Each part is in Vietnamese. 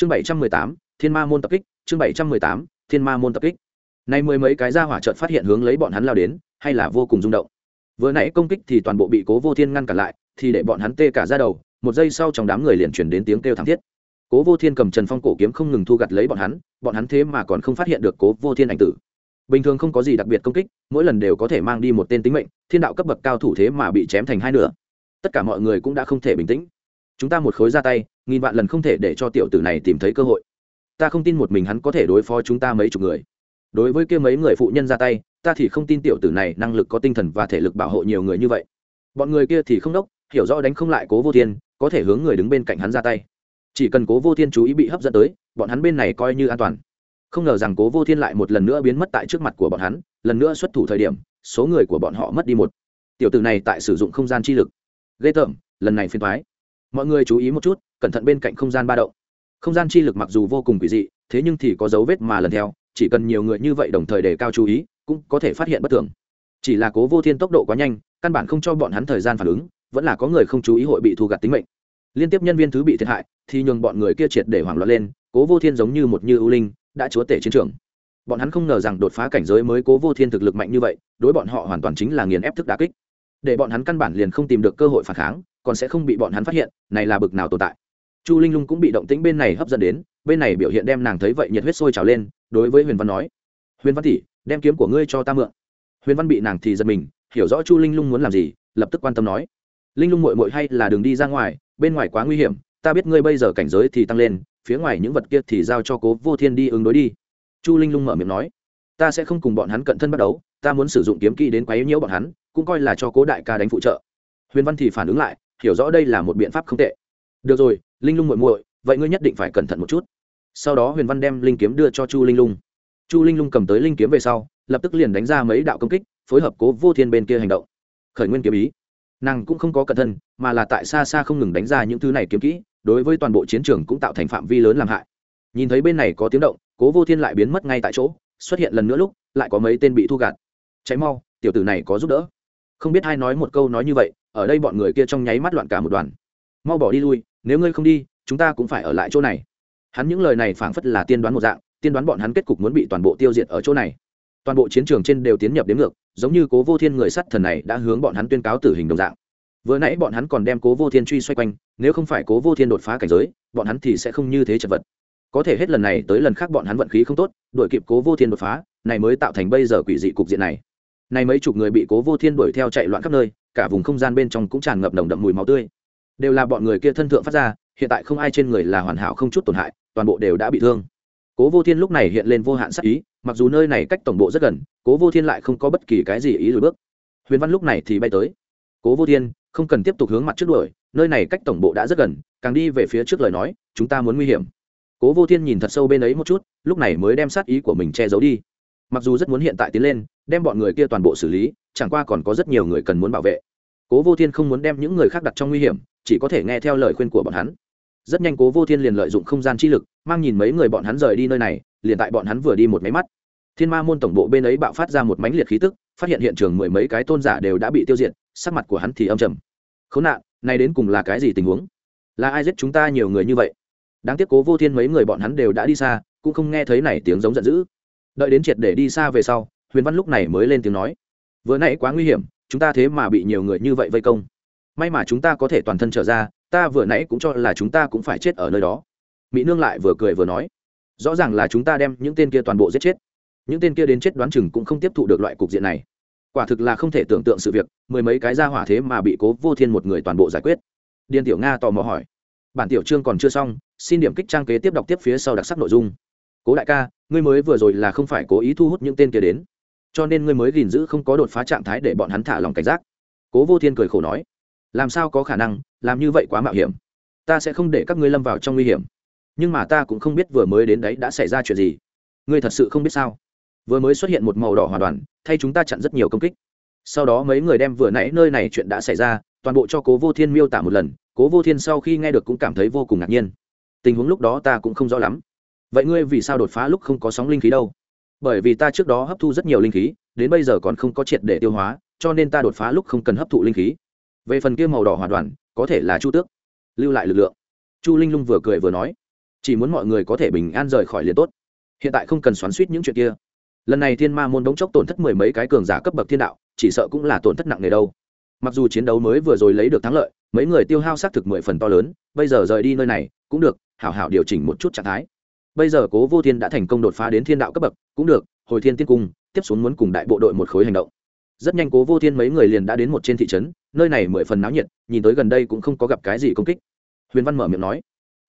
chương bảy trăm mười tám, thiên ma môn tập kích, chương bảy trăm mười tám, thiên ma môn tập kích. Nay mười mấy cái ra hỏa trợt phát hiện hướng lấy bọn hắn lao đến, hay là vô cùng rung động. Vừa nãy công kích thì toàn bộ bị cố vô thiên ngăn cản lại, thì để bọn hắn tê cả ra đầu, một giây sau trong đám người liền chuyển đến tiếng kêu thảm thiết. Cố vô thiên cầm trần phong cổ kiếm không ngừng thu gặt lấy bọn hắn bọn hắn thế mà còn không phát hiện được cố vô thiên ảnh tử. Bình thường không có gì đặc biệt công kích, mỗi lần đều có thể mang đi một tên tính mệnh, thiên đạo cấp bậc cao thủ thế mà bị chém thành hai nửa. Tất cả mọi người cũng đã không thể bình tĩnh chúng ta một khối ra tay, nghìn vạn lần không thể để cho tiểu tử này tìm thấy cơ hội. Ta không tin một mình hắn có thể đối phó chúng ta mấy chục người. Đối với kia mấy người phụ nhân ra tay, ta thì không tin tiểu tử này năng lực có tinh thần và thể lực bảo hộ nhiều người như vậy. Bọn người kia thì không đốc, hiểu rõ đánh không lại cố vô thiên, có thể hướng người đứng bên cạnh hắn ra tay. Chỉ cần cố vô thiên chú ý bị hấp dẫn tới, bọn hắn bên này coi như an toàn. Không ngờ rằng cố vô thiên lại một lần nữa biến mất tại trước mặt của bọn hắn, lần nữa xuất thủ thời điểm, số người của bọn họ mất đi một. Tiểu tử này tại sử dụng không gian chi lực. Ghê tởm, lần này phiên thoái mọi người chú ý một chút, cẩn thận bên cạnh không gian ba động. Không gian chi lực mặc dù vô cùng quỷ dị, thế nhưng thì có dấu vết mà lần theo, chỉ cần nhiều người như vậy đồng thời đề cao chú ý, cũng có thể phát hiện bất thường. Chỉ là cố vô thiên tốc độ quá nhanh, căn bản không cho bọn hắn thời gian phản ứng, vẫn là có người không chú ý hội bị thu gặt tính mệnh. Liên tiếp nhân viên thứ bị thiệt hại, thì nhường bọn người kia triệt để hoảng loạn lên, cố vô thiên giống như một như ưu linh, đã chúa tể chiến trường. Bọn hắn không ngờ rằng đột phá cảnh giới mới cố vô thiên thực lực mạnh như vậy, đối bọn họ hoàn toàn chính là nghiền ép thức đà kích. Để bọn hắn căn bản liền không tìm được cơ hội phản kháng còn sẽ không bị bọn hắn phát hiện, này là bực nào tồn tại. Chu linh lung cũng bị động tĩnh bên này hấp dẫn đến, bên này biểu hiện đem nàng thấy vậy nhiệt huyết sôi trào lên, đối với huyền văn nói, huyền văn tỷ, đem kiếm của ngươi cho ta mượn. Huyền văn bị nàng thì giật mình, hiểu rõ chu linh lung muốn làm gì, lập tức quan tâm nói, linh lung mội mội hay là đường đi ra ngoài, bên ngoài quá nguy hiểm, ta biết ngươi bây giờ cảnh giới thì tăng lên, phía ngoài những vật kia thì giao cho cố vô thiên đi ứng đối đi. Chu linh lung mở miệng nói, ta sẽ không cùng bọn hắn cận thân bắt đấu ta muốn sử dụng kiếm kỹ đến quấy nhiễu bọn hắn, cũng coi là cho cố đại ca đánh phụ trợ. Huyền văn thì phản ứng lại hiểu rõ đây là một biện pháp không tệ. Được rồi, linh lung muội muội, vậy ngươi nhất định phải cẩn thận một chút. Sau đó huyền văn đem linh kiếm đưa cho chu linh lung. Chu linh lung cầm tới linh kiếm về sau, lập tức liền đánh ra mấy đạo công kích, phối hợp cố vô thiên bên kia hành động. Khởi nguyên kiếm ý. Nàng cũng không có cẩn thân mà là tại xa xa không ngừng đánh ra những thứ này kiếm kỹ, đối với toàn bộ chiến trường cũng tạo thành phạm vi lớn làm hại. Nhìn thấy bên này có tiếng động, cố vô thiên lại biến mất ngay tại chỗ, xuất hiện lần nữa lúc, lại có mấy tên bị thu gạt. Cháy mau, tiểu tử này có giúp đỡ không biết ai nói một câu nói như vậy, ở đây bọn người kia trong nháy mắt loạn cả một đoàn. Mau bỏ đi lui, nếu ngươi không đi, chúng ta cũng phải ở lại chỗ này. Hắn những lời này phảng phất là tiên đoán một dạng, tiên đoán bọn hắn kết cục muốn bị toàn bộ tiêu diệt ở chỗ này. Toàn bộ chiến trường trên đều tiến nhập đến ngược, giống như cố vô thiên người sắt thần này đã hướng bọn hắn tuyên cáo tử hình đồng dạng. Vừa nãy bọn hắn còn đem cố vô thiên truy xoay quanh, nếu không phải cố vô thiên đột phá cảnh giới, bọn hắn thì sẽ không như thế chật vật. Có thể hết lần này tới lần khác bọn hắn vận khí không tốt, đuổi kịp cố vô thiên đột phá, này mới tạo thành bây giờ quỷ dị cục diện này này mấy chục người bị cố vô thiên đuổi theo chạy loạn khắp nơi, cả vùng không gian bên trong cũng tràn ngập nồng đậm mùi máu tươi. Đều là bọn người kia thân thượng phát ra, hiện tại không ai trên người là hoàn hảo không chút tổn hại, toàn bộ đều đã bị thương. Cố vô thiên lúc này hiện lên vô hạn sắc ý, mặc dù nơi này cách tổng bộ rất gần, cố vô thiên lại không có bất kỳ cái gì ý lùi bước. Huyền văn lúc này thì bay tới. Cố vô thiên, không cần tiếp tục hướng mặt trước đuổi, nơi này cách tổng bộ đã rất gần, càng đi về phía trước lời nói, chúng ta muốn nguy hiểm. Cố vô thiên nhìn thật sâu bên ấy một chút, lúc này mới đem sát ý của mình che giấu đi mặc dù rất muốn hiện tại tiến lên, đem bọn người kia toàn bộ xử lý, chẳng qua còn có rất nhiều người cần muốn bảo vệ. Cố vô thiên không muốn đem những người khác đặt trong nguy hiểm, chỉ có thể nghe theo lời khuyên của bọn hắn. Rất nhanh cố vô thiên liền lợi dụng không gian chi lực, mang nhìn mấy người bọn hắn rời đi nơi này, liền tại bọn hắn vừa đi một máy mắt. Thiên ma môn tổng bộ bên ấy bạo phát ra một mánh liệt khí tức, phát hiện hiện trường mười mấy cái tôn giả đều đã bị tiêu diệt, sắc mặt của hắn thì âm trầm. Khốn nạn, nay đến cùng là cái gì tình huống? Là ai giết chúng ta nhiều người như vậy? Đáng tiếc cố vô thiên mấy người bọn hắn đều đã đi xa, cũng không nghe thấy này tiếng giống giận dữ đợi đến triệt để đi xa về sau, huyền văn lúc này mới lên tiếng nói, vừa nãy quá nguy hiểm, chúng ta thế mà bị nhiều người như vậy vây công. May mà chúng ta có thể toàn thân trở ra, ta vừa nãy cũng cho là chúng ta cũng phải chết ở nơi đó. Mỹ nương lại vừa cười vừa nói, rõ ràng là chúng ta đem những tên kia toàn bộ giết chết. Những tên kia đến chết đoán chừng cũng không tiếp thụ được loại cục diện này. Quả thực là không thể tưởng tượng sự việc, mười mấy cái ra hỏa thế mà bị cố vô thiên một người toàn bộ giải quyết. Điền tiểu nga tò mò hỏi, bản tiểu chương còn chưa xong, xin điểm kích trang kế tiếp đọc tiếp phía sau đặc sắc nội dung cố đại ca, ngươi mới vừa rồi là không phải cố ý thu hút những tên kia đến. Cho nên ngươi mới gìn giữ không có đột phá trạng thái để bọn hắn thả lòng cảnh giác. Cố vô thiên cười khổ nói. Làm sao có khả năng? Làm như vậy quá mạo hiểm. Ta sẽ không để các ngươi lâm vào trong nguy hiểm. Nhưng mà ta cũng không biết vừa mới đến đấy đã xảy ra chuyện gì. Ngươi thật sự không biết sao? Vừa mới xuất hiện một màu đỏ hoàn toàn thay chúng ta chặn rất nhiều công kích. Sau đó mấy người đem vừa nãy nơi này chuyện đã xảy ra, toàn bộ cho cố vô thiên miêu tả một lần. Cố vô thiên sau khi nghe được cũng cảm thấy vô cùng ngạc nhiên. Tình huống lúc đó ta cũng không rõ lắm vậy ngươi vì sao đột phá lúc không có sóng linh khí đâu? Bởi vì ta trước đó hấp thu rất nhiều linh khí, đến bây giờ còn không có triệt để tiêu hóa, cho nên ta đột phá lúc không cần hấp thụ linh khí. Về phần kia màu đỏ hoàn toàn có thể là chu tước. Lưu lại lực lượng. Chu linh lung vừa cười vừa nói, chỉ muốn mọi người có thể bình an rời khỏi liền tốt. Hiện tại không cần xoắn suýt những chuyện kia. Lần này thiên ma môn đống chốc tổn thất mười mấy cái cường giả cấp bậc thiên đạo, chỉ sợ cũng là tổn thất nặng nề đâu. Mặc dù chiến đấu mới vừa rồi lấy được thắng lợi, mấy người tiêu hao xác thực mười phần to lớn, bây giờ rời đi nơi này, cũng được, hảo hảo điều chỉnh một chút trạng thái bây giờ cố vô thiên đã thành công đột phá đến thiên đạo cấp bậc, cũng được, hồi thiên tiên cung, tiếp xuống muốn cùng đại bộ đội một khối hành động. Rất nhanh cố vô thiên mấy người liền đã đến một trên thị trấn, nơi này mười phần náo nhiệt, nhìn tới gần đây cũng không có gặp cái gì công kích. Huyền văn mở miệng nói,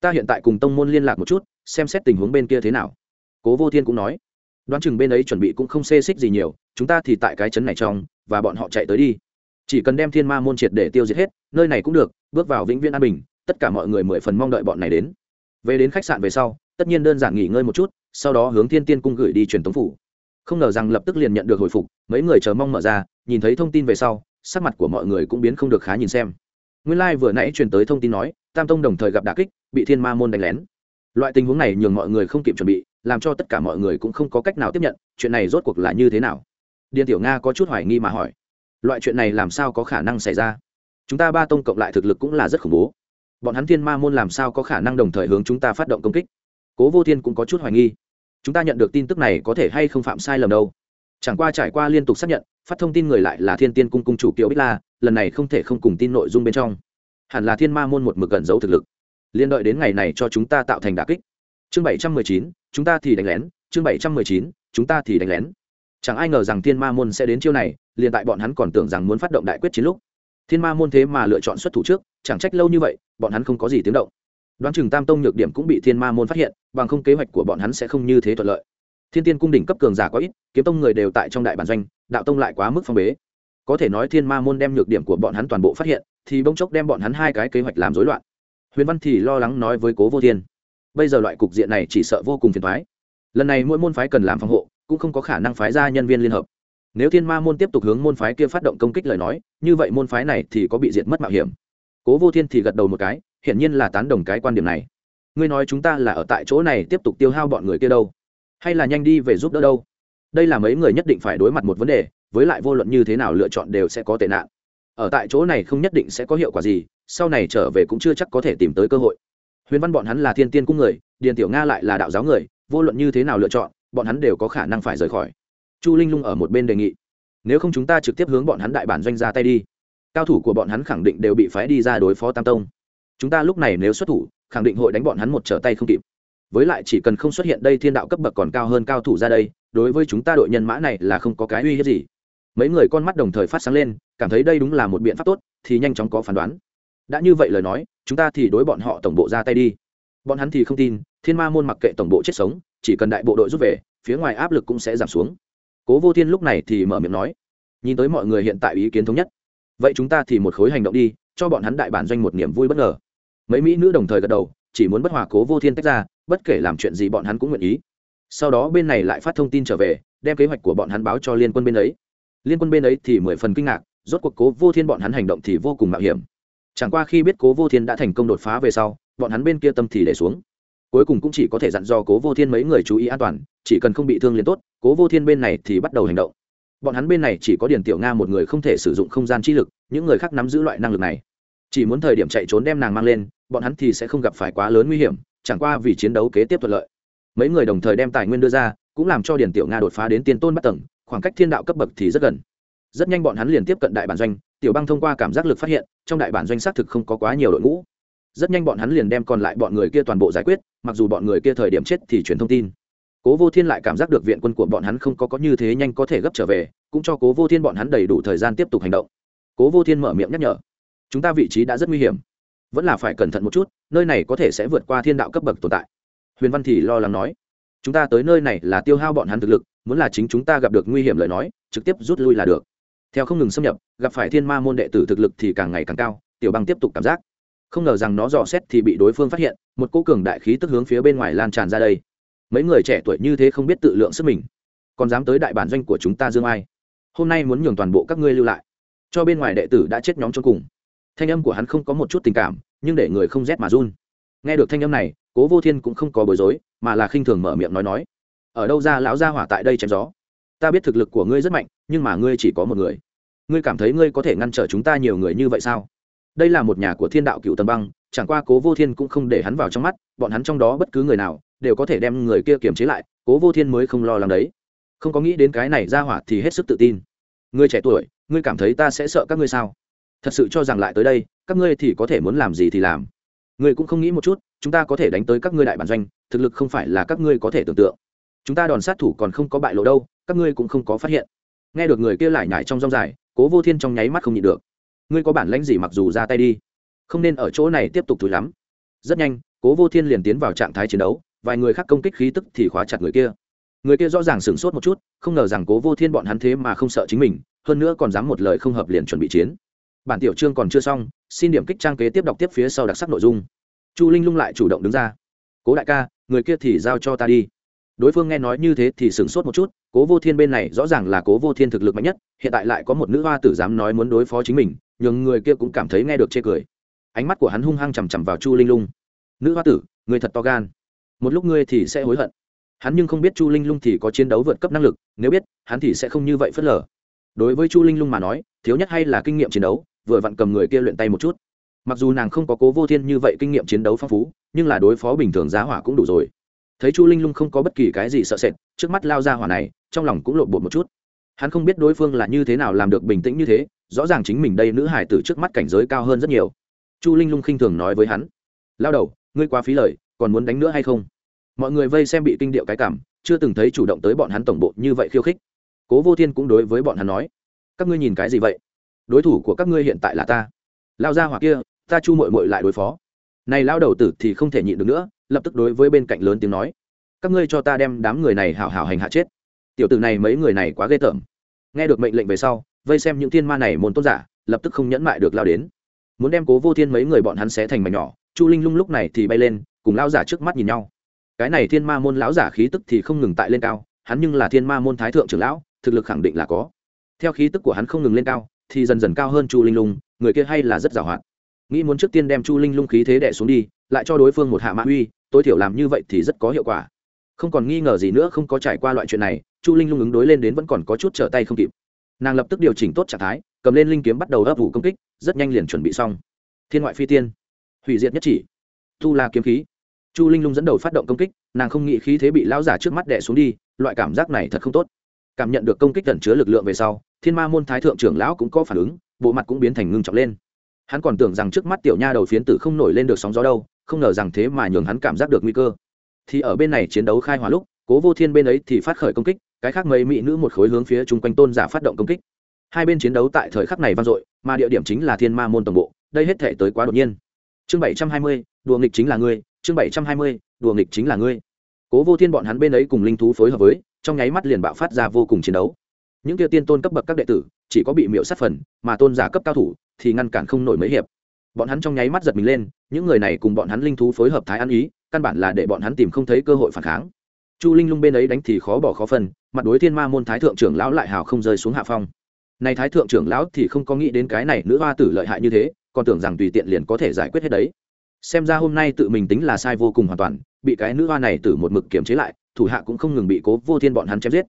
ta hiện tại cùng tông môn liên lạc một chút, xem xét tình huống bên kia thế nào. Cố vô thiên cũng nói, đoán chừng bên ấy chuẩn bị cũng không xê xích gì nhiều, chúng ta thì tại cái trấn này trong, và bọn họ chạy tới đi. Chỉ cần đem thiên ma môn triệt để tiêu diệt hết, nơi này cũng được, bước vào vĩnh viễn an bình, tất cả mọi người mười phần mong đợi bọn này đến. Về đến khách sạn về sau tất nhiên đơn giản nghỉ ngơi một chút, sau đó hướng thiên tiên cung gửi đi truyền tống phủ. Không ngờ rằng lập tức liền nhận được hồi phục, mấy người chờ mong mở ra, nhìn thấy thông tin về sau, sắc mặt của mọi người cũng biến không được khá nhìn xem. Nguyên lai、like、vừa nãy truyền tới thông tin nói, tam tông đồng thời gặp đà kích, bị thiên ma môn đánh lén. Loại tình huống này nhường mọi người không kịp chuẩn bị, làm cho tất cả mọi người cũng không có cách nào tiếp nhận, chuyện này rốt cuộc là như thế nào? Điền tiểu nga có chút hoài nghi mà hỏi. Loại chuyện này làm sao có khả năng xảy ra? Chúng ta ba tông cộng lại thực lực cũng là rất khủng bố. Bọn hắn thiên ma môn làm sao có khả năng đồng thời hướng chúng ta phát động công kích? Cố vô thiên cũng có chút hoài nghi. Chúng ta nhận được tin tức này có thể hay không phạm sai lầm đâu? Chẳng qua trải qua liên tục xác nhận, phát thông tin người lại là thiên tiên cung cung chủ kiều bích la, lần này không thể không cùng tin nội dung bên trong. Hẳn là thiên ma môn một mực cẩn giấu thực lực. Liên đợi đến ngày này cho chúng ta tạo thành đà kích. Chương bảy trăm mười chín, chúng ta thì đánh lén. Chương bảy trăm mười chín, chúng ta thì đánh lén. Chẳng ai ngờ rằng thiên ma môn sẽ đến chiêu này, liền tại bọn hắn còn tưởng rằng muốn phát động đại quyết chiến lúc. Thiên ma môn thế mà lựa chọn xuất thủ trước, chẳng trách lâu như vậy, bọn hắn không có gì tiếng động. Đoán chừng tam tông nhược điểm cũng bị thiên ma môn phát hiện bằng không kế hoạch của bọn hắn sẽ không như thế thuận lợi. Thiên tiên cung đỉnh cấp cường giả quá ít, kiếm tông người đều tại trong đại bản doanh, đạo tông lại quá mức phong bế. Có thể nói thiên ma môn đem nhược điểm của bọn hắn toàn bộ phát hiện, thì bỗng chốc đem bọn hắn hai cái kế hoạch làm rối loạn. Huyền văn thì lo lắng nói với cố vô thiên, bây giờ loại cục diện này chỉ sợ vô cùng phiền thoái lần này mỗi môn phái cần làm phòng hộ, cũng không có khả năng phái ra nhân viên liên hợp. Nếu thiên ma môn tiếp tục hướng môn phái kia phát động công kích lời nói, như vậy môn phái này thì có bị diệt mất mạo hiểm. Cố vô thiên thì gật đầu một cái, hiển nhiên là tán đồng cái quan điểm này ngươi nói chúng ta là ở tại chỗ này tiếp tục tiêu hao bọn người kia đâu? Hay là nhanh đi về giúp đỡ đâu? Đây là mấy người nhất định phải đối mặt một vấn đề, với lại vô luận như thế nào lựa chọn đều sẽ có tệ nạn. Ở tại chỗ này không nhất định sẽ có hiệu quả gì, sau này trở về cũng chưa chắc có thể tìm tới cơ hội. Huyền văn bọn hắn là thiên tiên cung người, điền tiểu nga lại là đạo giáo người, vô luận như thế nào lựa chọn, bọn hắn đều có khả năng phải rời khỏi. Chu linh lung ở một bên đề nghị, nếu không chúng ta trực tiếp hướng bọn hắn đại bản doanh ra tay đi, cao thủ của bọn hắn khẳng định đều bị phái đi ra đối phó tam tông. Chúng ta lúc này nếu xuất thủ khẳng định hội đánh bọn hắn một trở tay không kịp. Với lại chỉ cần không xuất hiện đây thiên đạo cấp bậc còn cao hơn cao thủ ra đây, đối với chúng ta đội nhân mã này là không có cái uy hiếp gì. Mấy người con mắt đồng thời phát sáng lên, cảm thấy đây đúng là một biện pháp tốt, thì nhanh chóng có phán đoán. Đã như vậy lời nói, chúng ta thì đối bọn họ tổng bộ ra tay đi. Bọn hắn thì không tin, thiên ma môn mặc kệ tổng bộ chết sống, chỉ cần đại bộ đội rút về, phía ngoài áp lực cũng sẽ giảm xuống. Cố vô thiên lúc này thì mở miệng nói, nhìn tới mọi người hiện tại ý kiến thống nhất, vậy chúng ta thì một khối hành động đi, cho bọn hắn đại bản doanh một niềm vui bất ngờ mấy mỹ nữ đồng thời gật đầu, chỉ muốn bất hòa cố vô thiên tách ra, bất kể làm chuyện gì bọn hắn cũng nguyện ý. Sau đó bên này lại phát thông tin trở về, đem kế hoạch của bọn hắn báo cho liên quân bên ấy. Liên quân bên ấy thì mười phần kinh ngạc, rốt cuộc cố vô thiên bọn hắn hành động thì vô cùng mạo hiểm. Chẳng qua khi biết cố vô thiên đã thành công đột phá về sau, bọn hắn bên kia tâm thì để xuống. Cuối cùng cũng chỉ có thể dặn dò cố vô thiên mấy người chú ý an toàn, chỉ cần không bị thương liền tốt, cố vô thiên bên này thì bắt đầu hành động. Bọn hắn bên này chỉ có điển tiểu nga một người không thể sử dụng không gian chi lực, những người khác nắm giữ loại năng lực này. Chỉ muốn thời điểm chạy trốn đem nàng mang lên bọn hắn thì sẽ không gặp phải quá lớn nguy hiểm, chẳng qua vì chiến đấu kế tiếp thuận lợi. Mấy người đồng thời đem tài nguyên đưa ra, cũng làm cho điển tiểu nga đột phá đến tiên tôn bắt tầng, khoảng cách thiên đạo cấp bậc thì rất gần. Rất nhanh bọn hắn liền tiếp cận đại bản doanh, tiểu băng thông qua cảm giác lực phát hiện, trong đại bản doanh xác thực không có quá nhiều đội ngũ. Rất nhanh bọn hắn liền đem còn lại bọn người kia toàn bộ giải quyết, mặc dù bọn người kia thời điểm chết thì truyền thông tin. Cố vô thiên lại cảm giác được viện quân của bọn hắn không có có như thế nhanh có thể gấp trở về, cũng cho cố vô thiên bọn hắn đầy đủ thời gian tiếp tục hành động. Cố vô thiên mở miệng nhắc nhở, chúng ta vị trí đã rất nguy hiểm vẫn là phải cẩn thận một chút, nơi này có thể sẽ vượt qua thiên đạo cấp bậc tồn tại. Huyền văn thì lo lắng nói, chúng ta tới nơi này là tiêu hao bọn hắn thực lực, muốn là chính chúng ta gặp được nguy hiểm lời nói, trực tiếp rút lui là được. Theo không ngừng xâm nhập, gặp phải thiên ma môn đệ tử thực lực thì càng ngày càng cao, tiểu băng tiếp tục cảm giác. Không ngờ rằng nó dò xét thì bị đối phương phát hiện, một cô cường đại khí tức hướng phía bên ngoài lan tràn ra đây. Mấy người trẻ tuổi như thế không biết tự lượng sức mình, còn dám tới đại bản doanh của chúng ta dương ai? Hôm nay muốn nhường toàn bộ các ngươi lưu lại, cho bên ngoài đệ tử đã chết nhóm cho cùng thanh âm của hắn không có một chút tình cảm, nhưng để người không rét mà run. Nghe được thanh âm này, cố vô thiên cũng không có bối rối, mà là khinh thường mở miệng nói nói. Ở đâu ra lão gia hỏa tại đây chém gió? Ta biết thực lực của ngươi rất mạnh, nhưng mà ngươi chỉ có một người. Ngươi cảm thấy ngươi có thể ngăn trở chúng ta nhiều người như vậy sao? Đây là một nhà của thiên đạo cựu tần băng, chẳng qua cố vô thiên cũng không để hắn vào trong mắt, bọn hắn trong đó bất cứ người nào đều có thể đem người kia kiềm chế lại, cố vô thiên mới không lo lắng đấy. Không có nghĩ đến cái này ra hỏa thì hết sức tự tin. Ngươi trẻ tuổi, ngươi cảm thấy ta sẽ sợ các ngươi sao? Thật sự cho rằng lại tới đây, các ngươi thì có thể muốn làm gì thì làm. Ngươi cũng không nghĩ một chút, chúng ta có thể đánh tới các ngươi đại bản doanh, thực lực không phải là các ngươi có thể tưởng tượng. Chúng ta đòn sát thủ còn không có bại lộ đâu, các ngươi cũng không có phát hiện. Nghe được người kia lại nhải trong rong dài, cố vô thiên trong nháy mắt không nhịn được. Ngươi có bản lãnh gì mặc dù ra tay đi? Không nên ở chỗ này tiếp tục thúi lắm. Rất nhanh, cố vô thiên liền tiến vào trạng thái chiến đấu, vài người khác công kích khí tức thì khóa chặt người kia. Người kia rõ ràng sửng sốt một chút, không ngờ rằng cố vô thiên bọn hắn thế mà không sợ chính mình, hơn nữa còn dám một lời không hợp liền chuẩn bị chiến bản tiểu chương còn chưa xong, xin điểm kích trang kế tiếp đọc tiếp phía sau đặc sắc nội dung. Chu linh lung lại chủ động đứng ra. Cố đại ca, người kia thì giao cho ta đi. Đối phương nghe nói như thế thì sửng sốt một chút, cố vô thiên bên này rõ ràng là cố vô thiên thực lực mạnh nhất, hiện tại lại có một nữ hoa tử dám nói muốn đối phó chính mình nhưng người kia cũng cảm thấy nghe được chê cười. Ánh mắt của hắn hung hăng chằm chằm vào chu linh lung. Nữ hoa tử, người thật to gan. Một lúc ngươi thì sẽ hối hận. Hắn nhưng không biết chu linh lung thì có chiến đấu vượt cấp năng lực, nếu biết, hắn thì sẽ không như vậy phớt lờ. Đối với chu linh lung mà nói, thiếu nhất hay là kinh nghiệm chiến đấu vừa vặn cầm người kia luyện tay một chút. Mặc dù nàng không có cố vô thiên như vậy kinh nghiệm chiến đấu phong phú, nhưng là đối phó bình thường giá hỏa cũng đủ rồi. Thấy chu linh lung không có bất kỳ cái gì sợ sệt, trước mắt lao ra hỏa này, trong lòng cũng lộn bột một chút. Hắn không biết đối phương là như thế nào làm được bình tĩnh như thế, rõ ràng chính mình đây nữ hải tử trước mắt cảnh giới cao hơn rất nhiều. Chu linh lung khinh thường nói với hắn, lao đầu, ngươi quá phí lời, còn muốn đánh nữa hay không? Mọi người vây xem bị kinh điệu cái cảm, chưa từng thấy chủ động tới bọn hắn tổng bộ như vậy khiêu khích. Cố vô thiên cũng đối với bọn hắn nói, các ngươi nhìn cái gì vậy? Đối thủ của các ngươi hiện tại là ta. Lao ra hoặc kia, ta chu mội mội lại đối phó. Này lao đầu tử thì không thể nhịn được nữa, lập tức đối với bên cạnh lớn tiếng nói, các ngươi cho ta đem đám người này hảo hảo hành hạ chết. Tiểu tử này mấy người này quá ghê tởm. Nghe được mệnh lệnh về sau, vây xem những thiên ma này môn tôn giả, lập tức không nhẫn mại được lao đến. Muốn đem cố vô thiên mấy người bọn hắn xé thành mảnh nhỏ, chu linh lung lúc này thì bay lên, cùng lao giả trước mắt nhìn nhau. Cái này thiên ma môn lão giả khí tức thì không ngừng tại lên cao, hắn nhưng là thiên ma môn thái thượng trưởng lão, thực lực khẳng định là có. Theo khí tức của hắn không ngừng lên cao thì dần dần cao hơn chu linh lung, người kia hay là rất giàu hạn. Nghĩ muốn trước tiên đem chu linh lung khí thế đẻ xuống đi, lại cho đối phương một hạ mã uy, tối thiểu làm như vậy thì rất có hiệu quả. Không còn nghi ngờ gì nữa, không có trải qua loại chuyện này, chu linh lung ứng đối lên đến vẫn còn có chút trở tay không kịp. Nàng lập tức điều chỉnh tốt trạng thái, cầm lên linh kiếm bắt đầu ấp vụ công kích, rất nhanh liền chuẩn bị xong. Thiên ngoại phi tiên, hủy diệt nhất chỉ tu la kiếm khí. Chu linh lung dẫn đầu phát động công kích, nàng không nghĩ khí thế bị lão giả trước mắt đẻ xuống đi, loại cảm giác này thật không tốt cảm nhận được công kích tẩn chứa lực lượng về sau, thiên ma môn thái thượng trưởng lão cũng có phản ứng, bộ mặt cũng biến thành ngưng trọng lên. Hắn còn tưởng rằng trước mắt tiểu nha đầu phiến tử không nổi lên được sóng gió đâu, không ngờ rằng thế mà nhường hắn cảm giác được nguy cơ. Thì ở bên này chiến đấu khai hỏa lúc, cố vô thiên bên ấy thì phát khởi công kích, cái khác mấy mỹ nữ một khối hướng phía chung quanh tôn giả phát động công kích. Hai bên chiến đấu tại thời khắc này vang dội, mà địa điểm chính là thiên ma môn tổng bộ, đây hết thể tới quá đột nhiên. Chương bảy trăm hai mươi, đùa nghịch chính là ngươi, chương bảy trăm hai mươi, đùa nghịch chính là ngươi. Cố vô thiên bọn hắn bên ấy cùng linh thú phối hợp với trong nháy mắt liền bạo phát ra vô cùng chiến đấu. Những kia tiên tôn cấp bậc các đệ tử, chỉ có bị miễu sát phần, mà tôn giả cấp cao thủ thì ngăn cản không nổi mấy hiệp. Bọn hắn trong nháy mắt giật mình lên, những người này cùng bọn hắn linh thú phối hợp thái ăn ý, căn bản là để bọn hắn tìm không thấy cơ hội phản kháng. Chu linh lung bên ấy đánh thì khó bỏ khó phần mặt đối thiên ma môn thái thượng trưởng lão lại hào không rơi xuống hạ phong. Này thái thượng trưởng lão thì không có nghĩ đến cái này nữ hoa tử lợi hại như thế, còn tưởng rằng tùy tiện liền có thể giải quyết hết đấy. Xem ra hôm nay tự mình tính là sai vô cùng hoàn toàn, bị cái nữ hoa này từ một mực kiểm chế lại thủ hạ cũng không ngừng bị cố vô thiên bọn hắn chém giết.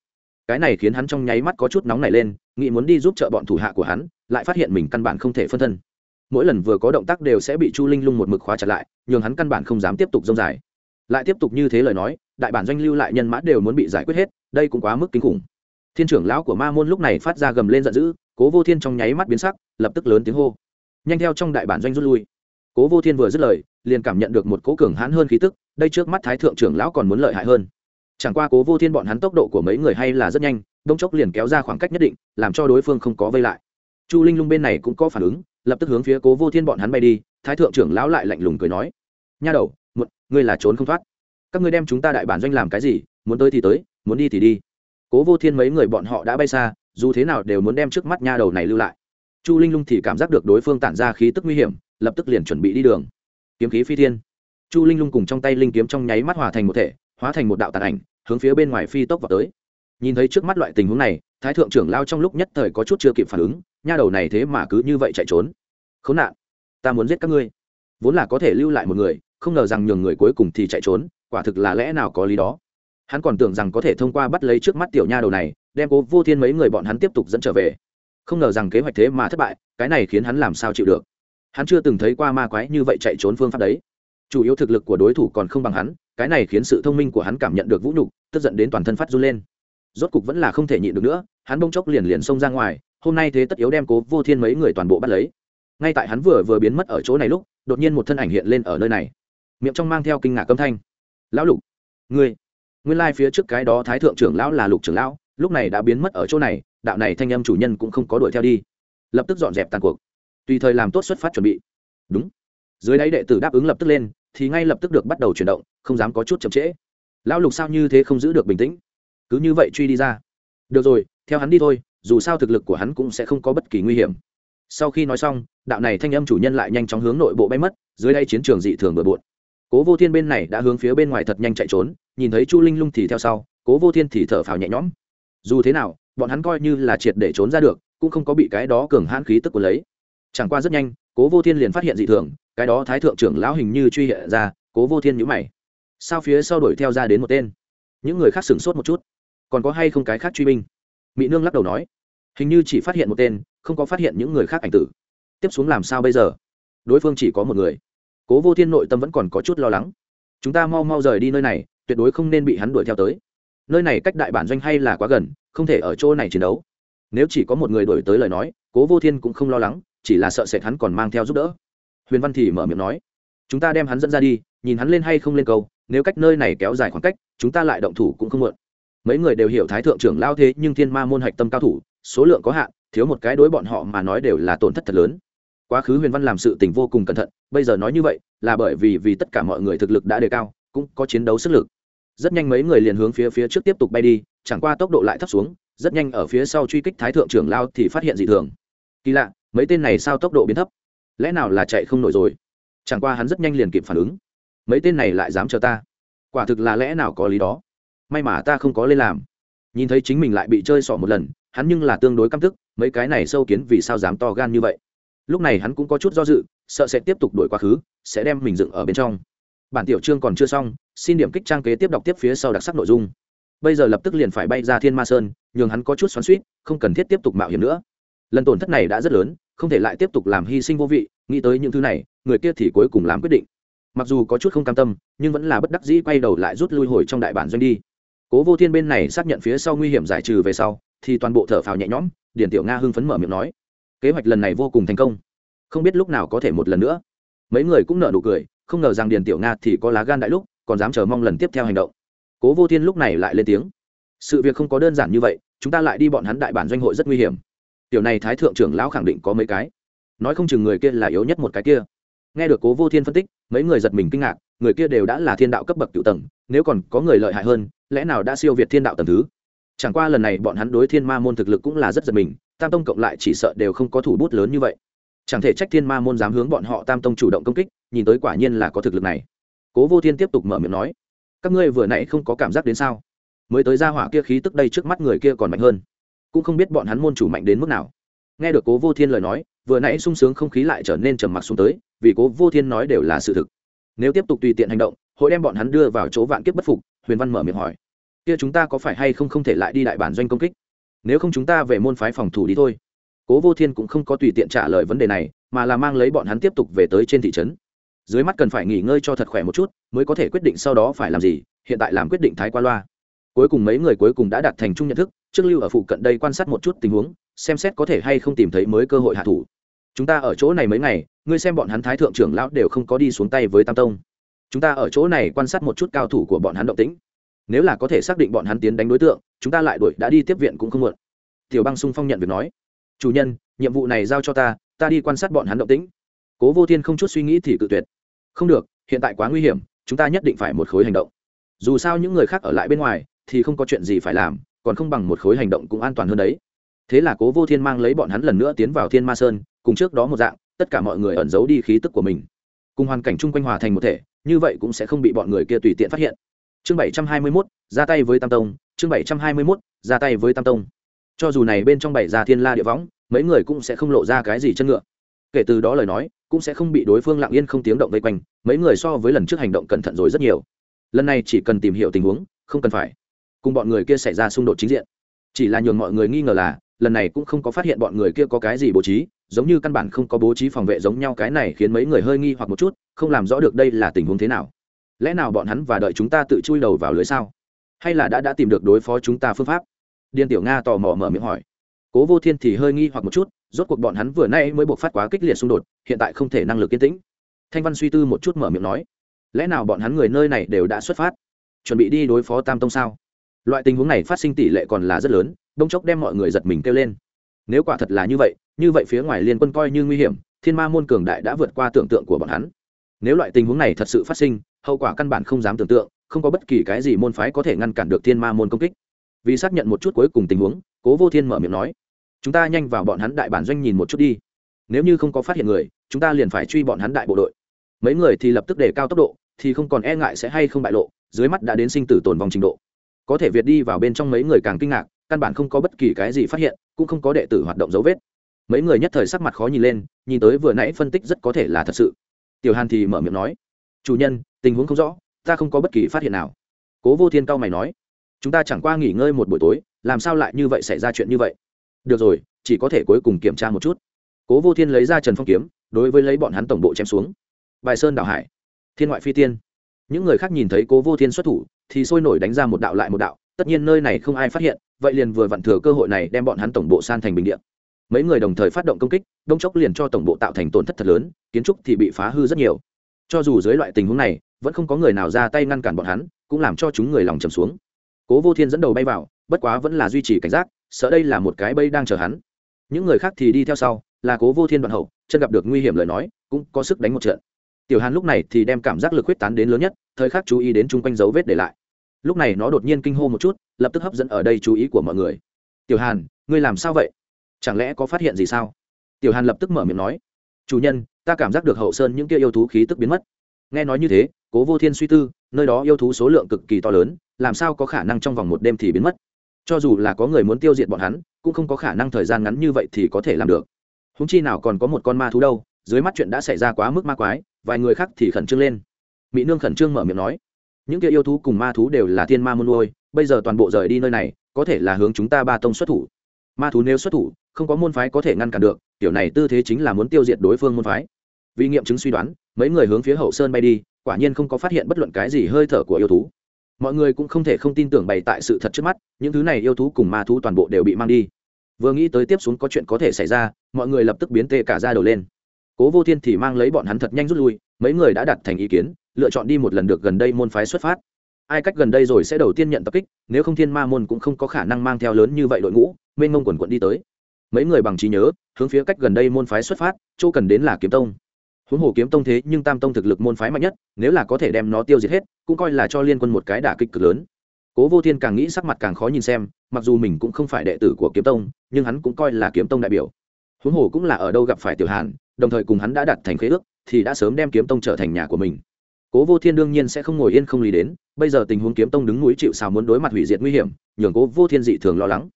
Cái này khiến hắn trong nháy mắt có chút nóng nảy lên, nghĩ muốn đi giúp trợ bọn thủ hạ của hắn, lại phát hiện mình căn bản không thể phân thân. Mỗi lần vừa có động tác đều sẽ bị chu linh lung một mực khóa chặt lại, nhường hắn căn bản không dám tiếp tục dông dài. Lại tiếp tục như thế lời nói, đại bản doanh lưu lại nhân mã đều muốn bị giải quyết hết, đây cũng quá mức kinh khủng. Thiên trưởng lão của ma môn lúc này phát ra gầm lên giận dữ, cố vô thiên trong nháy mắt biến sắc, lập tức lớn tiếng hô. Nhanh theo trong đại bản doanh rút lui. Cố vô thiên vừa dứt lời, liền cảm nhận được một cố cường hãn hơn khí tức, đây trước mắt thái thượng trưởng lão còn muốn lợi hại hơn chẳng qua cố vô thiên bọn hắn tốc độ của mấy người hay là rất nhanh, đông chốc liền kéo ra khoảng cách nhất định, làm cho đối phương không có vây lại. Chu linh lung bên này cũng có phản ứng, lập tức hướng phía cố vô thiên bọn hắn bay đi, thái thượng trưởng lão lại lạnh lùng cười nói, nha đầu một ngươi là trốn không thoát. Các ngươi đem chúng ta đại bản doanh làm cái gì, muốn tới thì tới, muốn đi thì đi. Cố vô thiên mấy người bọn họ đã bay xa, dù thế nào đều muốn đem trước mắt nha đầu này lưu lại. Chu linh lung thì cảm giác được đối phương tản ra khí tức nguy hiểm, lập tức liền chuẩn bị đi đường. Kiếm khí phi thiên. Chu linh lung cùng trong tay linh kiếm trong nháy mắt hòa thành một thể hóa thành một đạo tàn ảnh, hướng phía bên ngoài phi tốc vào tới. Nhìn thấy trước mắt loại tình huống này, thái thượng trưởng lao trong lúc nhất thời có chút chưa kịp phản ứng, nha đầu này thế mà cứ như vậy chạy trốn. Khốn nạn, ta muốn giết các ngươi. Vốn là có thể lưu lại một người, không ngờ rằng nhường người cuối cùng thì chạy trốn, quả thực là lẽ nào có lý đó. Hắn còn tưởng rằng có thể thông qua bắt lấy trước mắt tiểu nha đầu này, đem cố vô thiên mấy người bọn hắn tiếp tục dẫn trở về. Không ngờ rằng kế hoạch thế mà thất bại, cái này khiến hắn làm sao chịu được? Hắn chưa từng thấy qua ma quái như vậy chạy trốn phương pháp đấy. Chủ yếu thực lực của đối thủ còn không bằng hắn cái này khiến sự thông minh của hắn cảm nhận được vũ nhục, tức giận đến toàn thân phát run lên. Rốt cục vẫn là không thể nhịn được nữa, hắn bông chốc liền liền xông ra ngoài, hôm nay thế tất yếu đem cố vô thiên mấy người toàn bộ bắt lấy. Ngay tại hắn vừa vừa biến mất ở chỗ này lúc, đột nhiên một thân ảnh hiện lên ở nơi này. Miệng trong mang theo kinh ngạc âm thanh. Lão lục, ngươi, nguyên lai phía trước cái đó thái thượng trưởng lão là lục trưởng lão, lúc này đã biến mất ở chỗ này, đạo này thanh âm chủ nhân cũng không có đuổi theo đi. Lập tức dọn dẹp tàn cuộc. Tùy thời làm tốt xuất phát chuẩn bị. Đúng. Dưới đáy đệ tử đáp ứng lập tức lên thì ngay lập tức được bắt đầu chuyển động, không dám có chút chậm trễ. Lão lục sao như thế không giữ được bình tĩnh? Cứ như vậy truy đi ra. Được rồi, theo hắn đi thôi, dù sao thực lực của hắn cũng sẽ không có bất kỳ nguy hiểm. Sau khi nói xong, đạo này thanh âm chủ nhân lại nhanh chóng hướng nội bộ bay mất, dưới đây chiến trường dị thường bừa bộn. Cố vô thiên bên này đã hướng phía bên ngoài thật nhanh chạy trốn, nhìn thấy chu linh lung thì theo sau, cố vô thiên thì thở phào nhẹ nhõm. Dù thế nào, bọn hắn coi như là triệt để trốn ra được, cũng không có bị cái đó cường hãn khí tức của lấy chẳng qua rất nhanh, cố vô thiên liền phát hiện dị thường, cái đó thái thượng trưởng lão hình như truy hiện ra, cố vô thiên nhữ mày. Sao phía sau đuổi theo ra đến một tên? Những người khác sửng sốt một chút. Còn có hay không cái khác truy binh? Mỹ nương lắc đầu nói. Hình như chỉ phát hiện một tên, không có phát hiện những người khác ảnh tử. Tiếp xuống làm sao bây giờ? Đối phương chỉ có một người. Cố vô thiên nội tâm vẫn còn có chút lo lắng. Chúng ta mau mau rời đi nơi này, tuyệt đối không nên bị hắn đuổi theo tới. Nơi này cách đại bản doanh hay là quá gần, không thể ở chỗ này chiến đấu. Nếu chỉ có một người đuổi tới lời nói, cố vô thiên cũng không lo lắng chỉ là sợ sệt hắn còn mang theo giúp đỡ. Huyền văn thì mở miệng nói, chúng ta đem hắn dẫn ra đi, nhìn hắn lên hay không lên câu, nếu cách nơi này kéo dài khoảng cách, chúng ta lại động thủ cũng không mượn mấy người đều hiểu thái thượng trưởng lao thế, nhưng thiên ma môn hạch tâm cao thủ, số lượng có hạn, thiếu một cái đối bọn họ mà nói đều là tổn thất thật lớn. Quá khứ huyền văn làm sự tình vô cùng cẩn thận, bây giờ nói như vậy, là bởi vì vì tất cả mọi người thực lực đã đề cao, cũng có chiến đấu sức lực. Rất nhanh mấy người liền hướng phía phía trước tiếp tục bay đi, chẳng qua tốc độ lại thấp xuống, rất nhanh ở phía sau truy kích thái thượng trưởng lao thì phát hiện dị thường. Kỳ lạ mấy tên này sao tốc độ biến thấp? Lẽ nào là chạy không nổi rồi? Chẳng qua hắn rất nhanh liền kịp phản ứng. Mấy tên này lại dám chờ ta? Quả thực là lẽ nào có lý đó. May mà ta không có lên làm. Nhìn thấy chính mình lại bị chơi xỏ một lần, hắn nhưng là tương đối căm tức, mấy cái này sâu kiến vì sao dám to gan như vậy? Lúc này hắn cũng có chút do dự, sợ sẽ tiếp tục đổi quá khứ, sẽ đem mình dựng ở bên trong. Bản tiểu chương còn chưa xong, xin điểm kích trang kế tiếp đọc tiếp phía sau đặc sắc nội dung. Bây giờ lập tức liền phải bay ra thiên ma sơn, nhường hắn có chút xoắn suýt không cần thiết tiếp tục mạo hiểm nữa lần tổn thất này đã rất lớn, không thể lại tiếp tục làm hy sinh vô vị, nghĩ tới những thứ này, người kia thì cuối cùng làm quyết định. Mặc dù có chút không cam tâm, nhưng vẫn là bất đắc dĩ quay đầu lại rút lui hồi trong đại bản doanh đi. Cố vô thiên bên này xác nhận phía sau nguy hiểm giải trừ về sau, thì toàn bộ thở phào nhẹ nhõm điển tiểu nga hưng phấn mở miệng nói, kế hoạch lần này vô cùng thành công. Không biết lúc nào có thể một lần nữa. Mấy người cũng nợ nụ cười, không ngờ rằng điền tiểu nga thì có lá gan đại lúc, còn dám chờ mong lần tiếp theo hành động. Cố vô thiên lúc này lại lên tiếng, sự việc không có đơn giản như vậy, chúng ta lại đi bọn hắn đại bản doanh hội rất nguy hiểm tiểu này thái thượng trưởng lão khẳng định có mấy cái. Nói không chừng người kia là yếu nhất một cái kia. Nghe được cố vô thiên phân tích, mấy người giật mình kinh ngạc, người kia đều đã là thiên đạo cấp bậc cựu tầng, nếu còn có người lợi hại hơn, lẽ nào đã siêu việt thiên đạo tầng thứ? Chẳng qua lần này bọn hắn đối thiên ma môn thực lực cũng là rất giật mình, tam tông cộng lại chỉ sợ đều không có thủ bút lớn như vậy. Chẳng thể trách thiên ma môn dám hướng bọn họ tam tông chủ động công kích, nhìn tới quả nhiên là có thực lực này. Cố vô thiên tiếp tục mở miệng nói, các ngươi vừa nãy không có cảm giác đến sao? Mới tới ra hỏa kia khí tức đây trước mắt người kia còn mạnh hơn cũng không biết bọn hắn môn chủ mạnh đến mức nào. Nghe được cố vô thiên lời nói, vừa nãy sung sướng không khí lại trở nên trầm mặc xuống tới, vì cố vô thiên nói đều là sự thực. Nếu tiếp tục tùy tiện hành động, hội đem bọn hắn đưa vào chỗ vạn kiếp bất phục, huyền văn mở miệng hỏi, kia chúng ta có phải hay không không thể lại đi đại bản doanh công kích? Nếu không chúng ta về môn phái phòng thủ đi thôi. Cố vô thiên cũng không có tùy tiện trả lời vấn đề này, mà là mang lấy bọn hắn tiếp tục về tới trên thị trấn. Dưới mắt cần phải nghỉ ngơi cho thật khỏe một chút, mới có thể quyết định sau đó phải làm gì, hiện tại làm quyết định thái qua loa cuối cùng mấy người cuối cùng đã đạt thành chung nhận thức, trước lưu ở phụ cận đây quan sát một chút tình huống, xem xét có thể hay không tìm thấy mới cơ hội hạ thủ. Chúng ta ở chỗ này mấy ngày, ngươi xem bọn hắn thái thượng trưởng lão đều không có đi xuống tay với tam tông. Chúng ta ở chỗ này quan sát một chút cao thủ của bọn hắn động tĩnh. Nếu là có thể xác định bọn hắn tiến đánh đối tượng, chúng ta lại đuổi, đã đi tiếp viện cũng không muộn. Tiểu băng sung phong nhận việc nói. Chủ nhân, nhiệm vụ này giao cho ta ta đi quan sát bọn hắn động tĩnh. Cố vô thiên không chút suy nghĩ thì cự tuyệt. Không được, hiện tại quá nguy hiểm, chúng ta nhất định phải một khối hành động. Dù sao những người khác ở lại bên ngoài thì không có chuyện gì phải làm, còn không bằng một khối hành động cũng an toàn hơn đấy. Thế là cố vô thiên mang lấy bọn hắn lần nữa tiến vào thiên ma sơn, cùng trước đó một dạng, tất cả mọi người ẩn giấu đi khí tức của mình. Cùng hoàn cảnh chung quanh hòa thành một thể, như vậy cũng sẽ không bị bọn người kia tùy tiện phát hiện. Chương bảy trăm hai mươi mốt, ra tay với tam tông. Chương bảy trăm hai mươi mốt, ra tay với tam tông. Cho dù này bên trong bảy gia thiên la địa võng, mấy người cũng sẽ không lộ ra cái gì chân ngựa. Kể từ đó lời nói, cũng sẽ không bị đối phương lặng yên không tiếng động vây quanh, mấy người so với lần trước hành động cẩn thận rồi rất nhiều. Lần này chỉ cần tìm hiểu tình huống, không cần phải cùng bọn người kia xảy ra xung đột chính diện. Chỉ là nhường mọi người nghi ngờ là, lần này cũng không có phát hiện bọn người kia có cái gì bố trí, giống như căn bản không có bố trí phòng vệ giống nhau cái này khiến mấy người hơi nghi hoặc một chút, không làm rõ được đây là tình huống thế nào. Lẽ nào bọn hắn và đợi chúng ta tự chui đầu vào lưới sao? Hay là đã đã tìm được đối phó chúng ta phương pháp? Điên tiểu nga tò mò mở miệng hỏi. Cố vô thiên thì hơi nghi hoặc một chút, rốt cuộc bọn hắn vừa nay mới buộc phát quá kích liệt xung đột, hiện tại không thể năng lực kiên tĩnh. Thanh văn suy tư một chút mở miệng nói. Lẽ nào bọn hắn người nơi này đều đã xuất phát, chuẩn bị đi đối phó tam tông sao? Loại tình huống này phát sinh tỷ lệ còn là rất lớn đông chốc đem mọi người giật mình kêu lên. Nếu quả thật là như vậy như vậy phía ngoài liên quân coi như nguy hiểm, thiên ma môn cường đại đã vượt qua tưởng tượng của bọn hắn. Nếu loại tình huống này thật sự phát sinh, hậu quả căn bản không dám tưởng tượng, không có bất kỳ cái gì môn phái có thể ngăn cản được thiên ma môn công kích. Vì xác nhận một chút cuối cùng tình huống, cố vô thiên mở miệng nói, chúng ta nhanh vào bọn hắn đại bản doanh nhìn một chút đi. Nếu như không có phát hiện người, chúng ta liền phải truy bọn hắn đại bộ đội. Mấy người thì lập tức để cao tốc độ, thì không còn e ngại sẽ hay không bại lộ, dưới mắt đã đến sinh tử tồn vòng trình độ có thể việt đi vào bên trong mấy người càng kinh ngạc, căn bản không có bất kỳ cái gì phát hiện, cũng không có đệ tử hoạt động dấu vết. Mấy người nhất thời sắc mặt khó nhìn lên, nhìn tới vừa nãy phân tích rất có thể là thật sự. Tiểu hàn thì mở miệng nói, chủ nhân, tình huống không rõ, ta không có bất kỳ phát hiện nào. Cố vô thiên cao mày nói, chúng ta chẳng qua nghỉ ngơi một buổi tối, làm sao lại như vậy xảy ra chuyện như vậy? Được rồi, chỉ có thể cuối cùng kiểm tra một chút. Cố vô thiên lấy ra trần phong kiếm, đối với lấy bọn hắn tổng bộ chém xuống. Bài sơn đảo hải, thiên ngoại phi tiên. Những người khác nhìn thấy cố vô thiên xuất thủ thì sôi nổi đánh ra một đạo lại một đạo, tất nhiên nơi này không ai phát hiện, vậy liền vừa vặn thừa cơ hội này đem bọn hắn tổng bộ san thành bình địa. mấy người đồng thời phát động công kích, đông chốc liền cho tổng bộ tạo thành tổn thất thật lớn, kiến trúc thì bị phá hư rất nhiều. Cho dù dưới loại tình huống này, vẫn không có người nào ra tay ngăn cản bọn hắn, cũng làm cho chúng người lòng trầm xuống. Cố vô thiên dẫn đầu bay vào, bất quá vẫn là duy trì cảnh giác, sợ đây là một cái bây đang chờ hắn. Những người khác thì đi theo sau, là cố vô thiên đoạn hậu, chân gặp được nguy hiểm lời nói, cũng có sức đánh một trận. Tiểu hàn lúc này thì đem cảm giác lực huyết tán đến lớn nhất, thời khắc chú ý đến chung quanh dấu vết để lại lúc này nó đột nhiên kinh hô một chút, lập tức hấp dẫn ở đây chú ý của mọi người. Tiểu hàn, ngươi làm sao vậy? Chẳng lẽ có phát hiện gì sao? Tiểu hàn lập tức mở miệng nói. Chủ nhân, ta cảm giác được hậu sơn những kia yêu thú khí tức biến mất. Nghe nói như thế, cố vô thiên suy tư, nơi đó yêu thú số lượng cực kỳ to lớn, làm sao có khả năng trong vòng một đêm thì biến mất? Cho dù là có người muốn tiêu diệt bọn hắn, cũng không có khả năng thời gian ngắn như vậy thì có thể làm được. Húng chi nào còn có một con ma thú đâu, dưới mắt chuyện đã xảy ra quá mức ma quái, vài người khác thì khẩn trương lên. Mỹ nương khẩn trương mở miệng nói những kia yêu thú cùng ma thú đều là thiên ma môn nuôi, bây giờ toàn bộ rời đi nơi này, có thể là hướng chúng ta ba tông xuất thủ. Ma thú nếu xuất thủ, không có môn phái có thể ngăn cản được kiểu này tư thế chính là muốn tiêu diệt đối phương môn phái. Vì nghiệm chứng suy đoán, mấy người hướng phía hậu sơn bay đi, quả nhiên không có phát hiện bất luận cái gì hơi thở của yêu thú. Mọi người cũng không thể không tin tưởng bày tại sự thật trước mắt, những thứ này yêu thú cùng ma thú toàn bộ đều bị mang đi. Vừa nghĩ tới tiếp xuống có chuyện có thể xảy ra, mọi người lập tức biến tê cả ra đầu lên. Cố vô thiên thì mang lấy bọn hắn thật nhanh rút lui, mấy người đã đặt thành ý kiến lựa chọn đi một lần được gần đây môn phái xuất phát. Ai cách gần đây rồi sẽ đầu tiên nhận tập kích, nếu không thiên ma môn cũng không có khả năng mang theo lớn như vậy đội ngũ, mênh mông quần quận đi tới. Mấy người bằng trí nhớ, hướng phía cách gần đây môn phái xuất phát, chỗ cần đến là kiếm tông. Huống hồ kiếm tông thế nhưng tam tông thực lực môn phái mạnh nhất, nếu là có thể đem nó tiêu diệt hết, cũng coi là cho liên quân một cái đả kích cực lớn. Cố vô thiên càng nghĩ sắc mặt càng khó nhìn xem, mặc dù mình cũng không phải đệ tử của kiếm tông, nhưng hắn cũng coi là kiếm tông đại biểu. Huống hồ cũng là ở đâu gặp phải tiểu hàn, đồng thời cùng hắn đã đặt thành khế ước, thì đã sớm đem kiếm tông trở thành nhà của mình cố vô thiên đương nhiên sẽ không ngồi yên không lý đến, bây giờ tình huống kiếm tông đứng núi chịu xào muốn đối mặt hủy diệt nguy hiểm, nhường cố vô thiên dị thường lo lắng.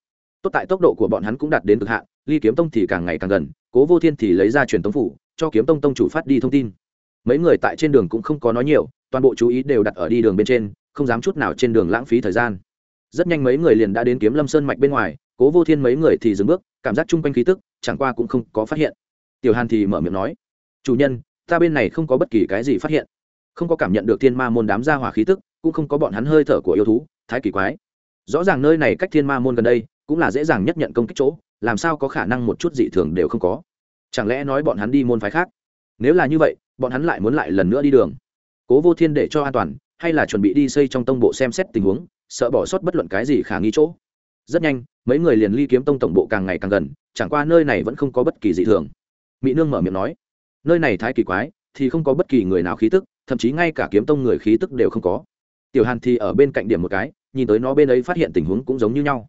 Tốt tại tốc độ của bọn hắn cũng đạt đến cực hạn, ly kiếm tông thì càng ngày càng gần, cố vô thiên thì lấy ra truyền tống phủ, cho kiếm tông tông chủ phát đi thông tin. Mấy người tại trên đường cũng không có nói nhiều, toàn bộ chú ý đều đặt ở đi đường bên trên, không dám chút nào trên đường lãng phí thời gian. Rất nhanh mấy người liền đã đến kiếm lâm sơn mạch bên ngoài, cố vô thiên mấy người thì dừng bước, cảm giác chung quanh khí tức, chẳng qua cũng không có phát hiện. Tiểu hàn thì mở miệng nói, chủ nhân, ta bên này không có bất kỳ cái gì phát hiện không có cảm nhận được thiên ma môn đám gia hỏa khí tức, cũng không có bọn hắn hơi thở của yêu thú, thái kỳ quái. Rõ ràng nơi này cách thiên ma môn gần đây, cũng là dễ dàng nhất nhận công kích chỗ, làm sao có khả năng một chút dị thường đều không có? Chẳng lẽ nói bọn hắn đi môn phái khác? Nếu là như vậy, bọn hắn lại muốn lại lần nữa đi đường. Cố vô thiên để cho an toàn, hay là chuẩn bị đi xây trong tông bộ xem xét tình huống, sợ bỏ sót bất luận cái gì khả nghi chỗ. Rất nhanh, mấy người liền ly kiếm tông tổng bộ càng ngày càng gần, chẳng qua nơi này vẫn không có bất kỳ dị thường. Mỹ nương mở miệng nói, nơi này thái kỳ quái, thì không có bất kỳ người nào khí tức thậm chí ngay cả kiếm tông người khí tức đều không có. Tiểu hàn thì ở bên cạnh điểm một cái nhìn tới nó bên ấy phát hiện tình huống cũng giống như nhau.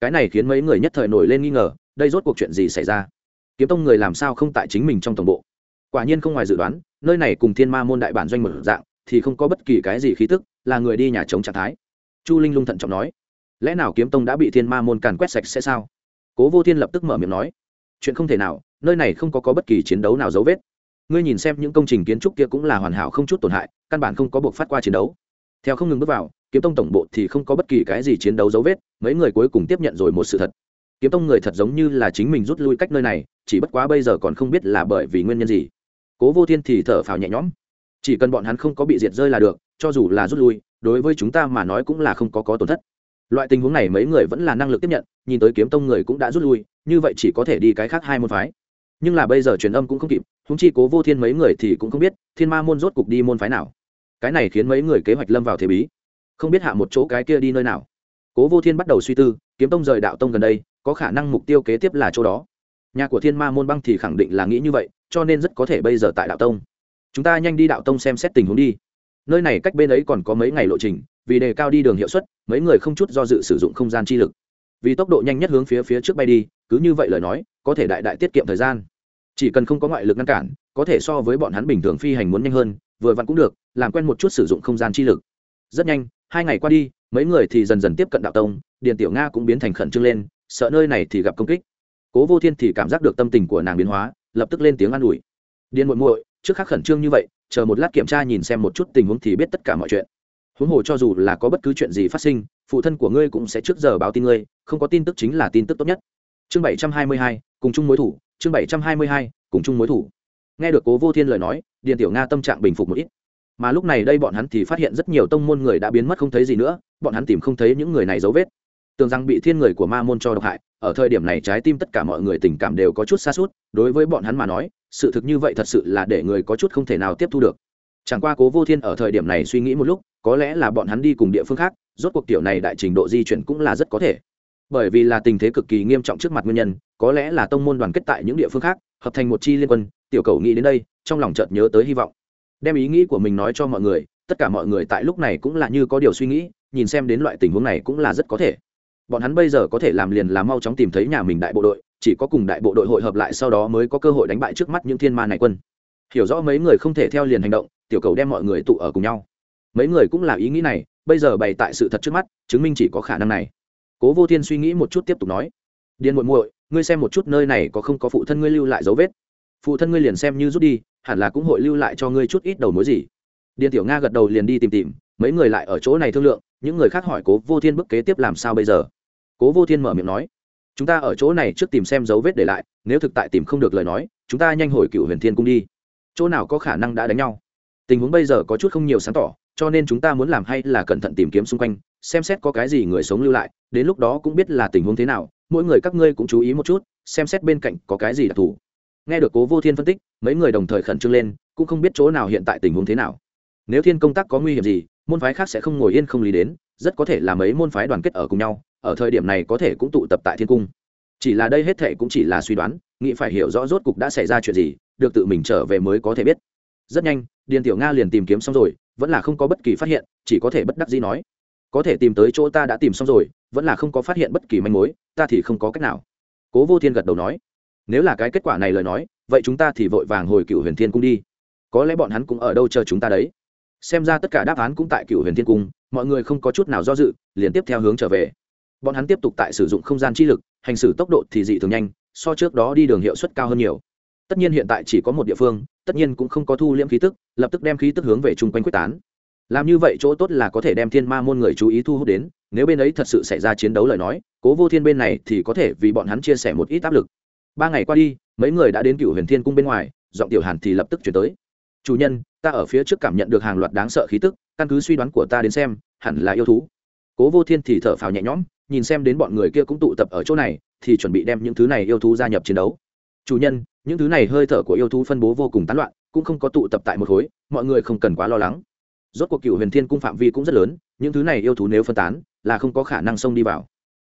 Cái này khiến mấy người nhất thời nổi lên nghi ngờ đây rốt cuộc chuyện gì xảy ra? Kiếm tông người làm sao không tại chính mình trong tổng bộ? Quả nhiên không ngoài dự đoán nơi này cùng thiên ma môn đại bản doanh một dạng thì không có bất kỳ cái gì khí tức là người đi nhà chống trạng thái. Chu linh lung thận trọng nói lẽ nào kiếm tông đã bị thiên ma môn càn quét sạch sẽ sao? Cố vô thiên lập tức mở miệng nói chuyện không thể nào nơi này không có, có bất kỳ chiến đấu nào dấu vết ngươi nhìn xem những công trình kiến trúc kia cũng là hoàn hảo không chút tổn hại, căn bản không có buộc phát qua chiến đấu. Theo không ngừng bước vào, kiếm tông tổng bộ thì không có bất kỳ cái gì chiến đấu dấu vết, mấy người cuối cùng tiếp nhận rồi một sự thật. Kiếm tông người thật giống như là chính mình rút lui cách nơi này, chỉ bất quá bây giờ còn không biết là bởi vì nguyên nhân gì. Cố vô thiên thì thở phào nhẹ nhõm. Chỉ cần bọn hắn không có bị diệt rơi là được, cho dù là rút lui, đối với chúng ta mà nói cũng là không có có tổn thất. Loại tình huống này mấy người vẫn là năng lực tiếp nhận, nhìn tới kiếm tông người cũng đã rút lui, như vậy chỉ có thể đi cái khác hai môn phái nhưng là bây giờ truyền âm cũng không kịp húng chi cố vô thiên mấy người thì cũng không biết, thiên ma môn rốt cục đi môn phái nào. Cái này khiến mấy người kế hoạch lâm vào thế bí. Không biết hạ một chỗ cái kia đi nơi nào. Cố vô thiên bắt đầu suy tư, kiếm tông rời đạo tông gần đây, có khả năng mục tiêu kế tiếp là chỗ đó. Nhà của thiên ma môn băng thì khẳng định là nghĩ như vậy, cho nên rất có thể bây giờ tại đạo tông. Chúng ta nhanh đi đạo tông xem xét tình huống đi. Nơi này cách bên ấy còn có mấy ngày lộ trình, vì đề cao đi đường hiệu suất, mấy người không chút do dự sử dụng không gian chi lực vì tốc độ nhanh nhất hướng phía phía trước bay đi, cứ như vậy lời nói, có thể đại đại tiết kiệm thời gian. Chỉ cần không có ngoại lực ngăn cản, có thể so với bọn hắn bình thường phi hành muốn nhanh hơn, vừa vặn cũng được, làm quen một chút sử dụng không gian chi lực. Rất nhanh, hai ngày qua đi, mấy người thì dần dần tiếp cận đạo tông, điền tiểu nga cũng biến thành khẩn trương lên, sợ nơi này thì gặp công kích. Cố vô thiên thì cảm giác được tâm tình của nàng biến hóa, lập tức lên tiếng an ủi. Điền muội muội, trước khác khẩn trương như vậy, chờ một lát kiểm tra nhìn xem một chút tình huống thì biết tất cả mọi chuyện. Huống hồ cho dù là có bất cứ chuyện gì phát sinh phụ thân của ngươi cũng sẽ trước giờ báo tin ngươi, không có tin tức chính là tin tức tốt nhất. Chương bảy trăm hai mươi hai, cùng chung mối thủ, chương bảy trăm hai mươi hai, cùng chung mối thủ. Nghe được cố vô thiên lời nói điện tiểu nga tâm trạng bình phục một ít. Mà lúc này đây bọn hắn thì phát hiện rất nhiều tông môn người đã biến mất không thấy gì nữa, bọn hắn tìm không thấy những người này dấu vết. Tưởng rằng bị thiên người của ma môn cho độc hại, ở thời điểm này trái tim tất cả mọi người tình cảm đều có chút xa suốt đối với bọn hắn mà nói, sự thực như vậy thật sự là để người có chút không thể nào tiếp thu được chẳng qua cố vô thiên ở thời điểm này suy nghĩ một lúc, có lẽ là bọn hắn đi cùng địa phương khác, rốt cuộc tiểu này đại trình độ di chuyển cũng là rất có thể. Bởi vì là tình thế cực kỳ nghiêm trọng trước mặt nguyên nhân, có lẽ là tông môn đoàn kết tại những địa phương khác, hợp thành một chi liên quân, tiểu cầu nghĩ đến đây, trong lòng chợt nhớ tới hy vọng. Đem ý nghĩ của mình nói cho mọi người, tất cả mọi người tại lúc này cũng là như có điều suy nghĩ, nhìn xem đến loại tình huống này cũng là rất có thể. Bọn hắn bây giờ có thể làm liền là mau chóng tìm thấy nhà mình đại bộ đội, chỉ có cùng đại bộ đội hội hợp lại sau đó mới có cơ hội đánh bại trước mắt những thiên ma này quân. Hiểu rõ mấy người không thể theo liền hành động tiểu cầu đem mọi người tụ ở cùng nhau. Mấy người cũng là ý nghĩ này, bây giờ bày tại sự thật trước mắt, chứng minh chỉ có khả năng này. Cố vô thiên suy nghĩ một chút tiếp tục nói, điền muội muội, ngươi xem một chút nơi này có không có phụ thân ngươi lưu lại dấu vết. Phụ thân ngươi liền xem như rút đi, hẳn là cũng hội lưu lại cho ngươi chút ít đầu mối gì. Điền tiểu nga gật đầu liền đi tìm tìm, mấy người lại ở chỗ này thương lượng, những người khác hỏi cố vô thiên bức kế tiếp làm sao bây giờ. Cố vô thiên mở miệng nói, chúng ta ở chỗ này trước tìm xem dấu vết để lại, nếu thực tại tìm không được lời nói, chúng ta nhanh hồi cựu huyền thiên cung đi. Chỗ nào có khả năng đã đánh nhau? Tình huống bây giờ có chút không nhiều sáng tỏ, cho nên chúng ta muốn làm hay là cẩn thận tìm kiếm xung quanh, xem xét có cái gì người sống lưu lại, đến lúc đó cũng biết là tình huống thế nào, mỗi người các ngươi cũng chú ý một chút, xem xét bên cạnh có cái gì đặc thù. Nghe được cố vô thiên phân tích, mấy người đồng thời khẩn trương lên, cũng không biết chỗ nào hiện tại tình huống thế nào. Nếu thiên công tác có nguy hiểm gì, môn phái khác sẽ không ngồi yên không lý đến, rất có thể là mấy môn phái đoàn kết ở cùng nhau, ở thời điểm này có thể cũng tụ tập tại thiên cung. Chỉ là đây hết thệ cũng chỉ là suy đoán, nghĩ phải hiểu rõ rốt cục đã xảy ra chuyện gì, được tự mình trở về mới có thể biết rất nhanh, điền tiểu nga liền tìm kiếm xong rồi, vẫn là không có bất kỳ phát hiện, chỉ có thể bất đắc dĩ nói. Có thể tìm tới chỗ ta đã tìm xong rồi, vẫn là không có phát hiện bất kỳ manh mối, ta thì không có cách nào. Cố vô thiên gật đầu nói. Nếu là cái kết quả này lời nói, vậy chúng ta thì vội vàng hồi cựu huyền thiên cung đi. Có lẽ bọn hắn cũng ở đâu chờ chúng ta đấy. Xem ra tất cả đáp án cũng tại cựu huyền thiên cung, mọi người không có chút nào do dự, liền tiếp theo hướng trở về. Bọn hắn tiếp tục tại sử dụng không gian chi lực, hành xử tốc độ thì dị thường nhanh, so trước đó đi đường hiệu suất cao hơn nhiều tất nhiên hiện tại chỉ có một địa phương, tất nhiên cũng không có thu liễm khí tức, lập tức đem khí tức hướng về chung quanh quyết tán. Làm như vậy chỗ tốt là có thể đem thiên ma môn người chú ý thu hút đến, nếu bên ấy thật sự xảy ra chiến đấu lời nói, cố vô thiên bên này thì có thể vì bọn hắn chia sẻ một ít áp lực. Ba ngày qua đi, mấy người đã đến cựu huyền thiên cung bên ngoài, giọng tiểu hàn thì lập tức chuyển tới. Chủ nhân, ta ở phía trước cảm nhận được hàng loạt đáng sợ khí tức, căn cứ suy đoán của ta đến xem, hẳn là yêu thú. Cố vô thiên thì thở phào nhẹ nhõm, nhìn xem đến bọn người kia cũng tụ tập ở chỗ này, thì chuẩn bị đem những thứ này yêu thú gia nhập chiến đấu. Chủ nhân những thứ này hơi thở của yêu thú phân bố vô cùng tán loạn, cũng không có tụ tập tại một khối, mọi người không cần quá lo lắng. Rốt cuộc cựu huyền thiên cung phạm vi cũng rất lớn, những thứ này yêu thú nếu phân tán, là không có khả năng xông đi vào.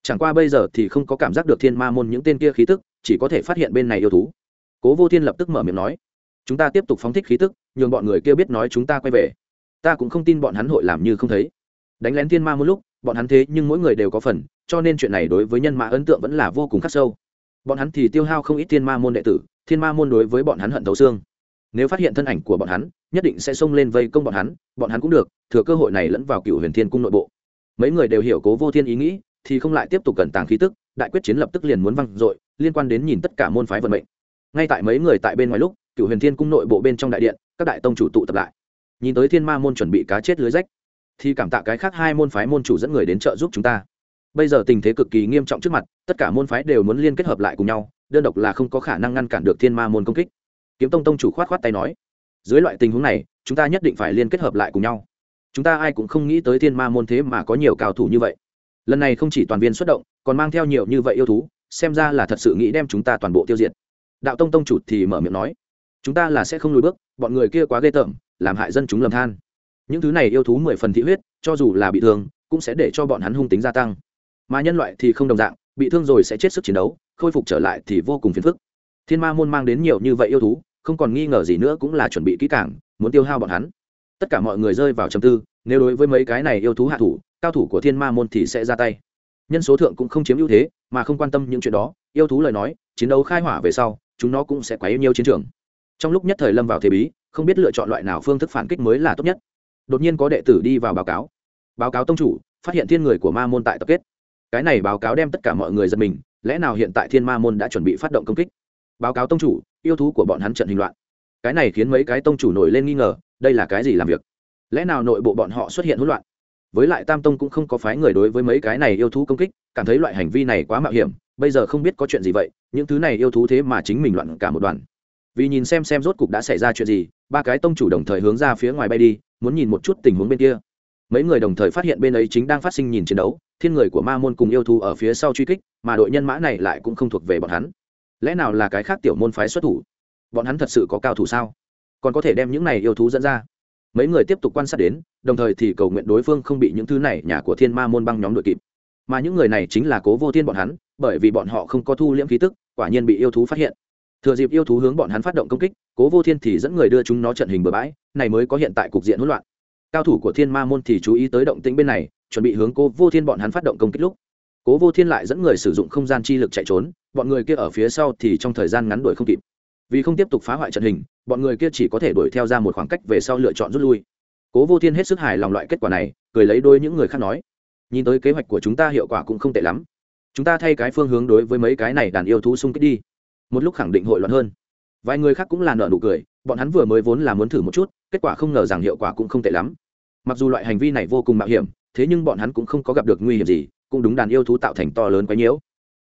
Chẳng qua bây giờ thì không có cảm giác được thiên ma môn những tên kia khí tức, chỉ có thể phát hiện bên này yêu thú. Cố vô thiên lập tức mở miệng nói, chúng ta tiếp tục phóng thích khí tức, nhường bọn người kia biết nói chúng ta quay về. Ta cũng không tin bọn hắn hội làm như không thấy. Đánh lén thiên ma một lúc, bọn hắn thế nhưng mỗi người đều có phần, cho nên chuyện này đối với nhân mã ấn tượng vẫn là vô cùng khắc sâu bọn hắn thì tiêu hao không ít thiên ma môn đệ tử, thiên ma môn đối với bọn hắn hận thấu xương. Nếu phát hiện thân ảnh của bọn hắn, nhất định sẽ xông lên vây công bọn hắn bọn hắn cũng được, thừa cơ hội này lẫn vào cựu huyền thiên cung nội bộ. Mấy người đều hiểu cố vô thiên ý nghĩ, thì không lại tiếp tục cẩn tàng khí tức, đại quyết chiến lập tức liền muốn văng dội, liên quan đến nhìn tất cả môn phái vận mệnh. Ngay tại mấy người tại bên ngoài lúc cựu huyền thiên cung nội bộ bên trong đại điện, các đại tông chủ tụ tập lại. Nhìn tới thiên ma môn chuẩn bị cá chết lưới rách, thì cảm tạ cái khác hai môn phái môn chủ dẫn người đến trợ giúp chúng ta bây giờ tình thế cực kỳ nghiêm trọng trước mặt, tất cả môn phái đều muốn liên kết hợp lại cùng nhau, đơn độc là không có khả năng ngăn cản được thiên ma môn công kích. Kiếm tông tông chủ khoát khoát tay nói, dưới loại tình huống này, chúng ta nhất định phải liên kết hợp lại cùng nhau. Chúng ta ai cũng không nghĩ tới thiên ma môn thế mà có nhiều cao thủ như vậy. Lần này không chỉ toàn viên xuất động, còn mang theo nhiều như vậy yêu thú, xem ra là thật sự nghĩ đem chúng ta toàn bộ tiêu diệt. Đạo tông tông chủ thì mở miệng nói, chúng ta là sẽ không lùi bước, bọn người kia quá ghê tởm, làm hại dân chúng lầm than. Những thứ này yêu thú mười phần thị huyết, cho dù là bị thương, cũng sẽ để cho bọn hắn hung tính gia tăng mà nhân loại thì không đồng dạng, bị thương rồi sẽ chết sức chiến đấu, khôi phục trở lại thì vô cùng phiền phức. Thiên ma môn mang đến nhiều như vậy yêu thú, không còn nghi ngờ gì nữa cũng là chuẩn bị kỹ càng, muốn tiêu hao bọn hắn. Tất cả mọi người rơi vào trầm tư, nếu đối với mấy cái này yêu thú hạ thủ, cao thủ của thiên ma môn thì sẽ ra tay. Nhân số thượng cũng không chiếm ưu thế, mà không quan tâm những chuyện đó, yêu thú lời nói, chiến đấu khai hỏa về sau, chúng nó cũng sẽ quá yêu nhiều chiến trường. Trong lúc nhất thời lâm vào thế bí, không biết lựa chọn loại nào phương thức phản kích mới là tốt nhất. Đột nhiên có đệ tử đi vào báo cáo. Báo cáo tông chủ, phát hiện thiên người của ma môn tại tập kết cái này báo cáo đem tất cả mọi người giật mình, lẽ nào hiện tại thiên ma môn đã chuẩn bị phát động công kích? Báo cáo tông chủ, yêu thú của bọn hắn trận hình loạn. Cái này khiến mấy cái tông chủ nổi lên nghi ngờ, đây là cái gì làm việc? Lẽ nào nội bộ bọn họ xuất hiện hỗn loạn? Với lại tam tông cũng không có phái người đối với mấy cái này yêu thú công kích, cảm thấy loại hành vi này quá mạo hiểm, bây giờ không biết có chuyện gì vậy, những thứ này yêu thú thế mà chính mình loạn cả một đoàn. Vì nhìn xem xem rốt cục đã xảy ra chuyện gì, ba cái tông chủ đồng thời hướng ra phía ngoài bay đi, muốn nhìn một chút tình huống bên kia. Mấy người đồng thời phát hiện bên ấy chính đang phát sinh nhìn chiến đấu thiên người của ma môn cùng yêu thú ở phía sau truy kích, mà đội nhân mã này lại cũng không thuộc về bọn hắn. Lẽ nào là cái khác tiểu môn phái xuất thủ? Bọn hắn thật sự có cao thủ sao? Còn có thể đem những này yêu thú dẫn ra? Mấy người tiếp tục quan sát đến, đồng thời thì cầu nguyện đối phương không bị những thứ này nhà của thiên ma môn băng nhóm đội kịp. Mà những người này chính là cố vô thiên bọn hắn, bởi vì bọn họ không có thu liễm khí tức, quả nhiên bị yêu thú phát hiện. Thừa dịp yêu thú hướng bọn hắn phát động công kích, cố vô thiên thì dẫn người đưa chúng nó trận hình bừa bãi, này mới có hiện tại cục diện hỗn loạn. Cao thủ của thiên ma môn thì chú ý tới động tĩnh bên này chuẩn bị hướng cố vô thiên bọn hắn phát động công kích lúc. Cố vô thiên lại dẫn người sử dụng không gian chi lực chạy trốn, bọn người kia ở phía sau thì trong thời gian ngắn đuổi không kịp. Vì không tiếp tục phá hoại trận hình, bọn người kia chỉ có thể đuổi theo ra một khoảng cách về sau lựa chọn rút lui. Cố vô thiên hết sức hài lòng loại kết quả này, cười lấy đôi những người khác nói, nhìn tới kế hoạch của chúng ta hiệu quả cũng không tệ lắm. Chúng ta thay cái phương hướng đối với mấy cái này đàn yêu thú xung kích đi. Một lúc khẳng định hội loạn hơn. Vài người khác cũng là nợ nụ cười, bọn hắn vừa mới vốn là muốn thử một chút, kết quả không ngờ rằng hiệu quả cũng không tệ lắm. Mặc dù loại hành vi này vô cùng mạo hiểm thế nhưng bọn hắn cũng không có gặp được nguy hiểm gì, cũng đúng đàn yêu thú tạo thành to lớn quái nhiễu.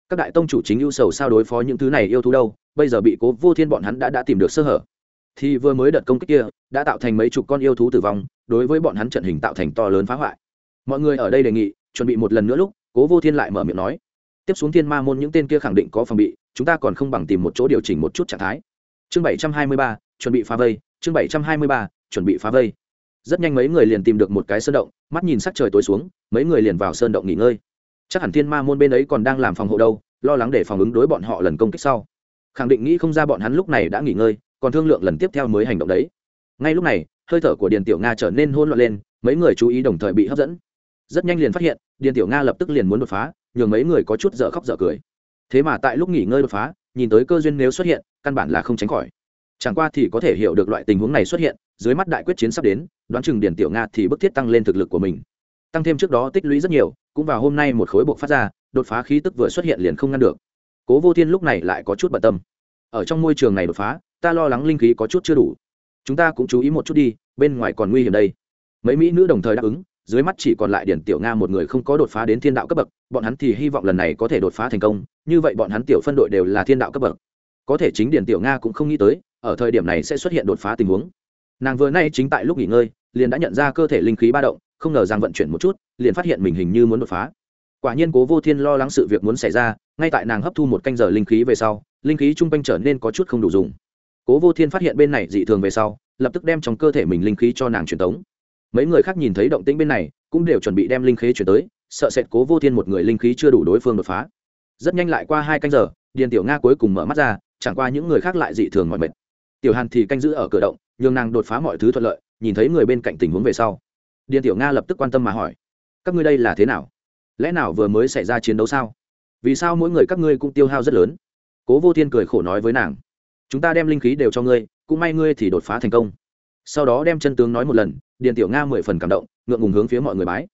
Các đại tông chủ chính ưu sầu sao đối phó những thứ này yêu thú đâu, bây giờ bị cố vô thiên bọn hắn đã đã tìm được sơ hở. Thì vừa mới đợt công kích kia, đã tạo thành mấy chục con yêu thú tử vong, đối với bọn hắn trận hình tạo thành to lớn phá hoại. Mọi người ở đây đề nghị, chuẩn bị một lần nữa lúc, cố vô thiên lại mở miệng nói. Tiếp xuống thiên ma môn những tên kia khẳng định có phòng bị, chúng ta còn không bằng tìm một chỗ điều chỉnh một chút trạng thái. Chương bảy trăm hai mươi ba, chuẩn bị phá vây, chương bảy trăm hai mươi ba, chuẩn bị phá vây rất nhanh mấy người liền tìm được một cái sơn động, mắt nhìn sắc trời tối xuống, mấy người liền vào sơn động nghỉ ngơi. Chắc hẳn thiên ma môn bên ấy còn đang làm phòng hộ đâu, lo lắng để phòng ứng đối bọn họ lần công kích sau. Khẳng định nghĩ không ra bọn hắn lúc này đã nghỉ ngơi, còn thương lượng lần tiếp theo mới hành động đấy. Ngay lúc này, hơi thở của điền tiểu nga trở nên hôn loạn lên, mấy người chú ý đồng thời bị hấp dẫn. Rất nhanh liền phát hiện, điền tiểu nga lập tức liền muốn đột phá, nhường mấy người có chút dở khóc dở cười. Thế mà tại lúc nghỉ ngơi đột phá, nhìn tới cơ duyên nếu xuất hiện, căn bản là không tránh khỏi chẳng qua thì có thể hiểu được loại tình huống này xuất hiện, dưới mắt đại quyết chiến sắp đến, đoán chừng điển tiểu nga thì bức thiết tăng lên thực lực của mình. Tăng thêm trước đó tích lũy rất nhiều, cũng vào hôm nay một khối buộc phát ra, đột phá khí tức vừa xuất hiện liền không ngăn được. Cố vô thiên lúc này lại có chút bận tâm. Ở trong môi trường này đột phá, ta lo lắng linh khí có chút chưa đủ. Chúng ta cũng chú ý một chút đi, bên ngoài còn nguy hiểm đây. Mấy mỹ nữ đồng thời đáp ứng, dưới mắt chỉ còn lại điển tiểu nga một người không có đột phá đến thiên đạo cấp bậc, bọn hắn thì hy vọng lần này có thể đột phá thành công, như vậy bọn hắn tiểu phân đội đều là thiên đạo cấp bậc. Có thể chính điển tiểu nga cũng không nghĩ tới ở thời điểm này sẽ xuất hiện đột phá tình huống. Nàng vừa nay chính tại lúc nghỉ ngơi, liền đã nhận ra cơ thể linh khí ba động, không ngờ rằng vận chuyển một chút, liền phát hiện mình hình như muốn đột phá. Quả nhiên cố vô thiên lo lắng sự việc muốn xảy ra, ngay tại nàng hấp thu một canh giờ linh khí về sau, linh khí chung quanh trở nên có chút không đủ dùng. Cố vô thiên phát hiện bên này dị thường về sau, lập tức đem trong cơ thể mình linh khí cho nàng truyền tống. Mấy người khác nhìn thấy động tĩnh bên này, cũng đều chuẩn bị đem linh khí chuyển tới, sợ sệt cố vô thiên một người linh khí chưa đủ đối phương đột phá. Rất nhanh lại qua hai canh giờ, điền tiểu nga cuối cùng mở mắt ra, chẳng qua những người khác lại dị thường mọi mệt tiểu hàn thì canh giữ ở cửa động, nhường nàng đột phá mọi thứ thuận lợi, nhìn thấy người bên cạnh tình huống về sau. Điền tiểu nga lập tức quan tâm mà hỏi, các ngươi đây là thế nào? Lẽ nào vừa mới xảy ra chiến đấu sao? Vì sao mỗi người các ngươi cũng tiêu hao rất lớn? Cố vô thiên cười khổ nói với nàng, chúng ta đem linh khí đều cho ngươi, cũng may ngươi thì đột phá thành công. Sau đó đem chân tướng nói một lần, điền tiểu nga mười phần cảm động, ngượng ngùng hướng phía mọi người bái,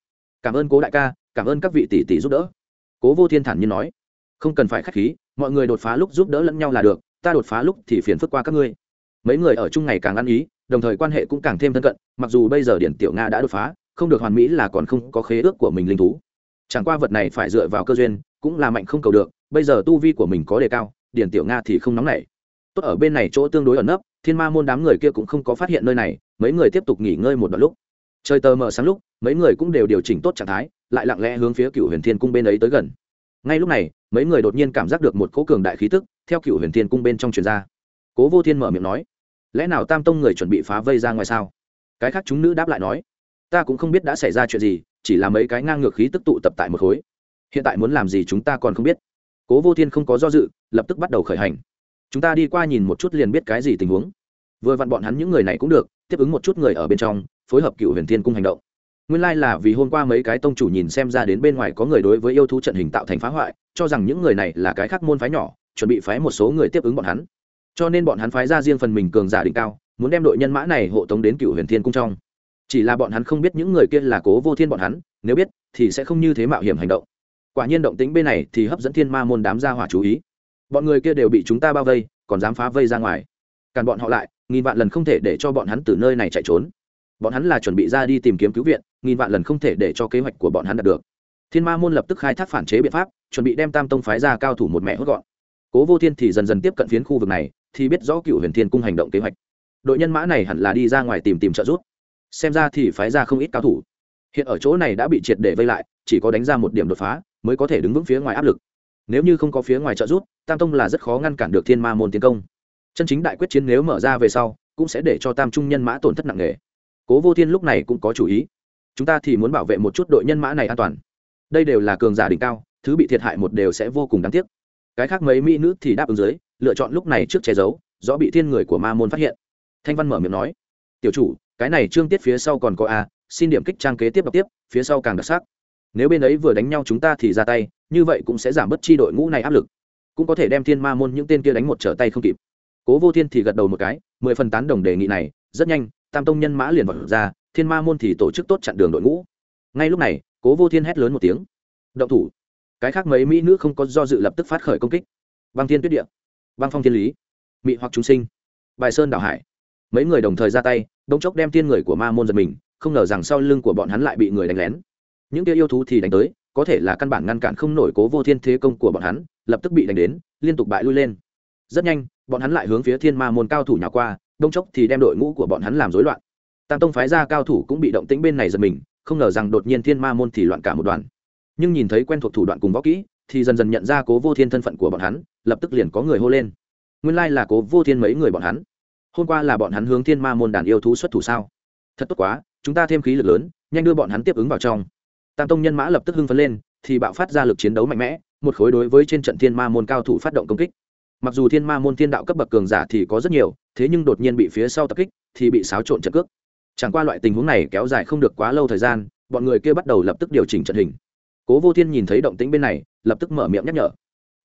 cảm ơn cố đại ca, cảm ơn các vị tỷ tỷ giúp đỡ. Cố vô thiên thản nhiên nói, không cần phải k h á c h khí, mọi người đột phá lúc giúp đỡ lẫn nhau là được, ta đột phá lúc thì phiền phức qua các ngươi mấy người ở chung ngày càng ăn ý, đồng thời quan hệ cũng càng thêm thân cận, mặc dù bây giờ điển tiểu nga đã đột phá, không được hoàn mỹ là còn không có khế ước của mình linh thú. Chẳng qua vật này phải dựa vào cơ duyên, cũng là mạnh không cầu được, bây giờ tu vi của mình có đề cao, điển tiểu nga thì không nóng nảy. Tốt ở bên này chỗ tương đối ẩn nấp, thiên ma môn đám người kia cũng không có phát hiện nơi này, mấy người tiếp tục nghỉ ngơi một đoạn lúc. Trời tờ mờ sáng lúc, mấy người cũng đều điều chỉnh tốt trạng thái, lại lặng lẽ hướng phía cựu huyền thiên cung bên ấy tới gần. Ngay lúc này, mấy người đột nhiên cảm giác được một cỗ cường đại khí tức, theo cựu huyền thiên cung bên trong truyền ra. Cố vô thiên mở miệng nói lẽ nào tam tông người chuẩn bị phá vây ra ngoài sao? Cái khác chúng nữ đáp lại nói, ta cũng không biết đã xảy ra chuyện gì, chỉ là mấy cái ngang ngược khí tức tụ tập tại một khối. Hiện tại muốn làm gì chúng ta còn không biết. Cố vô thiên không có do dự, lập tức bắt đầu khởi hành. Chúng ta đi qua nhìn một chút liền biết cái gì tình huống. Vừa vặn bọn hắn những người này cũng được, tiếp ứng một chút người ở bên trong, phối hợp cựu huyền thiên cung hành động. Nguyên lai、like、là vì hôm qua mấy cái tông chủ nhìn xem ra đến bên ngoài có người đối với yêu thú trận hình tạo thành phá hoại, cho rằng những người này là cái khác môn phái nhỏ, chuẩn bị phái một số người tiếp ứng bọn hắn cho nên bọn hắn phái ra riêng phần mình cường giả đỉnh cao, muốn đem đội nhân mã này hộ tống đến cựu huyền thiên cung trong. Chỉ là bọn hắn không biết những người kia là cố vô thiên bọn hắn, nếu biết, thì sẽ không như thế mạo hiểm hành động. Quả nhiên động tính bên này thì hấp dẫn thiên ma môn đám gia hỏa chú ý. Bọn người kia đều bị chúng ta bao vây, còn dám phá vây ra ngoài. Càn bọn họ lại, nghìn vạn lần không thể để cho bọn hắn từ nơi này chạy trốn. Bọn hắn là chuẩn bị ra đi tìm kiếm cứu viện, nghìn vạn lần không thể để cho kế hoạch của bọn hắn đạt được. Thiên ma môn lập tức khai thác phản chế biện pháp, chuẩn bị đem tam tông phái ra cao thủ một mẹ hốt gọn. Cố vô thiên thì dần dần tiếp cận phiến khu vực này thì biết rõ cựu huyền thiên cung hành động kế hoạch. Đội nhân mã này hẳn là đi ra ngoài tìm tìm trợ giúp. Xem ra thì phái ra không ít cao thủ. Hiện ở chỗ này đã bị triệt để vây lại, chỉ có đánh ra một điểm đột phá mới có thể đứng vững phía ngoài áp lực. Nếu như không có phía ngoài trợ giúp, tam tông là rất khó ngăn cản được thiên ma môn tiến công. Chân chính đại quyết chiến nếu mở ra về sau, cũng sẽ để cho tam trung nhân mã tổn thất nặng nề. Cố vô thiên lúc này cũng có chủ ý. Chúng ta thì muốn bảo vệ một chút đội nhân mã này an toàn. Đây đều là cường giả đỉnh cao, thứ bị thiệt hại một đều sẽ vô cùng đáng tiếc cái khác mấy mỹ nữ thì đáp ứng dưới, lựa chọn lúc này trước che giấu, rõ bị thiên người của ma môn phát hiện. Thanh văn mở miệng nói, tiểu chủ, cái này trương tiết phía sau còn có a, xin điểm kích trang kế tiếp đọc tiếp, phía sau càng đặc sắc. Nếu bên ấy vừa đánh nhau chúng ta thì ra tay, như vậy cũng sẽ giảm bớt chi đội ngũ này áp lực. Cũng có thể đem thiên ma môn những tên kia đánh một trở tay không kịp. Cố vô thiên thì gật đầu một cái, mười phần tán đồng đề nghị này, rất nhanh, tam tông nhân mã liền vật ra, thiên ma môn thì tổ chức tốt chặn đường đội ngũ. Ngay lúc này, cố vô thiên hét lớn một tiếng, động thủ cái khác mấy mỹ nữ không có do dự lập tức phát khởi công kích. Băng thiên tuyết địa, băng phong thiên lý, mị hoặc chúng sinh, bài sơn đảo hải. Mấy người đồng thời ra tay đống chốc đem tiên người của ma môn giật mình, không ngờ rằng sau lưng của bọn hắn lại bị người đánh lén. Những kia yêu thú thì đánh tới, có thể là căn bản ngăn cản không nổi cố vô thiên thế công của bọn hắn, lập tức bị đánh đến, liên tục bại lui lên. Rất nhanh, bọn hắn lại hướng phía thiên ma môn cao thủ nhà qua đông chốc thì đem đội ngũ của bọn hắn làm rối loạn. Tam tông phái ra cao thủ cũng bị động tĩnh bên này giật mình, không ngờ rằng đột nhiên thiên ma môn thì loạn cả một đoàn nhưng nhìn thấy quen thuộc thủ đoạn cùng võ kỹ, thì dần dần nhận ra cố vô thiên thân phận của bọn hắn, lập tức liền có người hô lên. Nguyên lai là cố vô thiên mấy người bọn hắn. Hôm qua là bọn hắn hướng thiên ma môn đàn yêu thú xuất thủ sao? Thật tốt quá, chúng ta thêm khí lực lớn, nhanh đưa bọn hắn tiếp ứng vào trong. Tam tông nhân mã lập tức hưng phấn lên, thì bạo phát ra lực chiến đấu mạnh mẽ, một khối đối với trên trận thiên ma môn cao thủ phát động công kích. Mặc dù thiên ma môn thiên đạo cấp bậc cường giả thì có rất nhiều, thế nhưng đột nhiên bị phía sau tập kích, thì bị xáo trộn trận cước. Chẳng qua loại tình huống này kéo dài không được quá lâu thời gian, bọn người kia bắt đầu lập tức điều chỉnh trận hình cố vô thiên nhìn thấy động tĩnh bên này, lập tức mở miệng nhắc nhở.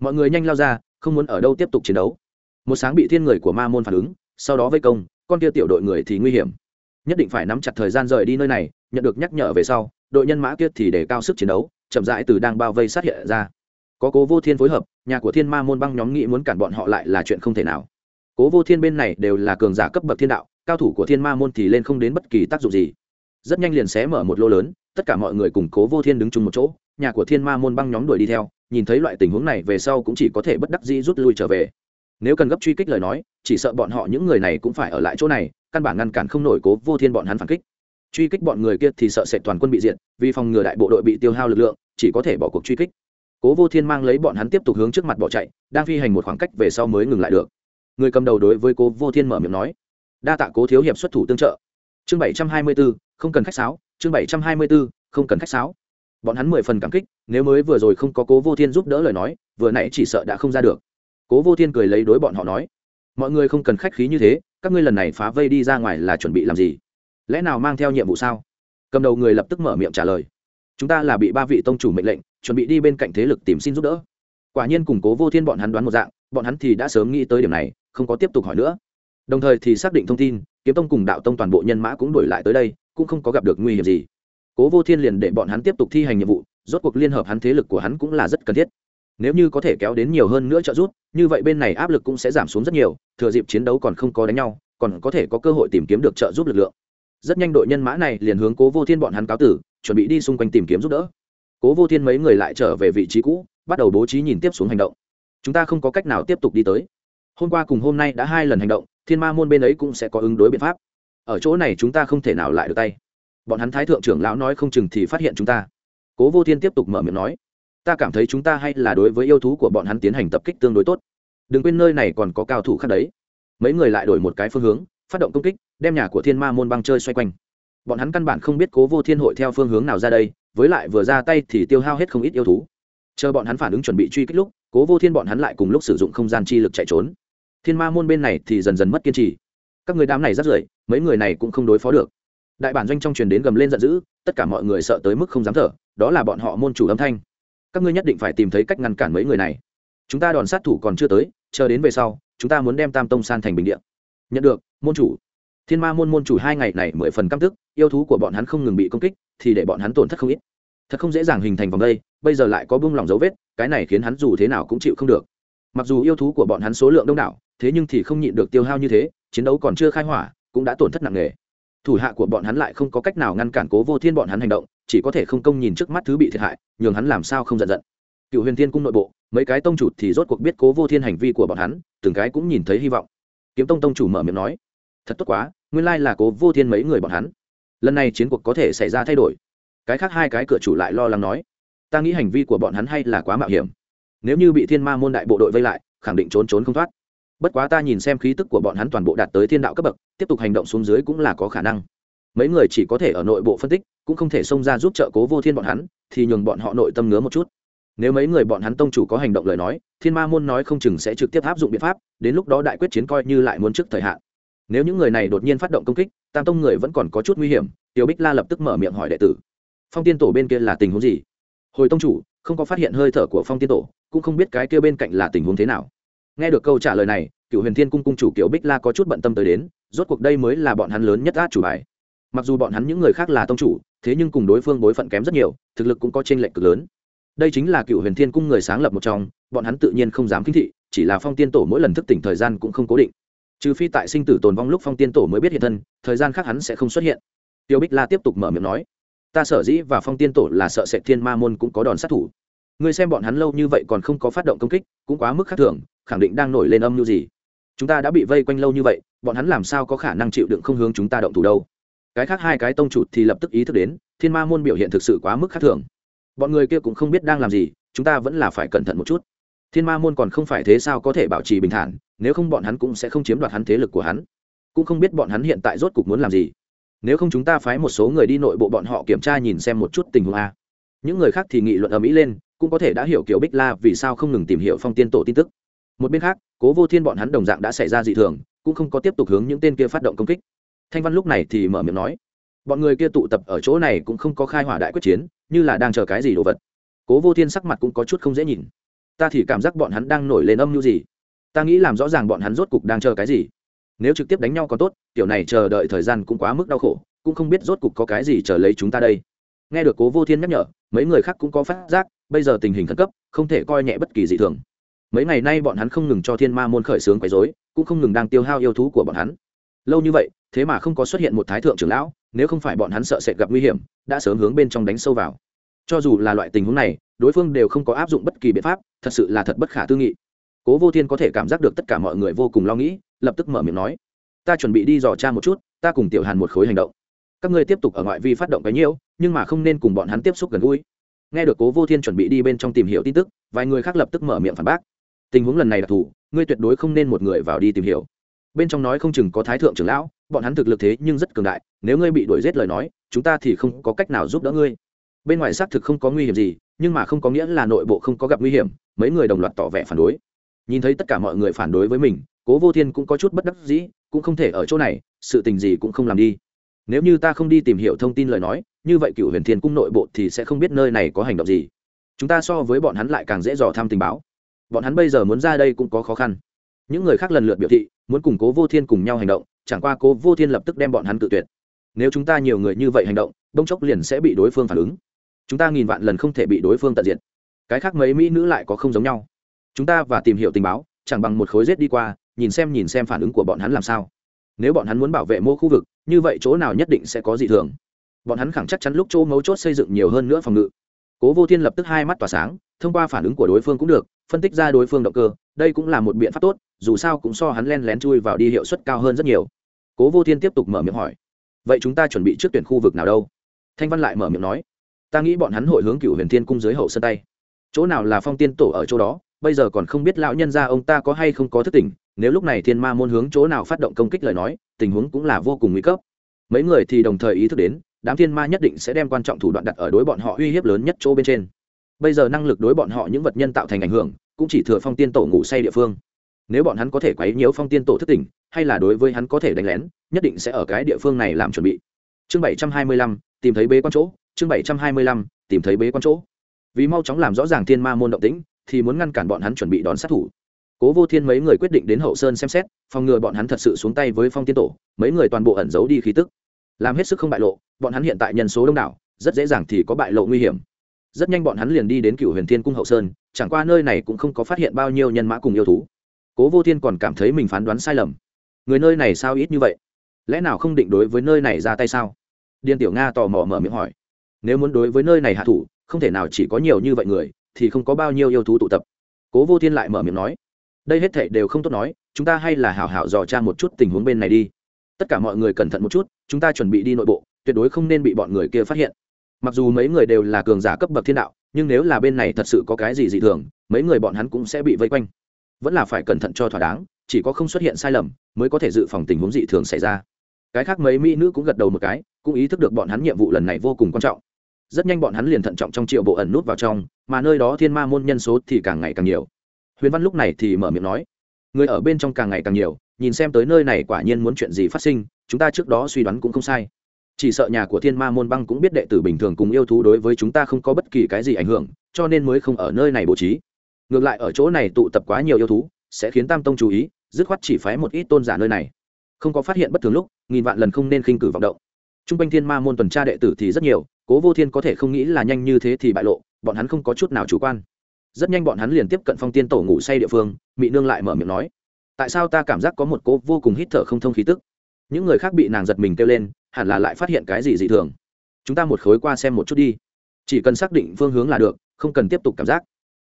Mọi người nhanh lao ra, không muốn ở đâu tiếp tục chiến đấu. Một sáng bị thiên người của ma môn phản ứng, sau đó vây công, con kia tiểu đội người thì nguy hiểm. Nhất định phải nắm chặt thời gian rời đi nơi này, nhận được nhắc nhở về sau, đội nhân mã kia thì để cao sức chiến đấu, chậm rãi từ đang bao vây sát hiện ra. Có cố vô thiên phối hợp, nhà của thiên ma môn băng nhóm nghĩ muốn cản bọn họ lại là chuyện không thể nào. Cố vô thiên bên này đều là cường giả cấp bậc thiên đạo, cao thủ của thiên ma môn thì lên không đến bất kỳ tác dụng gì. Rất nhanh liền xé mở một lô lớn, tất cả mọi người cùng cố vô thiên đứng chung một chỗ nhà của thiên ma môn băng nhóm đuổi đi theo, nhìn thấy loại tình huống này về sau cũng chỉ có thể bất đắc dĩ rút lui trở về. Nếu cần gấp truy kích lời nói, chỉ sợ bọn họ những người này cũng phải ở lại chỗ này, căn bản ngăn cản không nổi cố vô thiên bọn hắn phản kích. Truy kích bọn người kia thì sợ sẽ toàn quân bị diệt, vì phòng ngừa đại bộ đội bị tiêu hao lực lượng, chỉ có thể bỏ cuộc truy kích. Cố vô thiên mang lấy bọn hắn tiếp tục hướng trước mặt bỏ chạy, đang phi hành một khoảng cách về sau mới ngừng lại được. Người cầm đầu đối với cố vô thiên mở miệng nói, đa tạ cố thiếu hiệp xuất thủ tương trợ. Chương bảy trăm hai mươi b ố không cần khách sáo, chương bảy trăm hai mươi b ố không cần khách sáo bọn hắn mười phần cảm kích, nếu mới vừa rồi không có cố vô thiên giúp đỡ lời nói, vừa nãy chỉ sợ đã không ra được. Cố vô thiên cười lấy đối bọn họ nói, mọi người không cần khách khí như thế, các ngươi lần này phá vây đi ra ngoài là chuẩn bị làm gì? Lẽ nào mang theo nhiệm vụ sao? Cầm đầu người lập tức mở miệng trả lời, chúng ta là bị ba vị tông chủ mệnh lệnh, chuẩn bị đi bên cạnh thế lực tìm xin giúp đỡ. Quả nhiên củng cố vô thiên bọn hắn đoán một dạng, bọn hắn thì đã sớm nghĩ tới điểm này, không có tiếp tục hỏi nữa. Đồng thời thì xác định thông tin, kiếm tông cùng đạo tông toàn bộ nhân mã cũng đổi lại tới đây, cũng không có gặp được nguy hiểm gì cố vô thiên liền để bọn hắn tiếp tục thi hành nhiệm vụ, rốt cuộc liên hợp hắn thế lực của hắn cũng là rất cần thiết. Nếu như có thể kéo đến nhiều hơn nữa trợ giúp, như vậy bên này áp lực cũng sẽ giảm xuống rất nhiều, thừa dịp chiến đấu còn không có đánh nhau, còn có thể có cơ hội tìm kiếm được trợ giúp lực lượng. Rất nhanh đội nhân mã này liền hướng cố vô thiên bọn hắn cáo tử, chuẩn bị đi xung quanh tìm kiếm giúp đỡ. Cố vô thiên mấy người lại trở về vị trí cũ, bắt đầu bố trí nhìn tiếp xuống hành động. Chúng ta không có cách nào tiếp tục đi tới. Hôm qua cùng hôm nay đã hai lần hành động, thiên ma môn bên ấy cũng sẽ có ứng đối biện pháp. Ở chỗ này chúng ta không thể nào lại được tay bọn hắn thái thượng trưởng lão nói không chừng thì phát hiện chúng ta. Cố vô thiên tiếp tục mở miệng nói, ta cảm thấy chúng ta hay là đối với yêu thú của bọn hắn tiến hành tập kích tương đối tốt. Đừng quên nơi này còn có cao thủ khác đấy. Mấy người lại đổi một cái phương hướng, phát động công kích, đem nhà của thiên ma môn băng chơi xoay quanh. Bọn hắn căn bản không biết cố vô thiên hội theo phương hướng nào ra đây, với lại vừa ra tay thì tiêu hao hết không ít yêu thú. Chờ bọn hắn phản ứng chuẩn bị truy kích lúc, cố vô thiên bọn hắn lại cùng lúc sử dụng không gian chi lực chạy trốn. Thiên ma môn bên này thì dần dần mất kiên trì. Các người đám này rất rưởi, mấy người này cũng không đối phó được đại bản doanh trong truyền đến gầm lên giận dữ, tất cả mọi người sợ tới mức không dám thở, đó là bọn họ môn chủ âm thanh. Các ngươi nhất định phải tìm thấy cách ngăn cản mấy người này. Chúng ta đòn sát thủ còn chưa tới, chờ đến về sau, chúng ta muốn đem tam tông san thành bình điện nhận được, môn chủ. Thiên ma môn môn chủ hai ngày này mười phần căm tức, yêu thú của bọn hắn không ngừng bị công kích, thì để bọn hắn tổn thất không ít. Thật không dễ dàng hình thành vòng đây, bây giờ lại có bung lỏng dấu vết, cái này khiến hắn dù thế nào cũng chịu không được. Mặc dù yêu thú của bọn hắn số lượng đông đảo, thế nhưng thì không nhịn được tiêu hao như thế, chiến đấu còn chưa khai hỏa, cũng đã tổn thất nặng nề thủ hạ của bọn hắn lại không có cách nào ngăn cản cố vô thiên bọn hắn hành động, chỉ có thể không công nhìn trước mắt thứ bị thiệt hại, nhường hắn làm sao không giận giận. Cựu huyền thiên cung nội bộ, mấy cái tông chủ thì rốt cuộc biết cố vô thiên hành vi của bọn hắn, từng cái cũng nhìn thấy hy vọng. Kiếm tông tông chủ mở miệng nói, thật tốt quá, nguyên lai là cố vô thiên mấy người bọn hắn. Lần này chiến cuộc có thể xảy ra thay đổi. Cái khác hai cái cửa chủ lại lo lắng nói, ta nghĩ hành vi của bọn hắn hay là quá mạo hiểm. Nếu như bị thiên ma môn đại bộ đội vây lại, khẳng định trốn trốn không thoát bất quá ta nhìn xem khí tức của bọn hắn toàn bộ đạt tới thiên đạo cấp bậc, tiếp tục hành động xuống dưới cũng là có khả năng. Mấy người chỉ có thể ở nội bộ phân tích, cũng không thể xông ra giúp trợ cố vô thiên bọn hắn, thì nhường bọn họ nội tâm ngứa một chút. Nếu mấy người bọn hắn tông chủ có hành động lời nói, thiên ma môn nói không chừng sẽ trực tiếp áp dụng biện pháp, đến lúc đó đại quyết chiến coi như lại muốn trước thời hạn. Nếu những người này đột nhiên phát động công kích, tam tông người vẫn còn có chút nguy hiểm tiểu bích la lập tức mở miệng hỏi đệ tử. Phong tiên tổ bên kia là tình huống gì? Hồi tông chủ, không có phát hiện hơi thở của phong tiên tổ, cũng không biết cái kia bên cạnh là tình huống thế nào nghe được câu trả lời này cựu huyền thiên cung cung chủ kiểu bích la có chút bận tâm tới đến, rốt cuộc đây mới là bọn hắn lớn nhất át chủ bài. Mặc dù bọn hắn những người khác là tông chủ, thế nhưng cùng đối phương bối phận kém rất nhiều, thực lực cũng có t r ê n lệch cực lớn. Đây chính là cựu huyền thiên cung người sáng lập một trong, bọn hắn tự nhiên không dám kính thị, chỉ là phong tiên tổ mỗi lần thức tỉnh thời gian cũng không cố định. Trừ phi tại sinh tử tồn vong lúc phong tiên tổ mới biết hiện thân, thời gian khác hắn sẽ không xuất hiện. Tiêu bích la tiếp tục mở miệng nói, ta sở dĩ và phong tiên tổ là sợ sệt thiên ma môn cũng có đòn sát thủ. Ngươi xem bọn hắn lâu như vậy còn không có phát động công kích, cũng quá mức khác thường khẳng định đang nổi lên âm mưu gì? Chúng ta đã bị vây quanh lâu như vậy, bọn hắn làm sao có khả năng chịu đựng không hướng chúng ta động thủ đâu? Cái khác hai cái tông chủ thì lập tức ý thức đến, thiên ma môn biểu hiện thực sự quá mức khác thường. Bọn người kia cũng không biết đang làm gì, chúng ta vẫn là phải cẩn thận một chút. Thiên ma môn còn không phải thế sao có thể bảo trì bình thản, nếu không bọn hắn cũng sẽ không chiếm đoạt hắn thế lực của hắn. Cũng không biết bọn hắn hiện tại rốt cục muốn làm gì. Nếu không chúng ta phái một số người đi nội bộ bọn họ kiểm tra nhìn xem một chút tình huống a. Những người khác thì nghị luận ở mỹ lên, cũng có thể đã hiểu kiểu bích la vì sao không ngừng tìm hiểu phong tiên tổ tin tức một bên khác, cố vô thiên bọn hắn đồng dạng đã xảy ra dị thường, cũng không có tiếp tục hướng những tên kia phát động công kích. Thanh văn lúc này thì mở miệng nói, bọn người kia tụ tập ở chỗ này cũng không có khai hỏa đại quyết chiến, như là đang chờ cái gì đồ vật. Cố vô thiên sắc mặt cũng có chút không dễ nhìn. Ta thì cảm giác bọn hắn đang nổi lên âm mưu gì? Ta nghĩ làm rõ ràng bọn hắn rốt cục đang chờ cái gì. Nếu trực tiếp đánh nhau còn tốt kiểu này chờ đợi thời gian cũng quá mức đau khổ, cũng không biết rốt cục có cái gì chờ lấy chúng ta đây. Nghe được cố vô thiên nhắc nhở, mấy người khác cũng có phát giác, bây giờ tình hình khẩn cấp, không thể coi nhẹ bất kỳ dị thường mấy ngày nay bọn hắn không ngừng cho thiên ma môn khởi xướng quấy dối cũng không ngừng đang tiêu hao yêu thú của bọn hắn. Lâu như vậy, thế mà không có xuất hiện một thái thượng trưởng lão, nếu không phải bọn hắn sợ sệt gặp nguy hiểm, đã sớm hướng bên trong đánh sâu vào. Cho dù là loại tình huống này, đối phương đều không có áp dụng bất kỳ biện pháp, thật sự là thật bất khả tư nghị. Cố vô thiên có thể cảm giác được tất cả mọi người vô cùng lo nghĩ, lập tức mở miệng nói, ta chuẩn bị đi dò cha một chút, ta cùng tiểu hàn một khối hành động. Các ngươi tiếp tục ở ngoại vi phát động cái nhiễu, nhưng mà không nên cùng bọn hắn tiếp xúc gần gũi. Nghe được cố vô thiên chuẩn bị đi bên trong tìm hiểu tin tức, vài người khác lập tức mở miệng phản bác tình huống lần này đặc thù ngươi tuyệt đối không nên một người vào đi tìm hiểu. Bên trong nói không chừng có thái thượng trưởng lão, bọn hắn thực lực thế nhưng rất cường đại, nếu ngươi bị đuổi giết lời nói, chúng ta thì không có cách nào giúp đỡ ngươi. Bên ngoài xác thực không có nguy hiểm gì, nhưng mà không có nghĩa là nội bộ không có gặp nguy hiểm, mấy người đồng loạt tỏ vẻ phản đối. Nhìn thấy tất cả mọi người phản đối với mình, cố vô thiên cũng có chút bất đắc dĩ, cũng không thể ở chỗ này, sự tình gì cũng không làm đi. Nếu như ta không đi tìm hiểu thông tin lời nói, như vậy cựu huyền thiên cung nội bộ thì sẽ không biết nơi này có hành động gì. Chúng ta so với bọn hắn lại càng dễ dò tham tình báo bọn hắn bây giờ muốn ra đây cũng có khó khăn. Những người khác lần lượt biểu thị, muốn cùng cố vô thiên cùng nhau hành động, chẳng qua cố vô thiên lập tức đem bọn hắn tự tuyệt. Nếu chúng ta nhiều người như vậy hành động bông chốc liền sẽ bị đối phương phản ứng. Chúng ta nghìn vạn lần không thể bị đối phương tận diện. cái khác mấy mỹ nữ lại có không giống nhau. Chúng ta và tìm hiểu tình báo, chẳng bằng một khối rết đi qua, nhìn xem nhìn xem phản ứng của bọn hắn làm sao. Nếu bọn hắn muốn bảo vệ mô khu vực, như vậy chỗ nào nhất định sẽ có dị thường. Bọn hắn khẳng chắc chắn lúc chỗ mấu chốt xây dựng nhiều hơn nữa phòng ngự. Cố vô thiên lập tức hai mắt tỏa sáng, thông qua phản ứng của đối phương cũng được phân tích ra đối phương động cơ, đây cũng là một biện pháp tốt, dù sao cũng so hắn len lén chui vào đi hiệu suất cao hơn rất nhiều. Cố vô thiên tiếp tục mở miệng hỏi, vậy chúng ta chuẩn bị trước tuyển khu vực nào đâu? Thanh văn lại mở miệng nói, ta nghĩ bọn hắn hội hướng cựu huyền thiên cung dưới hậu sân tay. Chỗ nào là phong tiên tổ ở chỗ đó, bây giờ còn không biết lão nhân gia ông ta có hay không có thức tỉnh, nếu lúc này thiên ma môn hướng chỗ nào phát động công kích lời nói, tình huống cũng là vô cùng nguy cấp. Mấy người thì đồng thời ý thức đến, đám thiên ma nhất định sẽ đem quan trọng thủ đoạn đặt ở đối bọn họ uy hiếp lớn nhất chỗ bên trên bây giờ năng lực đối bọn họ những vật nhân tạo thành ảnh hưởng, cũng chỉ thừa phong tiên tổ ngủ say địa phương. Nếu bọn hắn có thể quấy nhiễu phong tiên tổ thức tỉnh, hay là đối với hắn có thể đánh lén, nhất định sẽ ở cái địa phương này làm chuẩn bị. Chương bảy trăm hai mươi lăm, tìm thấy bế quan chỗ. Chương bảy trăm hai mươi lăm, tìm thấy bế quan chỗ. Vì mau chóng làm rõ ràng thiên ma môn động tĩnh, thì muốn ngăn cản bọn hắn chuẩn bị đón sát thủ. Cố vô thiên mấy người quyết định đến hậu sơn xem xét, phòng ngừa bọn hắn thật sự xuống tay với phong tiên tổ, mấy người toàn bộ ẩn giấu đi khí tức. Làm hết sức không bại lộ, bọn hắn hiện tại nhân số đông đảo, rất dễ dàng thì có bại lộ nguy hiểm rất nhanh bọn hắn liền đi đến cựu huyền thiên cung hậu sơn, chẳng qua nơi này cũng không có phát hiện bao nhiêu nhân mã cùng yêu thú. Cố vô thiên còn cảm thấy mình phán đoán sai lầm. Người nơi này sao ít như vậy? Lẽ nào không định đối với nơi này ra tay sao? Điền tiểu nga tò mò mở miệng hỏi. Nếu muốn đối với nơi này hạ thủ, không thể nào chỉ có nhiều như vậy người, thì không có bao nhiêu yêu thú tụ tập. Cố vô thiên lại mở miệng nói. Đây hết thể đều không tốt nói, chúng ta hay là hảo hảo dò tra một chút tình huống bên này đi. Tất cả mọi người cẩn thận một chút, chúng ta chuẩn bị đi nội bộ, tuyệt đối không nên bị bọn người kia phát hiện mặc dù mấy người đều là cường giả cấp bậc thiên đạo, nhưng nếu là bên này thật sự có cái gì dị thường, mấy người bọn hắn cũng sẽ bị vây quanh. Vẫn là phải cẩn thận cho thỏa đáng, chỉ có không xuất hiện sai lầm, mới có thể dự phòng tình huống dị thường xảy ra. Cái khác mấy mỹ nữ cũng gật đầu một cái, cũng ý thức được bọn hắn nhiệm vụ lần này vô cùng quan trọng. Rất nhanh bọn hắn liền thận trọng trong triệu bộ ẩn nút vào trong, mà nơi đó thiên ma môn nhân số thì càng ngày càng nhiều. Huyền văn lúc này thì mở miệng nói, người ở bên trong càng ngày càng nhiều, nhìn xem tới nơi này quả nhiên muốn chuyện gì phát sinh, chúng ta trước đó suy đoán cũng không sai chỉ sợ nhà của thiên ma môn băng cũng biết đệ tử bình thường cùng yêu thú đối với chúng ta không có bất kỳ cái gì ảnh hưởng, cho nên mới không ở nơi này bố trí. Ngược lại ở chỗ này tụ tập quá nhiều yêu thú, sẽ khiến tam tông chú ý, dứt khoát chỉ phái một ít tôn giả nơi này. Không có phát hiện bất thường lúc, nghìn vạn lần không nên khinh cử vọng động. T r u n g quanh thiên ma môn tuần tra đệ tử thì rất nhiều, cố vô thiên có thể không nghĩ là nhanh như thế thì bại lộ, bọn hắn không có chút nào chủ quan. Rất nhanh bọn hắn liền tiếp cận phong tiên tổ ngủ say địa phương mỹ nương lại mở miệng nói, tại sao ta cảm giác có một cô vô cùng hít thở không thông khí tức? Những người khác bị nàng giật mình kêu lên hẳn là lại phát hiện cái gì dị thường. Chúng ta một khối qua xem một chút đi. Chỉ cần xác định phương hướng là được, không cần tiếp tục cảm giác.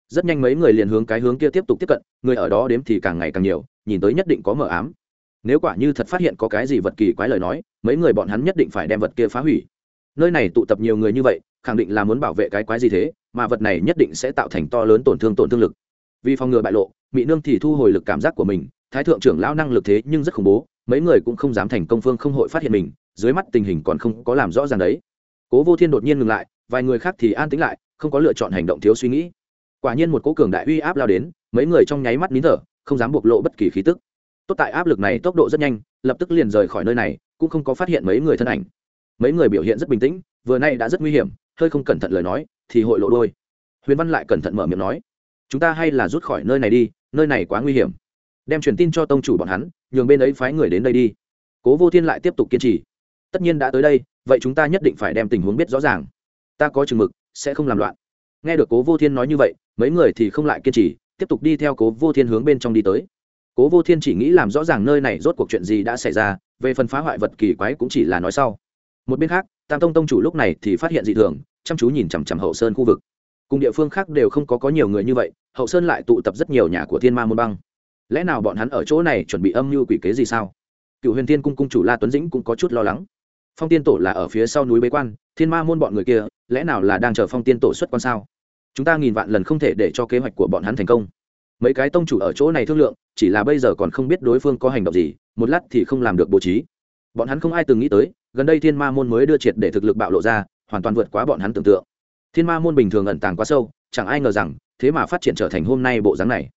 Rất nhanh mấy người liền hướng cái hướng kia tiếp tục tiếp cận, người ở đó đếm thì càng ngày càng nhiều, nhìn tới nhất định có mờ ám. Nếu quả như thật phát hiện có cái gì vật kỳ quái lời nói, mấy người bọn hắn nhất định phải đem vật kia phá hủy. Nơi này tụ tập nhiều người như vậy, khẳng định là muốn bảo vệ cái quái gì thế, mà vật này nhất định sẽ tạo thành to lớn tổn thương tổn thương lực. Vì phòng ngừa bại lộ mỹ nương thì thu hồi lực cảm giác của mình, thái thượng trưởng lão năng lực thế nhưng rất khủng bố, mấy người cũng không dám thành công phương không hội phát hiện mình dưới mắt tình hình còn không có làm rõ ràng đấy. Cố vô thiên đột nhiên ngừng lại, vài người khác thì an tĩnh lại, không có lựa chọn hành động thiếu suy nghĩ. Quả nhiên một cố cường đại uy áp lao đến, mấy người trong nháy mắt nín thở, không dám bộc lộ bất kỳ khí tức. Tốt tại áp lực này tốc độ rất nhanh, lập tức liền rời khỏi nơi này, cũng không có phát hiện mấy người thân ảnh. Mấy người biểu hiện rất bình tĩnh, vừa nay đã rất nguy hiểm, hơi không cẩn thận lời nói, thì hội lộ đôi. Huyền văn lại cẩn thận mở miệng nói, chúng ta hay là rút khỏi nơi này đi, nơi này quá nguy hiểm. Đem truyền tin cho tông chủ bọn hắn, nhường bên ấy phái người đến đây đi. Cố vô thiên lại tiếp tục kiên trì tất nhiên đã tới đây, vậy chúng ta nhất định phải đem tình huống biết rõ ràng. Ta có chừng mực, sẽ không làm loạn. Nghe được cố vô thiên nói như vậy, mấy người thì không lại kiên trì, tiếp tục đi theo cố vô thiên hướng bên trong đi tới. Cố vô thiên chỉ nghĩ làm rõ ràng nơi này rốt cuộc chuyện gì đã xảy ra, về phần phá hoại vật kỳ quái cũng chỉ là nói sau. Một bên khác, tam tông tông chủ lúc này thì phát hiện dị thường, chăm chú nhìn chằm chằm hậu sơn khu vực. Cùng địa phương khác đều không có có nhiều người như vậy, hậu sơn lại tụ tập rất nhiều nhà của thiên ma môn băng. Lẽ nào bọn hắn ở chỗ này chuẩn bị âm mưu quỷ kế gì sao? Cựu huyền thiên cung cung chủ la tuấn dĩnh cũng có chút lo lắng phong tiên tổ là ở phía sau núi bế quan, thiên ma môn bọn người kia, lẽ nào là đang chờ phong tiên tổ xuất quan sao? Chúng ta nghìn vạn lần không thể để cho kế hoạch của bọn hắn thành công. Mấy cái tông chủ ở chỗ này thương lượng, chỉ là bây giờ còn không biết đối phương có hành động gì, một lát thì không làm được bố trí. Bọn hắn không ai từng nghĩ tới, gần đây thiên ma môn mới đưa triệt để thực lực bạo lộ ra, hoàn toàn vượt quá bọn hắn tưởng tượng. Thiên ma môn bình thường ẩn tàng quá sâu, chẳng ai ngờ rằng, thế mà phát triển trở thành hôm nay bộ dáng này.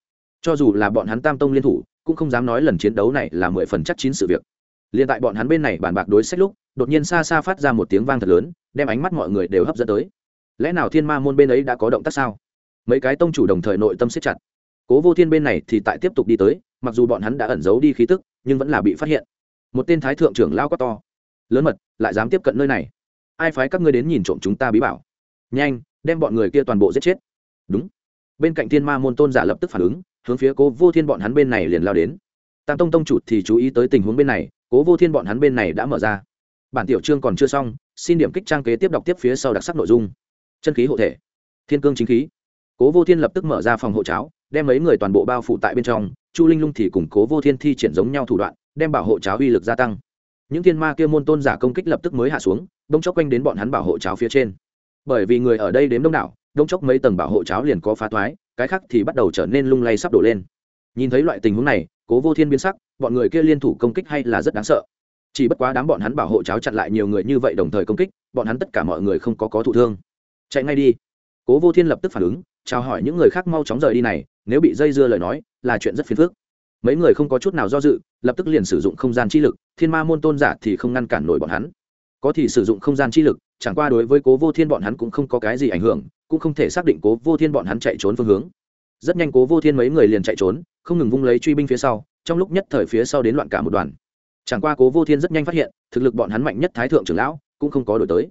Cho dù là bọn hắn tam tông liên thủ, cũng không dám nói lần chiến đấu này là mười phần chắc chín sự việc. Liền tại bọn hắn bên này bàn bạc đối sách lúc đột nhiên xa xa phát ra một tiếng vang thật lớn, đem ánh mắt mọi người đều hấp dẫn tới. Lẽ nào thiên ma môn bên ấy đã có động tác sao? Mấy cái tông chủ đồng thời nội tâm siết chặt. Cố vô thiên bên này thì tại tiếp tục đi tới, mặc dù bọn hắn đã ẩn giấu đi khí tức, nhưng vẫn là bị phát hiện. Một tên thái thượng trưởng lao quá to. Lớn mật, lại dám tiếp cận nơi này. Ai phái các ngươi đến nhìn trộm chúng ta bí bảo? Nhanh, đem bọn người kia toàn bộ giết chết. Đúng. Bên cạnh thiên ma môn tôn giả lập tức phản ứng, hướng phía cố vô thiên bọn hắn bên này liền lao đến. Tam tông tông chủ thì chú ý tới tình huống bên này, cố vô thiên bọn hắn bên này đã mở ra bản tiểu chương còn chưa xong, xin điểm kích trang kế tiếp đọc tiếp phía sau đặc sắc nội dung. Chân khí hộ thể. Thiên cương chính khí. Cố vô thiên lập tức mở ra phòng hộ cháo, đem mấy người toàn bộ bao phủ tại bên trong, chu linh lung thì củng cố vô thiên thi triển giống nhau thủ đoạn, đem bảo hộ cháo uy lực gia tăng. Những thiên ma kia môn tôn giả công kích lập tức mới hạ xuống, đông chốc quanh đến bọn hắn bảo hộ cháo phía trên. Bởi vì người ở đây đếm đông đảo, đông chốc mấy tầng bảo hộ cháo liền có phá thoái, cái khác thì bắt đầu trở nên lung lay sắp đổ lên. Nhìn thấy loại tình huống này, cố vô thiên biến sắc, bọn người kia liên thủ công kích hay là rất đáng sợ chỉ bất quá đám bọn hắn bảo hộ cháo chặn lại nhiều người như vậy đồng thời công kích, bọn hắn tất cả mọi người không có có thụ thương. Chạy ngay đi. Cố vô thiên lập tức phản ứng, chào hỏi những người khác mau chóng rời đi này, nếu bị dây dưa lời nói, là chuyện rất phiền phức. Mấy người không có chút nào do dự, lập tức liền sử dụng không gian chi lực, thiên ma môn tôn giả thì không ngăn cản nổi bọn hắn. Có thì sử dụng không gian chi lực, chẳng qua đối với cố vô thiên bọn hắn cũng không có cái gì ảnh hưởng, cũng không thể xác định cố vô thiên bọn hắn chạy trốn phương hướng. Rất nhanh cố vô thiên mấy người liền chạy trốn, không ngừng vung lấy truy binh phía sau, trong lúc nhất thời phía sau đến loạn cả một đoàn chẳng qua cố vô thiên rất nhanh phát hiện, thực lực bọn hắn mạnh nhất thái thượng trưởng lão cũng không có đổi tới.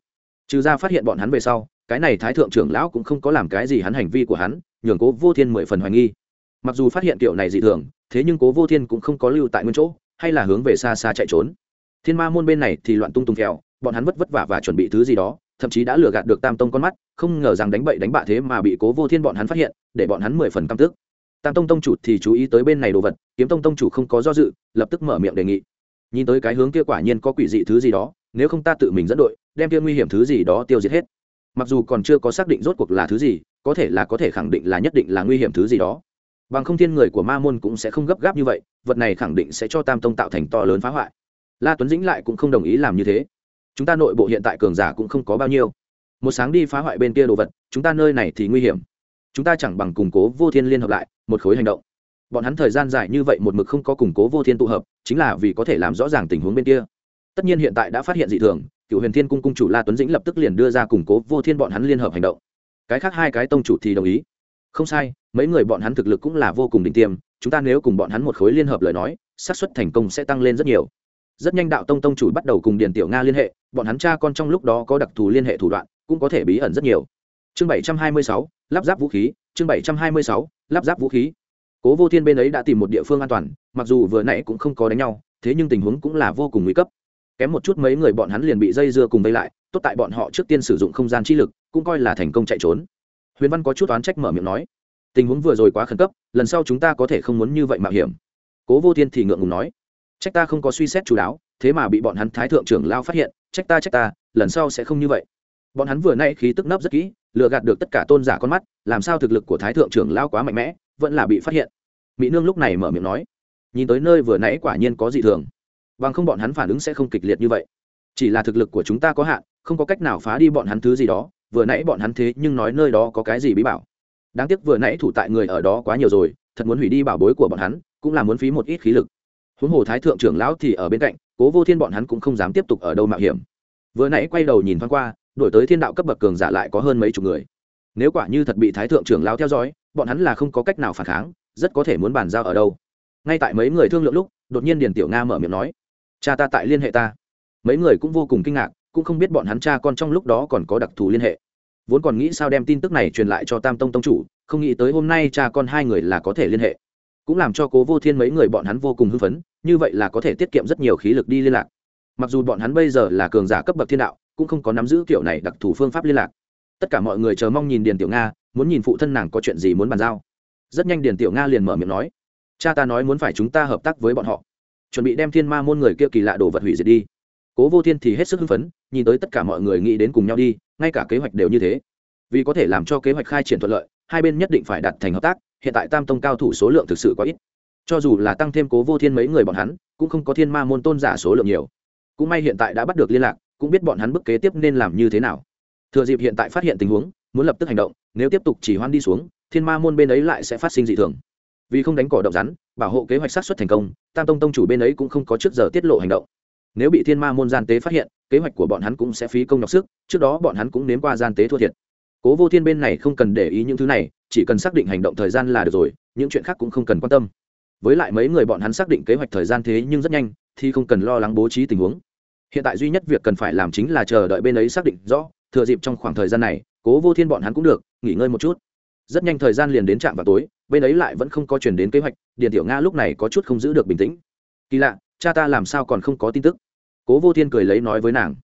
Trừ ra phát hiện bọn hắn về sau, cái này thái thượng trưởng lão cũng không có làm cái gì hắn hành vi của hắn, nhường cố vô thiên mười phần hoài nghi. Mặc dù phát hiện kiểu này dị thường, thế nhưng cố vô thiên cũng không có lưu tại nguyên chỗ, hay là hướng về xa xa chạy trốn. Thiên ma môn bên này thì loạn tung tung kẹo, bọn hắn vất vất vả và chuẩn bị thứ gì đó, thậm chí đã lừa gạt được tam tông con mắt, không ngờ rằng đánh bậy đánh bạ thế mà bị cố vô thiên bọn hắn phát hiện, để bọn hắn mười phần căm tức. Tam tông tông chủ thì chú ý tới bên này đồ vật, kiếm tông tông chủ không có do dự, lập tức mở miệng đề nghị nhìn tới cái hướng kia quả nhiên có quỷ dị thứ gì đó, nếu không ta tự mình dẫn đội, đem kia nguy hiểm thứ gì đó tiêu diệt hết. Mặc dù còn chưa có xác định rốt cuộc là thứ gì, có thể là có thể khẳng định là nhất định là nguy hiểm thứ gì đó. Bằng không thiên người của ma môn cũng sẽ không gấp gáp như vậy, vật này khẳng định sẽ cho tam tông tạo thành to lớn phá hoại. La tuấn dĩnh lại cũng không đồng ý làm như thế. Chúng ta nội bộ hiện tại cường giả cũng không có bao nhiêu. Một sáng đi phá hoại bên kia đồ vật, chúng ta nơi này thì nguy hiểm. Chúng ta chẳng bằng củng cố vô thiên liên hợp lại, một khối hành động bọn hắn thời gian dài như vậy một mực không có củng cố vô thiên tụ hợp, chính là vì có thể làm rõ ràng tình huống bên kia. Tất nhiên hiện tại đã phát hiện dị thường cựu huyền thiên cung cung chủ la tuấn dĩnh lập tức liền đưa ra củng cố vô thiên bọn hắn liên hợp hành động. Cái khác hai cái tông chủ thì đồng ý. Không sai, mấy người bọn hắn thực lực cũng là vô cùng đỉnh tiêm, chúng ta nếu cùng bọn hắn một khối liên hợp lời nói, xác suất thành công sẽ tăng lên rất nhiều. Rất nhanh đạo tông tông chủ bắt đầu cùng điền tiểu nga liên hệ, bọn hắn cha con trong lúc đó có đặc thù liên hệ thủ đoạn, cũng có thể bí ẩn rất nhiều. Chương bảy trăm hai mươi sáu, lắp ráp vũ khí, chương bảy trăm hai mươi sáu, lắp ráp vũ khí cố vô thiên bên ấy đã tìm một địa phương an toàn, mặc dù vừa nãy cũng không có đánh nhau, thế nhưng tình huống cũng là vô cùng nguy cấp. Kém một chút mấy người bọn hắn liền bị dây dưa cùng vây lại, tốt tại bọn họ trước tiên sử dụng không gian chi lực, cũng coi là thành công chạy trốn. Huyền văn có chút oán trách mở miệng nói, tình huống vừa rồi quá khẩn cấp, lần sau chúng ta có thể không muốn như vậy mạo hiểm. Cố vô thiên thì ngượng ngùng nói, trách ta không có suy xét chú đáo, thế mà bị bọn hắn thái thượng trưởng lao phát hiện, trách ta trách ta, lần sau sẽ không như vậy. Bọn hắn vừa nay khí tức nấp rất kỹ lừa gạt được tất cả tôn giả con mắt, làm sao thực lực của thái thượng trưởng lao quá mạnh mẽ, vẫn là bị phát hiện. Mỹ nương lúc này mở miệng nói, nhìn tới nơi vừa nãy quả nhiên có dị thường. Bằng không bọn hắn phản ứng sẽ không kịch liệt như vậy. Chỉ là thực lực của chúng ta có hạn, không có cách nào phá đi bọn hắn thứ gì đó, vừa nãy bọn hắn thế nhưng nói nơi đó có cái gì bí bảo. Đáng tiếc vừa nãy thủ tại người ở đó quá nhiều rồi, thật muốn hủy đi bảo bối của bọn hắn, cũng là muốn phí một ít khí lực. Huống hồ thái thượng trưởng lão thì ở bên cạnh, cố vô thiên bọn hắn cũng không dám tiếp tục ở đâu mạo hiểm. Vừa nãy quay đầu nhìn thoáng qua đổi tới thiên đạo cấp bậc cường giả lại có hơn mấy chục người. Nếu quả như thật bị thái thượng trưởng lao theo dõi, bọn hắn là không có cách nào phản kháng, rất có thể muốn bàn giao ở đâu. Ngay tại mấy người thương lượng lúc, đột nhiên điền tiểu nga mở miệng nói, cha ta tại liên hệ ta. Mấy người cũng vô cùng kinh ngạc, cũng không biết bọn hắn cha con trong lúc đó còn có đặc thù liên hệ. Vốn còn nghĩ sao đem tin tức này truyền lại cho tam tông tông chủ, không nghĩ tới hôm nay cha con hai người là có thể liên hệ. Cũng làm cho cố vô thiên mấy người bọn hắn vô cùng hưng phấn, như vậy là có thể tiết kiệm rất nhiều khí lực đi liên lạc. Mặc dù bọn hắn bây giờ là cường giả cấp bậc thiên đạo cũng không có nắm giữ kiểu này đặc thù phương pháp liên lạc. Tất cả mọi người chờ mong nhìn điền tiểu nga, muốn nhìn phụ thân nàng có chuyện gì muốn bàn giao. Rất nhanh điền tiểu nga liền mở miệng nói, cha ta nói muốn phải chúng ta hợp tác với bọn họ. Chuẩn bị đem thiên ma môn người kia kỳ lạ đồ vật hủy diệt đi. Cố vô thiên thì hết sức hưng phấn, nhìn tới tất cả mọi người nghĩ đến cùng nhau đi, ngay cả kế hoạch đều như thế. Vì có thể làm cho kế hoạch khai triển thuận lợi, hai bên nhất định phải đặt thành hợp tác, hiện tại tam tông cao thủ số lượng thực sự quá ít. Cho dù là tăng thêm cố vô thiên mấy người bọn hắn, cũng không có thiên ma môn tôn giả số lượng nhiều. Cũng may hiện tại đã bắt được liên lạc cũng biết bọn hắn bức kế tiếp nên làm như thế nào. Thừa dịp hiện tại phát hiện tình huống, muốn lập tức hành động, nếu tiếp tục chỉ hoan đi xuống, thiên ma môn bên ấy lại sẽ phát sinh dị thường. Vì không đánh cỏ động rắn, bảo hộ kế hoạch sát xuất thành công, tam tông tông chủ bên ấy cũng không có trước giờ tiết lộ hành động. Nếu bị thiên ma môn gian tế phát hiện, kế hoạch của bọn hắn cũng sẽ phí công nhọc sức, trước đó bọn hắn cũng nếm qua gian tế thua thiệt. Cố vô thiên bên này không cần để ý những thứ này, chỉ cần xác định hành động thời gian là được rồi, những chuyện khác cũng không cần quan tâm. Với lại mấy người bọn hắn xác định kế hoạch thời gian thế nhưng rất nhanh, thì không cần lo lắng bố trí tình huống hiện tại duy nhất việc cần phải làm chính là chờ đợi bên ấy xác định rõ, thừa dịp trong khoảng thời gian này, cố vô thiên bọn hắn cũng được, nghỉ ngơi một chút. Rất nhanh thời gian liền đến trạm vào tối, bên ấy lại vẫn không có chuyển đến kế hoạch, điền tiểu nga lúc này có chút không giữ được bình tĩnh. Kỳ lạ, cha ta làm sao còn không có tin tức? Cố vô thiên cười lấy nói với nàng.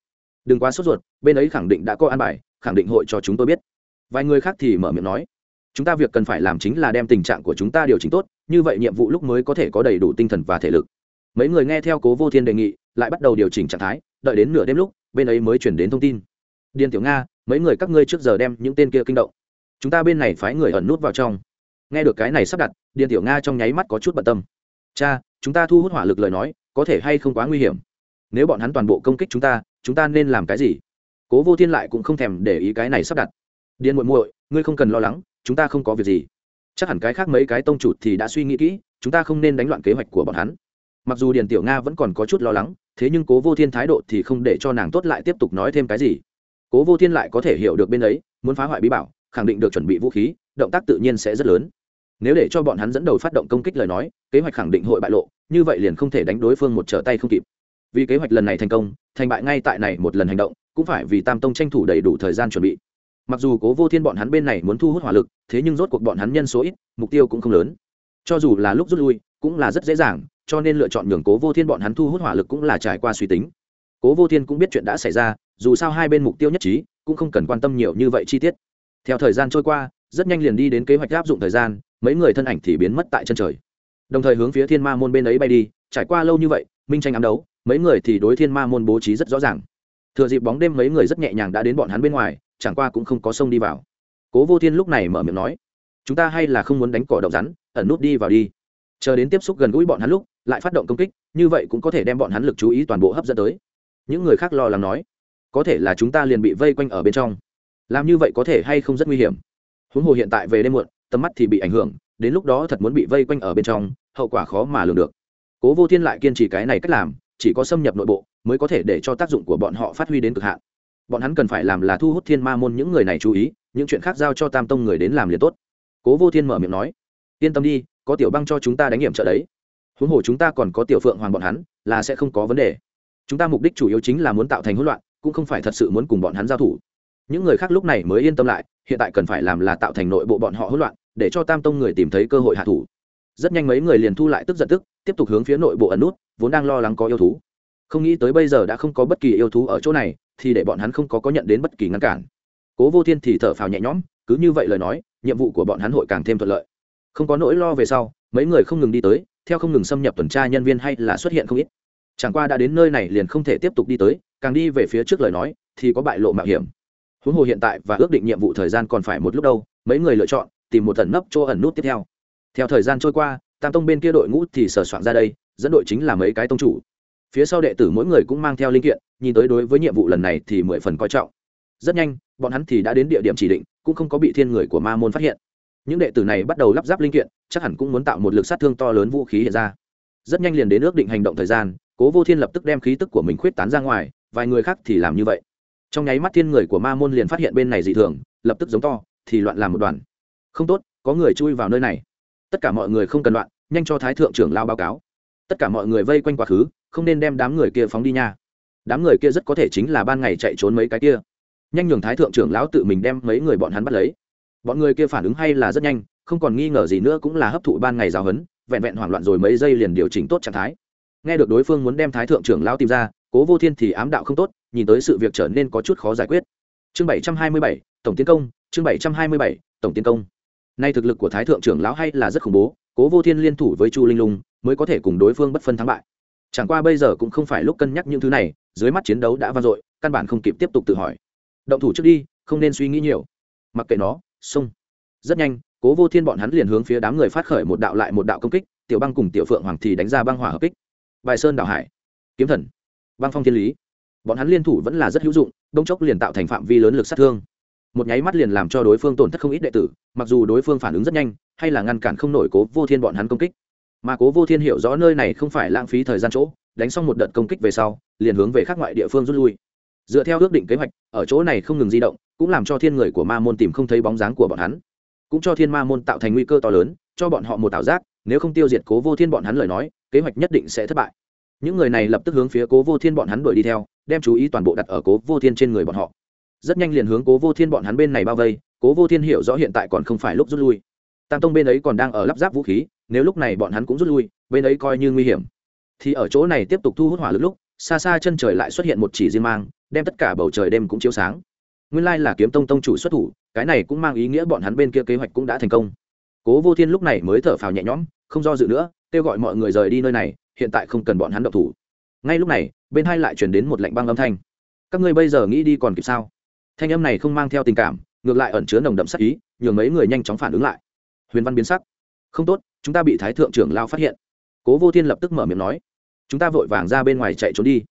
Đừng quá sốt ruột, bên ấy khẳng định đã có an bài, khẳng định hội cho chúng tôi biết. Vài người khác thì mở miệng nói. Chúng ta việc cần phải làm chính là đem tình trạng của chúng ta điều chỉnh tốt, như vậy nhiệm vụ lúc mới có thể có đầy đủ tinh thần và thể lực mấy người nghe theo cố vô thiên đề nghị, lại bắt đầu điều chỉnh trạng thái, đợi đến nửa đêm lúc, bên ấy mới chuyển đến thông tin. Điền tiểu nga, mấy người các ngươi trước giờ đem những tên kia kinh động. Chúng ta bên này phái người ẩn nút vào trong. Nghe được cái này sắp đặt, điền tiểu nga trong nháy mắt có chút bận tâm. Cha, chúng ta thu hút hỏa lực lời nói, có thể hay không quá nguy hiểm? Nếu bọn hắn toàn bộ công kích chúng ta chúng ta nên làm cái gì? Cố vô thiên lại cũng không thèm để ý cái này sắp đặt. Điền muội muội, ngươi không cần lo lắng, chúng ta không có việc gì. Chắc hẳn cái khác mấy cái tông chủ thì đã suy nghĩ kỹ, chúng ta không nên đánh loạn kế hoạch của bọn hắn mặc dù điền tiểu nga vẫn còn có chút lo lắng, thế nhưng cố vô thiên thái độ thì không để cho nàng tốt lại tiếp tục nói thêm cái gì. Cố vô thiên lại có thể hiểu được bên ấy, muốn phá hoại bí bảo, khẳng định được chuẩn bị vũ khí, động tác tự nhiên sẽ rất lớn. Nếu để cho bọn hắn dẫn đầu phát động công kích lời nói, kế hoạch khẳng định hội bại lộ, như vậy liền không thể đánh đối phương một trở tay không kịp. Vì kế hoạch lần này thành công, thành bại ngay tại này một lần hành động, cũng phải vì tam tông tranh thủ đầy đủ thời gian chuẩn bị. Mặc dù cố vô thiên bọn hắn bên này muốn thu hút hỏa lực, thế nhưng rốt cuộc bọn hắn nhân số ít, mục tiêu cũng không lớn. Cho dù là lúc rút lui, cũng là rất dễ dàng cho nên lựa chọn nhường cố vô thiên bọn hắn thu hút hỏa lực cũng là trải qua suy tính. Cố vô thiên cũng biết chuyện đã xảy ra, dù sao hai bên mục tiêu nhất trí, cũng không cần quan tâm nhiều như vậy chi tiết. Theo thời gian trôi qua, rất nhanh liền đi đến kế hoạch áp dụng thời gian, mấy người thân ảnh thì biến mất tại chân trời. Đồng thời hướng phía thiên ma môn bên ấy bay đi, trải qua lâu như vậy, minh tranh ám đấu, mấy người thì đối thiên ma môn bố trí rất rõ ràng. Thừa dịp bóng đêm mấy người rất nhẹ nhàng đã đến bọn hắn bên ngoài, chẳng qua cũng không có sông đi vào. Cố vô thiên lúc này mở miệng nói, chúng ta hay là không muốn đánh cỏ động rắn, ẩn nút đi vào đi. Chờ đến tiếp xúc gần gũi bọn hắn lúc lại phát động công kích, như vậy cũng có thể đem bọn hắn lực chú ý toàn bộ hấp dẫn tới. Những người khác lo lắng nói, có thể là chúng ta liền bị vây quanh ở bên trong. Làm như vậy có thể hay không rất nguy hiểm. Huống hồ hiện tại về đêm muộn, tầm mắt thì bị ảnh hưởng, đến lúc đó thật muốn bị vây quanh ở bên trong, hậu quả khó mà lường được. Cố vô thiên lại kiên trì cái này cách làm, chỉ có xâm nhập nội bộ mới có thể để cho tác dụng của bọn họ phát huy đến cực hạn. Bọn hắn cần phải làm là thu hút thiên ma môn những người này chú ý, những chuyện khác giao cho tam tông người đến làm liền tốt. Cố vô thiên mở miệng nói, yên tâm đi, có tiểu băng cho chúng ta đánh hiểm trợ đấy huống hồ chúng ta còn có tiểu phượng hoàng bọn hắn, là sẽ không có vấn đề. Chúng ta mục đích chủ yếu chính là muốn tạo thành hỗn loạn, cũng không phải thật sự muốn cùng bọn hắn giao thủ. Những người khác lúc này mới yên tâm lại, hiện tại cần phải làm là tạo thành nội bộ bọn họ hỗn loạn, để cho tam tông người tìm thấy cơ hội hạ thủ. Rất nhanh mấy người liền thu lại tức giận tức, tiếp tục hướng phía nội bộ ẩn nút, vốn đang lo lắng có yêu thú. Không nghĩ tới bây giờ đã không có bất kỳ yêu thú ở chỗ này, thì để bọn hắn không có có nhận đến bất kỳ ngăn cản. Cố vô thiên thì thở phào nhẹ nhõm, cứ như vậy lời nói, nhiệm vụ của bọn hắn hội càng thêm thuận lợi. Không có nỗi lo về sau, mấy người không ngừng đi tới theo không ngừng xâm nhập tuần tra nhân viên hay là xuất hiện không ít. Chẳng qua đã đến nơi này liền không thể tiếp tục đi tới, càng đi về phía trước lời nói, thì có bại lộ mạo hiểm. Huống hồ hiện tại và ước định nhiệm vụ thời gian còn phải một lúc đâu, mấy người lựa chọn, tìm một tận nấp chỗ ẩn nút tiếp theo. Theo thời gian trôi qua, tam tông bên kia đội ngũ thì sờ soạn ra đây, dẫn đội chính là mấy cái tông chủ. Phía sau đệ tử mỗi người cũng mang theo linh kiện, nhìn tới đối với nhiệm vụ lần này thì mười phần coi trọng. Rất nhanh, bọn hắn thì đã đến địa điểm chỉ định, cũng không có bị thiên người của ma môn phát hiện. Những đệ tử này bắt đầu lắp ráp linh kiện chắc hẳn cũng muốn tạo một lực sát thương to lớn vũ khí hiện ra. Rất nhanh liền đến ước định hành động thời gian, cố vô thiên lập tức đem khí tức của mình khuyết tán ra ngoài, vài người khác thì làm như vậy. Trong nháy mắt thiên người của ma môn liền phát hiện bên này dị thường, lập tức giống to, thì loạn làm một đoàn. Không tốt, có người chui vào nơi này. Tất cả mọi người không cần loạn, nhanh cho thái thượng trưởng lao báo cáo. Tất cả mọi người vây quanh quá khứ, không nên đem đám người kia phóng đi nha. Đám người kia rất có thể chính là ban ngày chạy trốn mấy cái kia. Nhanh nhường thái thượng trưởng lão tự mình đem mấy người bọn hắn bắt lấy. Bọn người kia phản ứng hay là rất nhanh không còn nghi ngờ gì nữa cũng là hấp thụ ban ngày giáo hấn vẹn vẹn hoảng loạn rồi mấy giây liền điều chỉnh tốt trạng thái. Nghe được đối phương muốn đem thái thượng trưởng lão tìm ra cố vô thiên thì ám đạo không tốt nhìn tới sự việc trở nên có chút khó giải quyết. Chương bảy trăm hai mươi bảy tổng tiến công chương bảy trăm hai mươi bảy tổng tiến công. Nay thực lực của thái thượng trưởng lão hay là rất khủng bố cố vô thiên liên thủ với chu linh lung mới có thể cùng đối phương bất phân thắng bại. Chẳng qua bây giờ cũng không phải lúc cân nhắc những thứ này dưới mắt chiến đấu đã vang dội căn bản không kịp tiếp tục tự hỏi. Động thủ trước đi không nên suy nghĩ nhiều. Mặc kệ nó xung, rất nhanh cố vô thiên bọn hắn liền hướng phía đám người phát khởi một đạo lại một đạo công kích, tiểu băng cùng tiểu phượng hoàng thì đánh ra băng hỏa hợp kích. Bài sơn đảo hải, kiếm thần, băng phong thiên lý. Bọn hắn liên thủ vẫn là rất hữu dụng, đông chốc liền tạo thành phạm vi lớn lực sát thương. Một nháy mắt liền làm cho đối phương tổn thất không ít đệ tử, mặc dù đối phương phản ứng rất nhanh, hay là ngăn cản không nổi cố vô thiên bọn hắn công kích. Mà cố vô thiên hiểu rõ nơi này không phải lãng phí thời gian chỗ, đánh xong một đợt công kích về sau, liền hướng về khác ngoại địa phương rút lui. Dựa theo ước định kế hoạch, ở chỗ này không ngừng di động, cũng làm cho thiên người của ma môn tìm không thấy bóng dáng của bọn hắn cũng cho thiên ma môn tạo thành nguy cơ to lớn, cho bọn họ một ảo giác, nếu không tiêu diệt cố vô thiên bọn hắn lời nói, kế hoạch nhất định sẽ thất bại. Những người này lập tức hướng phía cố vô thiên bọn hắn đuổi đi theo, đem chú ý toàn bộ đặt ở cố vô thiên trên người bọn họ. Rất nhanh liền hướng cố vô thiên bọn hắn bên này bao vây, cố vô thiên hiểu rõ hiện tại còn không phải lúc rút lui. Tam tông bên ấy còn đang ở lắp ráp vũ khí, nếu lúc này bọn hắn cũng rút lui, bên ấy coi như nguy hiểm. Thì ở chỗ này tiếp tục thu hút hỏa lực lúc, xa xa chân trời lại xuất hiện một chỉ diêm mang, đem tất cả bầu trời đêm cũng chiếu sáng. Nguyên lai là kiếm tông tông chủ xuất thủ cái này cũng mang ý nghĩa bọn hắn bên kia kế hoạch cũng đã thành công. Cố vô thiên lúc này mới thở phào nhẹ nhõm, không do dự nữa, kêu gọi mọi người rời đi nơi này, hiện tại không cần bọn hắn độc thủ. Ngay lúc này, bên hai lại chuyển đến một lệnh băng âm thanh. Các ngươi bây giờ nghĩ đi còn kịp sao? Thanh âm này không mang theo tình cảm, ngược lại ẩn chứa nồng đậm sắc ý, nhường mấy người nhanh chóng phản ứng lại. Huyền văn biến sắc. Không tốt, chúng ta bị thái thượng trưởng lao phát hiện. Cố vô thiên lập tức mở miệng nói. Chúng ta vội vàng ra bên ngoài chạy trốn đi.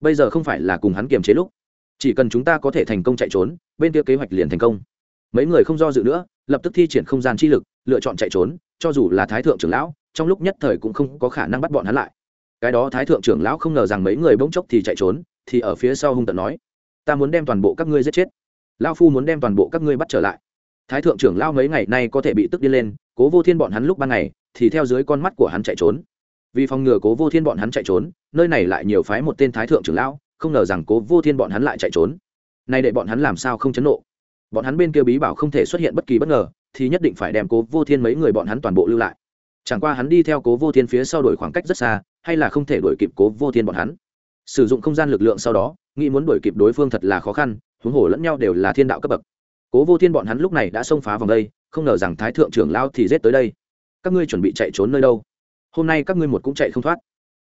Bây giờ không phải là cùng hắn kiềm chế lúc. Chỉ cần chúng ta có thể thành công chạy trốn, bên kia kế hoạch liền thành công mấy người không do dự nữa, lập tức thi triển không gian chi lực, lựa chọn chạy trốn, cho dù là thái thượng trưởng lão, trong lúc nhất thời cũng không có khả năng bắt bọn hắn lại. Cái đó thái thượng trưởng lão không ngờ rằng mấy người bỗng chốc thì chạy trốn, thì ở phía sau hung tận nói, ta muốn đem toàn bộ các ngươi giết chết. Lao phu muốn đem toàn bộ các ngươi bắt trở lại. Thái thượng trưởng lao mấy ngày nay có thể bị tức đi lên, cố vô thiên bọn hắn lúc ban ngày, thì theo dưới con mắt của hắn chạy trốn. Vì phòng ngừa cố vô thiên bọn hắn chạy trốn, nơi này lại nhiều phái một tên thái thượng trưởng lão, không ngờ rằng cố vô thiên bọn hắn lại chạy trốn. Nay để bọn hắn làm sao không chấn nộ? Bọn hắn bên kia bí bảo không thể xuất hiện bất kỳ bất ngờ, thì nhất định phải đem cố vô thiên mấy người bọn hắn toàn bộ lưu lại. Chẳng qua hắn đi theo cố vô thiên phía sau đổi khoảng cách rất xa, hay là không thể đuổi kịp cố vô thiên bọn hắn. Sử dụng không gian lực lượng sau đó, nghĩ muốn đuổi kịp đối phương thật là khó khăn, huống hồ lẫn nhau đều là thiên đạo cấp bậc. Cố vô thiên bọn hắn lúc này đã xông phá vòng đây, không ngờ rằng thái thượng trưởng lao thì rết tới đây. Các ngươi chuẩn bị chạy trốn nơi đâu? Hôm nay các ngươi một cũng chạy không thoát.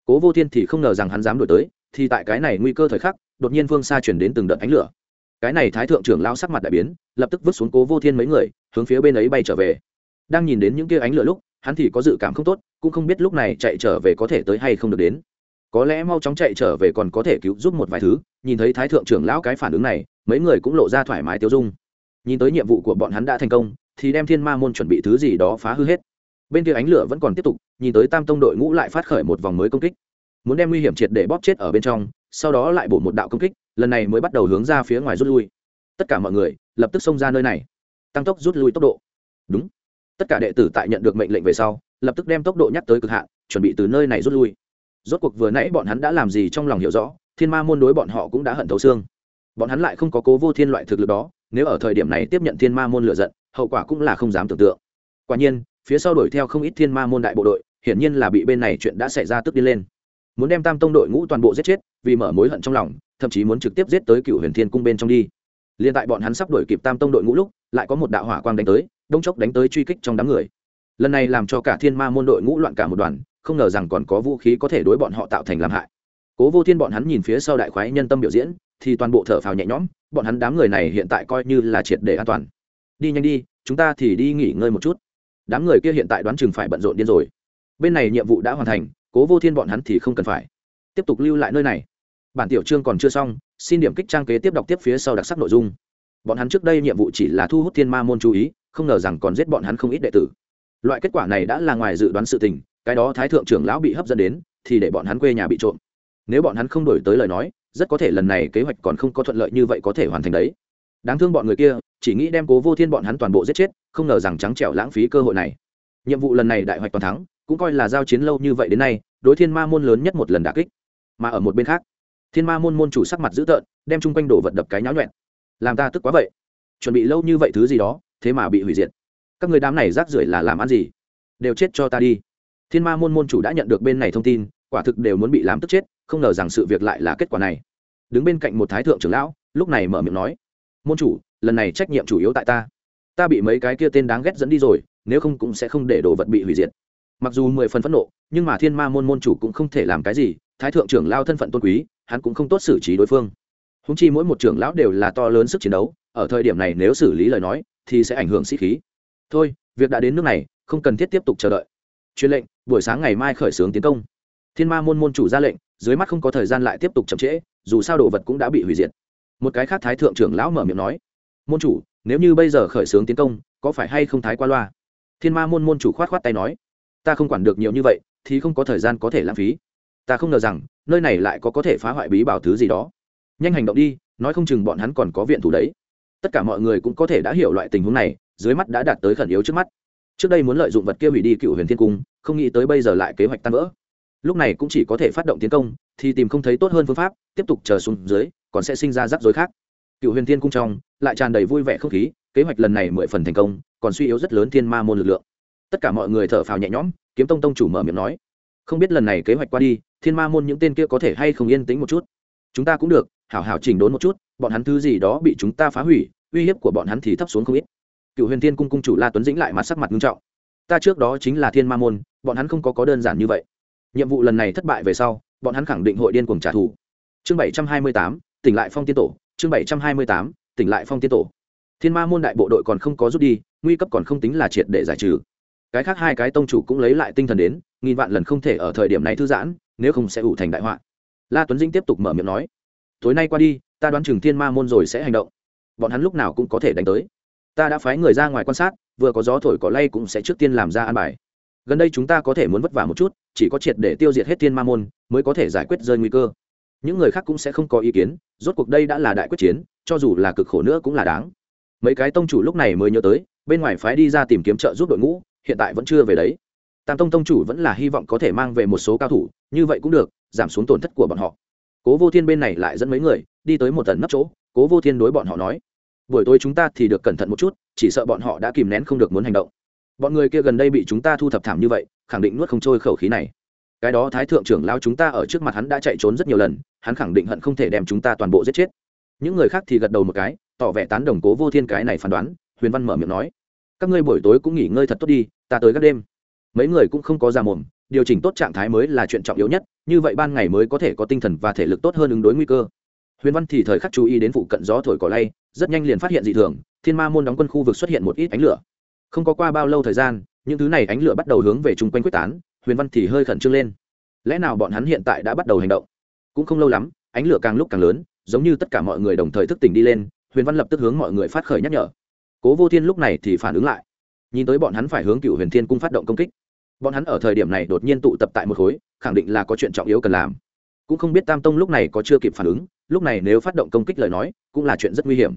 Cố vô thiên thì không ngờ rằng hắn dám đổi tới, thì tại cái này nguy cơ thời khắc, đột nhiên phương xa chuyển đến từng đợt ánh lửa cái này thái thượng trưởng lao sắc mặt đại biến, lập tức vứt xuống cố vô thiên mấy người, hướng phía bên ấy bay trở về. Đang nhìn đến những kia ánh lửa lúc, hắn thì có dự cảm không tốt, cũng không biết lúc này chạy trở về có thể tới hay không được đến. Có lẽ mau chóng chạy trở về còn có thể cứu giúp một vài thứ, nhìn thấy thái thượng trưởng lão cái phản ứng này, mấy người cũng lộ ra thoải mái tiêu dung. Nhìn tới nhiệm vụ của bọn hắn đã thành công, thì đem thiên ma môn chuẩn bị thứ gì đó phá hư hết. Bên kia ánh lửa vẫn còn tiếp tục, nhìn tới tam tông đội ngũ lại phát khởi một vòng mới công kích. Muốn đem nguy hiểm triệt để bóp chết ở bên trong, sau đó lại bổ một đạo công kích lần này mới bắt đầu hướng ra phía ngoài rút lui. Tất cả mọi người lập tức xông ra nơi này. Tăng tốc rút lui tốc độ. Đúng. Tất cả đệ tử tại nhận được mệnh lệnh về sau, lập tức đem tốc độ nhắc tới cực hạn, chuẩn bị từ nơi này rút lui. Rốt cuộc vừa nãy bọn hắn đã làm gì trong lòng hiểu rõ, thiên ma môn đối bọn họ cũng đã hận thấu xương. Bọn hắn lại không có cố vô thiên loại thực lực đó, nếu ở thời điểm này tiếp nhận thiên ma môn lựa giận, hậu quả cũng là không dám tưởng tượng. Quả nhiên, phía sau đuổi theo không ít thiên ma môn đại bộ đội, hiển nhiên là bị bên này chuyện đã xảy ra tức đi lên muốn đem tam tông đội ngũ toàn bộ giết chết, vì mở mối hận trong lòng, thậm chí muốn trực tiếp giết tới cựu huyền thiên cung bên trong đi. Liền tại bọn hắn sắp đuổi kịp tam tông đội ngũ lúc, lại có một đạo hỏa quang đánh tới, đông chốc đánh tới truy kích trong đám người. Lần này làm cho cả thiên ma môn đội ngũ loạn cả một đoàn, không ngờ rằng còn có vũ khí có thể đối bọn họ tạo thành làm hại. Cố vô thiên bọn hắn nhìn phía sau đại khoái nhân tâm biểu diễn, thì toàn bộ thở phào nhẹ nhõm, bọn hắn đám người này hiện tại coi như là triệt để an toàn. Đi nhanh đi, chúng ta thì đi nghỉ ngơi một chút. Đám người kia hiện tại đoán chừng phải bận rộn điên rồi. Bên này nhiệm vụ đã hoàn thành cố vô thiên bọn hắn thì không cần phải. Tiếp tục lưu lại nơi này. Bản tiểu chương còn chưa xong, xin điểm kích trang kế tiếp đọc tiếp phía sau đặc sắc nội dung. Bọn hắn trước đây nhiệm vụ chỉ là thu hút thiên ma môn chú ý, không ngờ rằng còn giết bọn hắn không ít đệ tử. Loại kết quả này đã là ngoài dự đoán sự tình, cái đó thái thượng trưởng lão bị hấp dẫn đến, thì để bọn hắn quê nhà bị trộm. Nếu bọn hắn không đổi tới lời nói, rất có thể lần này kế hoạch còn không có thuận lợi như vậy có thể hoàn thành đấy. Đáng thương bọn người kia, chỉ nghĩ đem cố vô thiên bọn hắn toàn bộ giết chết, không ngờ rằng trắng trẻo lãng phí cơ hội này. Nhiệm vụ lần này đại hoạch toàn thắng cũng coi là giao chiến lâu như vậy đến nay, đối thiên ma môn lớn nhất một lần đà kích, mà ở một bên khác, thiên ma môn môn chủ sắc mặt dữ tợn, đem chung quanh đổ vật đập cái nháo nhuẹn làm ta tức quá vậy. Chuẩn bị lâu như vậy thứ gì đó, thế mà bị hủy diệt. Các người đám này rác rưởi là làm ăn gì? Đều chết cho ta đi. Thiên ma môn môn chủ đã nhận được bên này thông tin, quả thực đều muốn bị làm tức chết, không ngờ rằng sự việc lại là kết quả này. Đứng bên cạnh một thái thượng trưởng lão, lúc này mở miệng nói, môn chủ, lần này trách nhiệm chủ yếu tại ta. Ta bị mấy cái kia tên đáng ghét dẫn đi rồi, nếu không cũng sẽ không để đồ vật bị hủy diệt mặc dù mười phần phẫn nộ, nhưng mà thiên ma môn môn chủ cũng không thể làm cái gì, thái thượng trưởng lao thân phận tôn quý, hắn cũng không tốt xử trí đối phương. Húng chi mỗi một trưởng lão đều là to lớn sức chiến đấu, ở thời điểm này nếu xử lý lời nói, thì sẽ ảnh hưởng sĩ khí. Thôi, việc đã đến nước này, không cần thiết tiếp tục chờ đợi. Truyền lệnh, buổi sáng ngày mai khởi xướng tiến công. Thiên ma môn môn chủ ra lệnh, dưới mắt không có thời gian lại tiếp tục chậm trễ, dù sao đồ vật cũng đã bị hủy diệt. Một cái khác thái thượng trưởng lão mở miệng nói, môn chủ, nếu như bây giờ khởi xướng tiến công, có phải hay không thái qua loa? Thiên ma môn môn chủ khoát khoát tay nói ta không quản được nhiều như vậy, thì không có thời gian có thể lãng phí. Ta không ngờ rằng, nơi này lại có có thể phá hoại bí bảo thứ gì đó. Nhanh hành động đi, nói không chừng bọn hắn còn có viện thủ đấy. Tất cả mọi người cũng có thể đã hiểu loại tình huống này, dưới mắt đã đạt tới khẩn yếu trước mắt. Trước đây muốn lợi dụng vật kia hủy đi cựu huyền thiên cung, không nghĩ tới bây giờ lại kế hoạch tan vỡ. Lúc này cũng chỉ có thể phát động tiến công, thì tìm không thấy tốt hơn phương pháp, tiếp tục chờ xuống dưới, còn sẽ sinh ra rắc rối khác. Cựu huyền thiên cung trong, lại tràn đầy vui vẻ không khí, kế hoạch lần này mười phần thành công, còn suy yếu rất lớn thiên ma môn lực lượng tất cả mọi người thở phào nhẹ nhõm, kiếm tông tông chủ mở miệng nói, không biết lần này kế hoạch qua đi, thiên ma môn những tên kia có thể hay không yên tĩnh một chút? Chúng ta cũng được, hảo hảo chỉnh đốn một chút, bọn hắn thứ gì đó bị chúng ta phá hủy, uy hiếp của bọn hắn thì thấp xuống không ít. Cựu huyền thiên cung cung chủ la tuấn dĩnh lại mặt sắc mặt nghiêm trọng, ta trước đó chính là thiên ma môn, bọn hắn không có có đơn giản như vậy. Nhiệm vụ lần này thất bại về sau, bọn hắn khẳng định hội điên cuồng trả thù. Chương bảy trăm hai mươi tám, tỉnh lại phong tiên tổ, chương bảy trăm hai mươi tám, tỉnh lại phong tiên tổ. Thiên ma môn đại bộ đội còn không có rút đi, nguy cấp còn không tính là triệt để giải trừ cái khác hai cái tông chủ cũng lấy lại tinh thần đến, nghìn vạn lần không thể ở thời điểm này thư giãn, nếu không sẽ ủ thành đại họa. La tuấn dinh tiếp tục mở miệng nói, tối nay qua đi, ta đoán chừng thiên ma môn rồi sẽ hành động. Bọn hắn lúc nào cũng có thể đánh tới. Ta đã phái người ra ngoài quan sát, vừa có gió thổi có lay cũng sẽ trước tiên làm ra an bài. Gần đây chúng ta có thể muốn vất vả một chút, chỉ có triệt để tiêu diệt hết thiên ma môn, mới có thể giải quyết rơi nguy cơ. Những người khác cũng sẽ không có ý kiến, rốt cuộc đây đã là đại quyết chiến, cho dù là cực khổ nữa cũng là đáng. Mấy cái tông chủ lúc này mới nhớ tới, bên ngoài phái đi ra tìm kiếm trợ giúp đội ngũ hiện tại vẫn chưa về đấy. Tam tông tông chủ vẫn là hy vọng có thể mang về một số cao thủ, như vậy cũng được, giảm xuống tổn thất của bọn họ. Cố vô thiên bên này lại dẫn mấy người, đi tới một tần nấp chỗ, cố vô thiên đối bọn họ nói, buổi tối chúng ta thì được cẩn thận một chút, chỉ sợ bọn họ đã kìm nén không được muốn hành động. Bọn người kia gần đây bị chúng ta thu thập thảm như vậy, khẳng định nuốt không trôi khẩu khí này. Cái đó thái thượng trưởng lao chúng ta ở trước mặt hắn đã chạy trốn rất nhiều lần, hắn khẳng định hận không thể đem chúng ta toàn bộ giết chết. Những người khác thì gật đầu một cái, tỏ vẻ tán đồng cố vô thiên cái này phán đoán, huyền văn mở miệng nói các ngươi buổi tối cũng nghỉ ngơi thật tốt đi, ta tới các đêm. Mấy người cũng không có ra mồm, điều chỉnh tốt trạng thái mới là chuyện trọng yếu nhất, như vậy ban ngày mới có thể có tinh thần và thể lực tốt hơn ứng đối nguy cơ. Huyền văn thì thời khắc chú ý đến phụ cận gió thổi cỏ lay, rất nhanh liền phát hiện dị thường, thiên ma môn đóng quân khu vực xuất hiện một ít ánh lửa. Không có qua bao lâu thời gian, những thứ này ánh lửa bắt đầu hướng về chung quanh quyết tán, huyền văn thì hơi khẩn trương lên. Lẽ nào bọn hắn hiện tại đã bắt đầu hành động? Cũng không lâu lắm, ánh lửa càng lúc càng lớn, giống như tất cả mọi người đồng thời thức tỉnh đi lên, huyền văn lập tức hướng mọi người phát khởi nhắc nhở cố vô thiên lúc này thì phản ứng lại. Nhìn tới bọn hắn phải hướng cựu huyền thiên cung phát động công kích. Bọn hắn ở thời điểm này đột nhiên tụ tập tại một khối, khẳng định là có chuyện trọng yếu cần làm. Cũng không biết tam tông lúc này có chưa kịp phản ứng, lúc này nếu phát động công kích lời nói, cũng là chuyện rất nguy hiểm.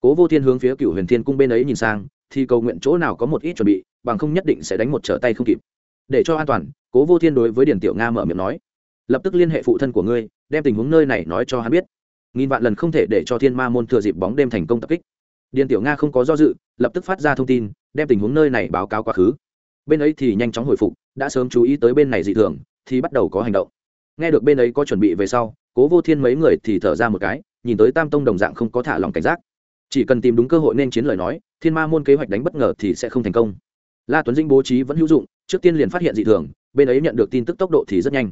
Cố vô thiên hướng phía cựu huyền thiên cung bên ấy nhìn sang, thì cầu nguyện chỗ nào có một ít chuẩn bị, bằng không nhất định sẽ đánh một trở tay không kịp. Để cho an toàn, cố vô thiên đối với điển tiểu nga mở miệng nói, lập tức liên hệ phụ thân của ngươi, đem tình huống nơi này nói cho hắn biết. Nghìn vạn lần không thể để cho thiên ma môn thừa dịp bóng đêm thành công tập kích điền tiểu nga không có do dự, lập tức phát ra thông tin, đem tình huống nơi này báo cáo quá khứ. Bên ấy thì nhanh chóng hồi phục, đã sớm chú ý tới bên này dị thường, thì bắt đầu có hành động. Nghe được bên ấy có chuẩn bị về sau, cố vô thiên mấy người thì thở ra một cái, nhìn tới tam tông đồng dạng không có thả lòng cảnh giác. Chỉ cần tìm đúng cơ hội nên chiến lời nói, thiên ma môn kế hoạch đánh bất ngờ thì sẽ không thành công. La tuấn dinh bố trí vẫn hữu dụng, trước tiên liền phát hiện dị thường, bên ấy nhận được tin tức tốc độ thì rất nhanh.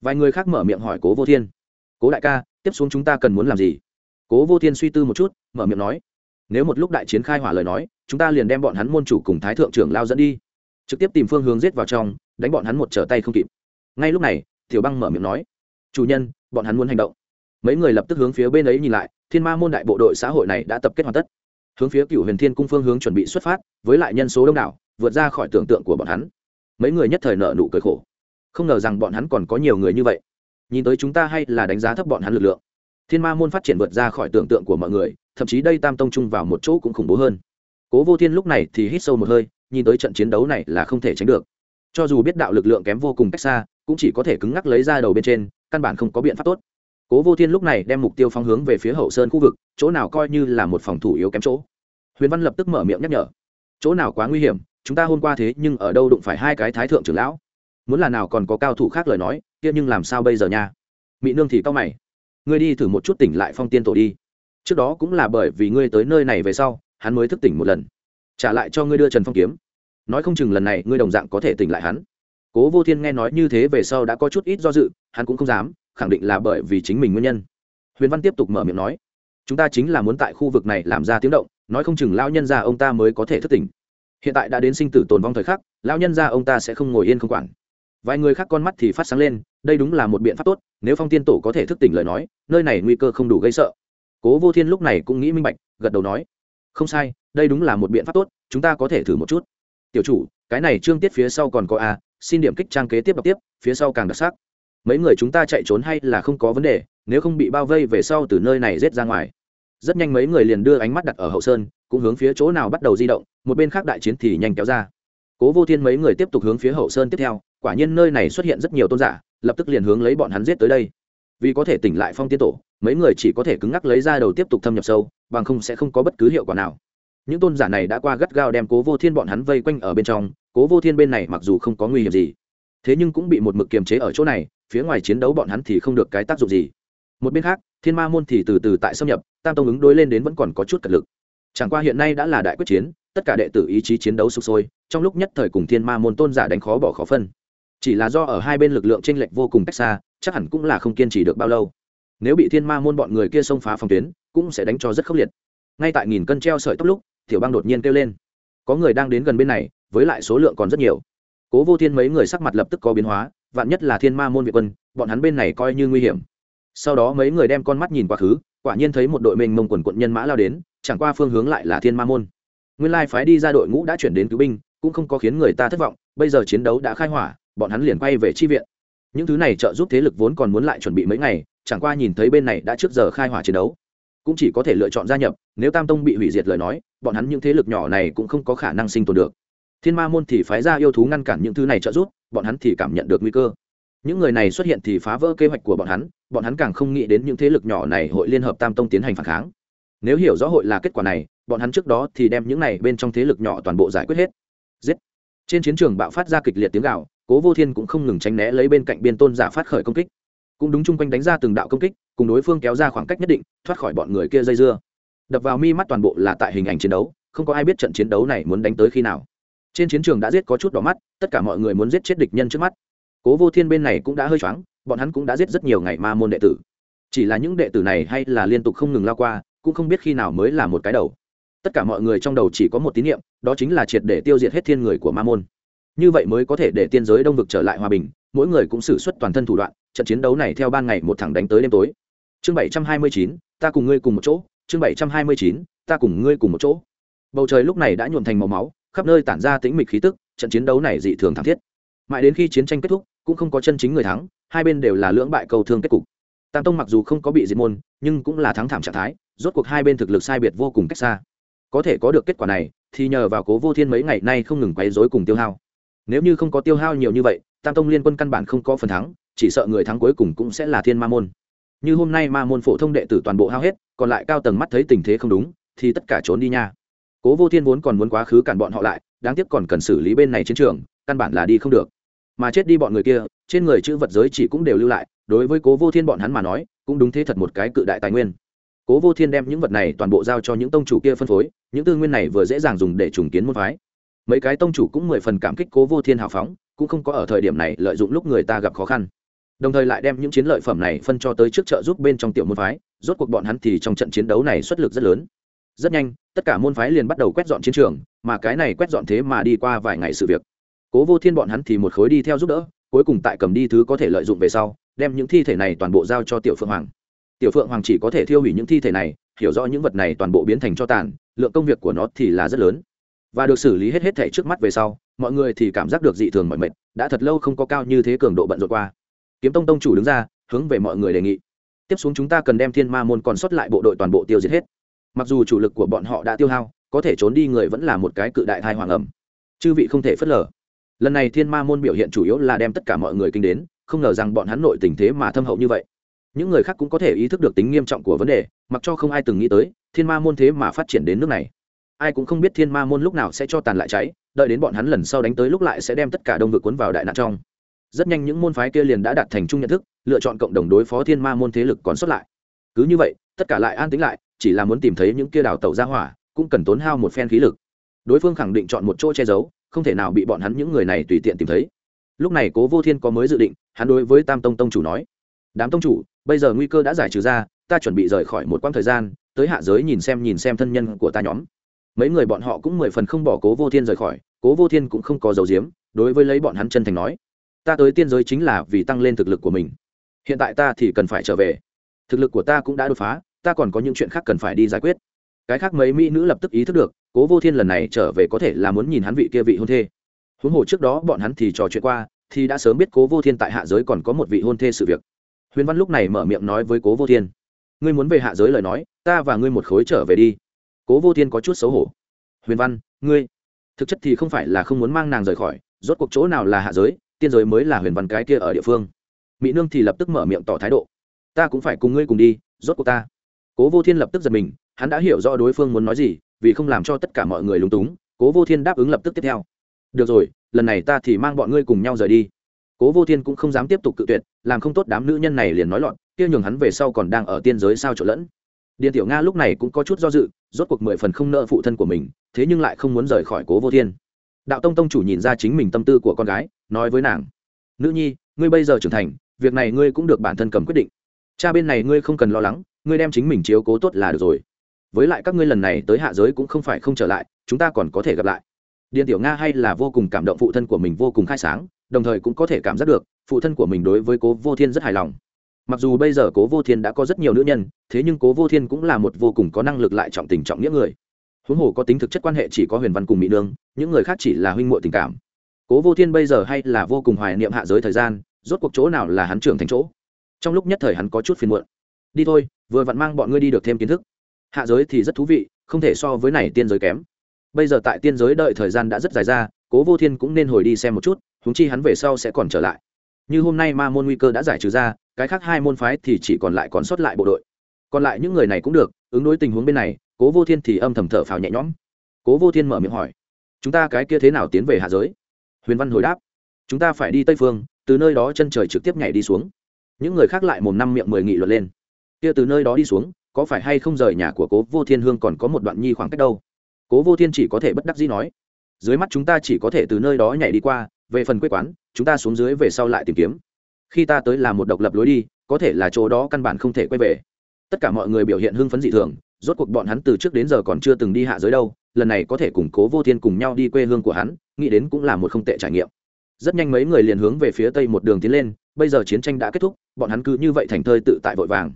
Vài người khác mở miệng hỏi cố vô thiên. Cố đại ca, tiếp xuống chúng ta cần muốn làm gì? Cố vô thiên suy tư một chút, mở miệng nói nếu một lúc đại chiến khai hỏa lời nói, chúng ta liền đem bọn hắn môn chủ cùng thái thượng trưởng lao dẫn đi. Trực tiếp tìm phương hướng giết vào trong, đánh bọn hắn một trở tay không kịp. Ngay lúc này, tiểu băng mở miệng nói, chủ nhân, bọn hắn muốn hành động. Mấy người lập tức hướng phía bên ấy nhìn lại, thiên ma môn đại bộ đội xã hội này đã tập kết hoàn tất. Hướng phía cựu huyền thiên cung phương hướng chuẩn bị xuất phát, với lại nhân số đông đảo, vượt ra khỏi tưởng tượng của bọn hắn. Mấy người nhất thời nợ nụ cười khổ. Không ngờ rằng bọn hắn còn có nhiều người như vậy. Nhìn tới chúng ta hay là đánh giá thấp bọn hắn lực lượng. Thiên ma môn phát triển vượt ra khỏi tưởng tượng của mọi người thậm chí đây tam tông chung vào một chỗ cũng khủng bố hơn. Cố vô thiên lúc này thì hít sâu một hơi, nhìn tới trận chiến đấu này là không thể tránh được. Cho dù biết đạo lực lượng kém vô cùng cách xa, cũng chỉ có thể cứng ngắc lấy ra đầu bên trên, căn bản không có biện pháp tốt. Cố vô thiên lúc này đem mục tiêu phóng hướng về phía hậu sơn khu vực, chỗ nào coi như là một phòng thủ yếu kém chỗ. Huyền văn lập tức mở miệng nhắc nhở. Chỗ nào quá nguy hiểm, chúng ta hôm qua thế nhưng ở đâu đụng phải hai cái thái thượng trưởng lão. Muốn là nào còn có cao thủ khác lời nói, kia nhưng làm sao bây giờ nha? Mỹ nương thì cao mày. Ngươi đi thử một chút tỉnh lại phong tiên tổ đi trước đó cũng là bởi vì ngươi tới nơi này về sau, hắn mới thức tỉnh một lần. Trả lại cho ngươi đưa trần phong kiếm. Nói không chừng lần này ngươi đồng dạng có thể tỉnh lại hắn. Cố vô thiên nghe nói như thế về sau đã có chút ít do dự, hắn cũng không dám, khẳng định là bởi vì chính mình nguyên nhân. Huyền văn tiếp tục mở miệng nói, chúng ta chính là muốn tại khu vực này làm ra tiếng động, nói không chừng lao nhân ra ông ta mới có thể thức tỉnh. Hiện tại đã đến sinh tử tồn vong thời khắc lao nhân ra ông ta sẽ không ngồi yên không quản. Vài người khác con mắt thì phát sáng lên, đây đúng là một biện pháp tốt, nếu phong tiên tổ có thể thức tỉnh lời nói, nơi này nguy cơ không đủ gây sợ cố vô thiên lúc này cũng nghĩ minh bạch, gật đầu nói, không sai, đây đúng là một biện pháp tốt, chúng ta có thể thử một chút. Tiểu chủ, cái này trương tiết phía sau còn có a, xin điểm kích trang kế tiếp đọc tiếp, phía sau càng đặc sắc. Mấy người chúng ta chạy trốn hay là không có vấn đề, nếu không bị bao vây về sau từ nơi này rết ra ngoài. Rất nhanh mấy người liền đưa ánh mắt đặt ở hậu sơn, cũng hướng phía chỗ nào bắt đầu di động, một bên khác đại chiến thì nhanh kéo ra. Cố vô thiên mấy người tiếp tục hướng phía hậu sơn tiếp theo, quả nhiên nơi này xuất hiện rất nhiều tôn giả, lập tức liền hướng lấy bọn hắn giết tới đây. Vì có thể tỉnh lại phong tiên tổ mấy người chỉ có thể cứng ngắc lấy ra đầu tiếp tục thâm nhập sâu, bằng không sẽ không có bất cứ hiệu quả nào. Những tôn giả này đã qua gắt gao đem cố vô thiên bọn hắn vây quanh ở bên trong, cố vô thiên bên này mặc dù không có nguy hiểm gì, thế nhưng cũng bị một mực kiềm chế ở chỗ này, phía ngoài chiến đấu bọn hắn thì không được cái tác dụng gì. Một bên khác, thiên ma môn thì từ từ tại xâm nhập, tam tông ứng đối lên đến vẫn còn có chút cật lực. Chẳng qua hiện nay đã là đại quyết chiến, tất cả đệ tử ý chí chiến đấu sục sôi, trong lúc nhất thời cùng thiên ma môn tôn giả đánh khó bỏ khó phân. Chỉ là do ở hai bên lực lượng tranh lệch vô cùng cách xa, chắc hẳn cũng là không kiên trì được bao lâu nếu bị thiên ma môn bọn người kia xông phá phòng tuyến, cũng sẽ đánh cho rất khốc liệt. Ngay tại nghìn cân treo sợi tóc lúc, tiểu bang đột nhiên kêu lên. Có người đang đến gần bên này, với lại số lượng còn rất nhiều. Cố vô thiên mấy người sắc mặt lập tức có biến hóa, vạn nhất là thiên ma môn việt quân, bọn hắn bên này coi như nguy hiểm. Sau đó mấy người đem con mắt nhìn quá khứ quả nhiên thấy một đội mình mông quần quận nhân mã lao đến, chẳng qua phương hướng lại là thiên ma môn. Nguyên lai phái đi ra đội ngũ đã chuyển đến cứu binh, cũng không có khiến người ta thất vọng, bây giờ chiến đấu đã khai hỏa, bọn hắn liền quay về chi viện. Những thứ này trợ giúp thế lực vốn còn muốn lại chuẩn bị mấy ngày chẳng qua nhìn thấy bên này đã trước giờ khai hỏa chiến đấu, cũng chỉ có thể lựa chọn gia nhập, nếu tam tông bị hủy diệt lời nói, bọn hắn những thế lực nhỏ này cũng không có khả năng sinh tồn được. Thiên ma môn thì phái ra yêu thú ngăn cản những thứ này trợ giúp, bọn hắn thì cảm nhận được nguy cơ. Những người này xuất hiện thì phá vỡ kế hoạch của bọn hắn bọn hắn càng không nghĩ đến những thế lực nhỏ này hội liên hợp tam tông tiến hành phản kháng. Nếu hiểu rõ hội là kết quả này, bọn hắn trước đó thì đem những này bên trong thế lực nhỏ toàn bộ giải quyết hết. Giết! Trên chiến trường bạo phát ra kịch liệt tiếng gạo cố vô thiên cũng không ngừng tránh né lấy bên cạnh biên tôn giả phát khởi công kích cũng đúng chung quanh đánh ra từng đạo công kích, cùng đối phương kéo ra khoảng cách nhất định, thoát khỏi bọn người kia dây dưa. Đập vào mi mắt toàn bộ là tại hình ảnh chiến đấu, không có ai biết trận chiến đấu này muốn đánh tới khi nào. Trên chiến trường đã giết có chút đỏ mắt, tất cả mọi người muốn giết chết địch nhân trước mắt. Cố vô thiên bên này cũng đã hơi choáng, bọn hắn cũng đã giết rất nhiều ngày ma môn đệ tử. Chỉ là những đệ tử này hay là liên tục không ngừng lao qua, cũng không biết khi nào mới là một cái đầu. Tất cả mọi người trong đầu chỉ có một tín nhiệm đó chính là triệt để tiêu diệt hết thiên người của ma môn. Như vậy mới có thể để tiên giới đông vực trở lại hòa bình, mỗi người cũng xử suất toàn thân thủ đoạn trận chiến đấu này theo ban ngày một thẳng đánh tới đêm tối. Chương bảy trăm hai mươi chín, ta cùng ngươi cùng một chỗ. Chương bảy trăm hai mươi chín, ta cùng ngươi cùng một chỗ. Bầu trời lúc này đã nhuộm thành màu máu, khắp nơi tản ra tĩnh mịch khí tức, trận chiến đấu này dị thường thảm thiết. Mãi đến khi chiến tranh kết thúc, cũng không có chân chính người thắng, hai bên đều là lưỡng bại cầu thương kết cục. Tam tông mặc dù không có bị diệt môn, nhưng cũng là thắng thảm trạng thái, rốt cuộc hai bên thực lực sai biệt vô cùng cách xa. Có thể có được kết quả này, thì nhờ vào cố vô thiên mấy ngày nay không ngừng quấy rối cùng tiêu hao. Nếu như không có tiêu hao nhiều như vậy, tam tông liên quân căn bản không có phần thắng chỉ sợ người thắng cuối cùng cũng sẽ là thiên ma môn. Như hôm nay ma môn phổ thông đệ tử toàn bộ hao hết, còn lại cao tầng mắt thấy tình thế không đúng, thì tất cả trốn đi nha. Cố vô thiên vốn còn muốn quá khứ cản bọn họ lại, đáng tiếc còn cần xử lý bên này chiến trường, căn bản là đi không được. Mà chết đi bọn người kia, trên người chữ vật giới chỉ cũng đều lưu lại, đối với cố vô thiên bọn hắn mà nói, cũng đúng thế thật một cái cự đại tài nguyên. Cố vô thiên đem những vật này toàn bộ giao cho những tông chủ kia phân phối, những tư nguyên này vừa dễ dàng dùng để trùng kiến môn phái. Mấy cái tông chủ cũng mười phần cảm kích cố vô thiên hào phóng, cũng không có ở thời điểm này lợi dụng lúc người ta gặp khó khăn đồng thời lại đem những chiến lợi phẩm này phân cho tới trước trợ giúp bên trong tiểu môn phái, rốt cuộc bọn hắn thì trong trận chiến đấu này xuất lực rất lớn. Rất nhanh, tất cả môn phái liền bắt đầu quét dọn chiến trường, mà cái này quét dọn thế mà đi qua vài ngày sự việc. Cố vô thiên bọn hắn thì một khối đi theo giúp đỡ, cuối cùng tại cầm đi thứ có thể lợi dụng về sau, đem những thi thể này toàn bộ giao cho tiểu phượng hoàng. Tiểu phượng hoàng chỉ có thể thiêu hủy những thi thể này, hiểu rõ những vật này toàn bộ biến thành cho tàn, lượng công việc của nó thì là rất lớn. Và được xử lý hết hết thể trước mắt về sau, mọi người thì cảm giác được dị thường mọi mệt, đã thật lâu không có cao như thế cường độ bận rộn qua kiếm tông tông chủ đứng ra, hướng về mọi người đề nghị. Tiếp xuống chúng ta cần đem thiên ma môn còn sót lại bộ đội toàn bộ tiêu diệt hết. Mặc dù chủ lực của bọn họ đã tiêu hao, có thể trốn đi người vẫn là một cái cự đại thai hoàng ẩm. Chư vị không thể phớt lờ. Lần này thiên ma môn biểu hiện chủ yếu là đem tất cả mọi người kinh đến, không ngờ rằng bọn hắn nội tình thế mà thâm hậu như vậy. Những người khác cũng có thể ý thức được tính nghiêm trọng của vấn đề, mặc cho không ai từng nghĩ tới, thiên ma môn thế mà phát triển đến nước này. Ai cũng không biết thiên ma môn lúc nào sẽ cho tàn lại cháy, đợi đến bọn hắn lần sau đánh tới lúc lại sẽ đem tất cả đông vực cuốn vào đại nạn trong rất nhanh những môn phái kia liền đã đạt thành chung nhận thức, lựa chọn cộng đồng đối phó thiên ma môn thế lực còn sót lại. Cứ như vậy, tất cả lại an tính lại, chỉ là muốn tìm thấy những kia đào tẩu ra hỏa, cũng cần tốn hao một phen khí lực. Đối phương khẳng định chọn một chỗ che giấu, không thể nào bị bọn hắn những người này tùy tiện tìm thấy. Lúc này cố vô thiên có mới dự định, hắn đối với tam tông tông chủ nói, đám tông chủ, bây giờ nguy cơ đã giải trừ ra, ta chuẩn bị rời khỏi một quãng thời gian, tới hạ giới nhìn xem nhìn xem thân nhân của ta nhóm. Mấy người bọn họ cũng mười phần không bỏ cố vô thiên rời khỏi, cố vô thiên cũng không có dầu diếm, đối với lấy bọn hắn chân thành nói ta tới tiên giới chính là vì tăng lên thực lực của mình. Hiện tại ta thì cần phải trở về. Thực lực của ta cũng đã đột phá, ta còn có những chuyện khác cần phải đi giải quyết. Cái khác mấy mỹ nữ lập tức ý thức được, cố vô thiên lần này trở về có thể là muốn nhìn hắn vị kia vị hôn thê. Huống hồ trước đó bọn hắn thì trò chuyện qua, thì đã sớm biết cố vô thiên tại hạ giới còn có một vị hôn thê sự việc. Huyền văn lúc này mở miệng nói với cố vô thiên, ngươi muốn về hạ giới lời nói, ta và ngươi một khối trở về đi. Cố vô thiên có chút xấu hổ. Huyền văn, ngươi, thực chất thì không phải là không muốn mang nàng rời khỏi, rốt cuộc chỗ nào là hạ giới tiên giới mới là huyền văn cái kia ở địa phương. Mỹ nương thì lập tức mở miệng tỏ thái độ. Ta cũng phải cùng ngươi cùng đi, rốt cuộc ta. Cố vô thiên lập tức giật mình, hắn đã hiểu rõ đối phương muốn nói gì, vì không làm cho tất cả mọi người lúng túng, cố vô thiên đáp ứng lập tức tiếp theo. Được rồi, lần này ta thì mang bọn ngươi cùng nhau rời đi. Cố vô thiên cũng không dám tiếp tục cự tuyệt, làm không tốt đám nữ nhân này liền nói lọn kia nhường hắn về sau còn đang ở tiên giới sao trộn lẫn. Điện tiểu nga lúc này cũng có chút do dự, rốt cuộc mười phần không nợ phụ thân của mình, thế nhưng lại không muốn rời khỏi cố vô thiên. Đạo tông tông chủ nhìn ra chính mình tâm tư của con gái nói với nàng. Nữ nhi, ngươi bây giờ trưởng thành, việc này ngươi cũng được bản thân cầm quyết định. Cha bên này ngươi không cần lo lắng, ngươi đem chính mình chiếu cố tốt là được rồi. Với lại các ngươi lần này tới hạ giới cũng không phải không trở lại, chúng ta còn có thể gặp lại. Điện tiểu nga hay là vô cùng cảm động phụ thân của mình vô cùng khai sáng, đồng thời cũng có thể cảm giác được, phụ thân của mình đối với cố vô thiên rất hài lòng. Mặc dù bây giờ cố vô thiên đã có rất nhiều nữ nhân, thế nhưng cố vô thiên cũng là một vô cùng có năng lực lại trọng tình trọng nghĩa người. Huống hồ có tính thực chất quan hệ chỉ có huyền văn cùng mỹ nương, những người khác chỉ là huynh muội tình cảm cố vô thiên bây giờ hay là vô cùng hoài niệm hạ giới thời gian, rốt cuộc chỗ nào là hắn trưởng thành chỗ? Trong lúc nhất thời hắn có chút phiền muộn. Đi thôi, vừa vặn mang bọn ngươi đi được thêm kiến thức. Hạ giới thì rất thú vị, không thể so với này tiên giới kém. Bây giờ tại tiên giới đợi thời gian đã rất dài ra, cố vô thiên cũng nên hồi đi xem một chút húng chi hắn về sau sẽ còn trở lại. Như hôm nay ma môn nguy cơ đã giải trừ ra, cái khác hai môn phái thì chỉ còn lại còn sót lại bộ đội. Còn lại những người này cũng được, ứng đối tình huống bên này, cố vô thiên thì âm thầm thở phào nhẹ nhõm. Cố vô thiên mở miệng hỏi, chúng ta cái kia thế nào tiến về hạ giới? Huyền văn hồi đáp, chúng ta phải đi tây phương, từ nơi đó chân trời trực tiếp nhảy đi xuống. Những người khác lại mồm năm miệng mười nghị luận lên, kia từ nơi đó đi xuống, có phải hay không rời nhà của cố vô thiên hương còn có một đoạn nhi khoảng cách đâu? Cố vô thiên chỉ có thể bất đắc dĩ nói, dưới mắt chúng ta chỉ có thể từ nơi đó nhảy đi qua, về phần quê quán, chúng ta xuống dưới về sau lại tìm kiếm. Khi ta tới là một độc lập lối đi, có thể là chỗ đó căn bản không thể quay về. Tất cả mọi người biểu hiện hưng phấn dị thường, rốt cuộc bọn hắn từ trước đến giờ còn chưa từng đi hạ giới đâu lần này có thể củng cố vô thiên cùng nhau đi quê hương của hắn, nghĩ đến cũng là một không tệ trải nghiệm. Rất nhanh mấy người liền hướng về phía tây một đường tiến lên, bây giờ chiến tranh đã kết thúc, bọn hắn cứ như vậy thành thơi tự tại vội vàng.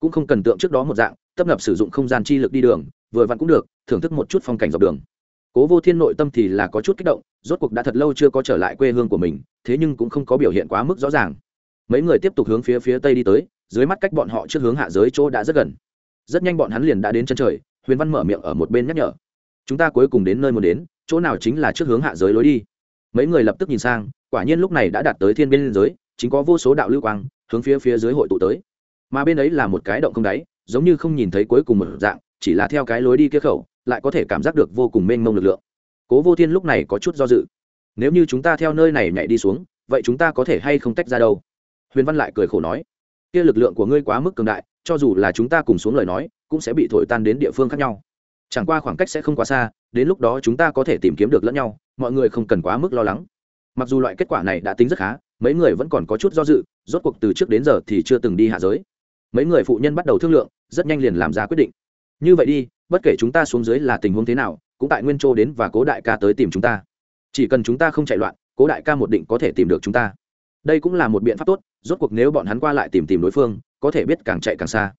Cũng không cần tượng trước đó một dạng, tấp nập sử dụng không gian chi lực đi đường, vừa vặn cũng được, thưởng thức một chút phong cảnh dọc đường. Cố vô thiên nội tâm thì là có chút kích động, rốt cuộc đã thật lâu chưa có trở lại quê hương của mình, thế nhưng cũng không có biểu hiện quá mức rõ ràng. Mấy người tiếp tục hướng phía phía tây đi tới, dưới mắt cách bọn họ trước hướng hạ giới chỗ đã rất gần. Rất nhanh bọn hắn liền đã đến chân trời, huyền văn mở miệng ở một bên nhắc nhở chúng ta cuối cùng đến nơi muốn đến, chỗ nào chính là trước hướng hạ giới lối đi. Mấy người lập tức nhìn sang, quả nhiên lúc này đã đạt tới thiên biên giới, chính có vô số đạo lưu quang, hướng phía phía dưới hội tụ tới. Mà bên ấy là một cái động không đáy, giống như không nhìn thấy cuối cùng một dạng, chỉ là theo cái lối đi kia khẩu, lại có thể cảm giác được vô cùng mênh mông lực lượng. Cố vô thiên lúc này có chút do dự. Nếu như chúng ta theo nơi này nhảy đi xuống, vậy chúng ta có thể hay không tách ra đâu? Huyền văn lại cười khổ nói. Kia lực lượng của ngươi quá mức cường đại, cho dù là chúng ta cùng xuống lời nói, cũng sẽ bị thổi tan đến địa phương khác nhau chẳng qua khoảng cách sẽ không quá xa, đến lúc đó chúng ta có thể tìm kiếm được lẫn nhau, mọi người không cần quá mức lo lắng. Mặc dù loại kết quả này đã tính rất khá, mấy người vẫn còn có chút do dự, rốt cuộc từ trước đến giờ thì chưa từng đi hạ giới. Mấy người phụ nhân bắt đầu thương lượng, rất nhanh liền làm ra quyết định. Như vậy đi, bất kể chúng ta xuống dưới là tình huống thế nào, cũng tại nguyên châu đến và cố đại ca tới tìm chúng ta. Chỉ cần chúng ta không chạy loạn, cố đại ca một định có thể tìm được chúng ta. Đây cũng là một biện pháp tốt, rốt cuộc nếu bọn hắn qua lại tìm tìm đối phương, có thể biết càng chạy càng xa.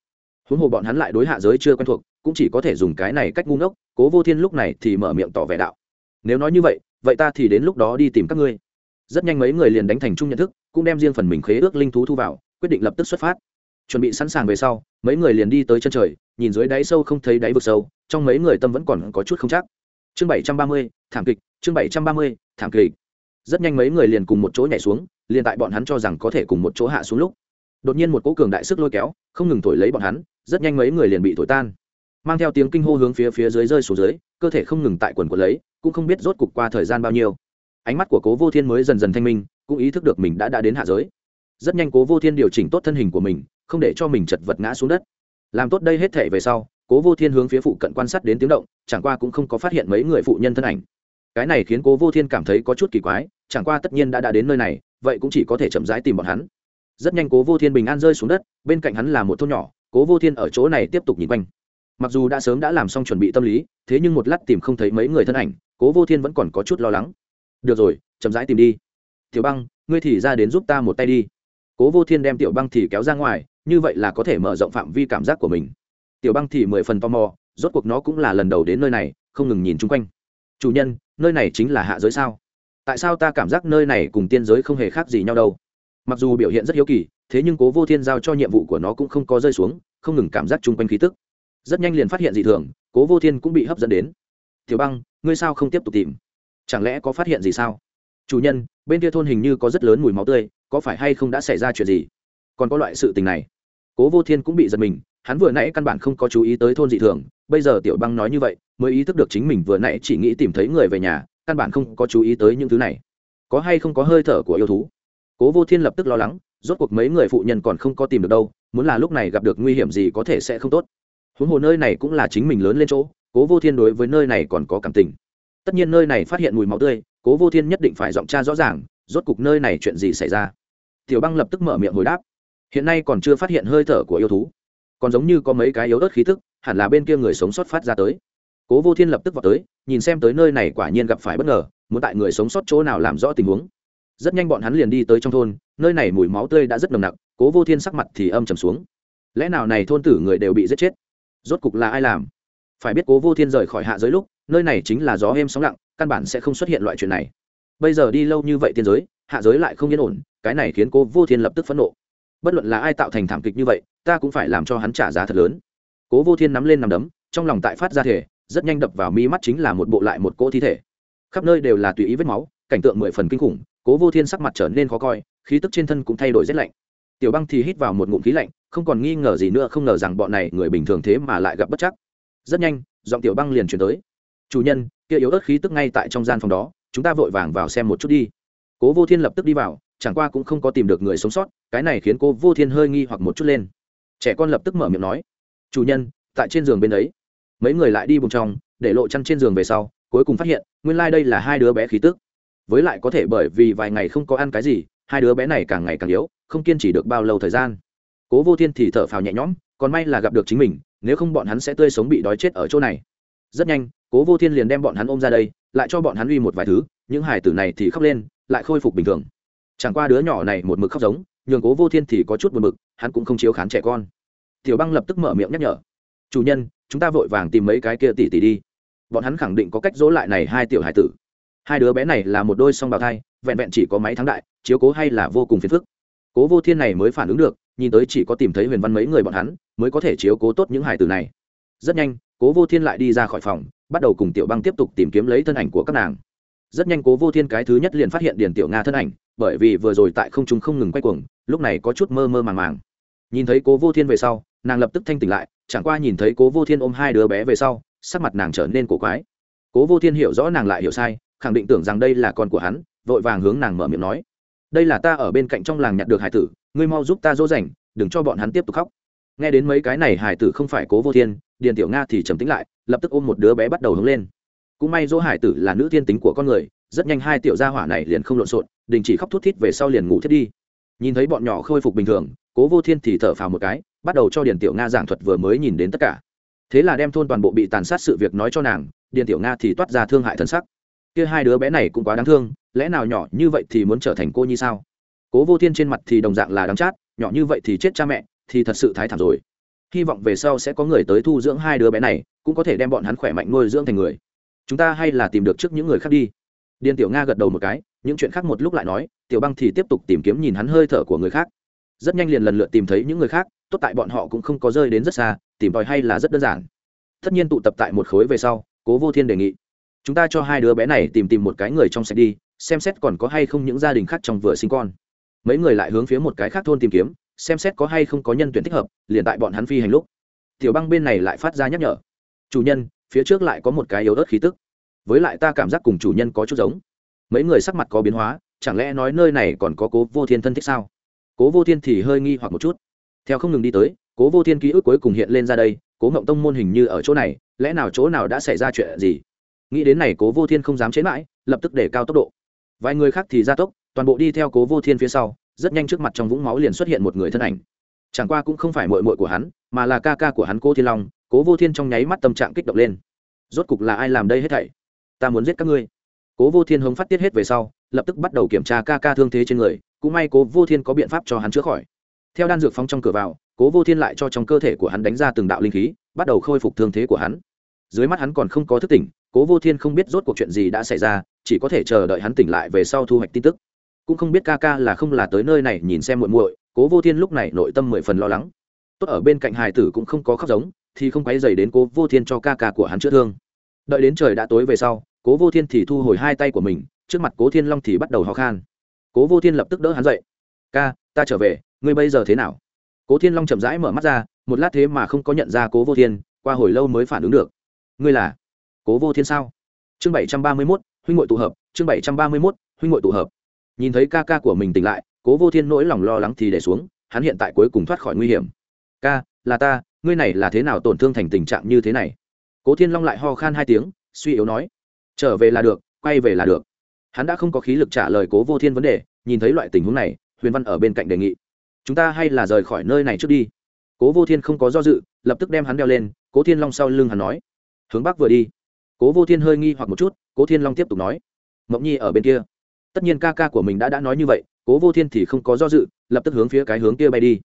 Huống hồ bọn hắn lại đối hạ giới chưa quen thuộc cũng chỉ có thể dùng cái này cách ngu ngốc, cố vô thiên lúc này thì mở miệng tỏ vẻ đạo. Nếu nói như vậy vậy ta thì đến lúc đó đi tìm các ngươi. Rất nhanh mấy người liền đánh thành chung nhận thức, cũng đem riêng phần mình khế ước linh thú thu vào, quyết định lập tức xuất phát. Chuẩn bị sẵn sàng về sau, mấy người liền đi tới chân trời, nhìn dưới đáy sâu không thấy đáy vực sâu, trong mấy người tâm vẫn còn có chút không chắc. Chương bảy trăm ba mươi, thảm kịch, chương bảy trăm ba mươi, thảm kịch. Rất nhanh mấy người liền cùng một chỗ nhảy xuống, liền tại bọn hắn cho rằng có thể cùng một chỗ hạ xuống lúc, đột nhiên một cỗ cường đại sức lôi kéo, không ngừng thổi lấy bọn hắn, rất nhanh mấy người liền bị thổi tan mang theo tiếng kinh hô hướng phía phía dưới rơi xuống dưới, cơ thể không ngừng tại quần quần lấy, cũng không biết rốt cục qua thời gian bao nhiêu. Ánh mắt của cố vô thiên mới dần dần thanh minh, cũng ý thức được mình đã đã đến hạ giới. Rất nhanh cố vô thiên điều chỉnh tốt thân hình của mình, không để cho mình chật vật ngã xuống đất. Làm tốt đây hết thể về sau, cố vô thiên hướng phía phụ cận quan sát đến tiếng động, chẳng qua cũng không có phát hiện mấy người phụ nhân thân ảnh. Cái này khiến cố vô thiên cảm thấy có chút kỳ quái, chẳng qua tất nhiên đã đã đến nơi này, vậy cũng chỉ có thể chậm rãi tìm bọn hắn. Rất nhanh cố vô thiên bình an rơi xuống đất, bên cạnh hắn là một thôn nhỏ, cố vô thiên ở chỗ này tiếp tục nhìn quanh mặc dù đã sớm đã làm xong chuẩn bị tâm lý, thế nhưng một lát tìm không thấy mấy người thân ảnh, cố vô thiên vẫn còn có chút lo lắng. Được rồi, chậm rãi tìm đi. Tiểu băng, ngươi thì ra đến giúp ta một tay đi. Cố vô thiên đem tiểu băng thì kéo ra ngoài, như vậy là có thể mở rộng phạm vi cảm giác của mình. Tiểu băng thì mười phần tò mò, rốt cuộc nó cũng là lần đầu đến nơi này, không ngừng nhìn chung quanh. Chủ nhân, nơi này chính là hạ giới sao? Tại sao ta cảm giác nơi này cùng tiên giới không hề khác gì nhau đâu? Mặc dù biểu hiện rất hiếu kỳ, thế nhưng cố vô thiên giao cho nhiệm vụ của nó cũng không có rơi xuống, không ngừng cảm giác chung quanh khí tức rất nhanh liền phát hiện dị thường, cố vô thiên cũng bị hấp dẫn đến. Tiểu băng, ngươi sao không tiếp tục tìm? Chẳng lẽ có phát hiện gì sao? Chủ nhân, bên kia thôn hình như có rất lớn mùi máu tươi, có phải hay không đã xảy ra chuyện gì? Còn có loại sự tình này. Cố vô thiên cũng bị giật mình, hắn vừa nãy căn bản không có chú ý tới thôn dị thường, bây giờ tiểu băng nói như vậy, mới ý thức được chính mình vừa nãy chỉ nghĩ tìm thấy người về nhà, căn bản không có chú ý tới những thứ này. Có hay không có hơi thở của yêu thú? Cố vô thiên lập tức lo lắng, rốt cuộc mấy người phụ nhân còn không có tìm được đâu, muốn là lúc này gặp được nguy hiểm gì có thể sẽ không tốt huống hồ nơi này cũng là chính mình lớn lên chỗ, cố vô thiên đối với nơi này còn có cảm tình. Tất nhiên nơi này phát hiện mùi máu tươi, cố vô thiên nhất định phải giọng tra rõ ràng, rốt cục nơi này chuyện gì xảy ra. Tiểu băng lập tức mở miệng hồi đáp. Hiện nay còn chưa phát hiện hơi thở của yêu thú. Còn giống như có mấy cái yếu ớt khí thức hẳn là bên kia người sống sót phát ra tới. Cố vô thiên lập tức vào tới, nhìn xem tới nơi này quả nhiên gặp phải bất ngờ, muốn tại người sống sót chỗ nào làm rõ tình huống. Rất nhanh bọn hắn liền đi tới trong thôn, nơi này mùi máu tươi đã rất nồng nặc, cố vô thiên sắc mặt thì âm trầm xuống. Lẽ nào này thôn tử người đều bị giết chết? Rốt cục là ai làm? Phải biết cố vô thiên rời khỏi hạ giới lúc, nơi này chính là gió êm sóng lặng, căn bản sẽ không xuất hiện loại chuyện này. Bây giờ đi lâu như vậy tiên giới, hạ giới lại không yên ổn, cái này khiến cố vô thiên lập tức phẫn nộ. Bất luận là ai tạo thành thảm kịch như vậy, ta cũng phải làm cho hắn trả giá thật lớn. Cố vô thiên nắm lên nằm đấm, trong lòng tại phát ra thể, rất nhanh đập vào mi mắt chính là một bộ lại một cỗ thi thể. Khắp nơi đều là tùy ý vết máu, cảnh tượng mười phần kinh khủng, cố vô thiên sắc mặt trở nên khó coi, khí tức trên thân cũng thay đổi rét lạnh tiểu băng thì hít vào một ngụm khí lạnh, không còn nghi ngờ gì nữa, không ngờ rằng bọn này người bình thường thế mà lại gặp bất chắc. Rất nhanh, giọng tiểu băng liền chuyển tới. Chủ nhân, kia yếu ớt khí tức ngay tại trong gian phòng đó, chúng ta vội vàng vào xem một chút đi. Cố vô thiên lập tức đi vào, chẳng qua cũng không có tìm được người sống sót, cái này khiến cô vô thiên hơi nghi hoặc một chút lên. Trẻ con lập tức mở miệng nói, chủ nhân, tại trên giường bên đấy mấy người lại đi bùng trong, để lộ chăn trên giường về sau, cuối cùng phát hiện, nguyên lai、like、đây là hai đứa bé khí tức. Với lại có thể bởi vì vài ngày không có ăn cái gì hai đứa bé này càng ngày càng yếu, không kiên trì được bao lâu thời gian. Cố vô thiên thì thở phào nhẹ nhõm, còn may là gặp được chính mình, nếu không bọn hắn sẽ tươi sống bị đói chết ở chỗ này. Rất nhanh, cố vô thiên liền đem bọn hắn ôm ra đây, lại cho bọn hắn uy một vài thứ, những hải tử này thì khóc lên, lại khôi phục bình thường. Chẳng qua đứa nhỏ này một mực khóc giống, nhường cố vô thiên thì có chút buồn mực hắn cũng không chiếu khán trẻ con. Tiểu băng lập tức mở miệng nhắc nhở, chủ nhân, chúng ta vội vàng tìm mấy cái kia tỉ tỉ đi. Bọn hắn khẳng định có cách dỗ lại này hai tiểu hải tử hai đứa bé này là một đôi song bào thai, vẹn vẹn chỉ có máy thắng đại, chiếu cố hay là vô cùng phiền phức. Cố vô thiên này mới phản ứng được, nhìn tới chỉ có tìm thấy huyền văn mấy người bọn hắn, mới có thể chiếu cố tốt những hải tử này. Rất nhanh, cố vô thiên lại đi ra khỏi phòng, bắt đầu cùng tiểu băng tiếp tục tìm kiếm lấy thân ảnh của các nàng. Rất nhanh cố vô thiên cái thứ nhất liền phát hiện điền tiểu nga thân ảnh, bởi vì vừa rồi tại không trung không ngừng quay cuồng, lúc này có chút mơ mơ màng màng. Nhìn thấy cố vô thiên về sau, nàng lập tức thanh tỉnh lại, chẳng qua nhìn thấy cố vô thiên ôm hai đứa bé về sau, sắc mặt nàng trở nên cổ quái. Cố vô thiên hiểu rõ nàng lại hiểu sai khẳng định tưởng rằng đây là con của hắn, vội vàng hướng nàng mở miệng nói. Đây là ta ở bên cạnh trong làng nhặt được hải tử, ngươi mau giúp ta dỗ dành, đừng cho bọn hắn tiếp tục khóc. Nghe đến mấy cái này hải tử không phải cố vô thiên, điền tiểu nga thì trầm tính lại, lập tức ôm một đứa bé bắt đầu hướng lên. Cũng may dỗ hải tử là nữ thiên tính của con người, rất nhanh hai tiểu gia hỏa này liền không lộn xộn, đình chỉ khóc thút thít về sau liền ngủ thiết đi. Nhìn thấy bọn nhỏ khôi phục bình thường, cố vô thiên thì thở phào một cái, bắt đầu cho điền tiểu nga giảng thuật vừa mới nhìn đến tất cả. Thế là đem thôn toàn bộ bị tàn sát sự việc nói cho nàng, điền tiểu nga thì toát ra thương hại thân sắc kia hai đứa bé này cũng quá đáng thương, lẽ nào nhỏ như vậy thì muốn trở thành cô nhi sao? Cố vô thiên trên mặt thì đồng dạng là đáng chát, nhỏ như vậy thì chết cha mẹ, thì thật sự thái thảm rồi. Hy vọng về sau sẽ có người tới thu dưỡng hai đứa bé này, cũng có thể đem bọn hắn khỏe mạnh nuôi dưỡng thành người. Chúng ta hay là tìm được trước những người khác đi. Điền tiểu nga gật đầu một cái, những chuyện khác một lúc lại nói, tiểu băng thì tiếp tục tìm kiếm nhìn hắn hơi thở của người khác. Rất nhanh liền lần lượt tìm thấy những người khác, tốt tại bọn họ cũng không có rơi đến rất xa, tìm tòi hay là rất đơn giản. Tất nhiên tụ tập tại một khối về sau, cố vô thiên đề nghị chúng ta cho hai đứa bé này tìm tìm một cái người trong sạch đi, xem xét còn có hay không những gia đình khác trong vừa sinh con. Mấy người lại hướng phía một cái khác thôn tìm kiếm, xem xét có hay không có nhân tuyển thích hợp, liền tại bọn hắn phi hành lúc. Tiểu băng bên này lại phát ra nhắc nhở. Chủ nhân, phía trước lại có một cái yếu ớt khí tức. Với lại ta cảm giác cùng chủ nhân có chút giống. Mấy người sắc mặt có biến hóa, chẳng lẽ nói nơi này còn có cố vô thiên thân thích sao? Cố vô thiên thì hơi nghi hoặc một chút. Theo không ngừng đi tới, cố vô thiên ký ức cuối cùng hiện lên ra đây, cố ngộng tông môn hình như ở chỗ này, lẽ nào chỗ nào đã xảy ra chuyện gì? Nghĩ đến này cố vô thiên không dám chế mãi, lập tức để cao tốc độ. Vài người khác thì ra tốc, toàn bộ đi theo cố vô thiên phía sau, rất nhanh trước mặt trong vũng máu liền xuất hiện một người thân ảnh. Chẳng qua cũng không phải mội mội của hắn, mà là ca ca của hắn cố thiên long, cố vô thiên trong nháy mắt tâm trạng kích động lên. Rốt cục là ai làm đây hết thảy? Ta muốn giết các ngươi. Cố vô thiên hống phát tiết hết về sau, lập tức bắt đầu kiểm tra ca ca thương thế trên người, cũng may cố vô thiên có biện pháp cho hắn chữa khỏi. Theo đan dược phong trong cửa vào, cố vô thiên lại cho trong cơ thể của hắn đánh ra từng đạo linh khí, bắt đầu khôi phục thương thế của hắn. Dưới mắt hắn còn không có thức tỉnh cố vô thiên không biết rốt cuộc chuyện gì đã xảy ra, chỉ có thể chờ đợi hắn tỉnh lại về sau thu hoạch tin tức. Cũng không biết ca ca là không là tới nơi này nhìn xem muội muội, cố vô thiên lúc này nội tâm mười phần lo lắng. Tốt ở bên cạnh hài tử cũng không có khóc giống, thì không quấy dày đến cố vô thiên cho ca ca của hắn chữa thương. Đợi đến trời đã tối về sau, cố vô thiên thì thu hồi hai tay của mình, trước mặt cố thiên long thì bắt đầu ho khan. Cố vô thiên lập tức đỡ hắn dậy. Ca, ta trở về, ngươi bây giờ thế nào? Cố thiên long chậm rãi mở mắt ra, một lát thế mà không có nhận ra cố vô thiên, qua hồi lâu mới phản ứng được. Ngươi là cố vô thiên sao? Chương bảy trăm ba mươi mốt, huynh ngội tụ hợp, chương bảy trăm ba mươi mốt, huynh ngội tụ hợp. Nhìn thấy ca ca của mình tỉnh lại, cố vô thiên nỗi lòng lo lắng thì để xuống, hắn hiện tại cuối cùng thoát khỏi nguy hiểm. Ca, là ta, ngươi này là thế nào tổn thương thành tình trạng như thế này? Cố thiên long lại ho khan hai tiếng, suy yếu nói, trở về là được, quay về là được. Hắn đã không có khí lực trả lời cố vô thiên vấn đề, nhìn thấy loại tình huống này, huyền văn ở bên cạnh đề nghị, chúng ta hay là rời khỏi nơi này trước đi. Cố vô thiên không có do dự, lập tức đem hắn đeo lên, cố thiên long sau lưng hắn nói, hướng bắc vừa đi cố vô thiên hơi nghi hoặc một chút, cố thiên long tiếp tục nói, mộng nhi ở bên kia. Tất nhiên ca ca của mình đã đã nói như vậy, cố vô thiên thì không có do dự, lập tức hướng phía cái hướng kia bay đi.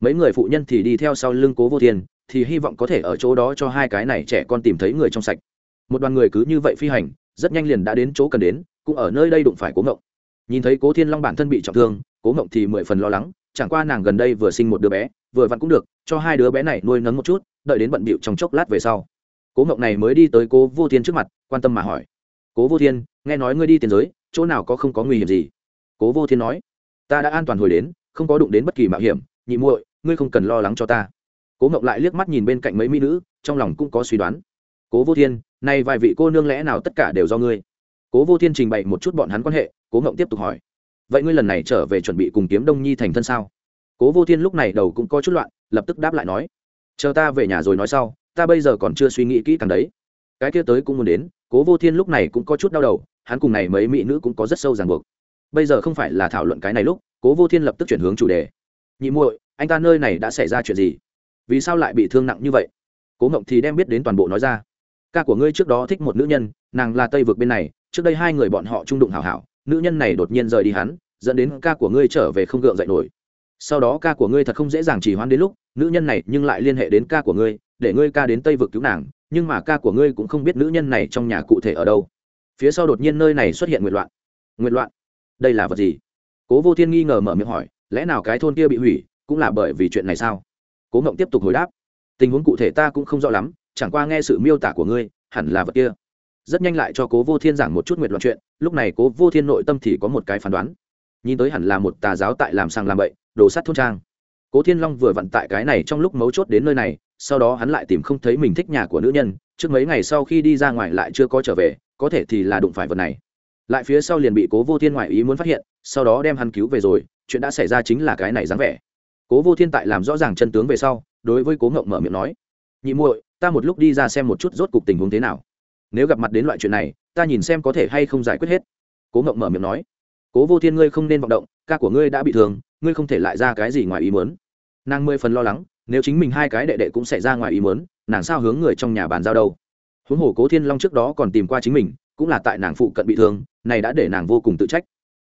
Mấy người phụ nhân thì đi theo sau lưng cố vô thiên, thì hy vọng có thể ở chỗ đó cho hai cái này trẻ con tìm thấy người trong sạch. Một đoàn người cứ như vậy phi hành, rất nhanh liền đã đến chỗ cần đến, cũng ở nơi đây đụng phải cố ngộng nhìn thấy cố thiên long bản thân bị trọng thương, cố ngộng thì mười phần lo lắng, chẳng qua nàng gần đây vừa sinh một đứa bé, vừa vặn cũng được, cho hai đứa bé này nuôi nấng một chút, đợi đến bận bịu trong chốc lát về sau cố ngộng này mới đi tới cố vô thiên trước mặt, quan tâm mà hỏi. Cố vô thiên, nghe nói ngươi đi tiền giới, chỗ nào có không có nguy hiểm gì? Cố vô thiên nói. Ta đã an toàn hồi đến, không có đụng đến bất kỳ mạo hiểm, nhị muội, ngươi không cần lo lắng cho ta. Cố ngộng lại liếc mắt nhìn bên cạnh mấy mỹ nữ, trong lòng cũng có suy đoán. Cố vô thiên, nay vài vị cô nương lẽ nào tất cả đều do ngươi? Cố vô thiên trình bày một chút bọn hắn quan hệ, cố ngộng tiếp tục hỏi. Vậy ngươi lần này trở về chuẩn bị cùng kiếm đông nhi thành thân sao? Cố vô thiên lúc này đầu cũng có chút loạn, lập tức đáp lại nói. Chờ ta về nhà rồi nói sau ta bây giờ còn chưa suy nghĩ kỹ càng đấy. Cái kia tới cũng muốn đến, cố vô thiên lúc này cũng có chút đau đầu, hắn cùng này mấy mỹ nữ cũng có rất sâu ràng buộc. Bây giờ không phải là thảo luận cái này lúc, cố vô thiên lập tức chuyển hướng chủ đề. Nhị muội, anh ta nơi này đã xảy ra chuyện gì? Vì sao lại bị thương nặng như vậy? Cố ngộng thì đem biết đến toàn bộ nói ra. Ca của ngươi trước đó thích một nữ nhân, nàng là tây vực bên này, trước đây hai người bọn họ trung đụng hảo hảo, nữ nhân này đột nhiên rời đi hắn, dẫn đến ca của ngươi trở về không gượng dậy nổi. Sau đó ca của ngươi thật không dễ dàng chỉ hoãn đến lúc, nữ nhân này nhưng lại liên hệ đến ca của ngươi để ngươi ca đến tây vực cứu nàng, nhưng mà ca của ngươi cũng không biết nữ nhân này trong nhà cụ thể ở đâu. Phía sau đột nhiên nơi này xuất hiện nguyện loạn. Nguyện loạn? Đây là vật gì? Cố vô thiên nghi ngờ mở miệng hỏi, lẽ nào cái thôn kia bị hủy, cũng là bởi vì chuyện này sao? Cố mộng tiếp tục hồi đáp, tình huống cụ thể ta cũng không rõ lắm, chẳng qua nghe sự miêu tả của ngươi, hẳn là vật kia. Rất nhanh lại cho cố vô thiên giảng một chút nguyện loạn chuyện, lúc này cố vô thiên nội tâm thì có một cái phán đoán. Nhìn tới hẳn là một tà giáo tại làm sàng làm bậy, đồ sắt thôn trang cố thiên long vừa vặn tại cái này trong lúc mấu chốt đến nơi này, sau đó hắn lại tìm không thấy mình thích nhà của nữ nhân, trước mấy ngày sau khi đi ra ngoài lại chưa có trở về, có thể thì là đụng phải vật này. Lại phía sau liền bị cố vô thiên ngoại ý muốn phát hiện, sau đó đem hắn cứu về rồi, chuyện đã xảy ra chính là cái này dáng vẻ. Cố vô thiên tại làm rõ ràng chân tướng về sau, đối với cố ngộng mở miệng nói, nhị muội, ta một lúc đi ra xem một chút rốt cục tình huống thế nào. Nếu gặp mặt đến loại chuyện này, ta nhìn xem có thể hay không giải quyết hết. Cố ngộng mở miệng nói, cố vô thiên ngươi không nên vọng động, ca của ngươi đã bị thương, ngươi không thể lại ra cái gì ngoài ý muốn nàng mười phần lo lắng, nếu chính mình hai cái đệ đệ cũng xảy ra ngoài ý muốn, nàng sao hướng người trong nhà bàn giao đâu? Huống hồ cố thiên long trước đó còn tìm qua chính mình, cũng là tại nàng phụ cận bị thương, này đã để nàng vô cùng tự trách.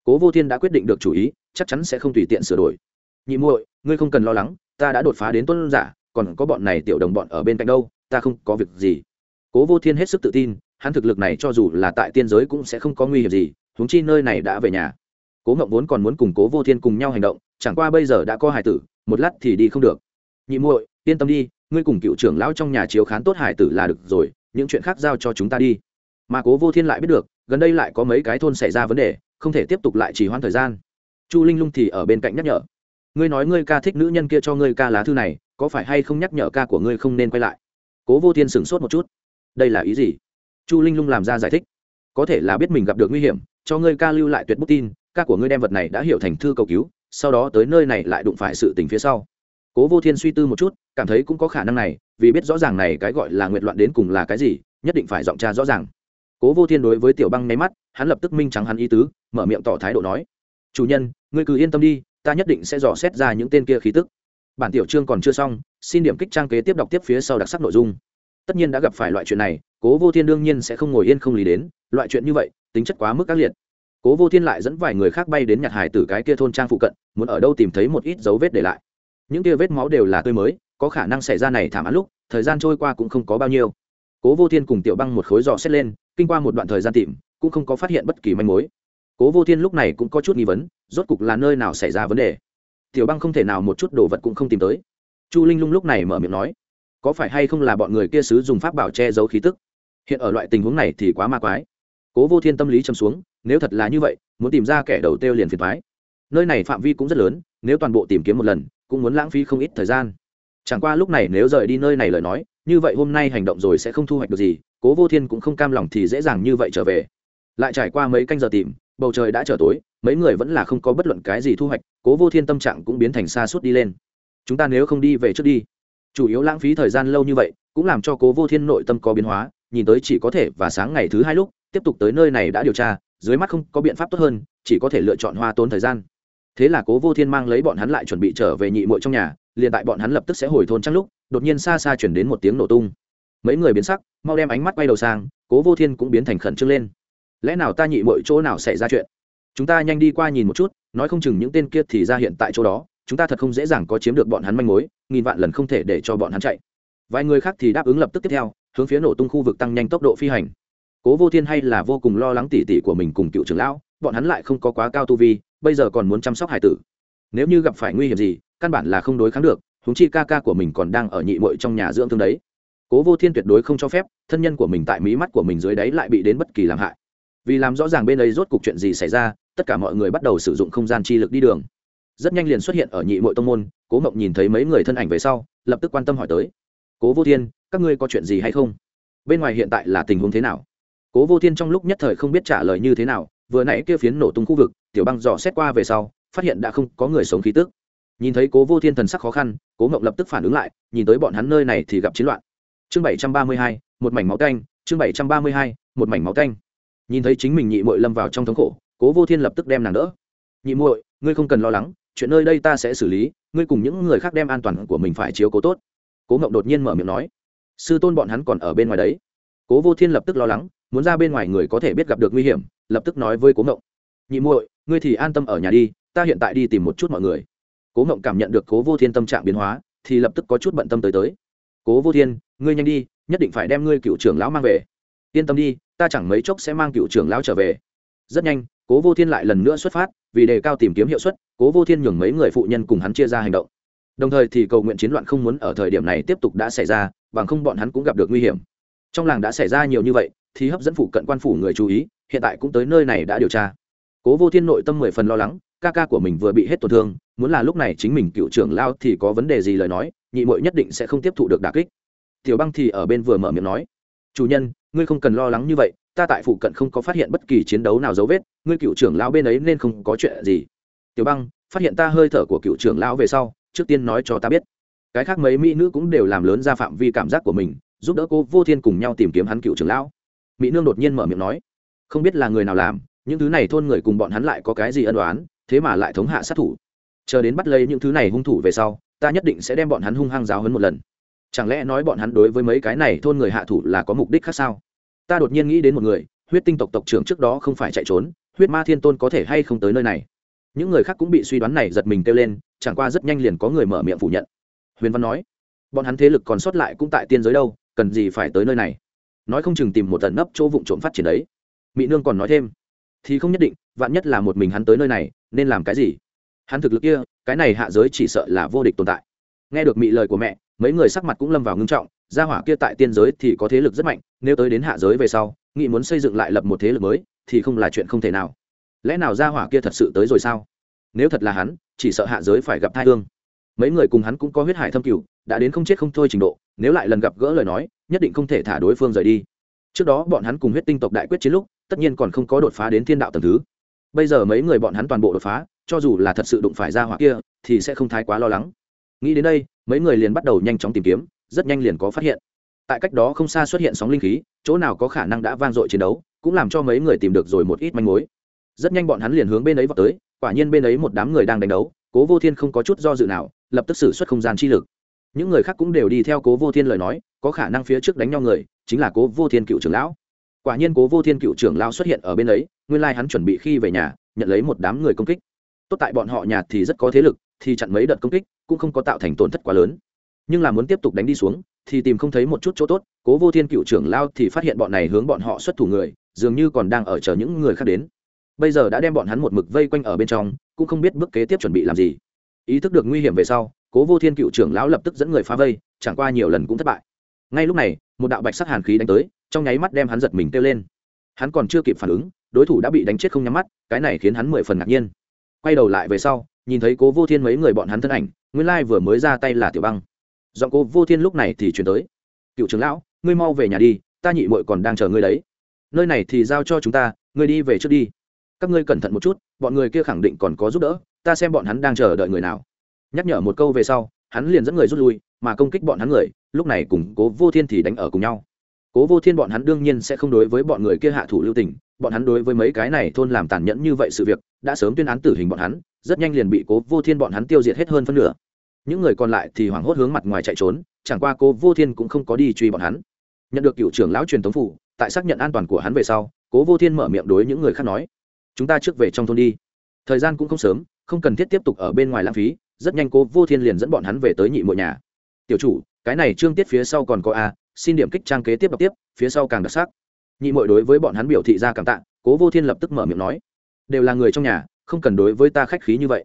Cố vô thiên đã quyết định được chủ ý, chắc chắn sẽ không tùy tiện sửa đổi. Nhị muội, ngươi không cần lo lắng, ta đã đột phá đến tuân giả, còn có bọn này tiểu đồng bọn ở bên cạnh đâu, ta không có việc gì. Cố vô thiên hết sức tự tin, hắn thực lực này cho dù là tại tiên giới cũng sẽ không có nguy hiểm gì, huống chi nơi này đã về nhà. Cố ngậm vốn còn muốn cùng cố vô thiên cùng nhau hành động, chẳng qua bây giờ đã có hải tử một lát thì đi không được. Nhị muội, yên tâm đi, ngươi cùng cựu trưởng lão trong nhà chiếu khán tốt hải tử là được rồi, những chuyện khác giao cho chúng ta đi. Mà cố vô thiên lại biết được, gần đây lại có mấy cái thôn xảy ra vấn đề, không thể tiếp tục lại chỉ hoãn thời gian. Chu linh lung thì ở bên cạnh nhắc nhở. Ngươi nói ngươi ca thích nữ nhân kia cho ngươi ca lá thư này, có phải hay không nhắc nhở ca của ngươi không nên quay lại? Cố vô thiên sửng sốt một chút. Đây là ý gì? Chu linh lung làm ra giải thích. Có thể là biết mình gặp được nguy hiểm, cho ngươi ca lưu lại tuyệt bút tin, ca của ngươi đem vật này đã hiểu thành thư cầu cứu sau đó tới nơi này lại đụng phải sự tình phía sau. Cố vô thiên suy tư một chút, cảm thấy cũng có khả năng này, vì biết rõ ràng này cái gọi là nguyện loạn đến cùng là cái gì, nhất định phải giọng tra rõ ràng. Cố vô thiên đối với tiểu băng nháy mắt, hắn lập tức minh trắng hắn ý tứ, mở miệng tỏ thái độ nói, chủ nhân, ngươi cứ yên tâm đi, ta nhất định sẽ dò xét ra những tên kia khí tức. Bản tiểu chương còn chưa xong, xin điểm kích trang kế tiếp đọc tiếp phía sau đặc sắc nội dung. Tất nhiên đã gặp phải loại chuyện này, cố vô thiên đương nhiên sẽ không ngồi yên không lý đến, loại chuyện như vậy, tính chất quá mức ác liệt cố vô thiên lại dẫn vài người khác bay đến nhặt hải tử cái kia thôn trang phụ cận, muốn ở đâu tìm thấy một ít dấu vết để lại. Những kia vết máu đều là tươi mới, có khả năng xảy ra này thảm án lúc, thời gian trôi qua cũng không có bao nhiêu. Cố vô thiên cùng tiểu băng một khối giò xét lên, kinh qua một đoạn thời gian tìm, cũng không có phát hiện bất kỳ manh mối. Cố vô thiên lúc này cũng có chút nghi vấn, rốt cục là nơi nào xảy ra vấn đề. Tiểu băng không thể nào một chút đồ vật cũng không tìm tới. Chu linh lung lúc này mở miệng nói, có phải hay không là bọn người kia sứ dùng pháp bảo che giấu khí tức? Hiện ở loại tình huống này thì quá ma quái cố vô thiên tâm lý châm xuống, nếu thật là như vậy, muốn tìm ra kẻ đầu tiêu liền phiền thoái nơi này phạm vi cũng rất lớn, nếu toàn bộ tìm kiếm một lần, cũng muốn lãng phí không ít thời gian. Chẳng qua lúc này nếu rời đi nơi này lời nói, như vậy hôm nay hành động rồi sẽ không thu hoạch được gì, cố vô thiên cũng không cam lòng thì dễ dàng như vậy trở về. Lại trải qua mấy canh giờ tìm, bầu trời đã trở tối, mấy người vẫn là không có bất luận cái gì thu hoạch, cố vô thiên tâm trạng cũng biến thành xa suốt đi lên. Chúng ta nếu không đi về trước đi. Chủ yếu lãng phí thời gian lâu như vậy, cũng làm cho cố vô thiên nội tâm có biến hóa, nhìn tới chỉ có thể và sáng ngày thứ hai lúc tiếp tục tới nơi này đã điều tra, dưới mắt không có biện pháp tốt hơn, chỉ có thể lựa chọn hoa tốn thời gian. Thế là cố vô thiên mang lấy bọn hắn lại chuẩn bị trở về nhị muội trong nhà, liền tại bọn hắn lập tức sẽ hồi thôn trăng lúc, đột nhiên xa xa chuyển đến một tiếng nổ tung. Mấy người biến sắc, mau đem ánh mắt quay đầu sang, cố vô thiên cũng biến thành khẩn trương lên. Lẽ nào ta nhị muội chỗ nào xảy ra chuyện? Chúng ta nhanh đi qua nhìn một chút, nói không chừng những tên kia thì ra hiện tại chỗ đó, chúng ta thật không dễ dàng có chiếm được bọn hắn manh mối, nghìn vạn lần không thể để cho bọn hắn chạy. Vài người khác thì đáp ứng lập tức tiếp theo, hướng phía nổ tung khu vực tăng nhanh tốc độ phi hành cố vô thiên hay là vô cùng lo lắng tỉ tỉ của mình cùng cựu trưởng lão, bọn hắn lại không có quá cao tu vi, bây giờ còn muốn chăm sóc hải tử. Nếu như gặp phải nguy hiểm gì, căn bản là không đối kháng được húng chi ca ca của mình còn đang ở nhị mội trong nhà dưỡng thương đấy. Cố vô thiên tuyệt đối không cho phép, thân nhân của mình tại mí mắt của mình dưới đáy lại bị đến bất kỳ làm hại. Vì làm rõ ràng bên ấy rốt cuộc chuyện gì xảy ra, tất cả mọi người bắt đầu sử dụng không gian chi lực đi đường. Rất nhanh liền xuất hiện ở nhị mội tông môn, cố mộng nhìn thấy mấy người thân ảnh về sau, lập tức quan tâm hỏi tới. Cố vô thiên, các ngươi có chuyện gì hay không? Bên ngoài hiện tại là tình huống thế nào? Cố vô thiên trong lúc nhất thời không biết trả lời như thế nào, vừa nãy kia phiến nổ tung khu vực, tiểu băng dò xét qua về sau, phát hiện đã không có người sống khí tức. Nhìn thấy cố vô thiên thần sắc khó khăn, cố ngộng lập tức phản ứng lại, nhìn tới bọn hắn nơi này thì gặp chiến loạn. Chương bảy trăm ba mươi hai, một mảnh máu canh chương bảy trăm ba mươi hai, một mảnh máu canh nhìn thấy chính mình nhị mội lâm vào trong thống khổ, cố vô thiên lập tức đem nàng đỡ. Nhị muội, ngươi không cần lo lắng, chuyện nơi đây ta sẽ xử lý, ngươi cùng những người khác đem an toàn của mình phải chiếu cố tốt. Cố ngộng đột nhiên mở miệng nói. Sư tôn bọn hắn còn ở bên ngoài đấy cố vô thiên lập tức lo lắng, muốn ra bên ngoài người có thể biết gặp được nguy hiểm, lập tức nói với cố ngộng. Nhị muội, ngươi thì an tâm ở nhà đi, ta hiện tại đi tìm một chút mọi người. Cố ngộng cảm nhận được cố vô thiên tâm trạng biến hóa, thì lập tức có chút bận tâm tới tới. Cố vô thiên, ngươi nhanh đi, nhất định phải đem ngươi cựu trưởng lão mang về. Yên tâm đi, ta chẳng mấy chốc sẽ mang cựu trưởng lão trở về. Rất nhanh, cố vô thiên lại lần nữa xuất phát, vì đề cao tìm kiếm hiệu suất, cố vô thiên nhường mấy người phụ nhân cùng hắn chia ra hành động. Đồng thời thì cầu nguyện chiến loạn không muốn ở thời điểm này tiếp tục đã xảy ra, bằng không bọn hắn cũng gặp được nguy hiểm trong làng đã xảy ra nhiều như vậy, thì hấp dẫn phụ cận quan phủ người chú ý, hiện tại cũng tới nơi này đã điều tra. Cố vô thiên nội tâm mười phần lo lắng, ca ca của mình vừa bị hết tổn thương, muốn là lúc này chính mình cựu trưởng lao thì có vấn đề gì lời nói, nhị mội nhất định sẽ không tiếp thụ được đà kích. Tiểu băng thì ở bên vừa mở miệng nói, chủ nhân, ngươi không cần lo lắng như vậy, ta tại phụ cận không có phát hiện bất kỳ chiến đấu nào dấu vết, ngươi cựu trưởng lao bên ấy nên không có chuyện gì. Tiểu băng, phát hiện ta hơi thở của cựu trưởng lão về sau, trước tiên nói cho ta biết. Cái khác mấy mỹ nữ cũng đều làm lớn ra phạm vi cảm giác của mình giúp đỡ cô vô thiên cùng nhau tìm kiếm hắn cựu trưởng lão. Mỹ nương đột nhiên mở miệng nói, không biết là người nào làm, những thứ này thôn người cùng bọn hắn lại có cái gì ân đoán thế mà lại thống hạ sát thủ. Chờ đến bắt lấy những thứ này hung thủ về sau, ta nhất định sẽ đem bọn hắn hung hăng giáo hấn một lần. Chẳng lẽ nói bọn hắn đối với mấy cái này thôn người hạ thủ là có mục đích khác sao? Ta đột nhiên nghĩ đến một người, huyết tinh tộc tộc trưởng trước đó không phải chạy trốn, huyết ma thiên tôn có thể hay không tới nơi này. Những người khác cũng bị suy đoán này giật mình kêu lên, chẳng qua rất nhanh liền có người mở miệng phủ nhận. Huyền văn nói, bọn hắn thế lực còn sót lại cũng tại tiên giới đâu cần gì phải tới nơi này? Nói không chừng tìm một tận nấp chỗ vụn trộm phát triển đấy. Mỹ nương còn nói thêm, thì không nhất định, vạn nhất là một mình hắn tới nơi này, nên làm cái gì? Hắn thực lực kia, cái này hạ giới chỉ sợ là vô địch tồn tại. Nghe được mị lời của mẹ, mấy người sắc mặt cũng lâm vào ngưng trọng, gia hỏa kia tại tiên giới thì có thế lực rất mạnh, nếu tới đến hạ giới về sau nghị muốn xây dựng lại lập một thế lực mới, thì không là chuyện không thể nào. Lẽ nào gia hỏa kia thật sự tới rồi sao? Nếu thật là hắn, chỉ sợ hạ giới phải gặp thai hương. Mấy người cùng hắn cũng có huyết hải thâm cửu đã đến không chết không thôi trình độ, nếu lại lần gặp gỡ lời nói, nhất định không thể thả đối phương rời đi. Trước đó bọn hắn cùng huyết tinh tộc đại quyết chiến lúc, tất nhiên còn không có đột phá đến thiên đạo tầng thứ. Bây giờ mấy người bọn hắn toàn bộ đột phá, cho dù là thật sự đụng phải ra hỏa kia, thì sẽ không thái quá lo lắng. Nghĩ đến đây, mấy người liền bắt đầu nhanh chóng tìm kiếm, rất nhanh liền có phát hiện. Tại cách đó không xa xuất hiện sóng linh khí, chỗ nào có khả năng đã vang dội chiến đấu, cũng làm cho mấy người tìm được rồi một ít manh mối. Rất nhanh bọn hắn liền hướng bên ấy vào tới, quả nhiên bên ấy một đám người đang đánh đấu, cố vô thiên không có chút do dự nào, lập tức xử suất không gian chi lực những người khác cũng đều đi theo cố vô thiên lời nói, có khả năng phía trước đánh nhau người, chính là cố vô thiên cựu trưởng lão. Quả nhiên cố vô thiên cựu trưởng lão xuất hiện ở bên ấy, nguyên lai hắn chuẩn bị khi về nhà, nhận lấy một đám người công kích. Tốt tại bọn họ nhà thì rất có thế lực, thì chặn mấy đợt công kích, cũng không có tạo thành tổn thất quá lớn. Nhưng là muốn tiếp tục đánh đi xuống, thì tìm không thấy một chút chỗ tốt, cố vô thiên cựu trưởng lao thì phát hiện bọn này hướng bọn họ xuất thủ người, dường như còn đang ở chờ những người khác đến. Bây giờ đã đem bọn hắn một mực vây quanh ở bên trong, cũng không biết bước kế tiếp chuẩn bị làm gì. Ý thức được nguy hiểm về sau cố vô thiên cựu trưởng lão lập tức dẫn người phá vây, chẳng qua nhiều lần cũng thất bại. Ngay lúc này, một đạo bạch sắc hàn khí đánh tới, trong nháy mắt đem hắn giật mình kêu lên. Hắn còn chưa kịp phản ứng, đối thủ đã bị đánh chết không nhắm mắt, cái này khiến hắn mười phần ngạc nhiên. Quay đầu lại về sau, nhìn thấy cố vô thiên mấy người bọn hắn thân ảnh, nguyên lai vừa mới ra tay là tiểu băng. Giọng cố vô thiên lúc này thì chuyển tới. Cựu trưởng lão, ngươi mau về nhà đi, ta nhị mội còn đang chờ ngươi đấy. Nơi này thì giao cho chúng ta, ngươi đi về trước đi. Các ngươi cẩn thận một chút, bọn người kia khẳng định còn có giúp đỡ, ta xem bọn hắn đang chờ đợi người nào nhắc nhở một câu về sau, hắn liền dẫn người rút lui, mà công kích bọn hắn người, lúc này cùng cố vô thiên thì đánh ở cùng nhau. Cố vô thiên bọn hắn đương nhiên sẽ không đối với bọn người kia hạ thủ lưu tình, bọn hắn đối với mấy cái này thôn làm tàn nhẫn như vậy sự việc, đã sớm tuyên án tử hình bọn hắn, rất nhanh liền bị cố vô thiên bọn hắn tiêu diệt hết hơn phân nửa. Những người còn lại thì hoảng hốt hướng mặt ngoài chạy trốn, chẳng qua cố vô thiên cũng không có đi truy bọn hắn. Nhận được cựu trưởng lão truyền thống phủ, tại xác nhận an toàn của hắn về sau, cố vô thiên mở miệng đối những người khác nói, chúng ta trước về trong thôn đi. Thời gian cũng không sớm, không cần thiết tiếp tục ở bên ngoài lãng phí rất nhanh cố vô thiên liền dẫn bọn hắn về tới nhị muội nhà. Tiểu chủ, cái này trương tiết phía sau còn có a, xin điểm kích trang kế tiếp đọc tiếp, phía sau càng đặc sắc. Nhị mội đối với bọn hắn biểu thị ra cảm tạ, cố vô thiên lập tức mở miệng nói, đều là người trong nhà, không cần đối với ta khách khí như vậy.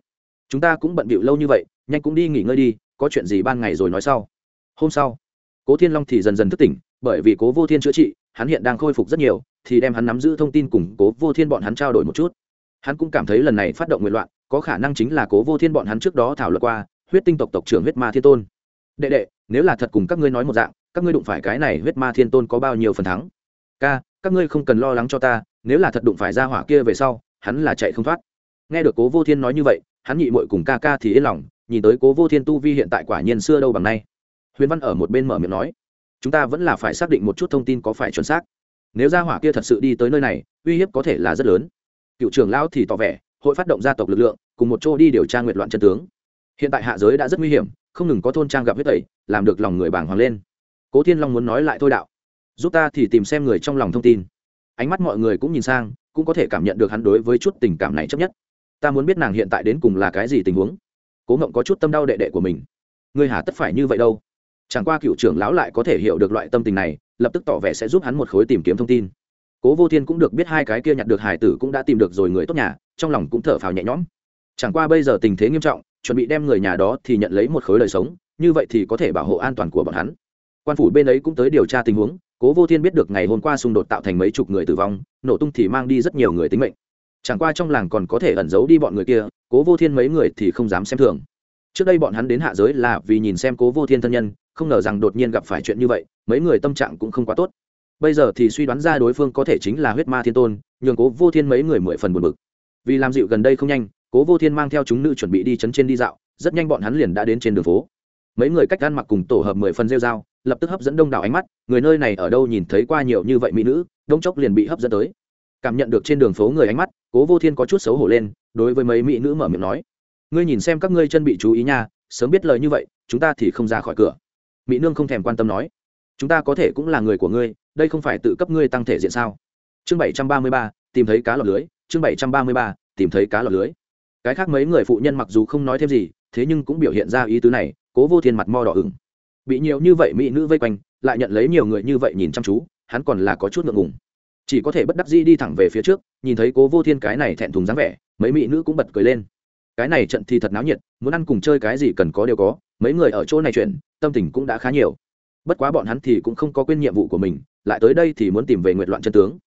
Chúng ta cũng bận bịu lâu như vậy, nhanh cũng đi nghỉ ngơi đi, có chuyện gì ban ngày rồi nói sau. Hôm sau, cố thiên long thì dần dần thức tỉnh, bởi vì cố vô thiên chữa trị, hắn hiện đang khôi phục rất nhiều, thì đem hắn nắm giữ thông tin cùng cố vô thiên bọn hắn trao đổi một chút. Hắn cũng cảm thấy lần này phát động nguyện loạn có khả năng chính là cố vô thiên bọn hắn trước đó thảo luận qua, huyết tinh tộc tộc trưởng huyết ma thiên tôn. Đệ đệ, nếu là thật cùng các ngươi nói một dạng, các ngươi đụng phải cái này huyết ma thiên tôn có bao nhiêu phần thắng? Ca, các ngươi không cần lo lắng cho ta, nếu là thật đụng phải ra hỏa kia về sau, hắn là chạy không thoát. Nghe được cố vô thiên nói như vậy, hắn nhị mội cùng ca ca thì yên lòng, nhìn tới cố vô thiên tu vi hiện tại quả nhiên xưa đâu bằng nay. Huyền văn ở một bên mở miệng nói, chúng ta vẫn là phải xác định một chút thông tin có phải chuẩn xác. Nếu ra hỏa kia thật sự đi tới nơi này, uy hiếp có thể là rất lớn. Cựu trưởng lão thì tỏ vẻ hội phát động gia tộc lực lượng, cùng một chỗ đi điều tra nguyệt loạn chân tướng. Hiện tại hạ giới đã rất nguy hiểm, không ngừng có thôn trang gặp huyết tẩy, làm được lòng người bàng hoàng lên. Cố thiên long muốn nói lại thôi đạo. Giúp ta thì tìm xem người trong lòng thông tin. Ánh mắt mọi người cũng nhìn sang, cũng có thể cảm nhận được hắn đối với chút tình cảm này chấp nhất. Ta muốn biết nàng hiện tại đến cùng là cái gì tình huống. Cố ngộng có chút tâm đau đệ đệ của mình. Ngươi hà tất phải như vậy đâu. Chẳng qua cựu trưởng lão lại có thể hiểu được loại tâm tình này, lập tức tỏ vẻ sẽ giúp hắn một khối tìm kiếm thông tin cố vô thiên cũng được biết hai cái kia nhặt được hải tử cũng đã tìm được rồi người tốt nhà, trong lòng cũng thở phào nhẹ nhõm. Chẳng qua bây giờ tình thế nghiêm trọng, chuẩn bị đem người nhà đó thì nhận lấy một khối đời sống, như vậy thì có thể bảo hộ an toàn của bọn hắn. Quan phủ bên ấy cũng tới điều tra tình huống, cố vô thiên biết được ngày hôm qua xung đột tạo thành mấy chục người tử vong, nổ tung thì mang đi rất nhiều người tính mệnh. Chẳng qua trong làng còn có thể ẩn giấu đi bọn người kia, cố vô thiên mấy người thì không dám xem thường. Trước đây bọn hắn đến hạ giới là vì nhìn xem cố vô thiên thân nhân, không ngờ rằng đột nhiên gặp phải chuyện như vậy, mấy người tâm trạng cũng không quá tốt bây giờ thì suy đoán ra đối phương có thể chính là huyết ma thiên tôn, nhường cố vô thiên mấy người mười phần buồn bực. Vì làm dịu gần đây không nhanh, cố vô thiên mang theo chúng nữ chuẩn bị đi chấn trên đi dạo, rất nhanh bọn hắn liền đã đến trên đường phố. Mấy người cách ăn mặc cùng tổ hợp mười phần rêu dao lập tức hấp dẫn đông đảo ánh mắt, người nơi này ở đâu nhìn thấy qua nhiều như vậy mỹ nữ, đông chốc liền bị hấp dẫn tới. Cảm nhận được trên đường phố người ánh mắt, cố vô thiên có chút xấu hổ lên, đối với mấy mỹ nữ mở miệng nói, ngươi nhìn xem các ngươi chân bị chú ý nha, sớm biết lời như vậy, chúng ta thì không ra khỏi cửa. Mỹ nương không thèm quan tâm nói, chúng ta có thể cũng là người của ngươi đây không phải tự cấp ngươi tăng thể diện sao? Chương bảy trăm ba mươi ba, tìm thấy cá lọt lưới. Chương bảy trăm ba mươi ba, tìm thấy cá lọt lưới. Cái khác mấy người phụ nhân mặc dù không nói thêm gì, thế nhưng cũng biểu hiện ra ý tứ này, cố vô thiên mặt mo đỏ ửng. Bị nhiều như vậy mỹ nữ vây quanh, lại nhận lấy nhiều người như vậy nhìn chăm chú, hắn còn là có chút ngượng ngùng. Chỉ có thể bất đắc dĩ đi thẳng về phía trước, nhìn thấy cố vô thiên cái này thẹn thùng dáng vẻ, mấy mỹ nữ cũng bật cười lên. Cái này trận thì thật náo nhiệt, muốn ăn cùng chơi cái gì cần có đều có, mấy người ở chỗ này chuyện, tâm tình cũng đã khá nhiều. Bất quá bọn hắn thì cũng không có quên nhiệm vụ của mình lại tới đây thì muốn tìm về nguyện loạn chân tướng.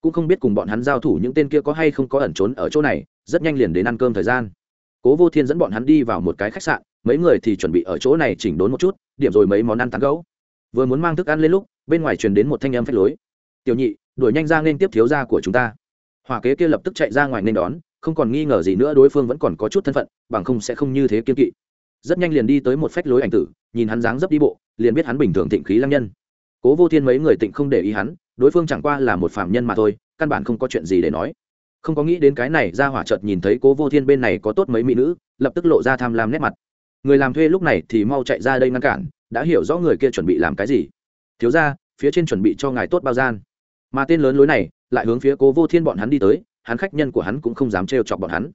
Cũng không biết cùng bọn hắn giao thủ những tên kia có hay không có ẩn trốn ở chỗ này, rất nhanh liền đến ăn cơm thời gian. Cố vô thiên dẫn bọn hắn đi vào một cái khách sạn, mấy người thì chuẩn bị ở chỗ này chỉnh đốn một chút, điểm rồi mấy món ăn tán gấu vừa muốn mang thức ăn lên lúc, bên ngoài truyền đến một thanh âm phách lối. Tiểu nhị, đuổi nhanh ra nên tiếp thiếu gia của chúng ta. Hỏa kế kia lập tức chạy ra ngoài nên đón, không còn nghi ngờ gì nữa đối phương vẫn còn có chút thân phận, bằng không sẽ không như thế kiên kỵ. Rất nhanh liền đi tới một phách lối ảnh tử, nhìn hắn dáng dấp đi bộ, liền biết hắn bình thường thịnh khí lăng nhân cố vô thiên mấy người tịnh không để ý hắn, đối phương chẳng qua là một phạm nhân mà thôi, căn bản không có chuyện gì để nói. Không có nghĩ đến cái này ra hỏa chợt nhìn thấy cố vô thiên bên này có tốt mấy mỹ nữ, lập tức lộ ra tham lam nét mặt. Người làm thuê lúc này thì mau chạy ra đây ngăn cản, đã hiểu rõ người kia chuẩn bị làm cái gì. Thiếu ra phía trên chuẩn bị cho ngài tốt bao gian. Mà tên lớn lối này lại hướng phía cố vô thiên bọn hắn đi tới, hắn khách nhân của hắn cũng không dám trêu chọc bọn hắn.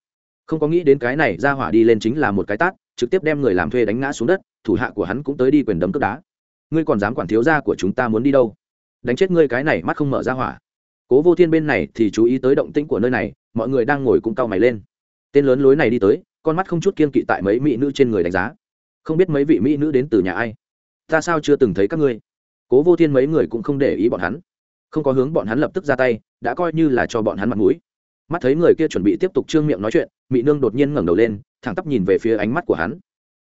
Không có nghĩ đến cái này ra hỏa đi lên chính là một cái tát, trực tiếp đem người làm thuê đánh ngã xuống đất, thủ hạ của hắn cũng tới đi quyền đấm cướp đá ngươi còn dám quản thiếu gia của chúng ta muốn đi đâu? Đánh chết ngươi cái này mắt không mở ra hỏa. Cố vô thiên bên này thì chú ý tới động tĩnh của nơi này, mọi người đang ngồi cũng cau mày lên. Tên lớn lối này đi tới, con mắt không chút kiên kỵ tại mấy mỹ nữ trên người đánh giá. Không biết mấy vị mỹ nữ đến từ nhà ai? Ta sao chưa từng thấy các ngươi? Cố vô thiên mấy người cũng không để ý bọn hắn. Không có hướng bọn hắn lập tức ra tay, đã coi như là cho bọn hắn mặt mũi. Mắt thấy người kia chuẩn bị tiếp tục trương miệng nói chuyện mỹ nương đột nhiên ngẩng đầu lên, thẳng tắp nhìn về phía ánh mắt của hắn.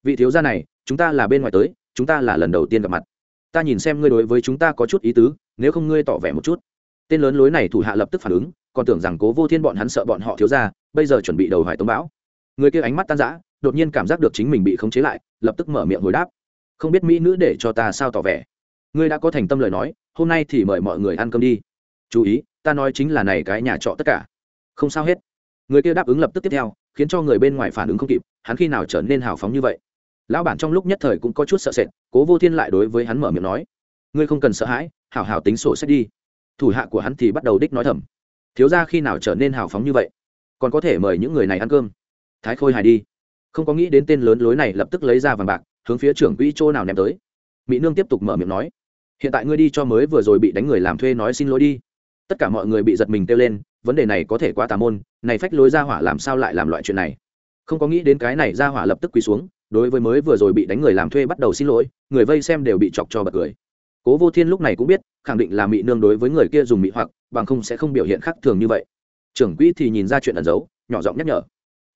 Vị thiếu gia này, chúng ta là bên ngoài tới, chúng ta là lần đầu tiên gặp mặt ta nhìn xem ngươi đối với chúng ta có chút ý tứ, nếu không ngươi tỏ vẻ một chút. Tên lớn lối này thủ hạ lập tức phản ứng, còn tưởng rằng cố vô thiên bọn hắn sợ bọn họ thiếu ra, bây giờ chuẩn bị đầu hoài tống bão. Người kia ánh mắt tan rã, đột nhiên cảm giác được chính mình bị khống chế lại, lập tức mở miệng hồi đáp. Không biết mỹ nữ để cho ta sao tỏ vẻ. Ngươi đã có thành tâm lời nói, hôm nay thì mời mọi người ăn cơm đi. Chú ý, ta nói chính là này cái nhà trọ tất cả. Không sao hết. Người kia đáp ứng lập tức tiếp theo, khiến cho người bên ngoài phản ứng không kịp, hắn khi nào trở nên hào phóng như vậy? Lão bản trong lúc nhất thời cũng có chút sợ sệt, cố vô thiên lại đối với hắn mở miệng nói, ngươi không cần sợ hãi, hảo hảo tính sổ sách đi. Thủ hạ của hắn thì bắt đầu đích nói thầm, thiếu ra khi nào trở nên hào phóng như vậy? Còn có thể mời những người này ăn cơm. Thái khôi hài đi. Không có nghĩ đến tên lớn lối này lập tức lấy ra vàng bạc, hướng phía trưởng quỹ chỗ nào ném tới. Mỹ nương tiếp tục mở miệng nói, hiện tại ngươi đi cho mới vừa rồi bị đánh người làm thuê nói xin lỗi đi. Tất cả mọi người bị giật mình kêu lên, vấn đề này có thể quá tà môn, này phách lối ra hỏa làm sao lại làm loại chuyện này? Không có nghĩ đến cái này ra hỏa lập tức quỳ xuống đối với mới vừa rồi bị đánh người làm thuê bắt đầu xin lỗi, người vây xem đều bị chọc cho bật cười. Cố vô thiên lúc này cũng biết, khẳng định là mị nương đối với người kia dùng mị hoặc, bằng không sẽ không biểu hiện khác thường như vậy. Trưởng quỹ thì nhìn ra chuyện ẩn giấu, nhỏ giọng nhắc nhở.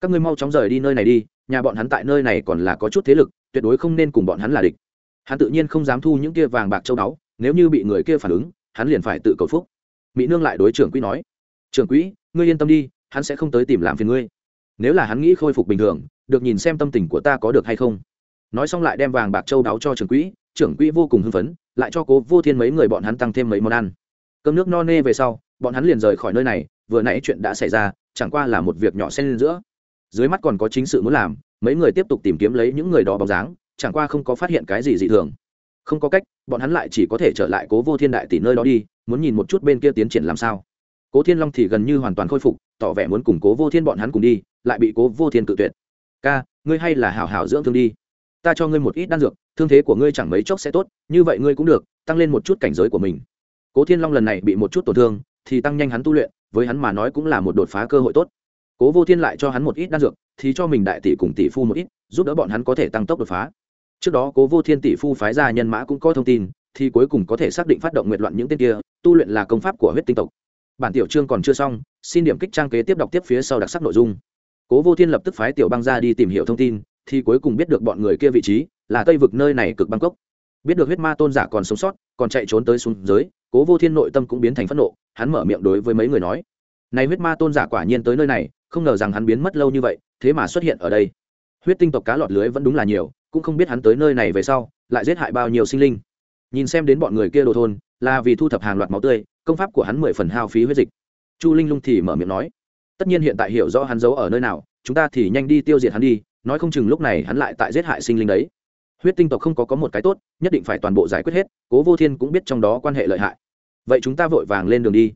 Các ngươi mau chóng rời đi nơi này đi, nhà bọn hắn tại nơi này còn là có chút thế lực, tuyệt đối không nên cùng bọn hắn là địch. Hắn tự nhiên không dám thu những kia vàng bạc châu báu, nếu như bị người kia phản ứng, hắn liền phải tự cầu phúc. Mỹ nương lại đối trưởng quỹ nói, trưởng quỹ, ngươi yên tâm đi, hắn sẽ không tới tìm làm phiền ngươi. Nếu là hắn nghĩ khôi phục bình thường được nhìn xem tâm tình của ta có được hay không. Nói xong lại đem vàng bạc châu đáo cho trưởng quỹ trưởng quỹ vô cùng hưng phấn, lại cho cố vô thiên mấy người bọn hắn tăng thêm mấy món ăn. Cơm nước no nê về sau, bọn hắn liền rời khỏi nơi này, vừa nãy chuyện đã xảy ra, chẳng qua là một việc nhỏ xen lên giữa. Dưới mắt còn có chính sự muốn làm, mấy người tiếp tục tìm kiếm lấy những người đó bóng dáng, chẳng qua không có phát hiện cái gì dị thường. Không có cách, bọn hắn lại chỉ có thể trở lại cố vô thiên đại tỷ nơi đó đi, muốn nhìn một chút bên kia tiến triển làm sao. Cố thiên long thì gần như hoàn toàn khôi phục, tỏ vẻ muốn củng cố vô thiên bọn hắn cùng đi, lại bị cố vô thiên cự tuyệt ca, ngươi hay là hảo hảo dưỡng thương đi. Ta cho ngươi một ít đan dược, thương thế của ngươi chẳng mấy chốc sẽ tốt, như vậy ngươi cũng được, tăng lên một chút cảnh giới của mình. Cố thiên long lần này bị một chút tổn thương, thì tăng nhanh hắn tu luyện, với hắn mà nói cũng là một đột phá cơ hội tốt. Cố vô thiên lại cho hắn một ít đan dược, thì cho mình đại tỷ cùng tỷ phu một ít, giúp đỡ bọn hắn có thể tăng tốc đột phá. Trước đó cố vô thiên tỷ phu phái ra nhân mã cũng có thông tin, thì cuối cùng có thể xác định phát động nguyệt loạn những tên kia, tu luyện là công pháp của huyết tinh tộc. Bản tiểu chương còn chưa xong, xin điểm kích trang kế tiếp đọc tiếp phía sau đặc sắc nội dung cố vô thiên lập tức phái tiểu băng ra đi tìm hiểu thông tin, thì cuối cùng biết được bọn người kia vị trí là tây vực nơi này cực băng cốc. Biết được huyết ma tôn giả còn sống sót, còn chạy trốn tới xuống dưới, cố vô thiên nội tâm cũng biến thành phẫn nộ, hắn mở miệng đối với mấy người nói, này huyết ma tôn giả quả nhiên tới nơi này, không ngờ rằng hắn biến mất lâu như vậy, thế mà xuất hiện ở đây. Huyết tinh tộc cá lọt lưới vẫn đúng là nhiều, cũng không biết hắn tới nơi này về sau, lại giết hại bao nhiêu sinh linh. Nhìn xem đến bọn người kia đồ thôn, là vì thu thập hàng loạt máu tươi, công pháp của hắn mười phần hao phí huyết dịch. Chu linh lung thì mở miệng nói tất nhiên hiện tại hiểu rõ hắn giấu ở nơi nào, chúng ta thì nhanh đi tiêu diệt hắn đi, nói không chừng lúc này hắn lại tại giết hại sinh linh đấy. Huyết tinh tộc không có có một cái tốt, nhất định phải toàn bộ giải quyết hết, cố vô thiên cũng biết trong đó quan hệ lợi hại. Vậy chúng ta vội vàng lên đường đi.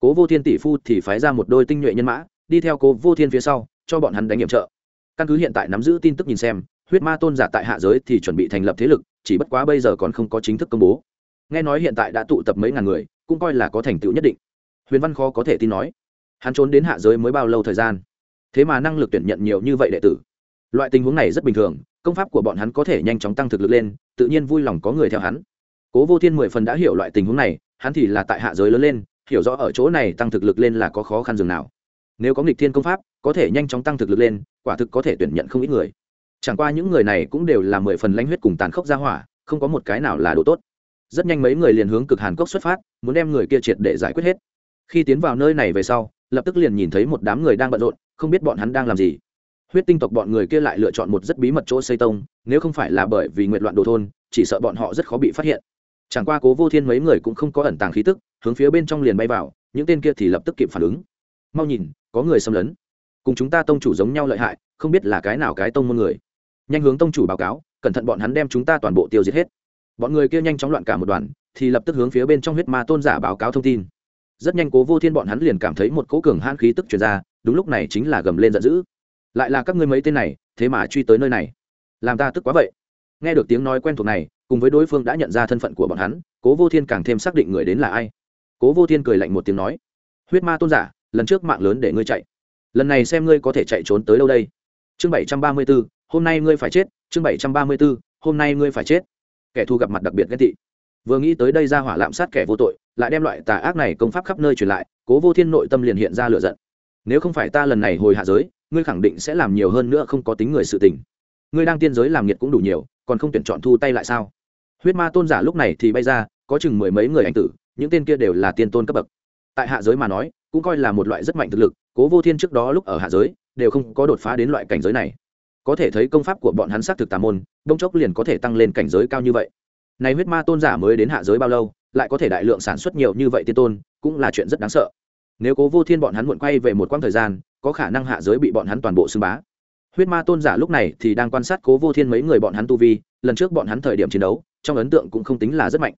Cố vô thiên tỷ phu thì phái ra một đôi tinh nhuệ nhân mã, đi theo cố vô thiên phía sau, cho bọn hắn đánh nhiệm trợ. Căn cứ hiện tại nắm giữ tin tức nhìn xem, huyết ma tôn giả tại hạ giới thì chuẩn bị thành lập thế lực, chỉ bất quá bây giờ còn không có chính thức công bố. Nghe nói hiện tại đã tụ tập mấy ngàn người, cũng coi là có thành tựu nhất định. Huyền văn khó có thể tin nói hắn trốn đến hạ giới mới bao lâu thời gian? Thế mà năng lực tuyển nhận nhiều như vậy đệ tử. Loại tình huống này rất bình thường, công pháp của bọn hắn có thể nhanh chóng tăng thực lực lên, tự nhiên vui lòng có người theo hắn. Cố vô thiên mười phần đã hiểu loại tình huống này, hắn thì là tại hạ giới lớn lên, hiểu rõ ở chỗ này tăng thực lực lên là có khó khăn dường nào. Nếu có nghịch thiên công pháp, có thể nhanh chóng tăng thực lực lên, quả thực có thể tuyển nhận không ít người. Chẳng qua những người này cũng đều là mười phần lãnh huyết cùng tàn khốc ra hỏa, không có một cái nào là đồ tốt. Rất nhanh mấy người liền hướng cực hàn cốc xuất phát, muốn đem người kia triệt để giải quyết hết. Khi tiến vào nơi này về sau lập tức liền nhìn thấy một đám người đang bận rộn, không biết bọn hắn đang làm gì. Huyết tinh tộc bọn người kia lại lựa chọn một rất bí mật chỗ xây tông, nếu không phải là bởi vì nguyện loạn đồ thôn, chỉ sợ bọn họ rất khó bị phát hiện. Chẳng qua cố vô thiên mấy người cũng không có ẩn tàng khí tức, hướng phía bên trong liền bay vào, những tên kia thì lập tức kịp phản ứng. Mau nhìn, có người xâm lấn. Cùng chúng ta tông chủ giống nhau lợi hại, không biết là cái nào cái tông môn người. Nhanh hướng tông chủ báo cáo, cẩn thận bọn hắn đem chúng ta toàn bộ tiêu diệt hết. Bọn người kia nhanh chóng loạn cả một đoàn, thì lập tức hướng phía bên trong huyết ma tôn giả báo cáo thông tin rất nhanh cố vô thiên bọn hắn liền cảm thấy một cỗ cường hãn khí tức truyền ra, đúng lúc này chính là gầm lên giận dữ. Lại là các ngươi mấy tên này, thế mà truy tới nơi này. Làm ta tức quá vậy. Nghe được tiếng nói quen thuộc này, cùng với đối phương đã nhận ra thân phận của bọn hắn, cố vô thiên càng thêm xác định người đến là ai. Cố vô thiên cười lạnh một tiếng nói, huyết ma tôn giả, lần trước mạng lớn để ngươi chạy. Lần này xem ngươi có thể chạy trốn tới đâu đây. Chương bảy trăm ba mươi b ố hôm nay ngươi phải chết. Chương bảy trăm ba mươi b ố hôm nay ngươi phải chết. Kẻ thù gặp mặt đặc biệt ghen tị. Vừa nghĩ tới đây ra hỏa lạm sát kẻ vô tội lại đem loại tà ác này công pháp khắp nơi truyền lại, cố vô thiên nội tâm liền hiện ra lựa giận. Nếu không phải ta lần này hồi hạ giới, ngươi khẳng định sẽ làm nhiều hơn nữa không có tính người sự tình. Ngươi đang tiên giới làm nhiệt cũng đủ nhiều, còn không tuyển chọn thu tay lại sao? Huyết ma tôn giả lúc này thì bay ra, có chừng mười mấy người anh tử, những tên kia đều là tiên tôn cấp bậc. Tại hạ giới mà nói, cũng coi là một loại rất mạnh thực lực, cố vô thiên trước đó lúc ở hạ giới, đều không có đột phá đến loại cảnh giới này. Có thể thấy công pháp của bọn hắn xác thực tà môn đông chốc liền có thể tăng lên cảnh giới cao như vậy. Này huyết ma tôn giả mới đến hạ giới bao lâu lại có thể đại lượng sản xuất nhiều như vậy tiên tôn, cũng là chuyện rất đáng sợ. Nếu cố vô thiên bọn hắn muộn quay về một quãng thời gian, có khả năng hạ giới bị bọn hắn toàn bộ xưng bá. Huyết ma tôn giả lúc này thì đang quan sát cố vô thiên mấy người bọn hắn tu vi, lần trước bọn hắn thời điểm chiến đấu, trong ấn tượng cũng không tính là rất mạnh.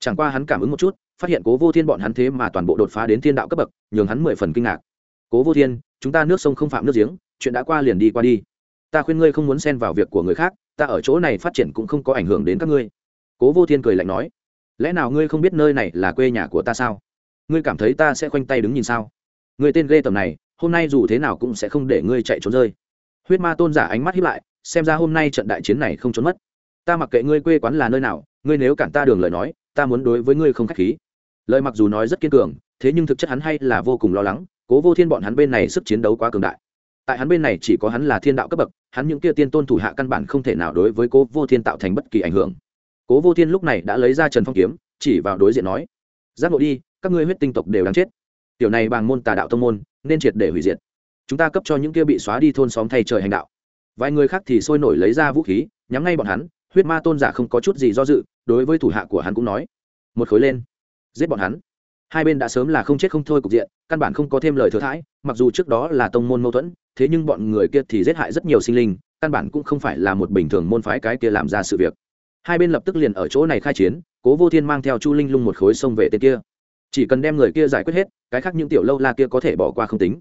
Chẳng qua hắn cảm ứng một chút, phát hiện cố vô thiên bọn hắn thế mà toàn bộ đột phá đến thiên đạo cấp bậc, nhường hắn mười phần kinh ngạc. Cố vô thiên, chúng ta nước sông không phạm nước giếng, chuyện đã qua liền đi qua đi. Ta khuyên ngươi không muốn xen vào việc của người khác, ta ở chỗ này phát triển cũng không có ảnh hưởng đến các ngươi. Cố vô thiên cười lạnh nói lẽ nào ngươi không biết nơi này là quê nhà của ta sao? Ngươi cảm thấy ta sẽ khoanh tay đứng nhìn sao? Người tên ghê tầm này, hôm nay dù thế nào cũng sẽ không để ngươi chạy trốn rơi. Huyết ma tôn giả ánh mắt hiếp lại, xem ra hôm nay trận đại chiến này không trốn mất. Ta mặc kệ ngươi quê quán là nơi nào, ngươi nếu cản ta đường lời nói, ta muốn đối với ngươi không k h á c h khí. Lời mặc dù nói rất kiên cường, thế nhưng thực chất hắn hay là vô cùng lo lắng, cố vô thiên bọn hắn bên này sức chiến đấu quá cường đại. Tại hắn bên này chỉ có hắn là thiên đạo cấp bậc, hắn những kia tiên tôn thủ hạ căn bản không thể nào đối với cố vô thiên tạo thành bất kỳ ảnh hưởng cố vô thiên lúc này đã lấy ra trần phong kiếm, chỉ vào đối diện nói, giác ngộ đi, các ngươi huyết tinh tộc đều đáng chết. Tiểu này bằng môn tà đạo tông môn, nên triệt để hủy diệt. Chúng ta cấp cho những kia bị xóa đi thôn xóm thay trời hành đạo. Vài người khác thì sôi nổi lấy ra vũ khí, nhắm ngay bọn hắn, huyết ma tôn giả không có chút gì do dự, đối với thủ hạ của hắn cũng nói, một khối lên, giết bọn hắn. Hai bên đã sớm là không chết không thôi cục diện, căn bản không có thêm lời thừa thãi, mặc dù trước đó là tông môn mâu thuẫn, thế nhưng bọn người kia thì giết hại rất nhiều sinh linh, căn bản cũng không phải là một bình thường môn phái cái kia làm ra sự việc hai bên lập tức liền ở chỗ này khai chiến, cố vô thiên mang theo chu linh lung một khối sông về tên kia. Chỉ cần đem người kia giải quyết hết, cái khác những tiểu lâu la kia có thể bỏ qua không tính.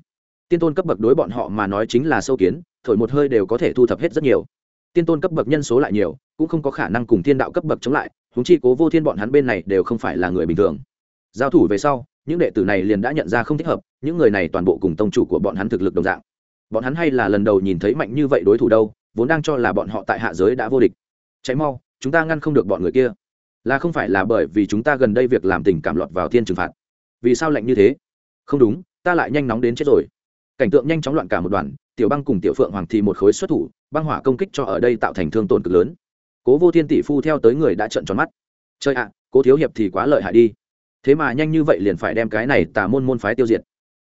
Tiên tôn cấp bậc đối bọn họ mà nói chính là sâu kiến, thổi một hơi đều có thể thu thập hết rất nhiều. Tiên tôn cấp bậc nhân số lại nhiều, cũng không có khả năng cùng thiên đạo cấp bậc chống lại húng chi cố vô thiên bọn hắn bên này đều không phải là người bình thường. Giao thủ về sau, những đệ tử này liền đã nhận ra không thích hợp, những người này toàn bộ cùng tông chủ của bọn hắn thực lực đồng dạng. Bọn hắn hay là lần đầu nhìn thấy mạnh như vậy đối thủ đâu, vốn đang cho là bọn họ tại hạ giới đã vô địch. Cháy mau chúng ta ngăn không được bọn người kia. Là không phải là bởi vì chúng ta gần đây việc làm tình cảm lọt vào thiên trừng phạt. Vì sao lạnh như thế? Không đúng, ta lại nhanh nóng đến chết rồi. Cảnh tượng nhanh chóng loạn cả một đoàn, tiểu băng cùng tiểu phượng hoàng thì một khối xuất thủ, băng hỏa công kích cho ở đây tạo thành thương tổn cực lớn. Cố vô thiên tỷ phu theo tới người đã trận tròn mắt. Chơi ạ, cố thiếu hiệp thì quá lợi hại đi. Thế mà nhanh như vậy liền phải đem cái này tà môn môn phái tiêu diệt.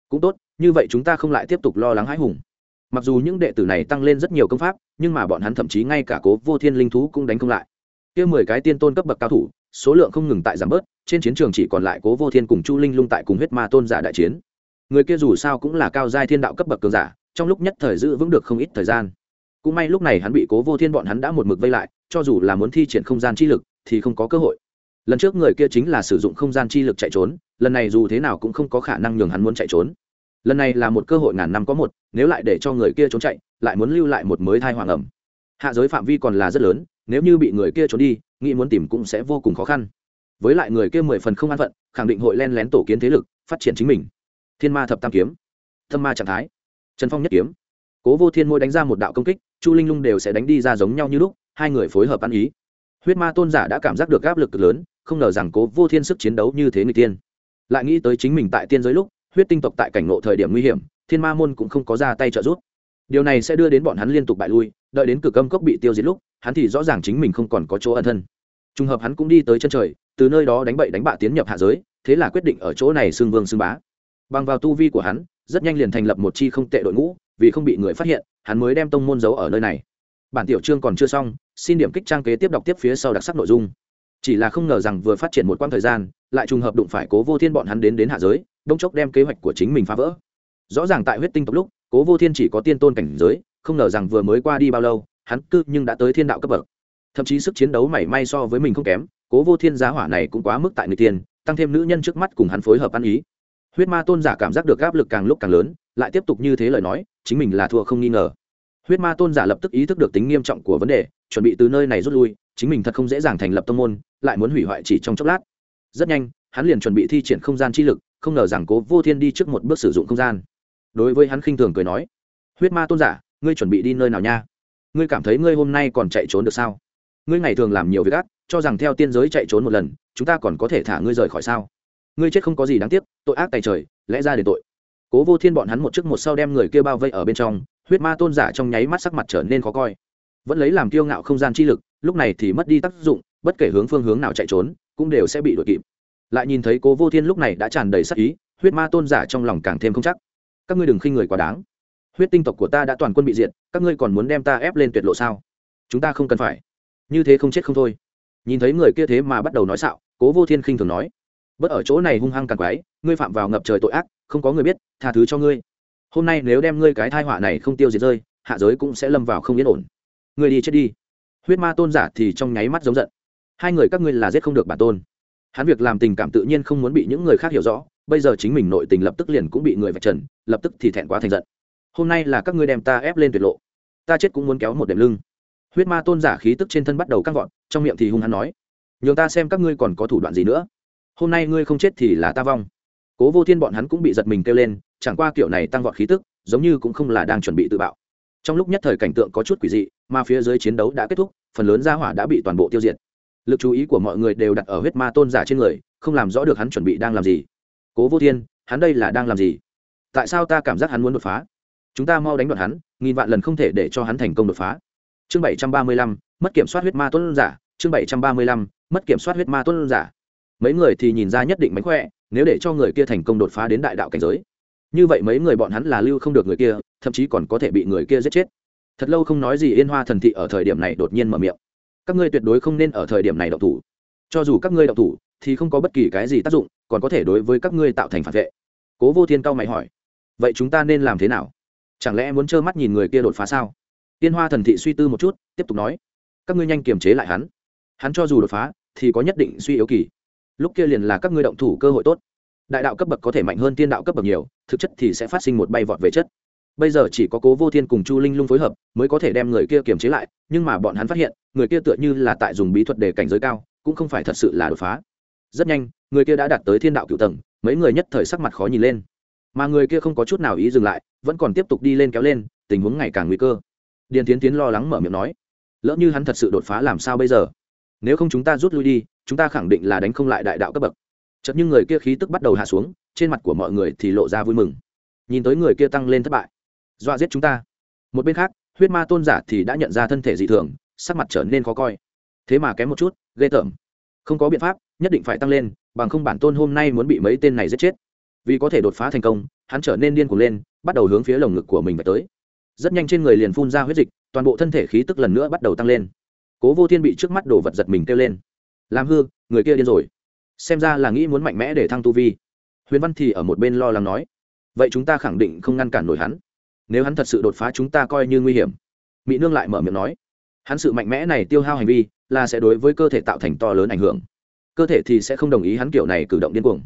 Cũng tốt, như vậy chúng ta không lại tiếp tục lo lắng hãi hùng. Mặc dù những đệ tử này tăng lên rất nhiều công pháp, nhưng mà bọn hắn thậm chí ngay cả cố vô thiên linh thú cũng đánh không lại kia mười cái tiên tôn cấp bậc cao thủ, số lượng không ngừng tại giảm bớt, trên chiến trường chỉ còn lại cố vô thiên cùng chu linh lung tại cùng huyết ma tôn giả đại chiến. Người kia dù sao cũng là cao giai thiên đạo cấp bậc cường giả, trong lúc nhất thời giữ vững được không ít thời gian. Cũng may lúc này hắn bị cố vô thiên bọn hắn đã một mực vây lại, cho dù là muốn thi triển không gian chi lực, thì không có cơ hội. Lần trước người kia chính là sử dụng không gian chi lực chạy trốn, lần này dù thế nào cũng không có khả năng nhường hắn muốn chạy trốn. Lần này là một cơ hội ngàn năm có một, nếu lại để cho người kia trốn chạy, lại muốn lưu lại một mới thai hoàng ẩm. Hạ giới phạm vi còn là rất lớn nếu như bị người kia trốn đi, nghĩ muốn tìm cũng sẽ vô cùng khó khăn. Với lại người kia mười phần không an phận, khẳng định hội len lén tổ kiến thế lực, phát triển chính mình. Thiên ma thập tam kiếm. Thâm ma trạng thái. Trần phong nhất kiếm. Cố vô thiên môi đánh ra một đạo công kích, chu linh lung đều sẽ đánh đi ra giống nhau như lúc, hai người phối hợp ăn ý. Huyết ma tôn giả đã cảm giác được áp lực cực lớn, không ngờ rằng cố vô thiên sức chiến đấu như thế người tiên. Lại nghĩ tới chính mình tại tiên giới lúc, huyết tinh tộc tại cảnh ngộ thời điểm nguy hiểm, thiên ma môn cũng không có ra tay trợ giúp. Điều này sẽ đưa đến bọn hắn liên tục bại lui đợi đến cực âm cốc bị tiêu diệt lúc, hắn thì rõ ràng chính mình không còn có chỗ ẩn thân. Trùng hợp hắn cũng đi tới chân trời, từ nơi đó đánh bậy đánh bạ tiến nhập hạ giới, thế là quyết định ở chỗ này xưng vương xưng bá. Bằng vào tu vi của hắn, rất nhanh liền thành lập một chi không tệ đội ngũ, vì không bị người phát hiện, hắn mới đem tông môn giấu ở nơi này. Bản tiểu chương còn chưa xong, xin điểm kích trang kế tiếp đọc tiếp phía sau đặc sắc nội dung. Chỉ là không ngờ rằng vừa phát triển một quãng thời gian, lại trùng hợp đụng phải cố vô thiên bọn hắn đến đến hạ giới, đông chốc đem kế hoạch của chính mình phá vỡ. Rõ ràng tại huyết tinh tộc lúc, cố vô thiên chỉ có tiên tôn cảnh giới không ngờ rằng vừa mới qua đi bao lâu, hắn cư nhưng đã tới thiên đạo cấp bậc. Thậm chí sức chiến đấu mảy may so với mình không kém, cố vô thiên giá hỏa này cũng quá mức tại người tiên tăng thêm nữ nhân trước mắt cùng hắn phối hợp ăn ý. Huyết ma tôn giả cảm giác được áp lực càng lúc càng lớn, lại tiếp tục như thế lời nói, chính mình là thua không nghi ngờ. Huyết ma tôn giả lập tức ý thức được tính nghiêm trọng của vấn đề, chuẩn bị từ nơi này rút lui, chính mình thật không dễ dàng thành lập tông môn, lại muốn hủy hoại chỉ trong chốc lát. Rất nhanh, hắn liền chuẩn bị thi triển không gian chi lực, không ngờ rằng cố vô thiên đi trước một bước sử dụng không gian. Đối với hắn khinh thường cười nói, huyết ma tôn giả ngươi chuẩn bị đi nơi nào nha? Ngươi cảm thấy ngươi hôm nay còn chạy trốn được sao? Ngươi ngày thường làm nhiều việc ác, cho rằng theo tiên giới chạy trốn một lần, chúng ta còn có thể thả ngươi rời khỏi sao? Ngươi chết không có gì đáng tiếc, tội ác tài trời, lẽ ra để tội. Cố vô thiên bọn hắn một trước một sau đem người kia bao vây ở bên trong, huyết ma tôn giả trong nháy mắt sắc mặt trở nên khó coi. Vẫn lấy làm kiêu ngạo không gian chi lực, lúc này thì mất đi tác dụng, bất kể hướng phương hướng nào chạy trốn, cũng đều sẽ bị đuổi kịp. Lại nhìn thấy cố vô thiên lúc này đã tràn đầy sắc ý, huyết ma tôn giả trong lòng càng thêm không chắc. Các ngươi đừng khinh người quá đáng huyết tinh tộc của ta đã toàn quân bị diệt, các ngươi còn muốn đem ta ép lên tuyệt lộ sao? Chúng ta không cần phải. Như thế không chết không thôi. Nhìn thấy người kia thế mà bắt đầu nói xạo, cố vô thiên khinh thường nói bất ở chỗ này hung hăng càng quái, ngươi phạm vào ngập trời tội ác, không có người biết, tha thứ cho ngươi. Hôm nay nếu đem ngươi cái thai họa này không tiêu diệt rơi, hạ giới cũng sẽ lâm vào không yên ổn. Ngươi đi chết đi. Huyết ma tôn giả thì trong nháy mắt giống giận. Hai người các ngươi là giết không được bản tôn. Hắn việc làm tình cảm tự nhiên không muốn bị những người khác hiểu rõ, bây giờ chính mình nội tình lập tức liền cũng bị người vạch trần, lập tức thì thẹn quá thành giận hôm nay là các ngươi đem ta ép lên tuyệt lộ. Ta chết cũng muốn kéo một đệm lưng. Huyết ma tôn giả khí tức trên thân bắt đầu căng vọt, trong miệng thì hung hắn nói, nhường ta xem các ngươi còn có thủ đoạn gì nữa. Hôm nay ngươi không chết thì là ta vong. Cố vô thiên bọn hắn cũng bị giật mình kêu lên, chẳng qua kiểu này tăng vọt khí tức, giống như cũng không là đang chuẩn bị tự bạo. Trong lúc nhất thời cảnh tượng có chút quỷ dị, mà phía dưới chiến đấu đã kết thúc, phần lớn gia hỏa đã bị toàn bộ tiêu diệt. Lực chú ý của mọi người đều đặt ở huyết ma tôn giả trên người, không làm rõ được hắn chuẩn bị đang làm gì. Cố vô thiên, hắn đây là đang làm gì? Tại sao ta cảm giác hắn muốn đột phá? Chúng ta mau đánh đoạn hắn, nghìn vạn lần không thể để cho hắn thành công đột phá. Chương bảy trăm ba mươi lăm, mất kiểm soát huyết ma tuấn giả. Chương bảy trăm ba mươi lăm, mất kiểm soát huyết ma tuấn giả. Mấy người thì nhìn ra nhất định mánh khỏe, nếu để cho người kia thành công đột phá đến đại đạo cảnh giới. Như vậy mấy người bọn hắn là lưu không được người kia, thậm chí còn có thể bị người kia giết chết. Thật lâu không nói gì yên hoa thần thị ở thời điểm này đột nhiên mở miệng. Các ngươi tuyệt đối không nên ở thời điểm này đậu thủ. Cho dù các ngươi đậu thủ, thì không có bất kỳ cái gì tác dụng, còn có thể đối với các ngươi tạo thành phản vệ. Cố vô thiên cao mày hỏi, vậy chúng ta nên làm thế nào? Chẳng lẽ muốn trơ mắt nhìn người kia đột phá sao? Tiên hoa thần thị suy tư một chút, tiếp tục nói, các ngươi nhanh kiềm chế lại hắn. Hắn cho dù đột phá, thì có nhất định suy yếu kỳ. Lúc kia liền là các ngươi động thủ cơ hội tốt. Đại đạo cấp bậc có thể mạnh hơn tiên đạo cấp bậc nhiều, thực chất thì sẽ phát sinh một bay vọt về chất. Bây giờ chỉ có cố vô thiên cùng chu linh lung phối hợp mới có thể đem người kia kiềm chế lại, nhưng mà bọn hắn phát hiện, người kia tựa như là tại dùng bí thuật để cảnh giới cao, cũng không phải thật sự là đột phá. Rất nhanh, người kia đã đạt tới thiên đạo cựu tầng, mấy người nhất thời sắc mặt khó nhìn lên. Mà người kia không có chút nào ý dừng lại vẫn còn tiếp tục đi lên kéo lên, tình huống ngày càng nguy cơ. Điền tiến tiến lo lắng mở miệng nói, lỡ như hắn thật sự đột phá làm sao bây giờ? Nếu không chúng ta rút lui đi, chúng ta khẳng định là đánh không lại đại đạo cấp bậc. Chợt nhưng người kia khí tức bắt đầu hạ xuống, trên mặt của mọi người thì lộ ra vui mừng. Nhìn tới người kia tăng lên thất bại, dọa giết chúng ta. Một bên khác, huyết ma tôn giả thì đã nhận ra thân thể dị thường, sắc mặt trở nên khó coi. Thế mà kém một chút, ghê tởm. Không có biện pháp, nhất định phải tăng lên, bằng không bản tôn hôm nay muốn bị mấy tên này giết chết. Vì có thể đột phá thành công, hắn trở nên điên cuồng lên bắt đầu hướng phía lồng ngực của mình và tới. Rất nhanh trên người liền phun ra huyết dịch, toàn bộ thân thể khí tức lần nữa bắt đầu tăng lên. Cố vô thiên bị trước mắt đồ vật giật mình kêu lên. Làm hư, người kia điên rồi. Xem ra là nghĩ muốn mạnh mẽ để thăng tu vi. Huyền văn thì ở một bên lo lắng nói. Vậy chúng ta khẳng định không ngăn cản nổi hắn. Nếu hắn thật sự đột phá chúng ta coi như nguy hiểm. Mỹ nương lại mở miệng nói. Hắn sự mạnh mẽ này tiêu hao hành vi là sẽ đối với cơ thể tạo thành to lớn ảnh hưởng. Cơ thể thì sẽ không đồng ý hắn kiểu này cử động điên cuồng.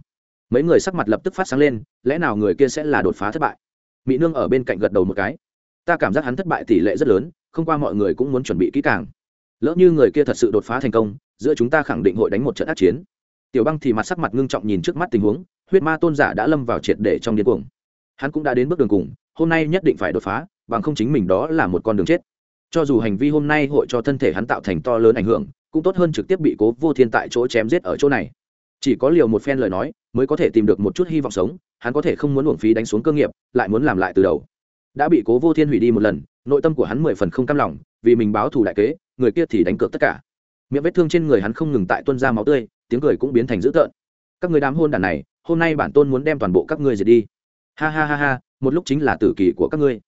Mấy người sắc mặt lập tức phát sáng lên, lẽ nào người kia sẽ là đột phá thất bại? Mỹ nương ở bên cạnh gật đầu một cái. Ta cảm giác hắn thất bại tỷ lệ rất lớn, không qua mọi người cũng muốn chuẩn bị kỹ càng. Lỡ như người kia thật sự đột phá thành công, giữa chúng ta khẳng định hội đánh một trận ác chiến. Tiểu băng thì mặt sắc mặt ngưng trọng nhìn trước mắt tình huống, huyết ma tôn giả đã lâm vào triệt để trong điên cuồng. Hắn cũng đã đến bước đường cùng, hôm nay nhất định phải đột phá, bằng không chính mình đó là một con đường chết. Cho dù hành vi hôm nay hội cho thân thể hắn tạo thành to lớn ảnh hưởng, cũng tốt hơn trực tiếp bị cố vô thiên tại chỗ chém giết ở chỗ này. Chỉ có liều một phen lời nói mới có thể tìm được một chút hy vọng sống, hắn có thể không muốn uổng phí đánh xuống cơ nghiệp, lại muốn làm lại từ đầu. Đã bị cố vô thiên hủy đi một lần, nội tâm của hắn mười phần không cam lòng, vì mình báo thù đại kế, người kia thì đánh cược tất cả. Miệng vết thương trên người hắn không ngừng tại tuân ra máu tươi, tiếng cười cũng biến thành dữ tợn. Các người đám hôn đàn này, hôm nay bản tôn muốn đem toàn bộ các ngươi diệt đi. Ha ha ha ha, một lúc chính là tử kỳ của các ngươi.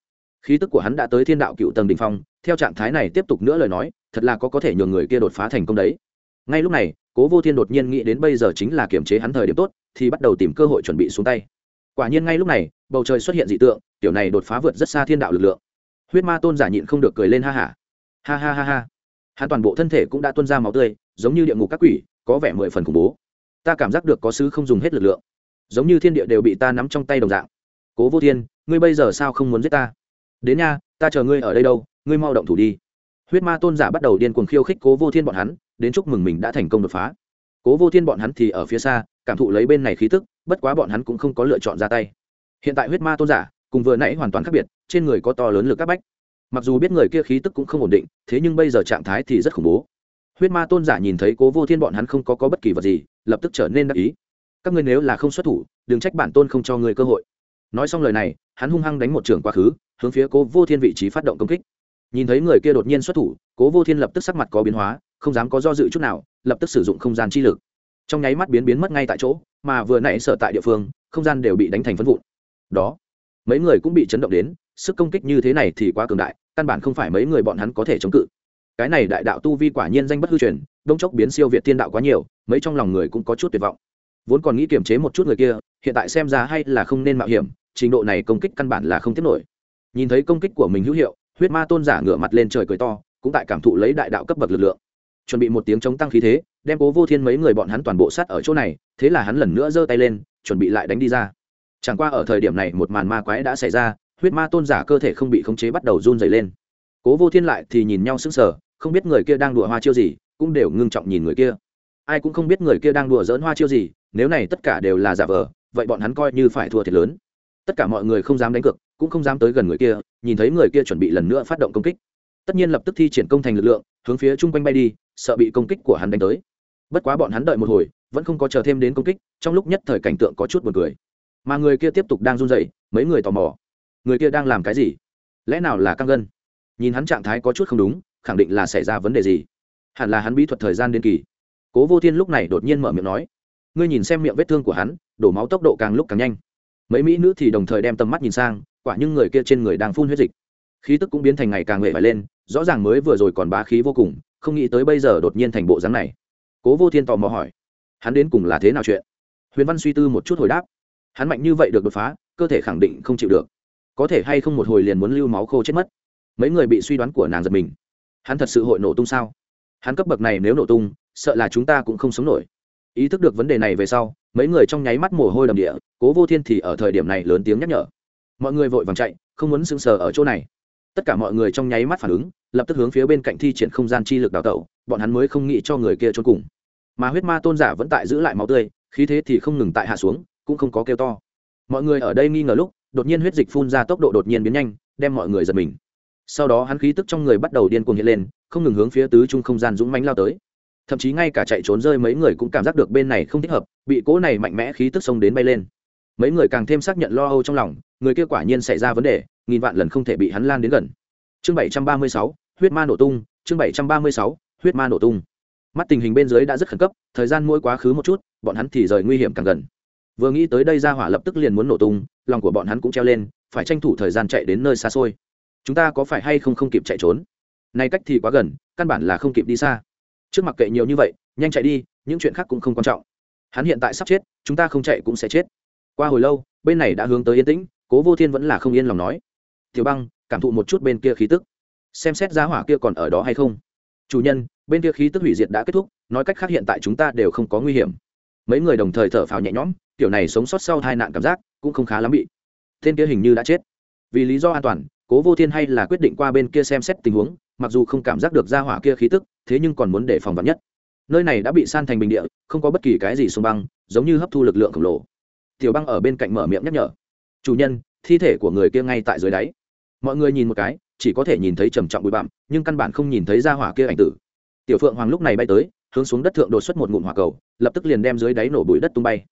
Khí tức của hắn đã tới thiên đạo cựu tầng đ ỉ n h phong, theo trạng thái này tiếp tục nữa lời nói, thật là có có thể nhường người kia đột phá thành công đấy. Ngay lúc này, cố vô thiên đột nhiên nghĩ đến bây giờ chính là kiểm chế hắn thời điểm tốt thì bắt đầu tìm cơ hội chuẩn bị xuống tay. Quả nhiên ngay lúc này, bầu trời xuất hiện dị tượng, kiểu này đột phá vượt rất xa thiên đạo lực lượng. Huyết ma tôn giả nhịn không được cười lên ha hả ha. ha ha ha ha. Hắn toàn bộ thân thể cũng đã tuân ra máu tươi, giống như địa ngục các quỷ, có vẻ mười phần khủng bố. Ta cảm giác được có sứ không dùng hết lực lượng. Giống như thiên địa đều bị ta nắm trong tay đồng dạng. Cố vô thiên, ngươi bây giờ sao không muốn giết ta? Đến nha, ta chờ ngươi ở đây đâu, ngươi mau động thủ đi. Huyết ma tôn giả bắt đầu điên cuồng khiêu khích cố vô thiên bọn hắn, đến chúc mừng mình đã thành công đột phá. Cố vô thiên bọn hắn thì ở phía xa cảm thụ lấy bên này khí tức bất quá bọn hắn cũng không có lựa chọn ra tay. Hiện tại huyết ma tôn giả cùng vừa nãy hoàn toàn khác biệt trên người có to lớn lực các bách. Mặc dù biết người kia khí tức cũng không ổn định thế nhưng bây giờ trạng thái thì rất khủng bố. Huyết ma tôn giả nhìn thấy cố vô thiên bọn hắn không có, có bất kỳ vật gì lập tức trở nên đắc ý. Các ngươi nếu là không xuất thủ đừng trách bản tôn không cho ngươi cơ hội. Nói xong lời này hắn hung hăng đánh một trường quá khứ hướng phía cố vô thiên vị trí phát động công kích. Nhìn thấy người kia đột nhiên xuất thủ cố vô thiên lập tức sắc mặt có biến hóa không dám có do dự chút nào lập tức sử dụng không gian chi lực trong nháy mắt biến biến mất ngay tại chỗ, mà vừa nãy sở tại địa phương, không gian đều bị đánh thành phân vụn. Đó, mấy người cũng bị chấn động đến, sức công kích như thế này thì quá cường đại, căn bản không phải mấy người bọn hắn có thể chống cự. Cái này đại đạo tu vi quả nhiên danh bất hư truyền, đông chốc biến siêu việt thiên đạo quá nhiều, mấy trong lòng người cũng có chút tuyệt vọng. Vốn còn nghĩ kiềm chế một chút người kia, hiện tại xem ra hay là không nên mạo hiểm, trình độ này công kích căn bản là không tiếp nổi. Nhìn thấy công kích của mình hữu hiệu, huyết ma tôn giả ngửa mặt lên trời cười to, cũng tại cảm thụ lấy đại đạo cấp bậc lực lượng chuẩn bị một tiếng chống tăng khí thế, đem cố vô thiên mấy người bọn hắn toàn bộ sát ở chỗ này, thế là hắn lần nữa giơ tay lên, chuẩn bị lại đánh đi ra. Chẳng qua ở thời điểm này một màn ma quái đã xảy ra, huyết ma tôn giả cơ thể không bị khống chế bắt đầu run dày lên. Cố vô thiên lại thì nhìn nhau sững sờ, không biết người kia đang đùa hoa chiêu gì, cũng đều ngưng trọng nhìn người kia. Ai cũng không biết người kia đang đùa dỡn hoa chiêu gì, nếu này tất cả đều là giả vờ, vậy bọn hắn coi như phải thua thiệt lớn. Tất cả mọi người không dám đánh cược, cũng không dám tới gần người kia, nhìn thấy người kia chuẩn bị lần nữa phát động công kích. Tất nhiên lập tức thi triển công thành lực lượng, hướng phía chung quanh bay đi sợ bị công kích của hắn đánh tới. Bất quá bọn hắn đợi một hồi, vẫn không có chờ thêm đến công kích, trong lúc nhất thời cảnh tượng có chút buồn cười. Mà người kia tiếp tục đang run rẩy, mấy người tò mò. Người kia đang làm cái gì? Lẽ nào là căng gân? Nhìn hắn trạng thái có chút không đúng, khẳng định là xảy ra vấn đề gì? Hẳn là hắn bí thuật thời gian đến kỳ. Cố vô thiên lúc này đột nhiên mở miệng nói, ngươi nhìn xem miệng vết thương của hắn, đổ máu tốc độ càng lúc càng nhanh. Mấy mỹ nữ thì đồng thời đem tầm mắt nhìn sang, quả nhưng người kia trên người đang phun huyết dịch. Khí tức cũng biến thành ngày càng nghệ vải lên, rõ ràng mới vừa rồi còn bá khí vô cùng không nghĩ tới bây giờ đột nhiên thành bộ dáng này. Cố vô thiên tò mò hỏi, hắn đến cùng là thế nào chuyện? Huyền văn suy tư một chút hồi đáp, hắn mạnh như vậy được đột phá, cơ thể khẳng định không chịu được. Có thể hay không một hồi liền muốn lưu máu khô chết mất? Mấy người bị suy đoán của nàng giật mình. Hắn thật sự hội nổ tung sao? Hắn cấp bậc này nếu nổ tung, sợ là chúng ta cũng không sống nổi. Ý thức được vấn đề này về sau, mấy người trong nháy mắt mồ hôi đầm địa, cố vô thiên thì ở thời điểm này lớn tiếng nhắc nhở. Mọi người vội vàng chạy, không muốn sững sờ ở chỗ này. Tất cả mọi người trong nháy mắt phản ứng lập tức hướng phía bên cạnh thi triển không gian chi lực đào tẩu, bọn hắn mới không nghĩ cho người kia trốn cùng. Mà huyết ma tôn giả vẫn tại giữ lại máu tươi, khí thế thì không ngừng tại hạ xuống, cũng không có kêu to. Mọi người ở đây nghi ngờ lúc, đột nhiên huyết dịch phun ra tốc độ đột nhiên biến nhanh, đem mọi người giật mình. Sau đó hắn khí tức trong người bắt đầu điên cuồng hiện lên, không ngừng hướng phía tứ trung không gian dũng mánh lao tới. Thậm chí ngay cả chạy trốn rơi mấy người cũng cảm giác được bên này không thích hợp, bị cỗ này mạnh mẽ khí tức xông đến bay lên. Mấy người càng thêm xác nhận lo âu trong lòng, người kia quả nhiên xảy ra vấn đề, nghìn vạn lần không thể bị hắn lan đến gần. Chương bảy trăm ba mươi sáu huyết ma nổ tung, chương bảy trăm ba mươi sáu, huyết ma nổ tung. Mắt tình hình bên dưới đã rất khẩn cấp, thời gian mỗi quá khứ một chút, bọn hắn thì rời nguy hiểm càng gần. Vừa nghĩ tới đây ra hỏa lập tức liền muốn nổ tung, lòng của bọn hắn cũng treo lên, phải tranh thủ thời gian chạy đến nơi xa xôi. Chúng ta có phải hay không không kịp chạy trốn? Nay cách thì quá gần, căn bản là không kịp đi xa. Trước mặt kệ nhiều như vậy, nhanh chạy đi, những chuyện khác cũng không quan trọng. Hắn hiện tại sắp chết, chúng ta không chạy cũng sẽ chết. Qua hồi lâu, bên này đã hướng tới yên tĩnh, cố vô thiên vẫn là không yên lòng nói. Tiểu băng, cảm thụ một chút bên kia khí tức xem xét giá hỏa kia còn ở đó hay không. Chủ nhân, bên kia khí tức hủy diệt đã kết thúc, nói cách khác hiện tại chúng ta đều không có nguy hiểm. Mấy người đồng thời thở phào nhẹ nhõm kiểu này sống sót sau hai nạn cảm giác cũng không khá lắm bị. Tên kia hình như đã chết. Vì lý do an toàn, cố vô thiên hay là quyết định qua bên kia xem xét tình huống, mặc dù không cảm giác được ra hỏa kia khí tức, thế nhưng còn muốn để phòng vắn nhất. Nơi này đã bị san thành bình địa, không có bất kỳ cái gì xung băng, giống như hấp thu lực lượng khổng lồ. Tiểu băng ở bên cạnh mở miệng nhắc nhở. Chủ nhân, thi thể của người kia ngay tại dưới đáy. Mọi người nhìn một cái chỉ có thể nhìn thấy trầm trọng bụi bặm, nhưng căn bản không nhìn thấy ra hỏa kia ảnh tử. Tiểu phượng hoàng lúc này bay tới, hướng xuống đất thượng đột xuất một ngụm hỏa cầu, lập tức liền đem dưới đáy nổ bụi đất tung bay.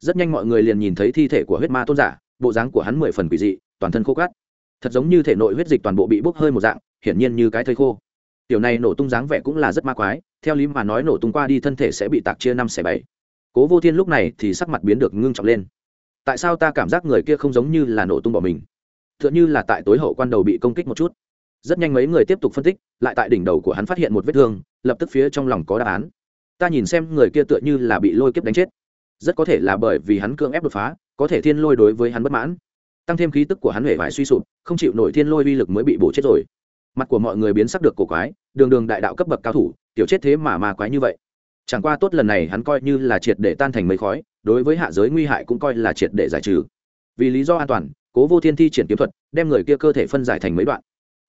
Rất nhanh mọi người liền nhìn thấy thi thể của huyết ma tôn giả, bộ dáng của hắn mười phần quỷ dị, toàn thân khô cát. Thật giống như thể nội huyết dịch toàn bộ bị bốc hơi một dạng, hiển nhiên như cái thây khô. Tiểu này nổ tung dáng vẻ cũng là rất ma quái, theo lý mà nói nổ tung qua đi thân thể sẽ bị tạc chia năm xẻ bảy. Cố vô thiên lúc này thì sắc mặt biến được ngưng trọng lên. Tại sao ta cảm giác người kia không giống như là nổ tung bỏ mình? Tựa như là tại tối hậu quan đầu bị công kích một chút. Rất nhanh mấy người tiếp tục phân tích, lại tại đỉnh đầu của hắn phát hiện một vết thương, lập tức phía trong lòng có đáp án. Ta nhìn xem người kia tựa như là bị lôi kiếp đánh chết. Rất có thể là bởi vì hắn cưỡng ép đột phá, có thể thiên lôi đối với hắn bất mãn. Tăng thêm khí tức của hắn huệ vải suy sụp, không chịu nổi thiên lôi uy lực mới bị bổ chết rồi. Mặt của mọi người biến sắc được cổ quái, đường đường đại đạo cấp bậc cao thủ, tiểu chết thế mà mà quái như vậy. Chẳng qua tốt lần này hắn coi như là triệt để tan thành mấy khói, đối với hạ giới nguy hại cũng coi là triệt để giải trừ. Vì lý do an toàn cố vô thiên thi triển kiếm thuật, đem người kia cơ thể phân giải thành mấy đoạn.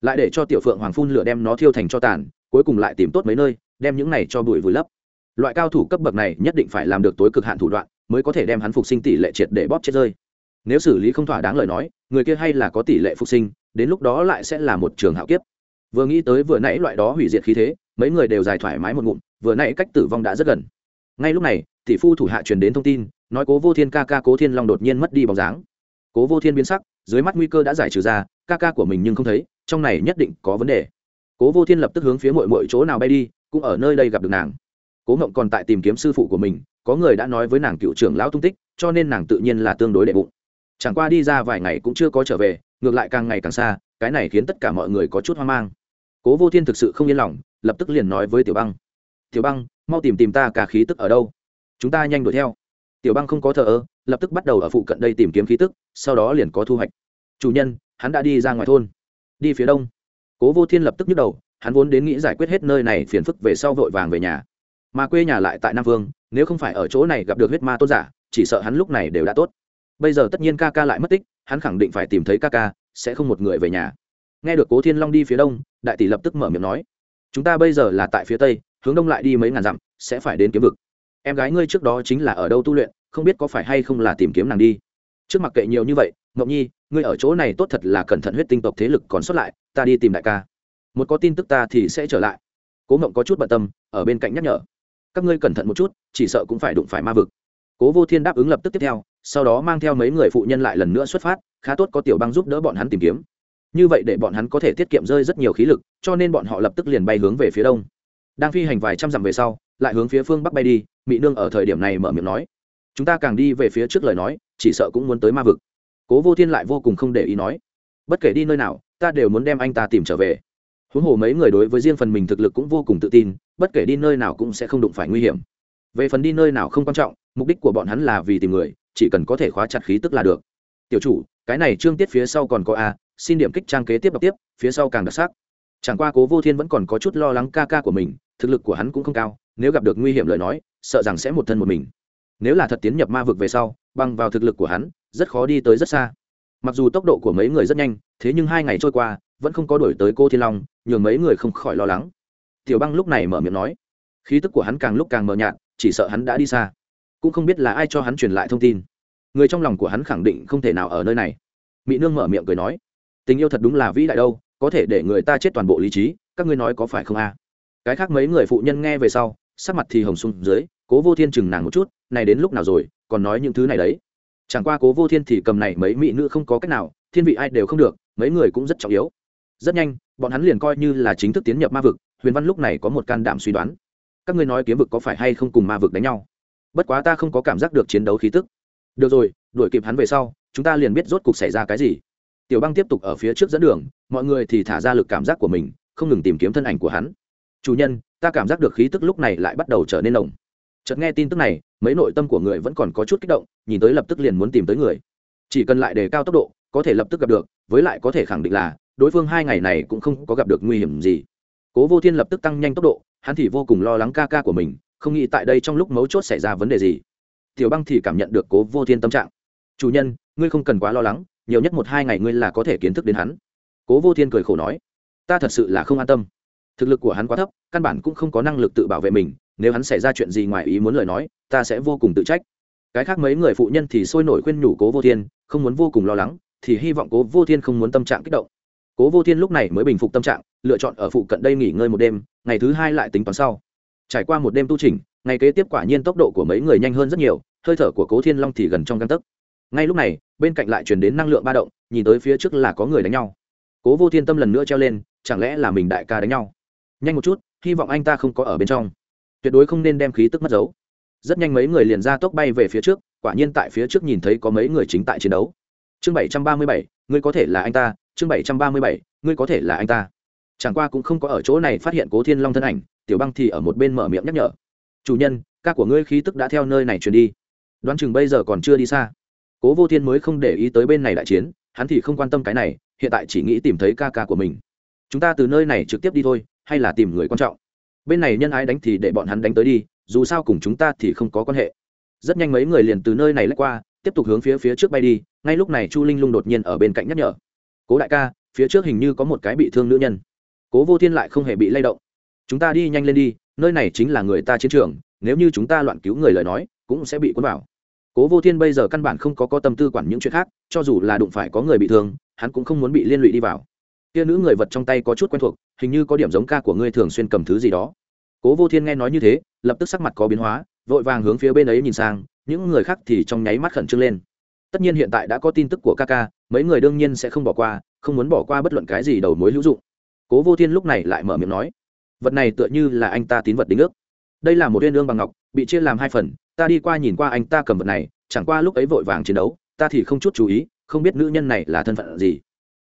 Lại để cho tiểu phượng hoàng phun lửa đem nó thiêu thành cho tàn, cuối cùng lại tìm tốt mấy nơi, đem những này cho bụi vùi lấp. Loại cao thủ cấp bậc này nhất định phải làm được tối cực hạn thủ đoạn, mới có thể đem hắn phục sinh tỷ lệ triệt để bóp chết rơi. Nếu xử lý không thỏa đáng lời nói, người kia hay là có tỷ lệ phục sinh, đến lúc đó lại sẽ là một trường hạo kiếp. Vừa nghĩ tới vừa nãy loại đó hủy diệt khí thế, mấy người đều dài thoải mái một ngụm, vừa nãy cách tử vong đã rất gần. Ngay lúc này, tỷ phu thủ hạ truyền đến thông tin, nói cố vô thiên ca ca cố thiên long đột nhiên mất đi bóng dáng cố vô thiên biến sắc, dưới mắt nguy cơ đã giải trừ ra, ca ca của mình nhưng không thấy, trong này nhất định có vấn đề. Cố vô thiên lập tức hướng phía mọi mọi chỗ nào bay đi, cũng ở nơi đây gặp được nàng. Cố ngộng còn tại tìm kiếm sư phụ của mình, có người đã nói với nàng cựu trưởng lão tung tích, cho nên nàng tự nhiên là tương đối đệ bụng. Chẳng qua đi ra vài ngày cũng chưa có trở về, ngược lại càng ngày càng xa, cái này khiến tất cả mọi người có chút hoang mang. Cố vô thiên thực sự không yên lòng, lập tức liền nói với tiểu băng. Tiểu băng, mau tìm tìm ta cả khí tức ở đâu? Chúng ta nhanh đuổi theo tiểu băng không có thờ ơ, lập tức bắt đầu ở phụ cận đây tìm kiếm khí tức, sau đó liền có thu hoạch. Chủ nhân, hắn đã đi ra ngoài thôn. Đi phía đông. Cố vô thiên lập tức nhức đầu, hắn vốn đến nghĩ giải quyết hết nơi này phiền phức về sau vội vàng về nhà. Mà quê nhà lại tại nam vương, nếu không phải ở chỗ này gặp được huyết ma tôn giả, chỉ sợ hắn lúc này đều đã tốt. Bây giờ tất nhiên ca ca lại mất tích, hắn khẳng định phải tìm thấy ca ca, sẽ không một người về nhà. Nghe được cố thiên long đi phía đông, đại tỷ lập tức mở miệng nói, chúng ta bây giờ là tại phía tây, hướng đông lại đi mấy ngàn dặm, sẽ phải đến kiếm vực em gái ngươi trước đó chính là ở đâu tu luyện, không biết có phải hay không là tìm kiếm nàng đi. Trước mặt kệ nhiều như vậy ngọc nhi, ngươi ở chỗ này tốt thật là cẩn thận huyết tinh tộc thế lực còn sót lại, ta đi tìm đại ca. Một có tin tức ta thì sẽ trở lại. Cố mộng có chút bận tâm, ở bên cạnh nhắc nhở. Các ngươi cẩn thận một chút, chỉ sợ cũng phải đụng phải ma vực. Cố vô thiên đáp ứng lập tức tiếp theo, sau đó mang theo mấy người phụ nhân lại lần nữa xuất phát, khá tốt có tiểu băng giúp đỡ bọn hắn tìm kiếm. Như vậy để bọn hắn có thể tiết kiệm rơi rất nhiều khí lực, cho nên bọn họ lập tức liền bay hướng về phía đông. Đang phi hành vài trăm dặm về sau, lại hướng phía phương bắc bay đi mỹ nương ở thời điểm này mở miệng nói. Chúng ta càng đi về phía trước lời nói, chỉ sợ cũng muốn tới ma vực. Cố vô thiên lại vô cùng không để ý nói. Bất kể đi nơi nào, ta đều muốn đem anh ta tìm trở về. Huống hồ mấy người đối với riêng phần mình thực lực cũng vô cùng tự tin, bất kể đi nơi nào cũng sẽ không đụng phải nguy hiểm. Về phần đi nơi nào không quan trọng, mục đích của bọn hắn là vì tìm người, chỉ cần có thể khóa chặt khí tức là được. Tiểu chủ, cái này trương tiết phía sau còn có a, xin điểm kích trang kế tiếp đọc tiếp, phía sau càng đặc sắc. Chẳng qua cố vô thiên vẫn còn có chút lo lắng ca ca của mình, thực lực của hắn cũng không cao nếu gặp được nguy hiểm lời nói, sợ rằng sẽ một thân một mình. Nếu là thật tiến nhập ma vực về sau băng vào thực lực của hắn, rất khó đi tới rất xa. Mặc dù tốc độ của mấy người rất nhanh, thế nhưng hai ngày trôi qua, vẫn không có đổi tới cô thiên long, nhường mấy người không khỏi lo lắng. Tiểu băng lúc này mở miệng nói. Khí tức của hắn càng lúc càng mờ nhạt, chỉ sợ hắn đã đi xa. Cũng không biết là ai cho hắn truyền lại thông tin. Người trong lòng của hắn khẳng định không thể nào ở nơi này. Mỹ nương mở miệng cười nói. Tình yêu thật đúng là vĩ đại đâu, có thể để người ta chết toàn bộ lý trí, các ngươi nói có phải không a? Cái khác mấy người phụ nhân nghe về sau sắc mặt thì hồng sung dưới, cố vô thiên chừng nàng một chút, này đến lúc nào rồi, còn nói những thứ này đấy? Chẳng qua cố vô thiên thì cầm này mấy mỹ nữ không có cách nào, thiên vị ai đều không được, mấy người cũng rất trọng yếu. Rất nhanh, bọn hắn liền coi như là chính thức tiến nhập ma vực, huyền văn lúc này có một can đảm suy đoán. Các ngươi nói kiếm vực có phải hay không cùng ma vực đánh nhau? Bất quá ta không có cảm giác được chiến đấu khí tức. Được rồi, đuổi kịp hắn về sau, chúng ta liền biết rốt cục xảy ra cái gì. Tiểu băng tiếp tục ở phía trước dẫn đường, mọi người thì thả ra lực cảm giác của mình, không ngừng tìm kiếm thân ảnh của hắn chủ nhân, ta cảm giác được khí tức lúc này lại bắt đầu trở nên nồng. Chợt nghe tin tức này, mấy nội tâm của người vẫn còn có chút kích động, nhìn tới lập tức liền muốn tìm tới người. Chỉ cần lại đề cao tốc độ, có thể lập tức gặp được, với lại có thể khẳng định là, đối phương hai ngày này cũng không có gặp được nguy hiểm gì. Cố vô thiên lập tức tăng nhanh tốc độ, hắn thì vô cùng lo lắng ca ca của mình, không nghĩ tại đây trong lúc mấu chốt xảy ra vấn đề gì. Tiểu băng thì cảm nhận được cố vô thiên tâm trạng. Chủ nhân, ngươi không cần quá lo lắng, nhiều nhất một hai ngày ngươi là có thể kiến thức đến hắn. Cố vô thiên cười khổ nói, ta thật sự là không an tâm thực lực của hắn quá thấp, căn bản cũng không có năng lực tự bảo vệ mình, nếu hắn xảy ra chuyện gì ngoài ý muốn lời nói, ta sẽ vô cùng tự trách. Cái khác mấy người phụ nhân thì sôi nổi khuyên nhủ cố vô thiên, không muốn vô cùng lo lắng, thì hy vọng cố vô thiên không muốn tâm trạng kích động. Cố vô thiên lúc này mới bình phục tâm trạng, lựa chọn ở phụ cận đây nghỉ ngơi một đêm, ngày thứ hai lại tính toán sau. Trải qua một đêm tu trình ngày kế tiếp quả nhiên tốc độ của mấy người nhanh hơn rất nhiều, hơi thở của cố thiên long thì gần trong găng tấc. Ngay lúc này, bên cạnh lại chuyển đến năng lượng ba động, nhìn tới phía trước là có người đánh nhau. Cố vô thiên tâm lần nữa treo lên, chẳng lẽ là mình đại ca đánh nhau? Nhanh một chút, hy vọng anh ta không có ở bên trong. Tuyệt đối không nên đem khí tức mất dấu. Rất nhanh mấy người liền ra tốc bay về phía trước, quả nhiên tại phía trước nhìn thấy có mấy người chính tại chiến đấu. Chương bảy trăm ba mươi bảy, ngươi có thể là anh ta, chương bảy trăm ba mươi bảy, ngươi có thể là anh ta. Chẳng qua cũng không có ở chỗ này phát hiện cố thiên long thân ảnh, tiểu băng thì ở một bên mở miệng nhắc nhở. Chủ nhân, ca của ngươi khí tức đã theo nơi này truyền đi. Đoán chừng bây giờ còn chưa đi xa. Cố vô thiên mới không để ý tới bên này đại chiến, hắn thì không quan tâm cái này, hiện tại chỉ nghĩ tìm thấy ca ca của mình. Chúng ta từ nơi này trực tiếp đi thôi hay là tìm người quan trọng. Bên này nhân ái đánh thì để bọn hắn đánh tới đi, dù sao cùng chúng ta thì không có quan hệ. Rất nhanh mấy người liền từ nơi này lách qua, tiếp tục hướng phía phía trước bay đi, ngay lúc này chu linh lung đột nhiên ở bên cạnh nhắc nhở. Cố đại ca, phía trước hình như có một cái bị thương nữ nhân. Cố vô thiên lại không hề bị lay động. Chúng ta đi nhanh lên đi, nơi này chính là người ta chiến trường, nếu như chúng ta loạn cứu người lời nói, cũng sẽ bị cuốn vào. Cố vô thiên bây giờ căn bản không có có tâm tư quản những chuyện khác, cho dù là đụng phải có người bị thương, hắn cũng không muốn bị liên lụy đi vào kia nữ người vật trong tay có chút quen thuộc, hình như có điểm giống ca của ngươi thường xuyên cầm thứ gì đó. Cố vô thiên nghe nói như thế, lập tức sắc mặt có biến hóa, vội vàng hướng phía bên ấy nhìn sang, những người khác thì trong nháy mắt khẩn trương lên. Tất nhiên hiện tại đã có tin tức của ca ca, mấy người đương nhiên sẽ không bỏ qua, không muốn bỏ qua bất luận cái gì đầu mối hữu dụng. Cố vô thiên lúc này lại mở miệng nói, vật này tựa như là anh ta tín vật đính ước. Đây là một viên lương bằng ngọc, bị chia làm hai phần, ta đi qua nhìn qua anh ta cầm vật này, chẳng qua lúc ấy vội vàng chiến đấu, ta thì không chút chú ý, không biết nữ nhân này là thân phận gì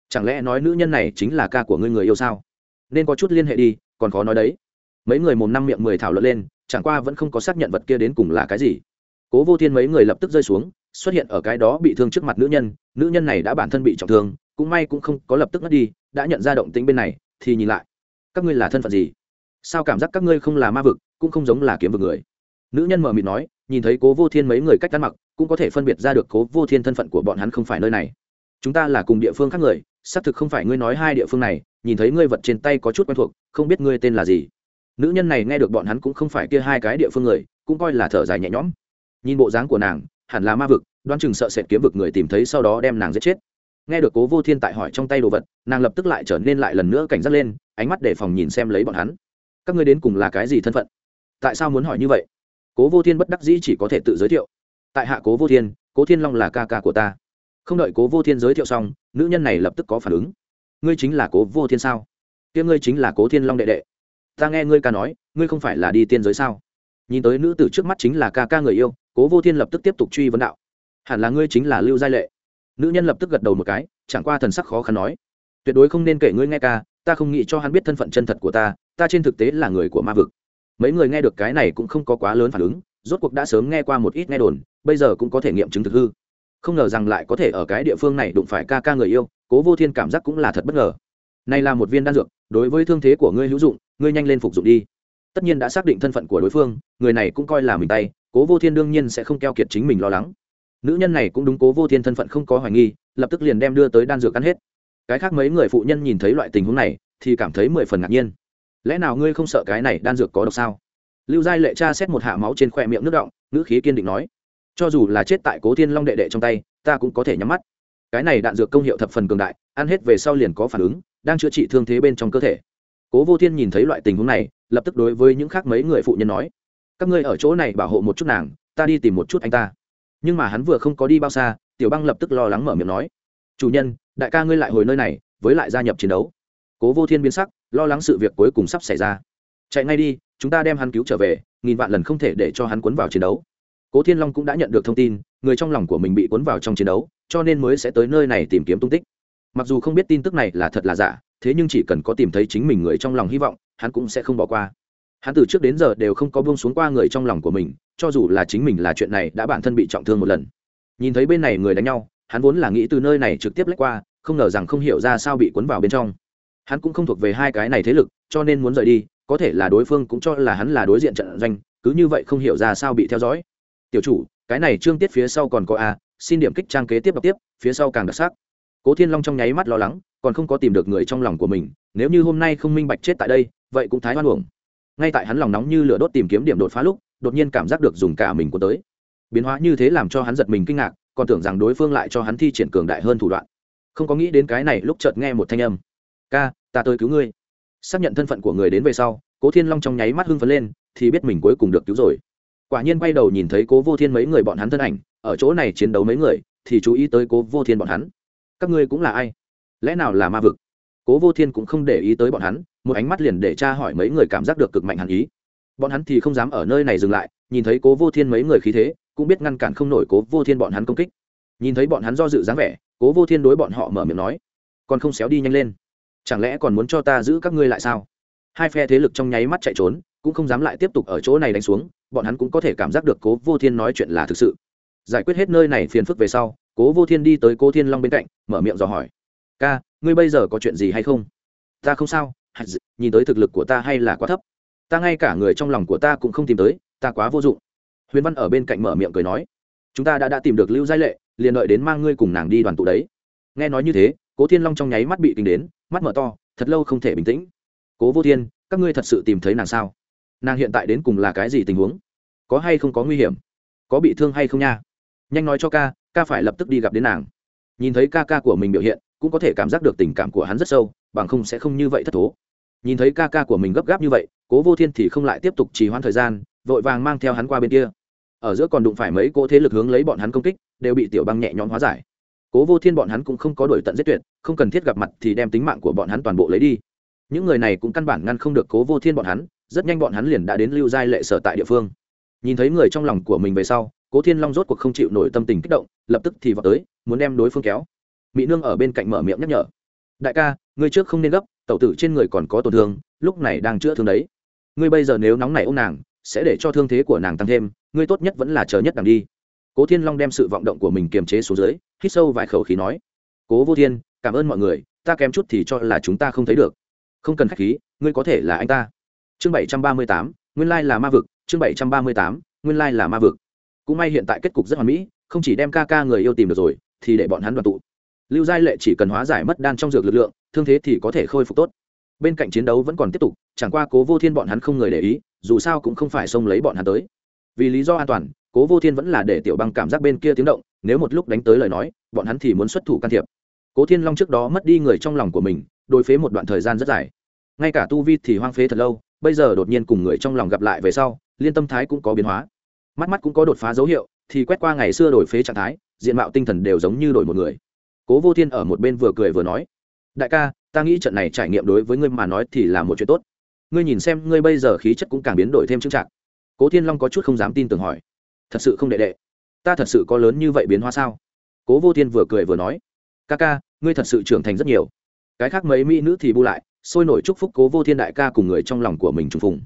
chẳng lẽ nói nữ nhân này chính là ca của ngươi người yêu sao? Nên có chút liên hệ đi, còn khó nói đấy. Mấy người mồm năm miệng mười thảo luận lên, chẳng qua vẫn không có xác nhận vật kia đến cùng là cái gì. Cố vô thiên mấy người lập tức rơi xuống, xuất hiện ở cái đó bị thương trước mặt nữ nhân nữ nhân này đã bản thân bị trọng thương, cũng may cũng không có lập tức mất đi, đã nhận ra động tính bên này, thì nhìn lại. Các ngươi là thân phận gì? Sao cảm giác các ngươi không là ma vực, cũng không giống là kiếm vực người? Nữ nhân mờ mịt nói, nhìn thấy cố vô thiên mấy người cách ăn mặc, cũng có thể phân biệt ra được cố vô thiên thân phận của bọn hắn không phải nơi này. Chúng ta là cùng địa phương khác người xác thực không phải ngươi nói hai địa phương này, nhìn thấy ngươi vật trên tay có chút quen thuộc, không biết ngươi tên là gì. Nữ nhân này nghe được bọn hắn cũng không phải kia hai cái địa phương người, cũng coi là thở dài nhẹ nhõm. Nhìn bộ dáng của nàng, hẳn là ma vực, đoán chừng sợ sệt kiếm vực người tìm thấy sau đó đem nàng giết chết. Nghe được cố vô thiên tại hỏi trong tay đồ vật, nàng lập tức lại trở nên lại lần nữa cảnh giác lên, ánh mắt để phòng nhìn xem lấy bọn hắn. Các ngươi đến cùng là cái gì thân phận? Tại sao muốn hỏi như vậy? Cố vô thiên bất đắc dĩ chỉ có thể tự giới thiệu. Tại hạ cố vô thiên, cố thiên long là ca ca của ta không đợi cố vô thiên giới thiệu xong, nữ nhân này lập tức có phản ứng. Ngươi chính là cố vô thiên sao? Kia ngươi chính là cố thiên long đệ đệ. Ta nghe ngươi ca nói, ngươi không phải là đi tiên giới sao? Nhìn tới nữ tử trước mắt chính là ca ca người yêu, cố vô thiên lập tức tiếp tục truy vấn đạo. Hẳn là ngươi chính là lưu giai lệ. Nữ nhân lập tức gật đầu một cái, chẳng qua thần sắc khó khăn nói. Tuyệt đối không nên kể ngươi nghe ca, ta không nghĩ cho hắn biết thân phận chân thật của ta ta trên thực tế là người của ma vực. Mấy người nghe được cái này cũng không có quá lớn phản ứng, rốt cuộc đã sớm nghe qua một ít nghe đồn, bây giờ cũng có thể nghiệm chứng thực hư không ngờ rằng lại có thể ở cái địa phương này đụng phải ca ca người yêu, cố vô thiên cảm giác cũng là thật bất ngờ. Này là một viên đan dược, đối với thương thế của ngươi hữu dụng, ngươi nhanh lên phục dụng đi. Tất nhiên đã xác định thân phận của đối phương, người này cũng coi là mình tay, cố vô thiên đương nhiên sẽ không keo kiệt chính mình lo lắng. Nữ nhân này cũng đúng cố vô thiên thân phận không có hoài nghi, lập tức liền đem đưa tới đan dược ăn hết. Cái khác mấy người phụ nhân nhìn thấy loại tình huống này, thì cảm thấy mười phần ngạc nhiên. Lẽ nào ngươi không sợ cái này đan dược có độc sao? Lưu giai lệ cha xét một hạ máu trên khoe miệng nước động, ngữ khí kiên định nói cho dù là chết tại cố thiên long đệ đệ trong tay, ta cũng có thể nhắm mắt. Cái này đạn dược công hiệu thập phần cường đại, ăn hết về sau liền có phản ứng, đang chữa trị thương thế bên trong cơ thể. Cố vô thiên nhìn thấy loại tình huống này, lập tức đối với những khác mấy người phụ nhân nói, các ngươi ở chỗ này bảo hộ một chút nàng, ta đi tìm một chút anh ta. Nhưng mà hắn vừa không có đi bao xa, tiểu băng lập tức lo lắng mở miệng nói, chủ nhân, đại ca ngươi lại hồi nơi này, với lại gia nhập chiến đấu. Cố vô thiên biến sắc, lo lắng sự việc cuối cùng sắp xảy ra. Chạy ngay đi, chúng ta đem hắn cứu trở về, nghìn vạn lần không thể để cho hắn cuốn vào chiến đấu cố thiên long cũng đã nhận được thông tin, người trong lòng của mình bị cuốn vào trong chiến đấu, cho nên mới sẽ tới nơi này tìm kiếm tung tích. Mặc dù không biết tin tức này là thật là giả, thế nhưng chỉ cần có tìm thấy chính mình người trong lòng hy vọng, hắn cũng sẽ không bỏ qua. Hắn từ trước đến giờ đều không có buông xuống qua người trong lòng của mình, cho dù là chính mình là chuyện này đã bản thân bị trọng thương một lần. Nhìn thấy bên này người đánh nhau, hắn vốn là nghĩ từ nơi này trực tiếp lách qua, không ngờ rằng không hiểu ra sao bị cuốn vào bên trong. Hắn cũng không thuộc về hai cái này thế lực, cho nên muốn rời đi, có thể là đối phương cũng cho là hắn là đối diện trận doanh, cứ như vậy không hiểu ra sao bị theo dõi tiểu chủ, cái này trương tiết phía sau còn có a, xin điểm kích trang kế tiếp đọc tiếp, phía sau càng đặc sắc. Cố thiên long trong nháy mắt lo lắng, còn không có tìm được người trong lòng của mình, nếu như hôm nay không minh bạch chết tại đây, vậy cũng thái hoan uổng. Ngay tại hắn lòng nóng như lửa đốt tìm kiếm điểm đột phá lúc, đột nhiên cảm giác được dùng cả mình của tới. Biến hóa như thế làm cho hắn giật mình kinh ngạc, còn tưởng rằng đối phương lại cho hắn thi triển cường đại hơn thủ đoạn. Không có nghĩ đến cái này lúc chợt nghe một thanh âm. Ca, ta tới cứu ngươi. Xác nhận thân phận của người đến về sau, cố thiên long trong nháy mắt hưng phấn lên, thì biết mình cuối cùng được cứu rồi quả nhiên quay đầu nhìn thấy cố vô thiên mấy người bọn hắn thân ảnh, ở chỗ này chiến đấu mấy người, thì chú ý tới cố vô thiên bọn hắn. Các ngươi cũng là ai? Lẽ nào là ma vực? Cố vô thiên cũng không để ý tới bọn hắn, một ánh mắt liền để tra hỏi mấy người cảm giác được cực mạnh hẳn ý. Bọn hắn thì không dám ở nơi này dừng lại, nhìn thấy cố vô thiên mấy người khí thế, cũng biết ngăn cản không nổi cố vô thiên bọn hắn công kích. Nhìn thấy bọn hắn do dự dáng vẻ, cố vô thiên đối bọn họ mở miệng nói, còn không xéo đi nhanh lên. Chẳng lẽ còn muốn cho ta giữ các ngươi lại sao? Hai phe thế lực trong nháy mắt chạy trốn cũng không dám lại tiếp tục ở chỗ này đánh xuống, bọn hắn cũng có thể cảm giác được cố vô thiên nói chuyện là thực sự. Giải quyết hết nơi này phiền phức về sau, cố vô thiên đi tới cố thiên long bên cạnh, mở miệng dò hỏi. Ca, ngươi bây giờ có chuyện gì hay không? Ta không sao. Nhìn tới thực lực của ta hay là quá thấp. Ta ngay cả người trong lòng của ta cũng không tìm tới, ta quá vô dụng. Huyền văn ở bên cạnh mở miệng cười nói. Chúng ta đã đã tìm được lưu giai lệ, liền đợi đến mang ngươi cùng nàng đi đoàn tụ đấy. Nghe nói như thế, cố thiên long trong nháy mắt bị kinh đến, mắt mở to, thật lâu không thể bình tĩnh. Cố vô thiên, các ngươi thật sự tìm thấy nàng sao? Nàng hiện tại đến cùng là cái gì tình huống? Có hay không có nguy hiểm? Có bị thương hay không nha? Nhanh nói cho ca ca phải lập tức đi gặp đến nàng. Nhìn thấy ca ca của mình biểu hiện, cũng có thể cảm giác được tình cảm của hắn rất sâu, bằng không sẽ không như vậy thất thố. Nhìn thấy ca ca của mình gấp gáp như vậy, cố vô thiên thì không lại tiếp tục trì hoãn thời gian, vội vàng mang theo hắn qua bên kia. Ở giữa còn đụng phải mấy cỗ thế lực hướng lấy bọn hắn công kích, đều bị tiểu băng nhẹ nhõm hóa giải. Cố vô thiên bọn hắn cũng không có đổi tận giết tuyệt, không cần thiết gặp mặt thì đem tính mạng của bọn hắn toàn bộ lấy đi. Những người này cũng căn bản ngăn không được cố vô thiên bọn hắn rất nhanh bọn hắn liền đã đến lưu giai lệ sở tại địa phương. Nhìn thấy người trong lòng của mình về sau, cố thiên long rốt cuộc không chịu nổi tâm tình kích động, lập tức thì vào tới, muốn đem đối phương kéo. Mỹ nương ở bên cạnh mở miệng nhắc nhở. Đại ca, ngươi trước không nên gấp, tẩu tử trên người còn có tổn thương, lúc này đang chữa thương đấy. Ngươi bây giờ nếu nóng nảy ô nàng, sẽ để cho thương thế của nàng tăng thêm, ngươi tốt nhất vẫn là chờ nhất đằng đi. Cố thiên long đem sự vọng động của mình kiềm chế xuống dưới, hít sâu vài khẩu khí nói, cố vô thiên, cảm ơn mọi người, ta kém chút thì cho là chúng ta không thấy được. Không cần khách khí, ngươi có thể là anh ta chương bảy trăm ba mươi tám, nguyên lai là ma vực, chương bảy trăm ba mươi tám, nguyên lai là ma vực. Cũng may hiện tại kết cục rất hoàn mỹ, không chỉ đem ca ca người yêu tìm được rồi, thì để bọn hắn đoàn tụ. Lưu giai lệ chỉ cần hóa giải mất đan trong dược lực lượng, thương thế thì có thể khôi phục tốt. Bên cạnh chiến đấu vẫn còn tiếp tục, chẳng qua cố vô thiên bọn hắn không người để ý, dù sao cũng không phải xông lấy bọn hắn tới. Vì lý do an toàn, cố vô thiên vẫn là để tiểu băng cảm giác bên kia tiếng động, nếu một lúc đánh tới lời nói, bọn hắn thì muốn xuất thủ can thiệp. Cố thiên long trước đó mất đi người trong lòng của mình đối phế một đoạn thời gian rất dài. Ngay cả tu vi thì hoang phế thật lâu bây giờ đột nhiên cùng người trong lòng gặp lại về sau, liên tâm thái cũng có biến hóa. Mắt mắt cũng có đột phá dấu hiệu, thì quét qua ngày xưa đổi phế trạng thái, diện mạo tinh thần đều giống như đổi một người. Cố vô thiên ở một bên vừa cười vừa nói, đại ca, ta nghĩ trận này trải nghiệm đối với ngươi mà nói thì là một chuyện tốt. Ngươi nhìn xem, ngươi bây giờ khí chất cũng càng biến đổi thêm trưng trạng cố thiên long có chút không dám tin tưởng hỏi, thật sự không đệ đệ? Ta thật sự có lớn như vậy biến hóa sao? Cố vô thiên vừa cười vừa nói, ca ca, ngươi thật sự trưởng thành rất nhiều. Cái khác mấy mỹ nữ thì bu lại sôi nổi chúc phúc cố vô thiên đại ca cùng người trong lòng của mình trùng phùng.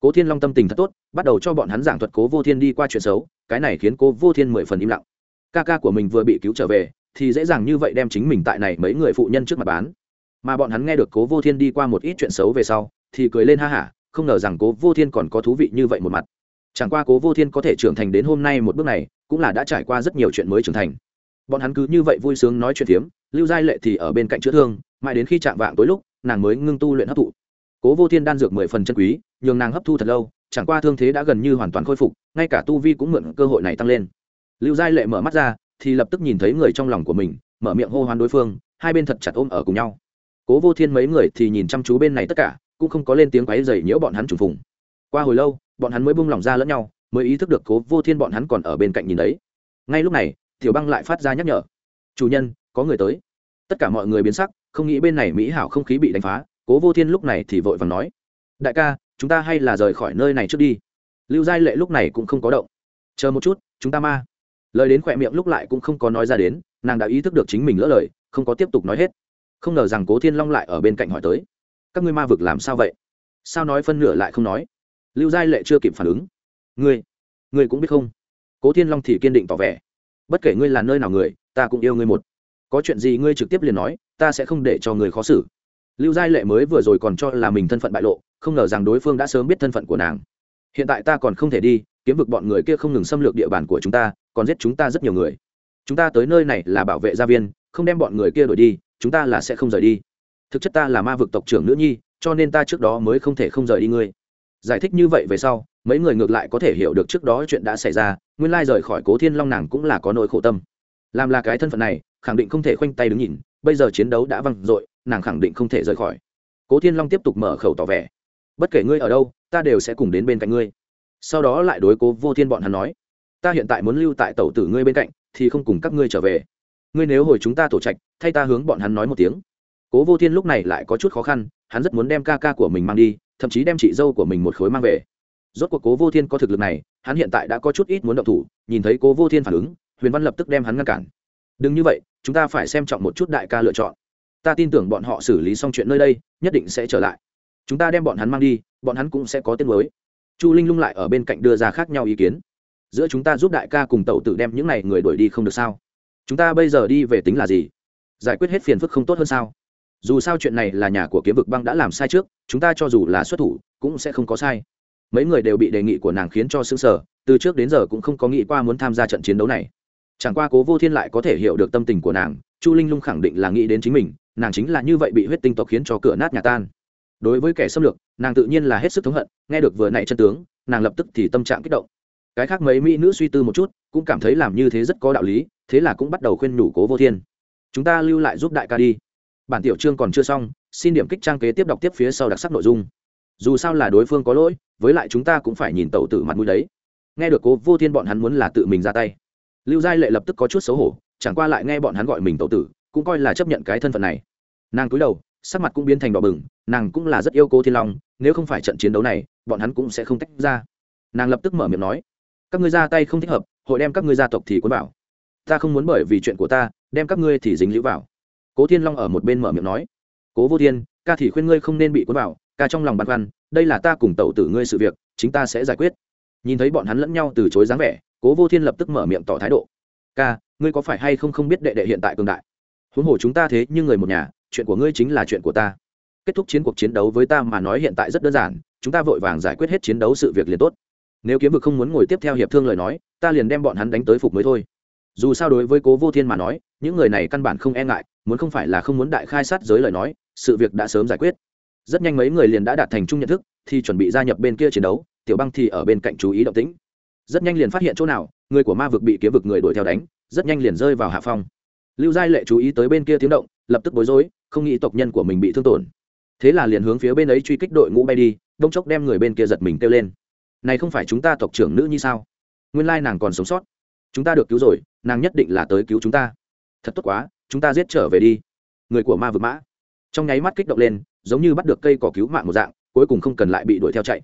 Cố thiên long tâm tình thật tốt, bắt đầu cho bọn hắn giảng thuật cố vô thiên đi qua chuyện xấu, cái này khiến cố vô thiên mười phần im lặng. Ca ca của mình vừa bị cứu trở về, thì dễ dàng như vậy đem chính mình tại này mấy người phụ nhân trước mặt bán. Mà bọn hắn nghe được cố vô thiên đi qua một ít chuyện xấu về sau, thì cười lên ha hả, không ngờ rằng cố vô thiên còn có thú vị như vậy một mặt. Chẳng qua cố vô thiên có thể trưởng thành đến hôm nay một bước này, cũng là đã trải qua rất nhiều chuyện mới trưởng thành. Bọn hắn cứ như vậy vui sướng nói chuyện phiếm, lưu giai lệ thì ở bên cạnh chữa thương, mãi đến khi chạm vạng tối lúc nàng mới ngưng tu luyện hấp thụ. Cố vô thiên đan dược mười phần chân quý, nhường nàng hấp thu thật lâu, chẳng qua thương thế đã gần như hoàn toàn khôi phục, ngay cả tu vi cũng mượn cơ hội này tăng lên. Lưu giai lệ mở mắt ra, thì lập tức nhìn thấy người trong lòng của mình, mở miệng hô hoán đối phương, hai bên thật chặt ôm ở cùng nhau. Cố vô thiên mấy người thì nhìn chăm chú bên này tất cả, cũng không có lên tiếng quáy dày nhiễu bọn hắn trùng phùng. Qua hồi lâu, bọn hắn mới bung lỏng ra lẫn nhau, mới ý thức được cố vô thiên bọn hắn còn ở bên cạnh nhìn đấy. Ngay lúc này, tiểu băng lại phát ra nhắc nhở. Chủ nhân, có người tới tất cả mọi người biến sắc, không nghĩ bên này mỹ hảo không khí bị đánh phá, cố vô thiên lúc này thì vội vàng nói, đại ca, chúng ta hay là rời khỏi nơi này trước đi. Lưu giai lệ lúc này cũng không có động. Chờ một chút, chúng ta ma. Lời đến khỏe miệng lúc lại cũng không có nói ra đến, nàng đã ý thức được chính mình lỡ lời, không có tiếp tục nói hết. Không ngờ rằng cố thiên long lại ở bên cạnh hỏi tới, các ngươi ma vực làm sao vậy? Sao nói phân nửa lại không nói? Lưu giai lệ chưa kịp phản ứng. Ngươi ngươi cũng biết không? Cố thiên long thì kiên định tỏ vẻ, bất kể ngươi là nơi nào người, ta cũng yêu ngươi một có chuyện gì ngươi trực tiếp liền nói, ta sẽ không để cho người khó xử. Lưu giai lệ mới vừa rồi còn cho là mình thân phận bại lộ, không ngờ rằng đối phương đã sớm biết thân phận của nàng. Hiện tại ta còn không thể đi, kiếm vực bọn người kia không ngừng xâm lược địa bàn của chúng ta, còn giết chúng ta rất nhiều người. Chúng ta tới nơi này là bảo vệ gia viên, không đem bọn người kia đổi đi, chúng ta là sẽ không rời đi. Thực chất ta là ma vực tộc trưởng nữ nhi, cho nên ta trước đó mới không thể không rời đi ngươi. Giải thích như vậy về sau, mấy người ngược lại có thể hiểu được trước đó chuyện đã xảy ra, nguyên lai rời khỏi cố thiên long nàng cũng là có nỗi khổ tâm làm là cái thân phận này, khẳng định không thể khoanh tay đứng nhìn, bây giờ chiến đấu đã văng dội, nàng khẳng định không thể rời khỏi. Cố thiên long tiếp tục mở khẩu tỏ vẻ. Bất kể ngươi ở đâu, ta đều sẽ cùng đến bên cạnh ngươi. Sau đó lại đối cố vô thiên bọn hắn nói, ta hiện tại muốn lưu tại tàu tử ngươi bên cạnh, thì không cùng các ngươi trở về. Ngươi nếu hồi chúng ta tổ trạch, thay ta hướng bọn hắn nói một tiếng. Cố vô thiên lúc này lại có chút khó khăn, hắn rất muốn đem ca ca của mình mang đi, thậm chí đem chị dâu của mình một khối mang về. Rốt cuộc cố vô thiên có thực lực này, hắn hiện tại đã có chút ít muốn động thủ, nhìn thấy cố vô thiên phản ứng huyền văn lập tức đem hắn ngăn cản. Đừng như vậy, chúng ta phải xem trọng một chút đại ca lựa chọn. Ta tin tưởng bọn họ xử lý xong chuyện nơi đây, nhất định sẽ trở lại. Chúng ta đem bọn hắn mang đi, bọn hắn cũng sẽ có tiếng mới chu linh lung lại ở bên cạnh đưa ra khác nhau ý kiến. Giữa chúng ta giúp đại ca cùng tẩu tử đem những này người đuổi đi không được sao? Chúng ta bây giờ đi về tính là gì? Giải quyết hết phiền phức không tốt hơn sao? Dù sao chuyện này là nhà của kiếm vực băng đã làm sai trước, chúng ta cho dù là xuất thủ, cũng sẽ không có sai. Mấy người đều bị đề nghị của nàng khiến cho xứng sở từ trước đến giờ cũng không có nghĩ qua muốn tham gia trận chiến đấu này chẳng qua cố vô thiên lại có thể hiểu được tâm tình của nàng, chu linh lung khẳng định là nghĩ đến chính mình, nàng chính là như vậy bị huyết tinh tộc khiến cho cửa nát nhà tan. Đối với kẻ xâm lược, nàng tự nhiên là hết sức thống hận, nghe được vừa nãy chân tướng, nàng lập tức thì tâm trạng kích động. Cái khác mấy mỹ nữ suy tư một chút, cũng cảm thấy làm như thế rất có đạo lý, thế là cũng bắt đầu khuyên nhủ cố vô thiên. Chúng ta lưu lại giúp đại ca đi. Bản tiểu chương còn chưa xong, xin điểm kích trang kế tiếp đọc tiếp phía sau đặc sắc nội dung. Dù sao là đối phương có lỗi, với lại chúng ta cũng phải nhìn tàu tử mặt mũi đấy. Nghe được cố vô thiên bọn hắn muốn là tự mình ra tay lưu giai lệ lập tức có chút xấu hổ, chẳng qua lại nghe bọn hắn gọi mình tậu tử, cũng coi là chấp nhận cái thân phận này. Nàng cúi đầu, sắc mặt cũng biến thành đỏ bừng, nàng cũng là rất yêu cố thiên long, nếu không phải trận chiến đấu này, bọn hắn cũng sẽ không tách ra. Nàng lập tức mở miệng nói, các ngươi ra tay không thích hợp, hội đem các ngươi gia tộc thì cuốn vào. Ta không muốn bởi vì chuyện của ta, đem các ngươi thì dính lũ vào. Cố thiên long ở một bên mở miệng nói, cố vô thiên, ca thì khuyên ngươi không nên bị cuốn vào, ca trong lòng băn khoăn, đây là ta cùng tẩu tử ngươi sự việc, chính ta sẽ giải quyết. Nhìn thấy bọn hắn lẫn nhau từ chối dáng vẻ cố vô thiên lập tức mở miệng tỏ thái độ. Ca, ngươi có phải hay không không biết đệ đệ hiện tại cường đại? Huống hồ chúng ta thế nhưng người một nhà, chuyện của ngươi chính là chuyện của ta. Kết thúc chiến cuộc chiến đấu với ta mà nói hiện tại rất đơn giản, chúng ta vội vàng giải quyết hết chiến đấu sự việc liền tốt. Nếu kiếm vực không muốn ngồi tiếp theo hiệp thương lời nói, ta liền đem bọn hắn đánh tới phục mới thôi. Dù sao đối với cố vô thiên mà nói, những người này căn bản không e ngại, muốn không phải là không muốn đại khai sát giới lời nói, sự việc đã sớm giải quyết. Rất nhanh mấy người liền đã đạt thành chung nhận thức, thì chuẩn bị gia nhập bên kia chiến đấu, tiểu băng thì ở bên cạnh chú ý động tĩnh rất nhanh liền phát hiện chỗ nào, người của ma vực bị kiếm vực người đuổi theo đánh, rất nhanh liền rơi vào hạ phong. Lưu giai lệ chú ý tới bên kia tiếng động, lập tức bối rối, không nghĩ tộc nhân của mình bị thương tổn. Thế là liền hướng phía bên ấy truy kích đội ngũ bay đi, đông chốc đem người bên kia giật mình kêu lên. Này không phải chúng ta tộc trưởng nữ như sao? Nguyên lai nàng còn sống sót. Chúng ta được cứu rồi, nàng nhất định là tới cứu chúng ta. Thật tốt quá, chúng ta giết trở về đi. Người của ma vực mã. Trong nháy mắt kích động lên, giống như bắt được cây cỏ cứu mạng một dạng, cuối cùng không cần lại bị đuổi theo chạy.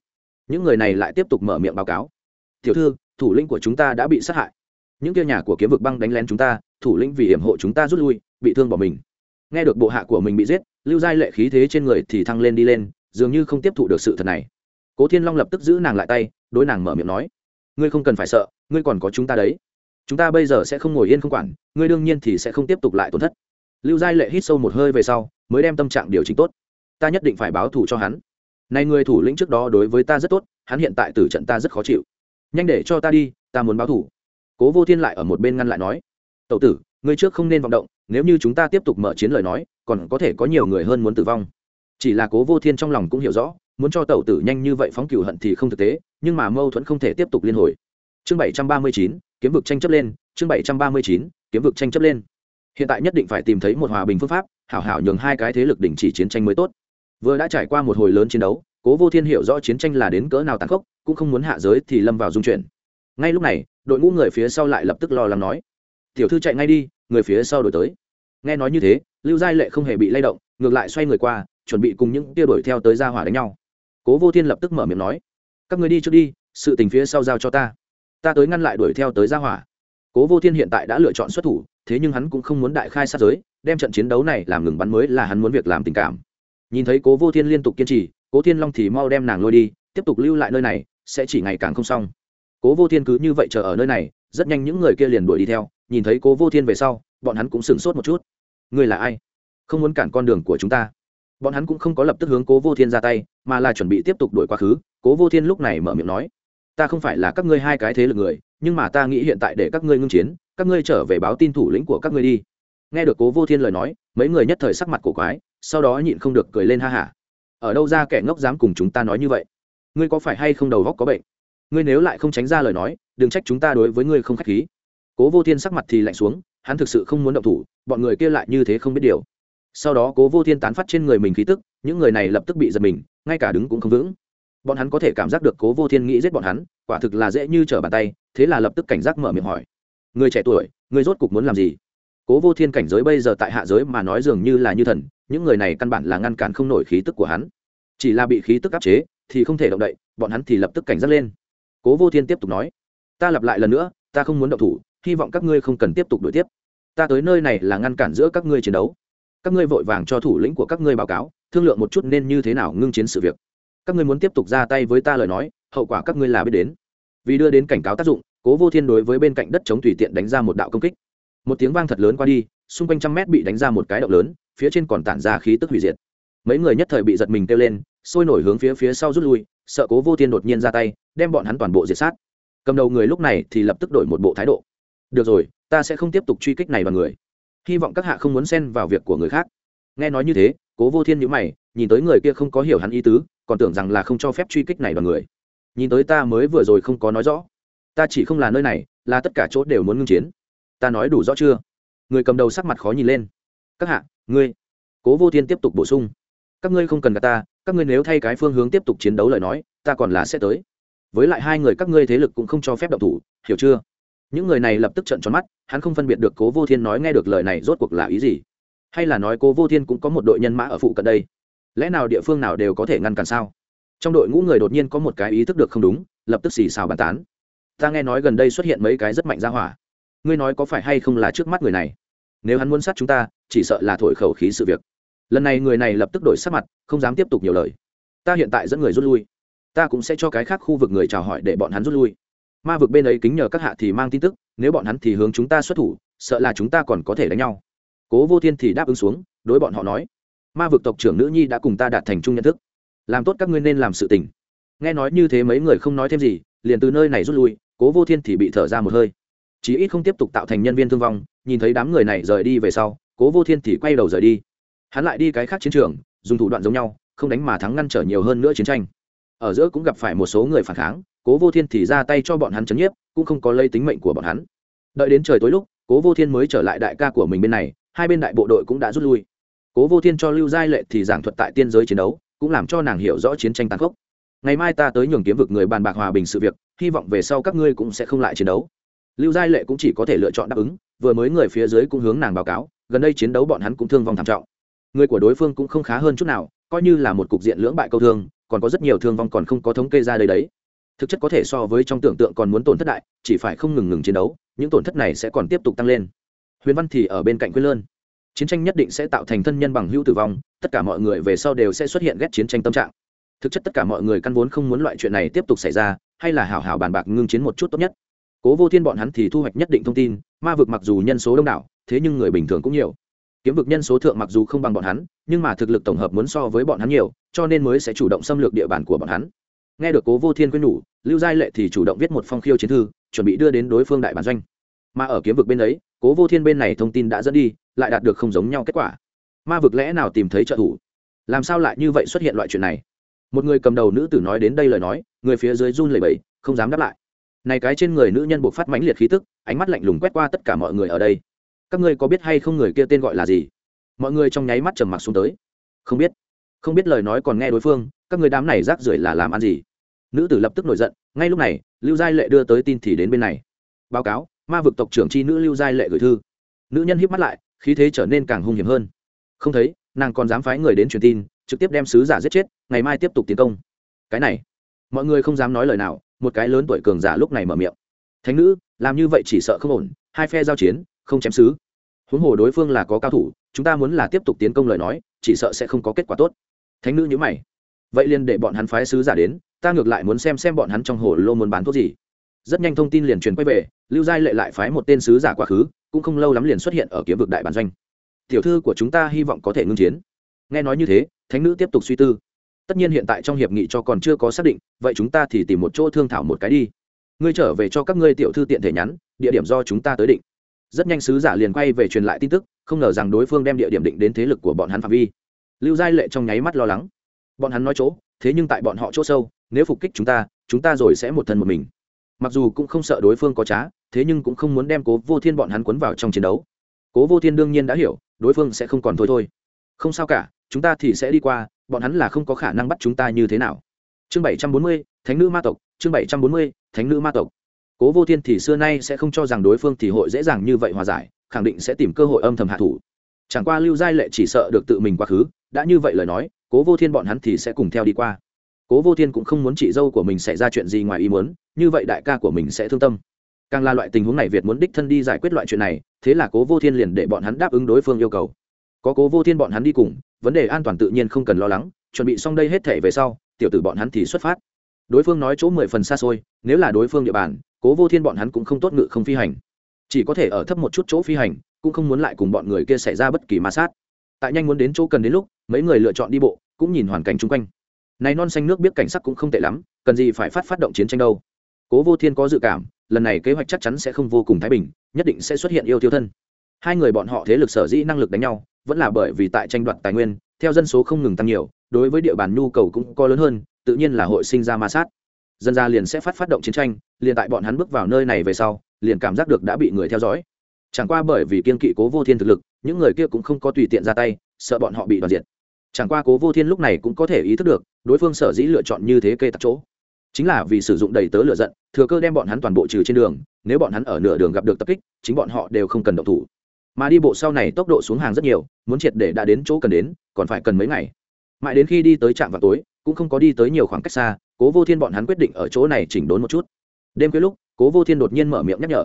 Những người này lại tiếp tục mở miệng báo cáo tiểu thư, thủ lĩnh của chúng ta đã bị sát hại. Những kia nhà của kiếm vực băng đánh lén chúng ta, thủ lĩnh vì hiểm hộ chúng ta rút lui, bị thương bỏ mình. Nghe được bộ hạ của mình bị giết, lưu giai lệ khí thế trên người thì thăng lên đi lên, dường như không tiếp thụ được sự thật này. Cố thiên long lập tức giữ nàng lại tay, đối nàng mở miệng nói, ngươi không cần phải sợ, ngươi còn có chúng ta đấy. Chúng ta bây giờ sẽ không ngồi yên không quản, ngươi đương nhiên thì sẽ không tiếp tục lại tổn thất. Lưu giai lệ hít sâu một hơi về sau, mới đem tâm trạng điều chỉnh tốt. Ta nhất định phải báo thù cho hắn. Này người thủ lĩnh trước đó đối với ta rất tốt, hắn hiện tại từ trận ta rất khó chịu nhanh để cho ta đi, ta muốn báo thù cố vô thiên lại ở một bên ngăn lại nói tậu tử, ngươi trước không nên vọng động, nếu như chúng ta tiếp tục mở chiến lời nói, còn có thể có nhiều người hơn muốn tử vong. Chỉ là cố vô thiên trong lòng cũng hiểu rõ, muốn cho tẩu tử nhanh như vậy phóng cửu hận thì không thực tế, nhưng mà mâu thuẫn không thể tiếp tục liên hồi. Chương bảy trăm ba mươi chín, kiếm vực tranh chấp lên, chương bảy trăm ba mươi chín, kiếm vực tranh chấp lên. Hiện tại nhất định phải tìm thấy một hòa bình phương pháp, hảo hảo nhường hai cái thế lực đình chỉ chiến tranh mới tốt. Vừa đã trải qua một hồi lớn chiến đấu, cố vô thiên hiểu rõ chiến tranh là đến cỡ nào tàn khốc cũng không muốn hạ giới thì lâm vào dung chuyển. Ngay lúc này, đội ngũ người phía sau lại lập tức lo lắng nói, tiểu thư chạy ngay đi, người phía sau đổi tới. Nghe nói như thế, lưu giai lệ không hề bị lay động, ngược lại xoay người qua, chuẩn bị cùng những tia đuổi theo tới ra hỏa đánh nhau. Cố vô thiên lập tức mở miệng nói, các người đi trước đi, sự tình phía sau giao cho ta. Ta tới ngăn lại đuổi theo tới ra hỏa. Cố vô thiên hiện tại đã lựa chọn xuất thủ, thế nhưng hắn cũng không muốn đại khai sát giới, đem trận chiến đấu này làm ngừng bắn mới là hắn muốn việc làm tình cảm. Nhìn thấy cố vô thiên liên tục kiên trì, cố thiên long thì mau đem nàng lôi đi, tiếp tục lưu lại nơi này sẽ chỉ ngày càng không xong. Cố vô thiên cứ như vậy chờ ở nơi này, rất nhanh những người kia liền đuổi đi theo, nhìn thấy cố vô thiên về sau, bọn hắn cũng sửng sốt một chút. Ngươi là ai? Không muốn cản con đường của chúng ta. Bọn hắn cũng không có lập tức hướng cố vô thiên ra tay, mà là chuẩn bị tiếp tục đuổi quá khứ. Cố vô thiên lúc này mở miệng nói, ta không phải là các ngươi hai cái thế lực người, nhưng mà ta nghĩ hiện tại để các ngươi ngưng chiến, các ngươi trở về báo tin thủ lĩnh của các ngươi đi. Nghe được cố vô thiên lời nói, mấy người nhất thời sắc mặt cổ quái, sau đó nhịn không được cười lên ha hả. Ở đâu ra kẻ ngốc dám cùng chúng ta nói như vậy? Ngươi có phải hay không đầu góc có bệnh? Ngươi nếu lại không tránh ra lời nói, đừng trách chúng ta đối với ngươi không k h á c h khí. Cố vô thiên sắc mặt thì lạnh xuống, hắn thực sự không muốn động thủ, bọn người kia lại như thế không biết điều. Sau đó cố vô thiên tán phát trên người mình khí tức, những người này lập tức bị giật mình, ngay cả đứng cũng không vững. Bọn hắn có thể cảm giác được cố vô thiên nghĩ giết bọn hắn, quả thực là dễ như trở bàn tay, thế là lập tức cảnh giác mở miệng hỏi. Người trẻ tuổi, người rốt cục muốn làm gì? Cố vô thiên cảnh giới bây giờ tại hạ giới mà nói dường như là như thần, những người này căn bản là ngăn cản không nổi khí tức của hắn. Chỉ là bị khí tức áp chế thì không thể động đậy, bọn hắn thì lập tức cảnh giác lên. Cố vô thiên tiếp tục nói, ta lặp lại lần nữa, ta không muốn động thủ, hy vọng các ngươi không cần tiếp tục đuổi tiếp. Ta tới nơi này là ngăn cản giữa các ngươi chiến đấu. Các ngươi vội vàng cho thủ lĩnh của các ngươi báo cáo, thương lượng một chút nên như thế nào ngưng chiến sự việc. Các ngươi muốn tiếp tục ra tay với ta lời nói, hậu quả các ngươi là biết đến. Vì đưa đến cảnh cáo tác dụng, cố vô thiên đối với bên cạnh đất chống tùy tiện đánh ra một đạo công kích. Một tiếng vang thật lớn qua đi, xung quanh trăm mét bị đánh ra một cái động lớn, phía trên còn tản ra khí tức hủy diệt. Mấy người nhất thời bị giật mình kêu lên sôi nổi hướng phía phía sau rút lui, sợ cố vô thiên đột nhiên ra tay, đem bọn hắn toàn bộ diệt sát. Cầm đầu người lúc này thì lập tức đổi một bộ thái độ. Được rồi, ta sẽ không tiếp tục truy kích này vào người. Hy vọng các hạ không muốn xen vào việc của người khác. Nghe nói như thế, cố vô thiên nhữ mày, nhìn tới người kia không có hiểu hắn ý tứ, còn tưởng rằng là không cho phép truy kích này vào người. Nhìn tới ta mới vừa rồi không có nói rõ. Ta chỉ không là nơi này, là tất cả chỗ đều muốn ngưng chiến. Ta nói đủ rõ chưa? Người cầm đầu sắc mặt khó nhìn lên. Các hạ, ngươi. Cố vô thiên tiếp tục bổ sung. Các ngươi không cần cả ta các ngươi nếu thay cái phương hướng tiếp tục chiến đấu lời nói, ta còn là sẽ tới. Với lại hai người các ngươi thế lực cũng không cho phép động thủ, hiểu chưa? Những người này lập tức trận tròn mắt, hắn không phân biệt được cố vô thiên nói nghe được lời này rốt cuộc là ý gì. Hay là nói cố vô thiên cũng có một đội nhân mã ở phụ cận đây? Lẽ nào địa phương nào đều có thể ngăn cản sao? Trong đội ngũ người đột nhiên có một cái ý thức được không đúng, lập tức xì xào bàn tán. Ta nghe nói gần đây xuất hiện mấy cái rất mạnh ra hỏa. Ngươi nói có phải hay không là trước mắt người này? Nếu hắn muốn sát chúng ta, chỉ sợ là thổi khẩu khí sự việc lần này người này lập tức đổi sắc mặt, không dám tiếp tục nhiều lời. Ta hiện tại dẫn người rút lui. Ta cũng sẽ cho cái khác khu vực người chào hỏi để bọn hắn rút lui. Ma vực bên ấy kính nhờ các hạ thì mang tin tức, nếu bọn hắn thì hướng chúng ta xuất thủ, sợ là chúng ta còn có thể đánh nhau. Cố vô thiên thì đáp ứng xuống, đối bọn họ nói. Ma vực tộc trưởng nữ nhi đã cùng ta đạt thành chung nhận thức. Làm tốt các ngươi nên làm sự tình. Nghe nói như thế mấy người không nói thêm gì, liền từ nơi này rút lui, cố vô thiên thì bị thở ra một hơi. Chí ít không tiếp tục tạo thành nhân viên thương vong, nhìn thấy đám người này rời đi về sau, cố vô thiên thì quay đầu rời đi hắn lại đi cái khác chiến trường, dùng thủ đoạn giống nhau, không đánh mà thắng ngăn trở nhiều hơn nữa chiến tranh. Ở giữa cũng gặp phải một số người phản kháng, cố vô thiên thì ra tay cho bọn hắn chấn nhiếp, cũng không có lây tính mệnh của bọn hắn. Đợi đến trời tối lúc, cố vô thiên mới trở lại đại ca của mình bên này, hai bên đại bộ đội cũng đã rút lui. Cố vô thiên cho lưu giai lệ thì giảng thuật tại tiên giới chiến đấu, cũng làm cho nàng hiểu rõ chiến tranh tàn khốc. Ngày mai ta tới nhường kiếm vực người bàn bạc hòa bình sự việc, hy vọng về sau các ngươi cũng sẽ không lại chiến đấu. Lưu giai lệ cũng chỉ có thể lựa chọn đáp ứng, vừa mới người phía dưới cũng hướng nàng báo cáo, gần đây chiến đấu bọn hắn cũng thương vong thảm trọng người của đối phương cũng không khá hơn chút nào, coi như là một cục diện lưỡng bại câu thương, còn có rất nhiều thương vong còn không có thống kê ra đây đấy. Thực chất có thể so với trong tưởng tượng còn muốn tổn thất đại, chỉ phải không ngừng ngừng chiến đấu, những tổn thất này sẽ còn tiếp tục tăng lên. Huyền văn thì ở bên cạnh quyết lơn. Chiến tranh nhất định sẽ tạo thành thân nhân bằng hữu tử vong, tất cả mọi người về sau đều sẽ xuất hiện ghét chiến tranh tâm trạng. Thực chất tất cả mọi người căn vốn không muốn loại chuyện này tiếp tục xảy ra, hay là hảo hảo bàn bạc ngưng chiến một chút tốt nhất. Cố vô thiên bọn hắn thì thu hoạch nhất định thông tin, ma vực mặc dù nhân số đông đảo, thế nhưng người bình thường cũng nhiều kiếm vực nhân số thượng mặc dù không bằng bọn hắn, nhưng mà thực lực tổng hợp muốn so với bọn hắn nhiều, cho nên mới sẽ chủ động xâm lược địa bàn của bọn hắn. Nghe được cố vô thiên quyên nhủ, lưu giai lệ thì chủ động viết một phong khiêu chiến thư, chuẩn bị đưa đến đối phương đại bản doanh. Mà ở kiếm vực bên ấy, cố vô thiên bên này thông tin đã dẫn đi, lại đạt được không giống nhau kết quả. Ma vực lẽ nào tìm thấy trợ thủ? Làm sao lại như vậy xuất hiện loại chuyện này? Một người cầm đầu nữ tử nói đến đây lời nói, người phía dưới run lẩy bẩy, không dám đáp lại. Này cái trên người nữ nhân buộc phát mãnh liệt khí tức, ánh mắt lạnh lùng quét qua tất cả mọi người ở đây các ngươi có biết hay không người kia tên gọi là gì? Mọi người trong nháy mắt trầm mặc xuống tới. Không biết. Không biết lời nói còn nghe đối phương, các người đám này rác rưởi là làm ăn gì? Nữ tử lập tức nổi giận, ngay lúc này, lưu giai lệ đưa tới tin thì đến bên này. Báo cáo, ma vực tộc trưởng c h i nữ lưu giai lệ gửi thư. Nữ nhân híp mắt lại, khí thế trở nên càng hung hiểm hơn. Không thấy, nàng còn dám phái người đến truyền tin, trực tiếp đem sứ giả giết chết, ngày mai tiếp tục tiến công. Cái này, mọi người không dám nói lời nào, một cái lớn tuổi cường giả lúc này mở miệng. Thánh nữ, làm như vậy chỉ sợ không ổn, hai phe giao chiến không chém sứ huống hồ đối phương là có cao thủ, chúng ta muốn là tiếp tục tiến công lời nói, chỉ sợ sẽ không có kết quả tốt. Thánh nữ nhữ mày. Vậy liền để bọn hắn phái sứ giả đến, ta ngược lại muốn xem xem bọn hắn trong hồ lô muốn bán thuốc gì. Rất nhanh thông tin liền truyền quay về, lưu giai lệ lại phái một tên sứ giả quá khứ, cũng không lâu lắm liền xuất hiện ở kiếm vực đại bản doanh. Tiểu thư của chúng ta hy vọng có thể ngưng chiến. Nghe nói như thế, thánh nữ tiếp tục suy tư. Tất nhiên hiện tại trong hiệp nghị cho còn chưa có xác định, vậy chúng ta thì tìm một chỗ thương thảo một cái đi. Ngươi trở về cho các ngươi tiểu thư tiện thể nhắn, địa điểm do chúng ta tới định rất nhanh sứ giả liền quay về truyền lại tin tức, không ngờ rằng đối phương đem địa điểm định đến thế lực của bọn hắn phạm vi. Lưu giai lệ trong nháy mắt lo lắng. Bọn hắn nói chỗ, thế nhưng tại bọn họ chỗ sâu, nếu phục kích chúng ta chúng ta rồi sẽ một thân một mình. Mặc dù cũng không sợ đối phương có trá, thế nhưng cũng không muốn đem cố vô thiên bọn hắn quấn vào trong chiến đấu. Cố vô thiên đương nhiên đã hiểu, đối phương sẽ không còn thôi thôi. Không sao cả, chúng ta thì sẽ đi qua, bọn hắn là không có khả năng bắt chúng ta như thế nào. Chương bảy trăm bốn mươi, thánh nữ ma tộc, chương bảy trăm bốn mươi, thánh nữ ma tộc cố vô thiên thì xưa nay sẽ không cho rằng đối phương thì hội dễ dàng như vậy hòa giải, khẳng định sẽ tìm cơ hội âm thầm hạ thủ. Chẳng qua lưu giai lệ chỉ sợ được tự mình quá khứ, đã như vậy lời nói, cố vô thiên bọn hắn thì sẽ cùng theo đi qua. Cố vô thiên cũng không muốn chị dâu của mình xảy ra chuyện gì ngoài ý muốn, như vậy đại ca của mình sẽ thương tâm. Càng là loại tình huống này việt muốn đích thân đi giải quyết loại chuyện này, thế là cố vô thiên liền để bọn hắn đáp ứng đối phương yêu cầu. Có cố vô thiên bọn hắn đi cùng, vấn đề an toàn tự nhiên không cần lo lắng, chuẩn bị xong đây hết thể về sau, tiểu tử bọn hắn thì xuất phát. Đối phương nói chỗ mười phần xa xôi, nếu là đối phương địa bàn cố vô thiên bọn hắn cũng không tốt ngự không phi hành. Chỉ có thể ở thấp một chút chỗ phi hành, cũng không muốn lại cùng bọn người kia xảy ra bất kỳ ma sát. Tại nhanh muốn đến chỗ cần đến lúc, mấy người lựa chọn đi bộ, cũng nhìn hoàn cảnh chung quanh. Này non xanh nước biết cảnh sắc cũng không tệ lắm, cần gì phải phát phát động chiến tranh đâu. Cố vô thiên có dự cảm, lần này kế hoạch chắc chắn sẽ không vô cùng thái bình, nhất định sẽ xuất hiện yêu tiêu thân. Hai người bọn họ thế lực sở dĩ năng lực đánh nhau, vẫn là bởi vì tại tranh đoạt tài nguyên, theo dân số không ngừng tăng nhiều, đối với địa bàn nhu cầu cũng co lớn hơn, tự nhiên là hội sinh ra ma sát dân ra liền sẽ phát phát động chiến tranh, liền tại bọn hắn bước vào nơi này về sau, liền cảm giác được đã bị người theo dõi. Chẳng qua bởi vì kiên kỵ cố vô thiên thực lực, những người kia cũng không có tùy tiện ra tay, sợ bọn họ bị đoàn diệt. Chẳng qua cố vô thiên lúc này cũng có thể ý thức được, đối phương sở dĩ lựa chọn như thế kê tặc chỗ. Chính là vì sử dụng đầy tớ lựa giận, thừa cơ đem bọn hắn toàn bộ trừ trên đường, nếu bọn hắn ở nửa đường gặp được tập kích, chính bọn họ đều không cần động thủ. Mà đi bộ sau này tốc độ xuống hàng rất nhiều, muốn triệt để đã đến chỗ cần đến, còn phải cần mấy ngày. Mãi đến khi đi tới trạm vào tối, cũng không có đi tới nhiều khoảng cách xa cố vô thiên bọn hắn quyết định ở chỗ này chỉnh đốn một chút. Đêm khuya lúc, cố vô thiên đột nhiên mở miệng nhắc nhở.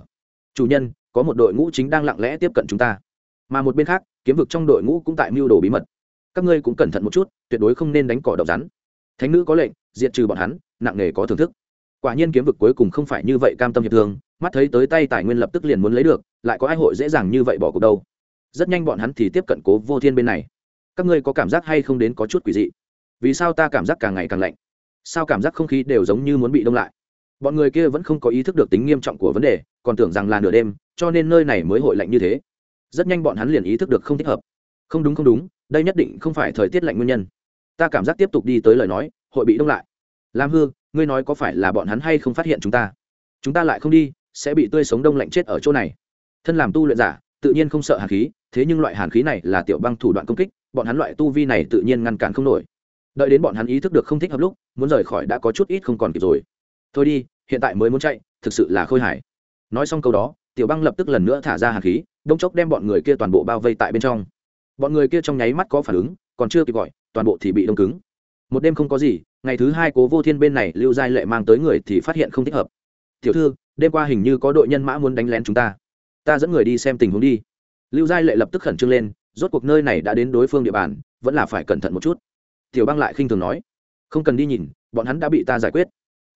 Chủ nhân, có một đội ngũ chính đang lặng lẽ tiếp cận chúng ta. Mà một bên khác, kiếm vực trong đội ngũ cũng tại mưu đồ bí mật. Các ngươi cũng cẩn thận một chút, tuyệt đối không nên đánh cỏ độc rắn. Thánh nữ có lệnh, diệt trừ bọn hắn, nặng nề có thưởng thức. Quả nhiên kiếm vực cuối cùng không phải như vậy cam tâm hiệp thương, mắt thấy tới tay tài nguyên lập tức liền muốn lấy được, lại có ai hội dễ dàng như vậy bỏ cuộc đâu. Rất nhanh bọn hắn thì tiếp cận cố vô thiên bên này. Các ngươi có cảm giác hay không đến có chút quỷ dị? Vì sao ta cảm giác càng ngày càng lạnh? Sao cảm giác không khí đều giống như muốn bị đông lại? Bọn người kia vẫn không có ý thức được tính nghiêm trọng của vấn đề, còn tưởng rằng là nửa đêm, cho nên nơi này mới hội lạnh như thế. Rất nhanh bọn hắn liền ý thức được không thích hợp. Không đúng không đúng, đây nhất định không phải thời tiết lạnh nguyên nhân. Ta cảm giác tiếp tục đi tới lời nói, hội bị đông lại. Lam hư, ngươi nói có phải là bọn hắn hay không phát hiện chúng ta? Chúng ta lại không đi, sẽ bị tươi sống đông lạnh chết ở chỗ này. Thân làm tu luyện giả, tự nhiên không sợ hàn khí, thế nhưng loại hàn khí này là tiểu băng thủ đoạn công kích, bọn hắn loại tu vi này tự nhiên ngăn cản không nổi đợi đến bọn hắn ý thức được không thích hợp lúc, muốn rời khỏi đã có chút ít không còn kịp rồi. Thôi đi, hiện tại mới muốn chạy, thực sự là khôi hài. Nói xong câu đó, tiểu băng lập tức lần nữa thả ra hàn khí, đông chốc đem bọn người kia toàn bộ bao vây tại bên trong. Bọn người kia trong nháy mắt có phản ứng, còn chưa kịp gọi, toàn bộ thì bị đông cứng. Một đêm không có gì, ngày thứ hai cố vô thiên bên này lưu giai lệ mang tới người thì phát hiện không thích hợp. Tiểu thư, đêm qua hình như có đội nhân mã muốn đánh lén chúng ta. Ta dẫn người đi xem tình huống đi. Lưu giai lệ lập tức khẩn trương lên, rốt cuộc nơi này đã đến đối phương địa bàn, vẫn là phải cẩn thận một chút tiểu băng lại khinh thường nói, không cần đi nhìn, bọn hắn đã bị ta giải quyết.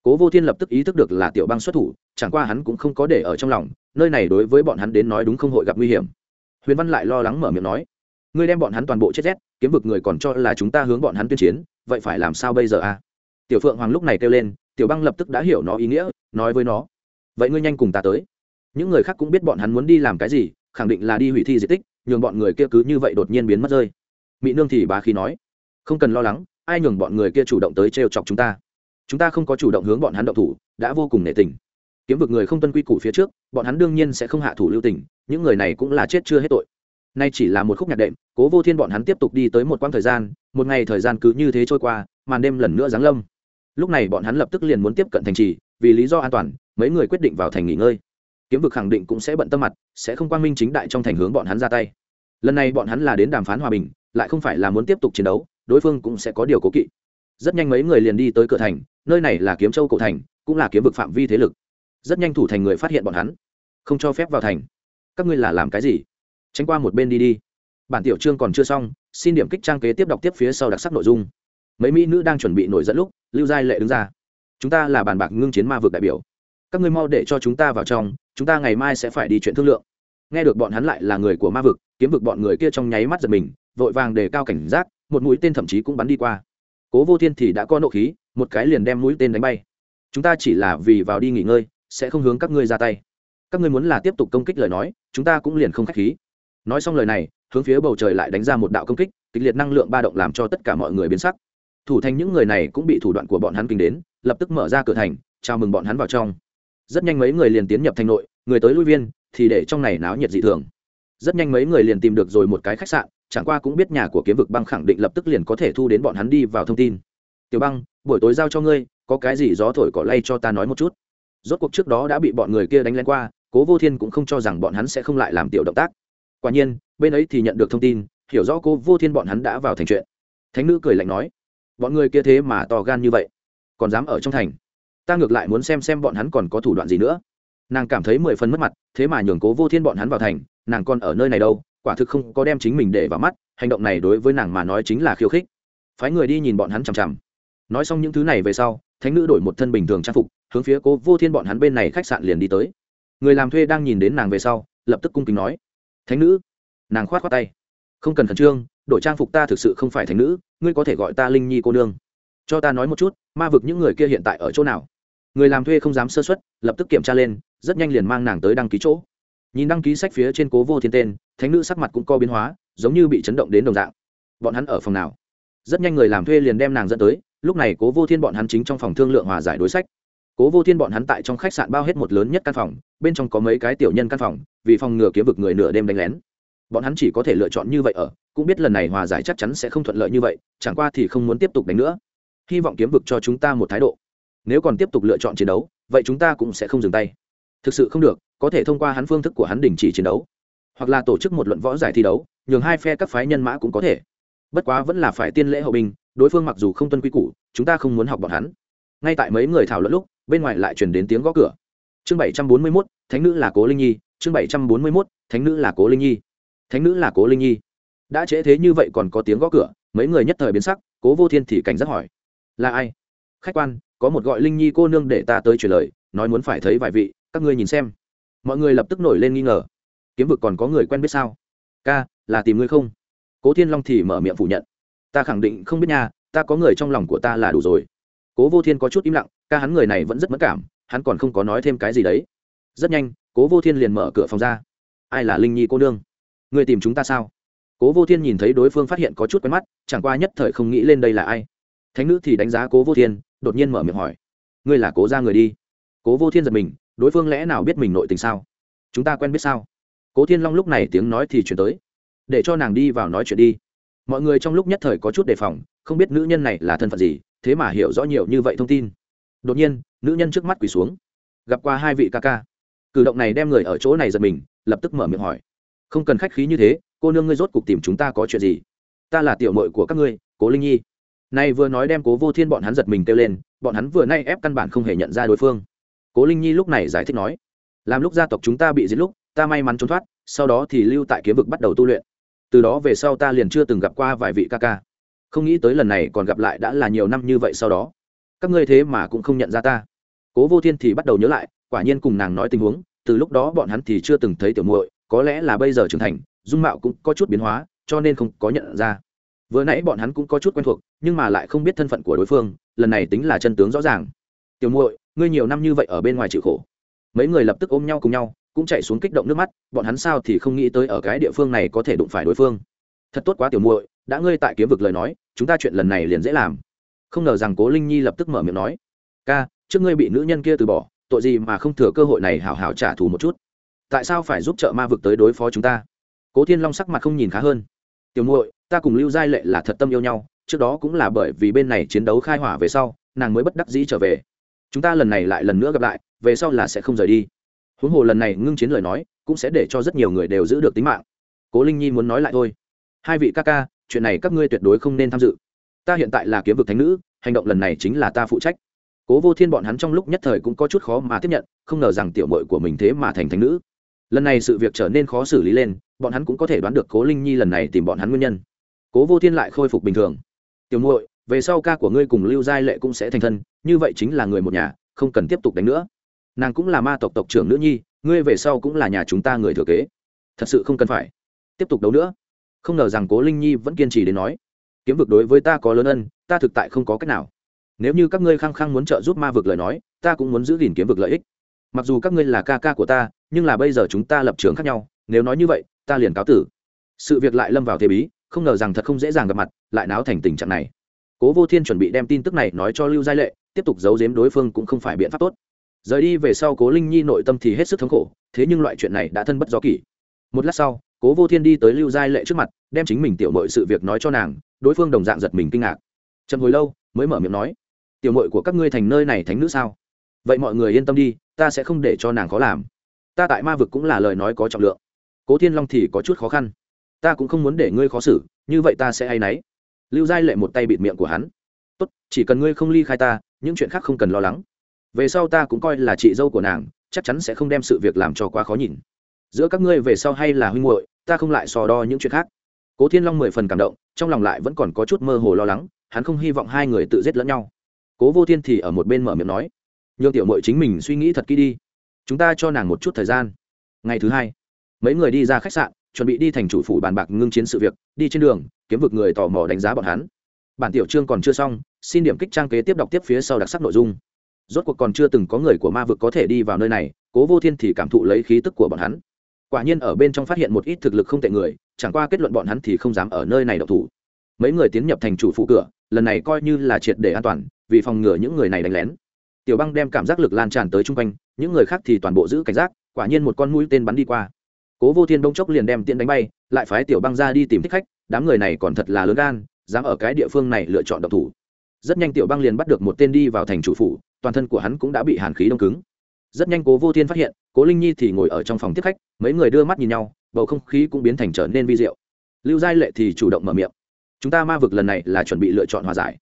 Cố vô thiên lập tức ý thức được là tiểu băng xuất thủ, chẳng qua hắn cũng không có để ở trong lòng, nơi này đối với bọn hắn đến nói đúng không hội gặp nguy hiểm. Huyền văn lại lo lắng mở miệng nói, ngươi đem bọn hắn toàn bộ chết rét, kiếm vực người còn cho là chúng ta hướng bọn hắn tuyên chiến, vậy phải làm sao bây giờ a tiểu phượng hoàng lúc này kêu lên, tiểu băng lập tức đã hiểu nó ý nghĩa, nói với nó, vậy ngươi nhanh cùng ta tới. Những người khác cũng biết bọn hắn muốn đi làm cái gì, khẳng định là đi hủy thi di tích, nhường bọn người kia cứ như vậy đột nhiên biến mất rơi. Mỹ nương thì bá khí nói không cần lo lắng, ai nhường bọn người kia chủ động tới trêu chọc chúng ta. Chúng ta không có chủ động hướng bọn hắn động thủ, đã vô cùng nể tình. Kiếm vực người không tuân quy củ phía trước, bọn hắn đương nhiên sẽ không hạ thủ lưu tình, những người này cũng là chết chưa hết tội. Nay chỉ là một khúc nhạc đệm, cố vô thiên bọn hắn tiếp tục đi tới một quãng thời gian, một ngày thời gian cứ như thế trôi qua, màn đêm lần nữa giáng lâm. Lúc này bọn hắn lập tức liền muốn tiếp cận thành trì, vì lý do an toàn, mấy người quyết định vào thành nghỉ ngơi. Kiếm vực khẳng định cũng sẽ bận tâm mặt, sẽ không quan minh chính đại trong thành hướng bọn hắn ra tay. Lần này bọn hắn là đến đàm phán hòa bình, lại không phải là muốn tiếp tục chiến đấu đối phương cũng sẽ có điều cố kỵ. Rất nhanh mấy người liền đi tới cửa thành, nơi này là kiếm châu cổ thành, cũng là kiếm vực phạm vi thế lực. Rất nhanh thủ thành người phát hiện bọn hắn. Không cho phép vào thành. Các ngươi là làm cái gì? Tránh qua một bên đi đi. Bản tiểu chương còn chưa xong, xin điểm kích trang kế tiếp đọc tiếp phía sau đặc sắc nội dung. Mấy mỹ nữ đang chuẩn bị nổi dẫn lúc, lưu giai lệ đứng ra. Chúng ta là bàn bạc ngưng chiến ma vực đại biểu. Các ngươi mau để cho chúng ta vào trong, chúng ta ngày mai sẽ phải đi chuyện thương lượng. Nghe được bọn hắn lại là người của ma vực, kiếm vực bọn người kia trong nháy mắt giật mình, vội vàng đề cao cảnh giác một mũi tên thậm chí cũng bắn đi qua. Cố vô thiên thì đã có nộ khí, một cái liền đem mũi tên đánh bay. Chúng ta chỉ là vì vào đi nghỉ ngơi, sẽ không hướng các ngươi ra tay. Các ngươi muốn là tiếp tục công kích lời nói, chúng ta cũng liền không k h á c h khí. Nói xong lời này, hướng phía bầu trời lại đánh ra một đạo công kích, kịch liệt năng lượng ba động làm cho tất cả mọi người biến sắc. Thủ thành những người này cũng bị thủ đoạn của bọn hắn kinh đến, lập tức mở ra cửa thành, chào mừng bọn hắn vào trong. Rất nhanh mấy người liền tiến nhập thành nội, người tới lui viên, thì để trong này náo nhiệt dị thường. Rất nhanh mấy người liền tìm được rồi một cái khách sạn chẳng qua cũng biết nhà của kiếm vực băng khẳng định lập tức liền có thể thu đến bọn hắn đi vào thông tin. Tiểu băng, buổi tối giao cho ngươi, có cái gì gió thổi cỏ lay cho ta nói một chút. Rốt cuộc trước đó đã bị bọn người kia đánh lên qua, cố vô thiên cũng không cho rằng bọn hắn sẽ không lại làm tiểu động tác. Quả nhiên, bên ấy thì nhận được thông tin, hiểu rõ cố vô thiên bọn hắn đã vào thành chuyện. Thánh nữ cười lạnh nói, bọn người kia thế mà to gan như vậy, còn dám ở trong thành? Ta ngược lại muốn xem xem bọn hắn còn có thủ đoạn gì nữa. Nàng cảm thấy mười phần mất mặt, thế mà nhường cố vô thiên bọn hắn vào thành, nàng còn ở nơi này đâu? Quả thực không có đem chính mình để vào mắt, hành động này đối với nàng mà nói chính là khiêu khích. Phái người đi nhìn bọn hắn chằm chằm. Nói xong những thứ này về sau, thánh nữ đổi một thân bình thường trang phục, hướng phía cố vô thiên bọn hắn bên này khách sạn liền đi tới. Người làm thuê đang nhìn đến nàng về sau, lập tức cung kính nói, thánh nữ. Nàng khoát khoát tay, không cần khẩn trương, đổi trang phục ta thực sự không phải thánh nữ, ngươi có thể gọi ta linh nhi cô nương. Cho ta nói một chút, ma vực những người kia hiện tại ở chỗ nào? Người làm thuê không dám sơ xuất lập tức kiểm tra lên, rất nhanh liền mang nàng tới đăng ký chỗ nhìn đăng ký sách phía trên cố vô thiên tên, thánh nữ sắc mặt cũng co biến hóa, giống như bị chấn động đến đồng dạng. Bọn hắn ở phòng nào? Rất nhanh người làm thuê liền đem nàng dẫn tới, lúc này cố vô thiên bọn hắn chính trong phòng thương lượng hòa giải đối sách. Cố vô thiên bọn hắn tại trong khách sạn bao hết một lớn nhất căn phòng, bên trong có mấy cái tiểu nhân căn phòng, vì phòng ngừa kiếm vực người nửa đêm đánh lén. Bọn hắn chỉ có thể lựa chọn như vậy ở, cũng biết lần này hòa giải chắc chắn sẽ không thuận lợi như vậy, chẳng qua thì không muốn tiếp tục đánh nữa. Hy vọng kiếm vực cho chúng ta một thái độ. Nếu còn tiếp tục lựa chọn chiến đấu, vậy chúng ta cũng sẽ không dừng tay thực sự không được, có thể thông qua hắn phương thức của hắn đình chỉ chiến đấu, hoặc là tổ chức một luận võ giải thi đấu, nhường hai phe các phái nhân mã cũng có thể. Bất quá vẫn là phải tiên lễ hậu binh, đối phương mặc dù không tuân quy củ, chúng ta không muốn học bọn hắn. Ngay tại mấy người thảo luận lúc, bên ngoài lại truyền đến tiếng gõ cửa. Chương bảy trăm bốn mươi mốt, thánh nữ là cố linh nhi. Chương bảy trăm bốn mươi mốt, thánh nữ là cố linh nhi. Thánh nữ là cố linh nhi. Đã trễ thế như vậy còn có tiếng gõ cửa, mấy người nhất thời biến sắc, cố vô thiên thì cảnh giác hỏi, là ai? Khách quan, có một gọi linh nhi cô nương để ta tới truyền lời, nói muốn phải thấy vài vị các ngươi nhìn xem. Mọi người lập tức nổi lên nghi ngờ. Kiếm vực còn có người quen biết sao? Ca, là tìm ngươi không? Cố thiên long thì mở miệng phủ nhận. Ta khẳng định không biết nha, ta có người trong lòng của ta là đủ rồi. Cố vô thiên có chút im lặng, ca hắn người này vẫn rất mất cảm, hắn còn không có nói thêm cái gì đấy. Rất nhanh, cố vô thiên liền mở cửa phòng ra. Ai là linh nhi cô nương? Người tìm chúng ta sao? Cố vô thiên nhìn thấy đối phương phát hiện có chút quen mắt, chẳng qua nhất thời không nghĩ lên đây là ai. Thánh nữ thì đánh giá cố vô thiên, đột nhiên mở miệng hỏi. Ngươi là cố ra người đi. Cố vô thiên giật mình đối phương lẽ nào biết mình nội tình sao? Chúng ta quen biết sao? Cố thiên long lúc này tiếng nói thì chuyển tới. Để cho nàng đi vào nói chuyện đi. Mọi người trong lúc nhất thời có chút đề phòng, không biết nữ nhân này là thân phận gì, thế mà hiểu rõ nhiều như vậy thông tin. Đột nhiên, nữ nhân trước mắt quỳ xuống. Gặp qua hai vị ca ca. Cử động này đem người ở chỗ này giật mình, lập tức mở miệng hỏi. Không cần khách khí như thế, cô nương ngươi rốt cục tìm chúng ta có chuyện gì? Ta là tiểu mội của các ngươi, cố linh nhi. Nay vừa nói đem cố vô thiên bọn hắn giật mình kêu lên, bọn hắn vừa nay ép căn bản không hề nhận ra đối phương cố linh nhi lúc này giải thích nói, làm lúc gia tộc chúng ta bị giết lúc, ta may mắn trốn thoát, sau đó thì lưu tại kiếm vực bắt đầu tu luyện. Từ đó về sau ta liền chưa từng gặp qua vài vị ca ca. Không nghĩ tới lần này còn gặp lại đã là nhiều năm như vậy sau đó. Các ngươi thế mà cũng không nhận ra ta. Cố vô thiên thì bắt đầu nhớ lại, quả nhiên cùng nàng nói tình huống, từ lúc đó bọn hắn thì chưa từng thấy tiểu muội, có lẽ là bây giờ trưởng thành, dung mạo cũng có chút biến hóa, cho nên không có nhận ra. Vừa nãy bọn hắn cũng có chút quen thuộc, nhưng mà lại không biết thân phận của đối phương, lần này tính là chân tướng rõ ràng. Tiểu muội ngươi nhiều năm như vậy ở bên ngoài chịu khổ. Mấy người lập tức ôm nhau cùng nhau, cũng chạy xuống kích động nước mắt, bọn hắn sao thì không nghĩ tới ở cái địa phương này có thể đụng phải đối phương. Thật tốt quá tiểu muội, đã ngươi tại kiếm vực lời nói, chúng ta chuyện lần này liền dễ làm. Không ngờ rằng cố linh nhi lập tức mở miệng nói, ca, trước ngươi bị nữ nhân kia từ bỏ, tội gì mà không thừa cơ hội này hảo hảo trả thù một chút? Tại sao phải giúp trợ ma vực tới đối phó chúng ta? Cố thiên long sắc mặt không nhìn khá hơn. Tiểu muội, ta cùng lưu giai lệ là thật tâm yêu nhau, trước đó cũng là bởi vì bên này chiến đấu khai hỏa về sau, nàng mới bất đắc dĩ trở về chúng ta lần này lại lần nữa gặp lại, về sau là sẽ không rời đi. Huống hồ lần này ngưng chiến lời nói, cũng sẽ để cho rất nhiều người đều giữ được tính mạng. Cố linh nhi muốn nói lại thôi. Hai vị ca ca, chuyện này các ngươi tuyệt đối không nên tham dự. Ta hiện tại là kiếm vực thánh nữ, hành động lần này chính là ta phụ trách. Cố vô thiên bọn hắn trong lúc nhất thời cũng có chút khó mà tiếp nhận, không ngờ rằng tiểu mội của mình thế mà thành thánh nữ. Lần này sự việc trở nên khó xử lý lên, bọn hắn cũng có thể đoán được cố linh nhi lần này tìm bọn hắn nguyên nhân. Cố vô thiên lại khôi phục bình thường. Tiểu muội về sau ca của ngươi cùng lưu giai lệ cũng sẽ thành thân, như vậy chính là người một nhà, không cần tiếp tục đánh nữa. Nàng cũng là ma tộc tộc trưởng nữ nhi, ngươi về sau cũng là nhà chúng ta người thừa kế. Thật sự không cần phải. Tiếp tục đấu nữa. Không ngờ rằng cố linh nhi vẫn kiên trì đến nói, kiếm vực đối với ta có lớn ân, ta thực tại không có cách nào. Nếu như các ngươi khăng khăng muốn trợ giúp ma vực lời nói, ta cũng muốn giữ gìn kiếm vực lợi ích. Mặc dù các ngươi là ca ca của ta, nhưng là bây giờ chúng ta lập trường khác nhau, nếu nói như vậy, ta liền cáo tử. Sự việc lại lâm vào thế bí, không ngờ rằng thật không dễ dàng gặp mặt, lại náo thành tình trạng này cố vô thiên chuẩn bị đem tin tức này nói cho lưu giai lệ, tiếp tục giấu giếm đối phương cũng không phải biện pháp tốt. Rời đi về sau cố linh nhi nội tâm thì hết sức thống khổ, thế nhưng loại chuyện này đã thân bất do kỷ. Một lát sau, cố vô thiên đi tới lưu giai lệ trước mặt, đem chính mình tiểu mội sự việc nói cho nàng, đối phương đồng dạng giật mình kinh ngạc. Chậm hồi lâu, mới mở miệng nói, tiểu mội của các ngươi thành nơi này thánh nữ sao? Vậy mọi người yên tâm đi, ta sẽ không để cho nàng khó làm. Ta tại ma vực cũng là lời nói có trọng lượng. Cố thiên long thì có chút khó khăn. Ta cũng không muốn để ngươi khó xử, như vậy ta sẽ hay náy lưu giai lệ một tay bịt miệng của hắn. Tốt, chỉ cần ngươi không ly khai ta, những chuyện khác không cần lo lắng. Về sau ta cũng coi là chị dâu của nàng, chắc chắn sẽ không đem sự việc làm cho quá khó nhìn. Giữa các ngươi về sau hay là huynh muội, ta không lại sò đo những chuyện khác. Cố thiên long mười phần cảm động, trong lòng lại vẫn còn có chút mơ hồ lo lắng, hắn không hy vọng hai người tự giết lẫn nhau. Cố vô thiên thì ở một bên mở miệng nói, nhường tiểu mội chính mình suy nghĩ thật kỹ đi. Chúng ta cho nàng một chút thời gian. Ngày thứ hai, mấy người đi ra khách sạn chuẩn bị đi thành chủ phủ bàn bạc ngưng chiến sự việc, đi trên đường, kiếm vực người tò mò đánh giá bọn hắn. Bản tiểu chương còn chưa xong, xin điểm kích trang kế tiếp đọc tiếp phía sau đặc sắc nội dung. Rốt cuộc còn chưa từng có người của ma vực có thể đi vào nơi này, cố vô thiên thì cảm thụ lấy khí tức của bọn hắn. Quả nhiên ở bên trong phát hiện một ít thực lực không tệ người, chẳng qua kết luận bọn hắn thì không dám ở nơi này độc thủ. Mấy người tiến nhập thành chủ phụ cửa, lần này coi như là triệt để an toàn, vì phòng ngừa những người này đánh lén. Tiểu băng đem cảm giác lực lan tràn tới chung quanh, những người khác thì toàn bộ giữ cảnh giác, quả nhiên một con mũi tên bắn đi qua cố vô thiên đông chốc liền đem tiện đánh bay, lại phái tiểu băng ra đi tìm thích khách, đám người này còn thật là lớn gan, dám ở cái địa phương này lựa chọn độc thủ. Rất nhanh tiểu băng liền bắt được một tên đi vào thành chủ phủ, toàn thân của hắn cũng đã bị hàn khí đông cứng. Rất nhanh cố vô thiên phát hiện, cố linh nhi thì ngồi ở trong phòng tiếp khách, mấy người đưa mắt nhìn nhau, bầu không khí cũng biến thành trở nên vi diệu. Lưu giai lệ thì chủ động mở miệng. Chúng ta ma vực lần này là chuẩn bị lựa chọn hòa giải.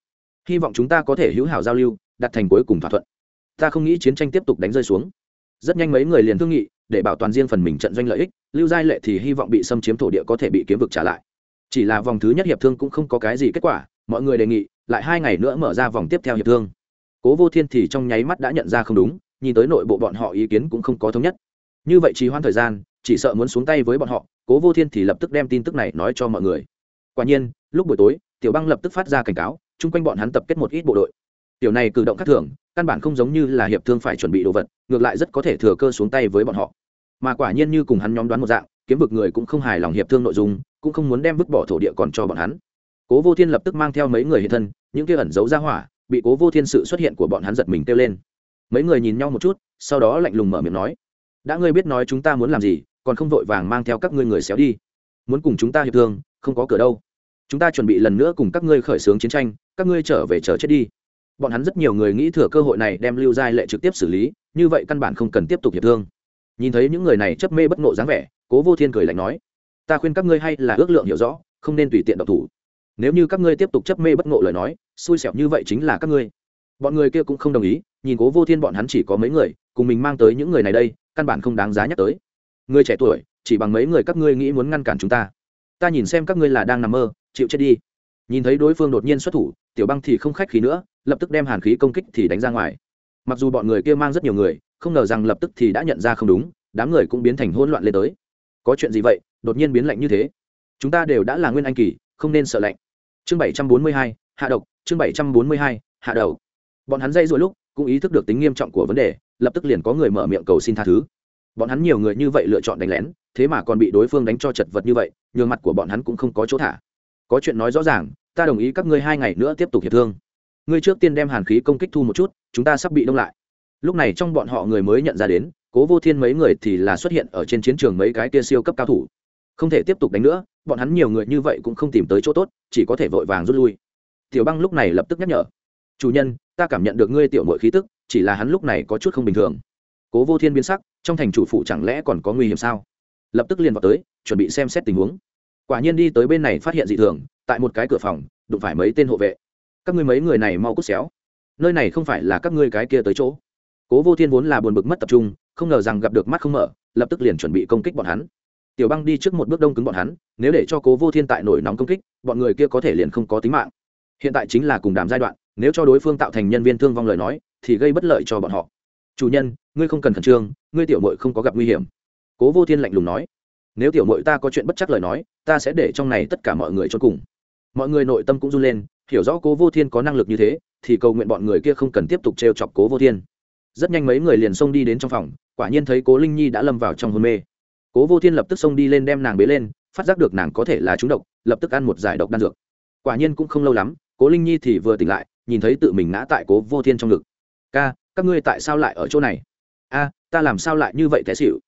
Hy vọng chúng ta có thể hữu hảo giao lưu đặt thành cuối cùng thỏa thuận. Ta không nghĩ chiến tranh tiếp tục đánh rơi xuống. Rất nhanh mấy người liền thương nghị để bảo toàn riêng phần mình trận doanh lợi ích, lưu giai lệ thì hy vọng bị xâm chiếm thổ địa có thể bị kiếm vực trả lại. Chỉ là vòng thứ nhất hiệp thương cũng không có cái gì kết quả, mọi người đề nghị, lại hai ngày nữa mở ra vòng tiếp theo hiệp thương. Cố vô thiên thì trong nháy mắt đã nhận ra không đúng, nhìn tới nội bộ bọn họ ý kiến cũng không có thống nhất. Như vậy trì hoãn thời gian, chỉ sợ muốn xuống tay với bọn họ, cố vô thiên thì lập tức đem tin tức này nói cho mọi người. Quả nhiên, lúc buổi tối, tiểu băng lập tức phát ra cảnh cáo, chung quanh bọn hắn tập kết một ít bộ đội. Tiểu này cử động khác thường, căn bản không giống như là hiệp thương phải chuẩn bị đồ vật, ngược lại rất có thể thừa cơ xuống tay với bọn họ mà quả nhiên như cùng hắn nhóm đoán một dạng, kiếm vực người cũng không hài lòng hiệp thương nội dung, cũng không muốn đem vứt bỏ thổ địa còn cho bọn hắn. Cố vô thiên lập tức mang theo mấy người hiện thân, những kia ẩn giấu ra hỏa, bị cố vô thiên sự xuất hiện của bọn hắn giật mình kêu lên. Mấy người nhìn nhau một chút, sau đó lạnh lùng mở miệng nói, đã ngươi biết nói chúng ta muốn làm gì, còn không vội vàng mang theo các ngươi người xéo đi. Muốn cùng chúng ta hiệp thương, không có cửa đâu. Chúng ta chuẩn bị lần nữa cùng các ngươi khởi xướng chiến tranh, các ngươi trở về chờ chết đi. Bọn hắn rất nhiều người nghĩ thừa cơ hội này đem lưu giai lệ trực tiếp xử lý, như vậy căn bản không cần tiếp tục hiệp thương nhìn thấy những người này chấp mê bất ngộ dáng vẻ, cố vô thiên cười lạnh nói, ta khuyên các ngươi hay là ước lượng hiểu rõ, không nên tùy tiện độc thủ. Nếu như các ngươi tiếp tục chấp mê bất ngộ lời nói, xui xẻo như vậy chính là các ngươi. Bọn người kia cũng không đồng ý, nhìn cố vô thiên bọn hắn chỉ có mấy người, cùng mình mang tới những người này đây, căn bản không đáng giá nhắc tới. Người trẻ tuổi, chỉ bằng mấy người các ngươi nghĩ muốn ngăn cản chúng ta. Ta nhìn xem các ngươi là đang nằm mơ, chịu chết đi. Nhìn thấy đối phương đột nhiên xuất thủ, tiểu băng thì không khách khí nữa, lập tức đem hàn khí công kích thì đánh ra ngoài. Mặc dù bọn người kia mang rất nhiều người không ngờ rằng lập tức thì đã nhận ra không đúng, đám người cũng biến thành hỗn loạn lên tới. Có chuyện gì vậy? Đột nhiên biến lạnh như thế. Chúng ta đều đã là nguyên anh kỳ, không nên sợ lạnh. Chương bảy trăm bốn mươi hai, hạ độc. Chương bảy trăm bốn mươi hai, hạ đầu bọn hắn dây dỗi lúc cũng ý thức được tính nghiêm trọng của vấn đề, lập tức liền có người mở miệng cầu xin tha thứ. Bọn hắn nhiều người như vậy lựa chọn đánh lén, thế mà còn bị đối phương đánh cho chật vật như vậy, nhường mặt của bọn hắn cũng không có chỗ thả. Có chuyện nói rõ ràng, ta đồng ý các ngươi hai ngày nữa tiếp tục hiệp thương. Ngươi trước tiên đem hàn khí công kích thu một chút, chúng ta sắp bị đông lại lúc này trong bọn họ người mới nhận ra đến, cố vô thiên mấy người thì là xuất hiện ở trên chiến trường mấy cái kia siêu cấp cao thủ. Không thể tiếp tục đánh nữa, bọn hắn nhiều người như vậy cũng không tìm tới chỗ tốt, chỉ có thể vội vàng rút lui. Tiểu băng lúc này lập tức nhắc nhở. Chủ nhân, ta cảm nhận được ngươi tiểu mội khí tức, chỉ là hắn lúc này có chút không bình thường. Cố vô thiên biến sắc, trong thành chủ phụ chẳng lẽ còn có nguy hiểm sao? Lập tức liền vào tới, chuẩn bị xem xét tình huống. Quả nhiên đi tới bên này phát hiện dị thường, tại một cái cửa phòng, đụng phải mấy tên hộ vệ. Các ngươi mấy người này mau cút xéo. Nơi này không phải là các ngươi cái kia tới chỗ cố vô thiên vốn là buồn bực mất tập trung, không ngờ rằng gặp được mắt không mở, lập tức liền chuẩn bị công kích bọn hắn. Tiểu băng đi trước một bước đông cứng bọn hắn, nếu để cho cố vô thiên tại nổi nóng công kích, bọn người kia có thể liền không có tính mạng. Hiện tại chính là cùng đàm giai đoạn, nếu cho đối phương tạo thành nhân viên thương vong lời nói, thì gây bất lợi cho bọn họ. Chủ nhân, ngươi không cần khẩn trương, ngươi tiểu mội không có gặp nguy hiểm. Cố vô thiên lạnh lùng nói. Nếu tiểu mội ta có chuyện bất chắc lời nói, ta sẽ để trong này tất cả mọi người cho cùng. Mọi người nội tâm cũng run lên, hiểu rõ cố vô thiên có năng lực như thế, thì cầu nguyện bọn người kia không cần tiếp tục trêu chọc cố vô thiên rất nhanh mấy người liền xông đi đến trong phòng, quả nhiên thấy cố linh nhi đã lâm vào trong hôn mê. Cố vô thiên lập tức xông đi lên đem nàng bế lên, phát giác được nàng có thể là trúng độc, lập tức ăn một giải độc đan dược. Quả nhiên cũng không lâu lắm, cố linh nhi thì vừa tỉnh lại, nhìn thấy tự mình ngã tại cố vô thiên trong ngực. Ca, các ngươi tại sao lại ở chỗ này? A, ta làm sao lại như vậy té xịu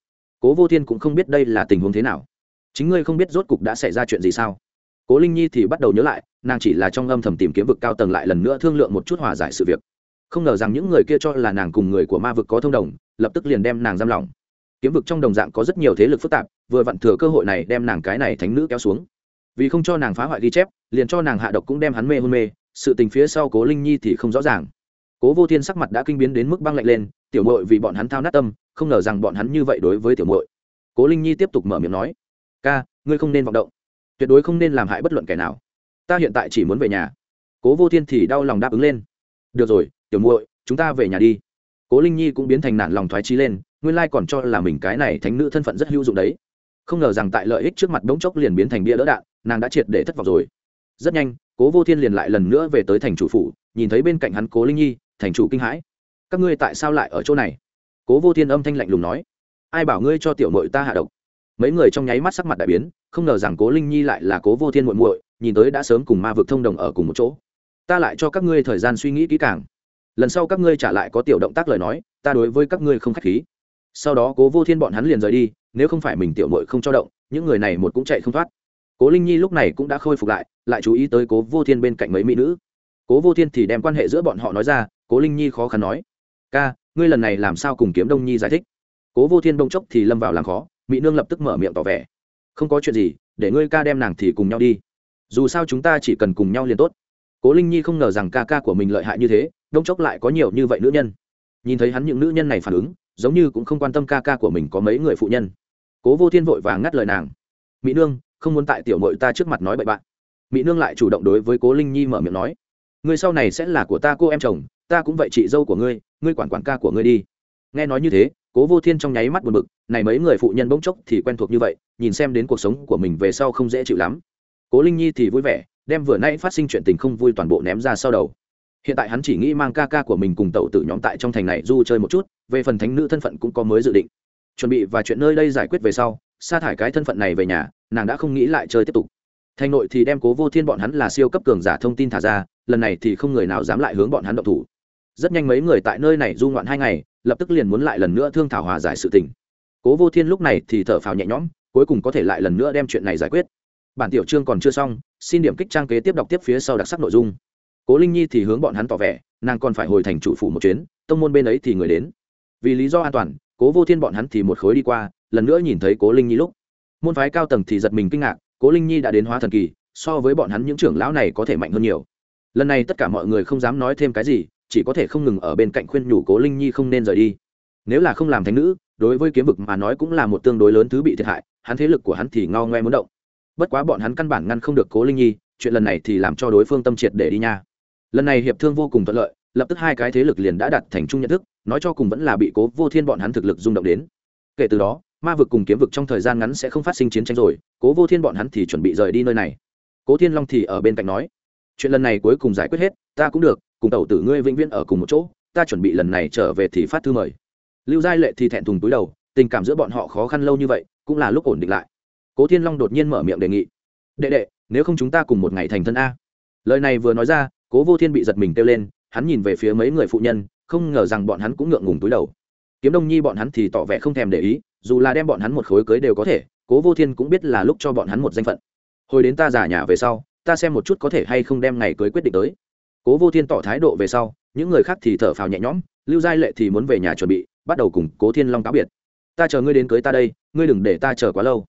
cố vô thiên cũng không biết đây là tình huống thế nào. Chính ngươi không biết rốt cục đã xảy ra chuyện gì sao? Cố linh nhi thì bắt đầu nhớ lại, nàng chỉ là trong âm thầm tìm kiếm vực cao tầng lại lần nữa thương lượng một chút hòa giải sự việc không ngờ rằng những người kia cho là nàng cùng người của ma vực có thông đồng, lập tức liền đem nàng giam lỏng. Kiếm vực trong đồng dạng có rất nhiều thế lực phức tạp, vừa vặn thừa cơ hội này đem nàng cái này thánh nữ kéo xuống. Vì không cho nàng phá hoại ghi chép, liền cho nàng hạ độc cũng đem hắn mê hôn mê, sự tình phía sau cố linh nhi thì không rõ ràng. Cố vô thiên sắc mặt đã kinh biến đến mức băng lạnh lên, tiểu mội vì bọn hắn thao nát tâm, không ngờ rằng bọn hắn như vậy đối với tiểu mội cố linh nhi tiếp tục mở miệng nói, ca, ngươi không nên vọng động. Tuyệt đối không nên làm hại bất luận kẻ nào. Ta hiện tại chỉ muốn về nhà. Cố vô thiên thì đau lòng đáp ứng lên, được rồi tiểu muội, chúng ta về nhà đi. Cố linh nhi cũng biến thành nản lòng thoái trí lên, nguyên lai còn cho là mình cái này thánh nữ thân phận rất hữu dụng đấy. Không ngờ rằng tại lợi ích trước mặt bỗng chốc liền biến thành bia đỡ đạn, nàng đã triệt để thất vọng rồi. Rất nhanh, cố vô thiên liền lại lần nữa về tới thành chủ phủ, nhìn thấy bên cạnh hắn cố linh nhi, thành chủ kinh hãi, các ngươi tại sao lại ở chỗ này? Cố vô thiên âm thanh lạnh lùng nói, ai bảo ngươi cho tiểu mội ta hạ độc? Mấy người trong nháy mắt sắc mặt đại biến, không ngờ rằng cố linh nhi lại là cố vô thiên muội muội, nhìn tới đã sớm cùng ma vực thông đồng ở cùng một chỗ. Ta lại cho các ngươi thời gian suy nghĩ kỹ càng lần sau các ngươi trả lại có tiểu động tác lời nói, ta đối với các ngươi không k h á c h khí. Sau đó cố vô thiên bọn hắn liền rời đi, nếu không phải mình tiểu mội không cho động, những người này một cũng chạy không thoát. Cố linh nhi lúc này cũng đã khôi phục lại lại chú ý tới cố vô thiên bên cạnh mấy mỹ nữ. Cố vô thiên thì đem quan hệ giữa bọn họ nói ra, cố linh nhi khó khăn nói, ca, ngươi lần này làm sao cùng kiếm đông nhi giải thích? Cố vô thiên đông chốc thì lâm vào làm khó, mỹ nương lập tức mở miệng tỏ vẻ, không có chuyện gì, để ngươi ca đem nàng thì cùng nhau đi. Dù sao chúng ta chỉ cần cùng nhau liền tốt. Cố linh nhi không ngờ rằng ca ca của mình lợi hại như thế đông chốc lại có nhiều như vậy nữ nhân. Nhìn thấy hắn những nữ nhân này phản ứng, giống như cũng không quan tâm ca ca của mình có mấy người phụ nhân. Cố vô thiên vội vàng ngắt lời nàng. Mỹ nương, không muốn tại tiểu mội ta trước mặt nói bậy bạn. Mỹ nương lại chủ động đối với cố linh nhi mở miệng nói. Người sau này sẽ là của ta cô em chồng, ta cũng vậy chị dâu của ngươi ngươi quản quản ca của ngươi đi. Nghe nói như thế, cố vô thiên trong nháy mắt buồn bực, này mấy người phụ nhân bỗng chốc thì quen thuộc như vậy, nhìn xem đến cuộc sống của mình về sau không dễ chịu lắm. Cố linh nhi thì vui vẻ, đem vừa nay phát sinh chuyện tình không vui toàn bộ ném ra sau đầu hiện tại hắn chỉ nghĩ mang ca ca của mình cùng tẩu tử nhóm tại trong thành này du chơi một chút, về phần thánh nữ thân phận cũng có mới dự định. Chuẩn bị và chuyện nơi đây giải quyết về sau, sa thải cái thân phận này về nhà, nàng đã không nghĩ lại chơi tiếp tục. Thành nội thì đem cố vô thiên bọn hắn là siêu cấp cường giả thông tin thả ra, lần này thì không người nào dám lại hướng bọn hắn động thủ. Rất nhanh mấy người tại nơi này du ngoạn hai ngày, lập tức liền muốn lại lần nữa thương thảo hòa giải sự tình. Cố vô thiên lúc này thì thở phào nhẹ nhõm, cuối cùng có thể lại lần nữa đem chuyện này giải quyết. Bản tiểu chương còn chưa xong, xin điểm kích trang kế tiếp đọc tiếp phía sau đặc sắc nội dung cố linh nhi thì hướng bọn hắn tỏ vẻ, nàng còn phải hồi thành chủ phủ một chuyến, tông môn bên ấy thì người đến. Vì lý do an toàn, cố vô thiên bọn hắn thì một khối đi qua, lần nữa nhìn thấy cố linh nhi lúc. Môn phái cao tầng thì giật mình kinh ngạc, cố linh nhi đã đến hóa thần kỳ, so với bọn hắn những trưởng lão này có thể mạnh hơn nhiều. Lần này tất cả mọi người không dám nói thêm cái gì, chỉ có thể không ngừng ở bên cạnh khuyên nhủ cố linh nhi không nên rời đi. Nếu là không làm thánh nữ, đối với kiếm vực mà nói cũng là một tương đối lớn thứ bị thiệt hại, hắn thế lực của hắn thì ngao ngoe muốn động. Bất quá bọn hắn căn bản ngăn không được cố linh nhi, chuyện lần này thì làm cho đối phương tâm triệt để đi nha lần này hiệp thương vô cùng thuận lợi, lập tức hai cái thế lực liền đã đặt thành chung nhận thức, nói cho cùng vẫn là bị cố vô thiên bọn hắn thực lực rung động đến. Kể từ đó, ma vực cùng kiếm vực trong thời gian ngắn sẽ không phát sinh chiến tranh rồi, cố vô thiên bọn hắn thì chuẩn bị rời đi nơi này. Cố thiên long thì ở bên cạnh nói, chuyện lần này cuối cùng giải quyết hết, ta cũng được, cùng tẩu tử ngươi vĩnh viễn ở cùng một chỗ, ta chuẩn bị lần này trở về thì phát thư mời. Lưu giai lệ thì thẹn thùng túi đầu, tình cảm giữa bọn họ khó khăn lâu như vậy, cũng là lúc ổn định lại. Cố thiên long đột nhiên mở miệng đề nghị, đệ đệ, nếu không chúng ta cùng một ngày thành thân a. Lời này vừa nói ra cố vô thiên bị giật mình kêu lên, hắn nhìn về phía mấy người phụ nhân, không ngờ rằng bọn hắn cũng ngượng ngùng túi đầu. Kiếm đông nhi bọn hắn thì tỏ vẻ không thèm để ý, dù là đem bọn hắn một khối cưới đều có thể, cố vô thiên cũng biết là lúc cho bọn hắn một danh phận. Hồi đến ta giả nhà về sau, ta xem một chút có thể hay không đem ngày cưới quyết định tới. Cố vô thiên tỏ thái độ về sau, những người khác thì thở phào nhẹ nhõm, lưu giai lệ thì muốn về nhà chuẩn bị, bắt đầu cùng cố thiên long cáo biệt. Ta chờ ngươi đến cưới ta đây, ngươi đừng để ta chờ quá lâu.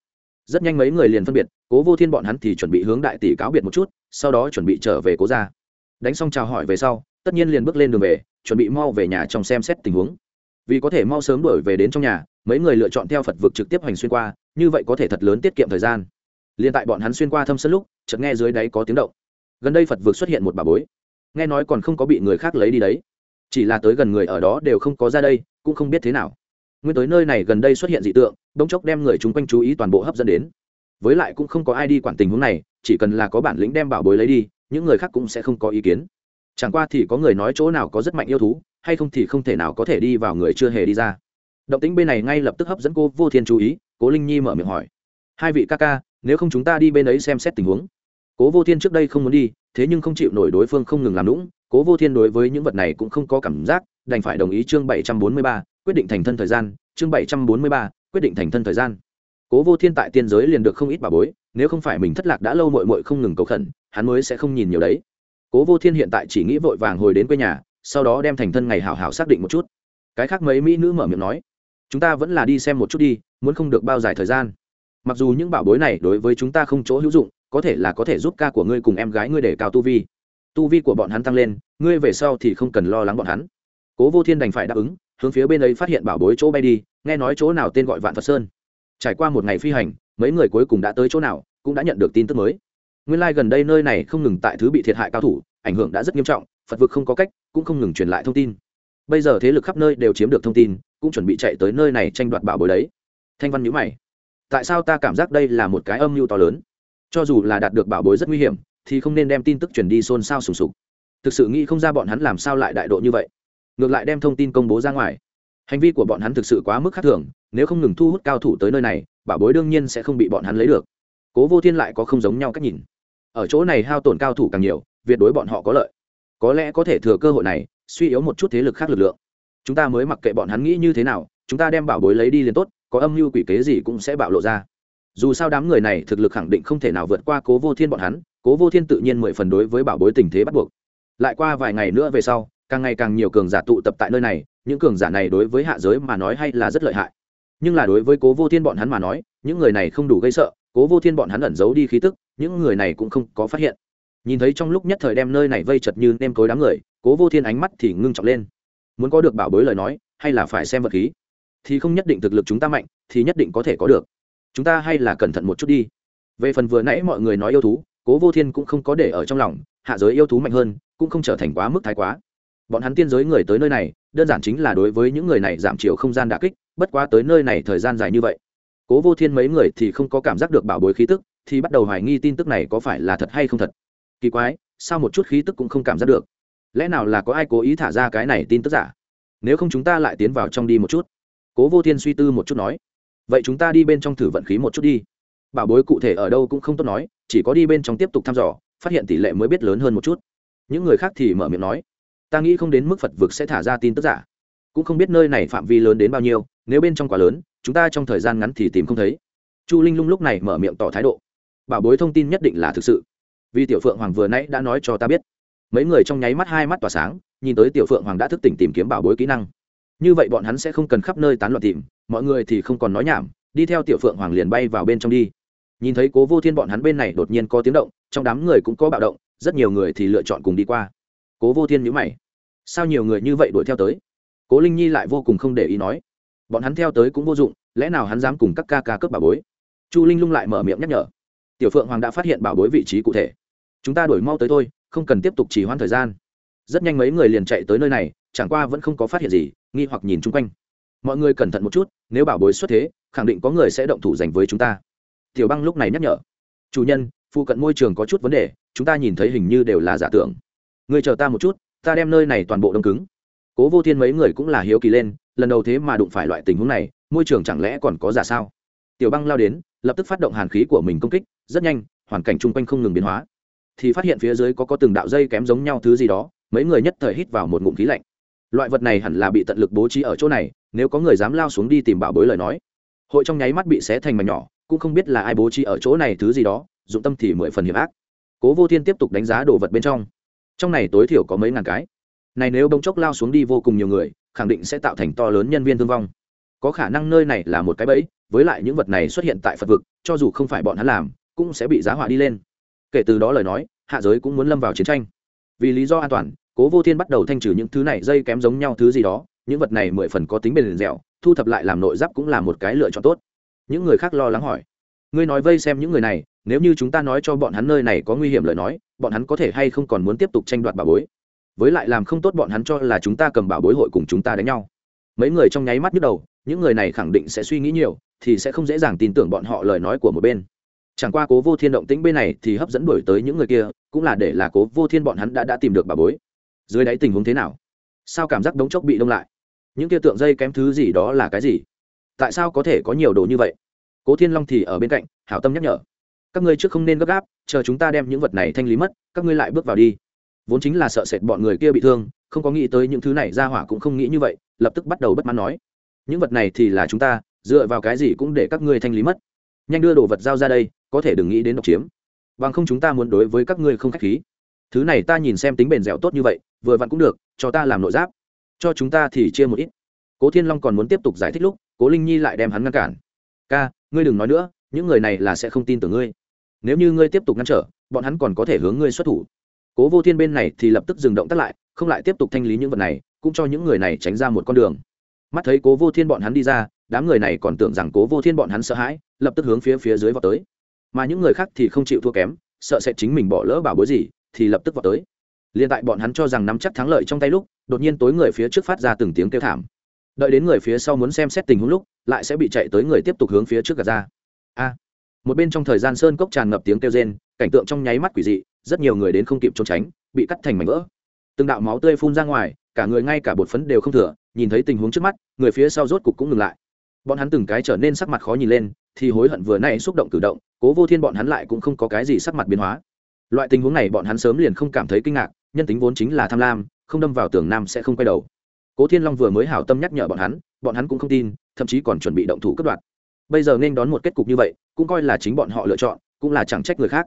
Rất nhanh mấy người liền phân biệt, cố vô thiên bọn hắn thì chuẩn bị hướng đại tỷ cáo biệt một chút, sau đó chuẩn bị trở về cố ra đánh xong chào hỏi về sau, tất nhiên liền bước lên đường về, chuẩn bị mau về nhà trong xem xét tình huống. Vì có thể mau sớm đổi về đến trong nhà, mấy người lựa chọn theo phật vực trực tiếp hành xuyên qua, như vậy có thể thật lớn tiết kiệm thời gian. Liền tại bọn hắn xuyên qua thâm sân lúc, chợt nghe dưới đáy có tiếng động. Gần đây phật vực xuất hiện một bà bối. Nghe nói còn không có bị người khác lấy đi đấy. Chỉ là tới gần người ở đó đều không có ra đây, cũng không biết thế nào. Nguyên tới nơi này gần đây xuất hiện dị tượng đống chốc đem người chung quanh chú ý toàn bộ hấp dẫn đến. Với lại cũng không có ai đi quản tình huống này, chỉ cần là có bản lĩnh đem bảo bối lấy đi những người khác cũng sẽ không có ý kiến. Chẳng qua thì có người nói chỗ nào có rất mạnh yêu thú, hay không thì không thể nào có thể đi vào người chưa hề đi ra. Động tính bên này ngay lập tức hấp dẫn cô vô thiên chú ý, cố linh nhi mở miệng hỏi. Hai vị ca ca, nếu không chúng ta đi bên ấy xem xét tình huống. Cố vô thiên trước đây không muốn đi, thế nhưng không chịu nổi đối phương không ngừng làm lũng cố vô thiên đối với những vật này cũng không có cảm giác, đành phải đồng ý chương bảy trăm bốn mươi ba, quyết định thành thân thời gian. Chương bảy trăm bốn mươi ba, quyết định thành thân thời gian cố vô thiên tại tiên giới liền được không ít bà bối, nếu không phải mình thất lạc đã lâu mội mội không ngừng cầu khẩn, hắn mới sẽ không nhìn nhiều đấy. Cố vô thiên hiện tại chỉ nghĩ vội vàng hồi đến quê nhà, sau đó đem thành thân ngày hảo hảo xác định một chút. Cái khác mấy mỹ nữ mở miệng nói, chúng ta vẫn là đi xem một chút đi, muốn không được bao dài thời gian. Mặc dù những bảo bối này đối với chúng ta không chỗ hữu dụng, có thể là có thể giúp ca của ngươi cùng em gái ngươi để cao tu vi. Tu vi của bọn hắn tăng lên, ngươi về sau thì không cần lo lắng bọn hắn. Cố vô thiên đành phải đáp ứng, hướng phía bên ấy phát hiện bảo bối chỗ bay đi, nghe nói chỗ nào tên gọi vạn phật sơn trải qua một ngày phi hành, mấy người cuối cùng đã tới chỗ nào, cũng đã nhận được tin tức mới. Nguyên lai、like、gần đây nơi này không ngừng tại thứ bị thiệt hại cao thủ, ảnh hưởng đã rất nghiêm trọng, phật vực không có cách, cũng không ngừng truyền lại thông tin. Bây giờ thế lực khắp nơi đều chiếm được thông tin, cũng chuẩn bị chạy tới nơi này tranh đoạt bảo bối đấy. Thanh văn nhữ mày. Tại sao ta cảm giác đây là một cái âm mưu to lớn? Cho dù là đạt được bảo bối rất nguy hiểm, thì không nên đem tin tức truyền đi xôn xao sùng sục. Thực sự nghĩ không ra bọn hắn làm sao lại đại độ như vậy. Ngược lại đem thông tin công bố ra ngoài. Hành vi của bọn hắn thực sự quá mức khác thường nếu không ngừng thu hút cao thủ tới nơi này, bảo bối đương nhiên sẽ không bị bọn hắn lấy được. Cố vô thiên lại có không giống nhau cách nhìn. Ở chỗ này hao tổn cao thủ càng nhiều, việc đối bọn họ có lợi. Có lẽ có thể thừa cơ hội này, suy yếu một chút thế lực khác lực lượng. Chúng ta mới mặc kệ bọn hắn nghĩ như thế nào, chúng ta đem bảo bối lấy đi liền tốt, có âm mưu quỷ kế gì cũng sẽ bạo lộ ra. Dù sao đám người này thực lực khẳng định không thể nào vượt qua cố vô thiên bọn hắn, cố vô thiên tự nhiên mười phần đối với bảo bối tình thế bắt buộc. Lại qua vài ngày nữa về sau, càng ngày càng nhiều cường giả tụ tập tại nơi này, những cường giả này đối với hạ giới mà nói hay là rất lợi hại nhưng là đối với cố vô thiên bọn hắn mà nói, những người này không đủ gây sợ, cố vô thiên bọn hắn ẩn giấu đi khí tức, những người này cũng không có phát hiện. Nhìn thấy trong lúc nhất thời đem nơi này vây chật như nêm cối đám người, cố vô thiên ánh mắt thì ngưng trọng lên. Muốn có được bảo bối lời nói, hay là phải xem vật khí? Thì không nhất định thực lực chúng ta mạnh, thì nhất định có thể có được. Chúng ta hay là cẩn thận một chút đi. Về phần vừa nãy mọi người nói yêu thú, cố vô thiên cũng không có để ở trong lòng, hạ giới yêu thú mạnh hơn, cũng không trở thành quá mức thái quá. Bọn hắn tiên giới người tới nơi này, đơn giản chính là đối với những người này giảm chiều không gian đà kích bất quá tới nơi này thời gian dài như vậy. Cố vô thiên mấy người thì không có cảm giác được bảo bối khí tức, thì bắt đầu hoài nghi tin tức này có phải là thật hay không thật. Kỳ quái, sao một chút khí tức cũng không cảm giác được? Lẽ nào là có ai cố ý thả ra cái này tin tức giả? Nếu không chúng ta lại tiến vào trong đi một chút. Cố vô thiên suy tư một chút nói. Vậy chúng ta đi bên trong thử vận khí một chút đi. Bảo bối cụ thể ở đâu cũng không tốt nói, chỉ có đi bên trong tiếp tục thăm dò, phát hiện tỷ lệ mới biết lớn hơn một chút. Những người khác thì mở miệng nói. Ta nghĩ không đến mức phật vực sẽ thả ra tin tức giả cũng không biết nơi này phạm vi lớn đến bao nhiêu, nếu bên trong quá lớn, chúng ta trong thời gian ngắn thì tìm không thấy. Chu linh lung lúc này mở miệng tỏ thái độ. Bảo bối thông tin nhất định là thực sự. Vì tiểu phượng hoàng vừa nãy đã nói cho ta biết. Mấy người trong nháy mắt hai mắt tỏa sáng, nhìn tới tiểu phượng hoàng đã thức tỉnh tìm kiếm bảo bối kỹ năng. Như vậy bọn hắn sẽ không cần khắp nơi tán loạn tìm, mọi người thì không còn nói nhảm, đi theo tiểu phượng hoàng liền bay vào bên trong đi. Nhìn thấy cố vô thiên bọn hắn bên này đột nhiên có tiếng động, trong đám người cũng có bạo động, rất nhiều người thì lựa chọn cùng đi qua. Cố vô thiên nhữ mày. Sao nhiều người như vậy đuổi theo tới? Cố linh nhi lại vô cùng không để ý nói, bọn hắn theo tới cũng vô dụng, lẽ nào hắn dám cùng các ca ca cướp bảo bối? Chu linh lung lại mở miệng nhắc nhở, tiểu phượng hoàng đã phát hiện bảo bối vị trí cụ thể. Chúng ta đổi mau tới thôi, không cần tiếp tục trì hoãn thời gian. Rất nhanh mấy người liền chạy tới nơi này, chẳng qua vẫn không có phát hiện gì, nghi hoặc nhìn chung quanh. Mọi người cẩn thận một chút, nếu bảo bối xuất thế, khẳng định có người sẽ động thủ dành với chúng ta. Tiểu băng lúc này nhắc nhở, chủ nhân, phụ cận môi trường có chút vấn đề, chúng ta nhìn thấy hình như đều là giả tưởng. Người chờ ta một chút, ta đem nơi này toàn bộ đông cứng cố vô thiên mấy người cũng là hiếu kỳ lên, lần đầu thế mà đụng phải loại tình huống này, môi trường chẳng lẽ còn có giả sao? Tiểu băng lao đến, lập tức phát động hàn khí của mình công kích, rất nhanh, hoàn cảnh chung quanh không ngừng biến hóa. Thì phát hiện phía dưới có có từng đạo dây kém giống nhau thứ gì đó, mấy người nhất thời hít vào một ngụm khí lạnh. Loại vật này hẳn là bị tận lực bố trí ở chỗ này, nếu có người dám lao xuống đi tìm bảo bối lời nói. Hội trong nháy mắt bị xé thành mảnh nhỏ, cũng không biết là ai bố trí ở chỗ này thứ gì đó, dụng tâm thì mười phần hiểm ác. Cố vô thiên tiếp tục đánh giá đồ vật bên trong. Trong này tối thiểu có mấy ngàn cái này nếu bỗng chốc lao xuống đi vô cùng nhiều người, khẳng định sẽ tạo thành to lớn nhân viên thương vong. Có khả năng nơi này là một cái bẫy, với lại những vật này xuất hiện tại phật vực, cho dù không phải bọn hắn làm, cũng sẽ bị giá họa đi lên. Kể từ đó lời nói, hạ giới cũng muốn lâm vào chiến tranh. Vì lý do an toàn, cố vô thiên bắt đầu thanh trừ những thứ này dây kém giống nhau thứ gì đó, những vật này mười phần có tính bền dẻo, thu thập lại làm nội giáp cũng là một cái lựa chọn tốt. Những người khác lo lắng hỏi, ngươi nói vây xem những người này, nếu như chúng ta nói cho bọn hắn nơi này có nguy hiểm lời nói, bọn hắn có thể hay không còn muốn tiếp tục tranh đoạt bà bối? Với lại làm không tốt bọn hắn cho là chúng ta cầm bảo bối hội cùng chúng ta đánh nhau. Mấy người trong nháy mắt nhức đầu, những người này khẳng định sẽ suy nghĩ nhiều, thì sẽ không dễ dàng tin tưởng bọn họ lời nói của một bên. Chẳng qua cố vô thiên động tĩnh bên này thì hấp dẫn đổi tới những người kia, cũng là để là cố vô thiên bọn hắn đã đã tìm được bà bối. Dưới đáy tình huống thế nào? Sao cảm giác đống chốc bị đông lại? Những kia tượng dây kém thứ gì đó là cái gì? Tại sao có thể có nhiều đồ như vậy? Cố thiên long thì ở bên cạnh, hảo tâm nhắc nhở. Các ngươi trước không nên gấp gáp, chờ chúng ta đem những vật này thanh lý mất, các ngươi lại bước vào đi vốn chính là sợ sệt bọn người kia bị thương, không có nghĩ tới những thứ này ra hỏa cũng không nghĩ như vậy, lập tức bắt đầu bất mãn nói, những vật này thì là chúng ta, dựa vào cái gì cũng để các ngươi thanh lý mất. Nhanh đưa đồ vật giao ra đây, có thể đừng nghĩ đến độc chiếm. Bằng không chúng ta muốn đối với các ngươi không khách khí. Thứ này ta nhìn xem tính bền dẻo tốt như vậy, vừa vặn cũng được, cho ta làm nội giáp. Cho chúng ta thì chia một ít. Cố thiên long còn muốn tiếp tục giải thích lúc, cố linh nhi lại đem hắn ngăn cản. Ca, ngươi đừng nói nữa, những người này là sẽ không tin tưởng ngươi. Nếu như ngươi tiếp tục ngăn trở, bọn hắn còn có thể hướng ngươi xuất thủ cố vô thiên bên này thì lập tức dừng động tắt lại, không lại tiếp tục thanh lý những vật này, cũng cho những người này tránh ra một con đường. Mắt thấy cố vô thiên bọn hắn đi ra, đám người này còn tưởng rằng cố vô thiên bọn hắn sợ hãi, lập tức hướng phía phía dưới vào tới. Mà những người khác thì không chịu thua kém, sợ sẽ chính mình bỏ lỡ bảo bối gì, thì lập tức vào tới. Liền tại bọn hắn cho rằng nắm chắc thắng lợi trong tay lúc, đột nhiên tối người phía trước phát ra từng tiếng kêu thảm. Đợi đến người phía sau muốn xem xét tình huống lúc, lại sẽ bị chạy tới người tiếp tục hướng phía trước gạt ra. A! Một bên trong thời gian sơn cốc tràn ngập tiếng kêu rên, cảnh tượng trong nháy mắt quỷ dị rất nhiều người đến không kịp trốn tránh, bị cắt thành mảnh vỡ. Từng đạo máu tươi phun ra ngoài, cả người ngay cả bột phấn đều không thừa, nhìn thấy tình huống trước mắt, người phía sau rốt cục cũng ngừng lại. Bọn hắn từng cái trở nên sắc mặt khó nhìn lên, thì hối hận vừa nay xúc động cử động, cố vô thiên bọn hắn lại cũng không có cái gì sắc mặt biến hóa. Loại tình huống này bọn hắn sớm liền không cảm thấy kinh ngạc, nhân tính vốn chính là tham lam, không đâm vào tường nam sẽ không quay đầu. Cố thiên long vừa mới hảo tâm nhắc nhở bọn hắn bọn hắn cũng không tin, thậm chí còn chuẩn bị động thủ cấp đoạt. Bây giờ nên đón một kết cục như vậy, cũng coi là chính bọn họ lựa chọn, cũng là chẳng trách người khác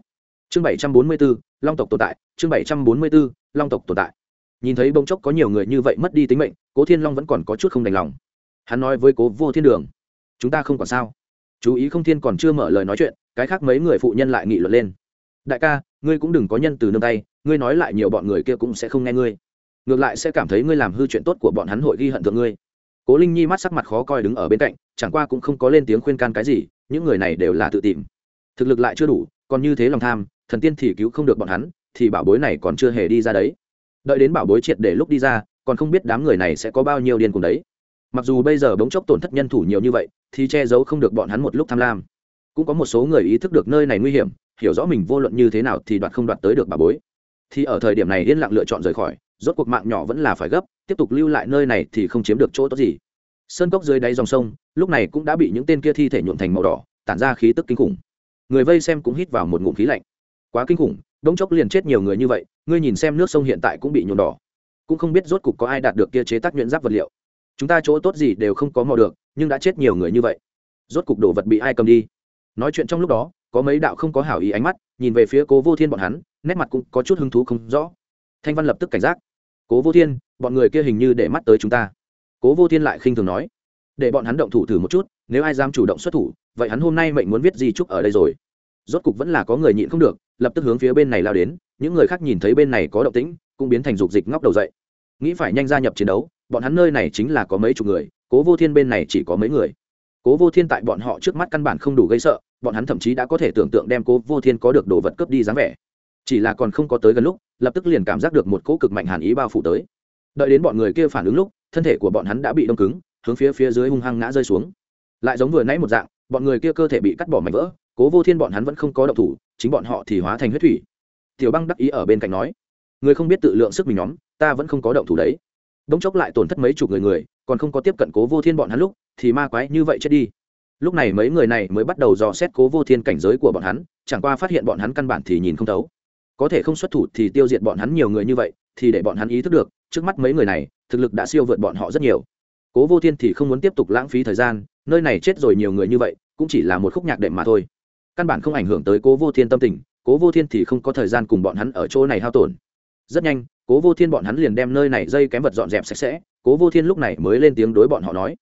chương bảy trăm bốn mươi 744, long tộc tồn tại. Chương bảy trăm bốn mươi 744, long tộc tồn tại. Nhìn thấy bông chốc có nhiều người như vậy mất đi tính mệnh cố thiên long vẫn còn có chút không đành lòng. Hắn nói với cố vô thiên đường chúng ta không còn sao. Chú ý không thiên còn chưa mở lời nói chuyện cái khác mấy người phụ nhân lại nghị luận lên. Đại ca ngươi cũng đừng có nhân từ nương tay ngươi nói lại nhiều bọn người kia cũng sẽ không nghe ngươi. Ngược lại sẽ cảm thấy ngươi làm hư chuyện tốt của bọn hắn hội ghi hận thượng ngươi. Cố linh nhi mắt sắc mặt khó coi đứng ở bên cạnh chẳng qua cũng không có lên tiếng khuyên can cái gì những người này đều là tự tìm. Thực lực lại chưa đủ còn như thế lòng tham thần tiên thì cứu không được bọn hắn, thì bảo bối này còn chưa hề đi ra đấy. Đợi đến bảo bối triệt để lúc đi ra, còn không biết đám người này sẽ có bao nhiêu điên cùng đấy. Mặc dù bây giờ bỗng chốc tổn thất nhân thủ nhiều như vậy, thì che giấu không được bọn hắn một lúc tham lam. Cũng có một số người ý thức được nơi này nguy hiểm, hiểu rõ mình vô luận như thế nào thì đoạt không đoạt tới được bà bối. Thì ở thời điểm này yên lặng lựa chọn rời khỏi, rốt cuộc mạng nhỏ vẫn là phải gấp, tiếp tục lưu lại nơi này thì không chiếm được chỗ tốt gì. Sơn cốc dưới đáy dòng sông, lúc này cũng đã bị những tên kia thi thể nhuộm thành màu đỏ, tản ra khí tức kinh khủng. Người vây xem cũng hít vào một ngụm khí lạnh quá kinh khủng, đống chốc liền chết nhiều người như vậy, ngươi nhìn xem nước sông hiện tại cũng bị nhuộm đỏ. Cũng không biết rốt cục có ai đạt được kia chế tác nhuyễn giáp vật liệu. Chúng ta chỗ tốt gì đều không có mò được, nhưng đã chết nhiều người như vậy. Rốt cục đồ vật bị ai cầm đi? Nói chuyện trong lúc đó, có mấy đạo không có hảo ý ánh mắt, nhìn về phía cố vô thiên bọn hắn, nét mặt cũng có chút hứng thú không rõ. Thanh văn lập tức cảnh giác. Cố vô thiên, bọn người kia hình như để mắt tới chúng ta. Cố vô thiên lại khinh thường nói. Để bọn hắn động thủ thử một chút, nếu ai dám chủ động xuất thủ, vậy hắn hôm nay mệnh muốn viết gì chúc ở đây rồi rốt cục vẫn là có người nhịn không được, lập tức hướng phía bên này lao đến, những người khác nhìn thấy bên này có động tĩnh, cũng biến thành dục dịch ngóc đầu dậy. Nghĩ phải nhanh gia nhập chiến đấu, bọn hắn nơi này chính là có mấy chục người, cố vô thiên bên này chỉ có mấy người. Cố vô thiên tại bọn họ trước mắt căn bản không đủ gây sợ, bọn hắn thậm chí đã có thể tưởng tượng đem cố vô thiên có được đồ vật cướp đi dáng vẻ. Chỉ là còn không có tới gần lúc, lập tức liền cảm giác được một cỗ cực mạnh hàn ý bao phủ tới. Đợi đến bọn người kia phản ứng lúc, thân thể của bọn hắn đã bị đông cứng, hướng phía phía dưới hung hăng ngã rơi xuống. Lại giống vừa nãy một dạng, bọn người kia cơ thể bị cắt bỏ mảnh vỡ cố vô thiên bọn hắn vẫn không có động thủ, chính bọn họ thì hóa thành huyết thủy. Tiểu băng đắc ý ở bên cạnh nói, người không biết tự lượng sức mình nhóm, ta vẫn không có động thủ đấy. Đống chốc lại tổn thất mấy chục người người, còn không có tiếp cận cố vô thiên bọn hắn lúc, thì ma quái như vậy chết đi. Lúc này mấy người này mới bắt đầu dò xét cố vô thiên cảnh giới của bọn hắn, chẳng qua phát hiện bọn hắn căn bản thì nhìn không thấu. Có thể không xuất thủ thì tiêu diệt bọn hắn nhiều người như vậy, thì để bọn hắn ý thức được, trước mắt mấy người này, thực lực đã siêu vượt bọn họ rất nhiều. Cố vô thiên thì không muốn tiếp tục lãng phí thời gian, nơi này chết rồi nhiều người như vậy, cũng chỉ là một khúc nhạc đệm mà thôi căn bản không ảnh hưởng tới cố vô thiên tâm tình, cố vô thiên thì không có thời gian cùng bọn hắn ở chỗ này hao tổn. Rất nhanh, cố vô thiên bọn hắn liền đem nơi này dây kém vật dọn dẹp sạch sẽ, cố vô thiên lúc này mới lên tiếng đối bọn họ nói,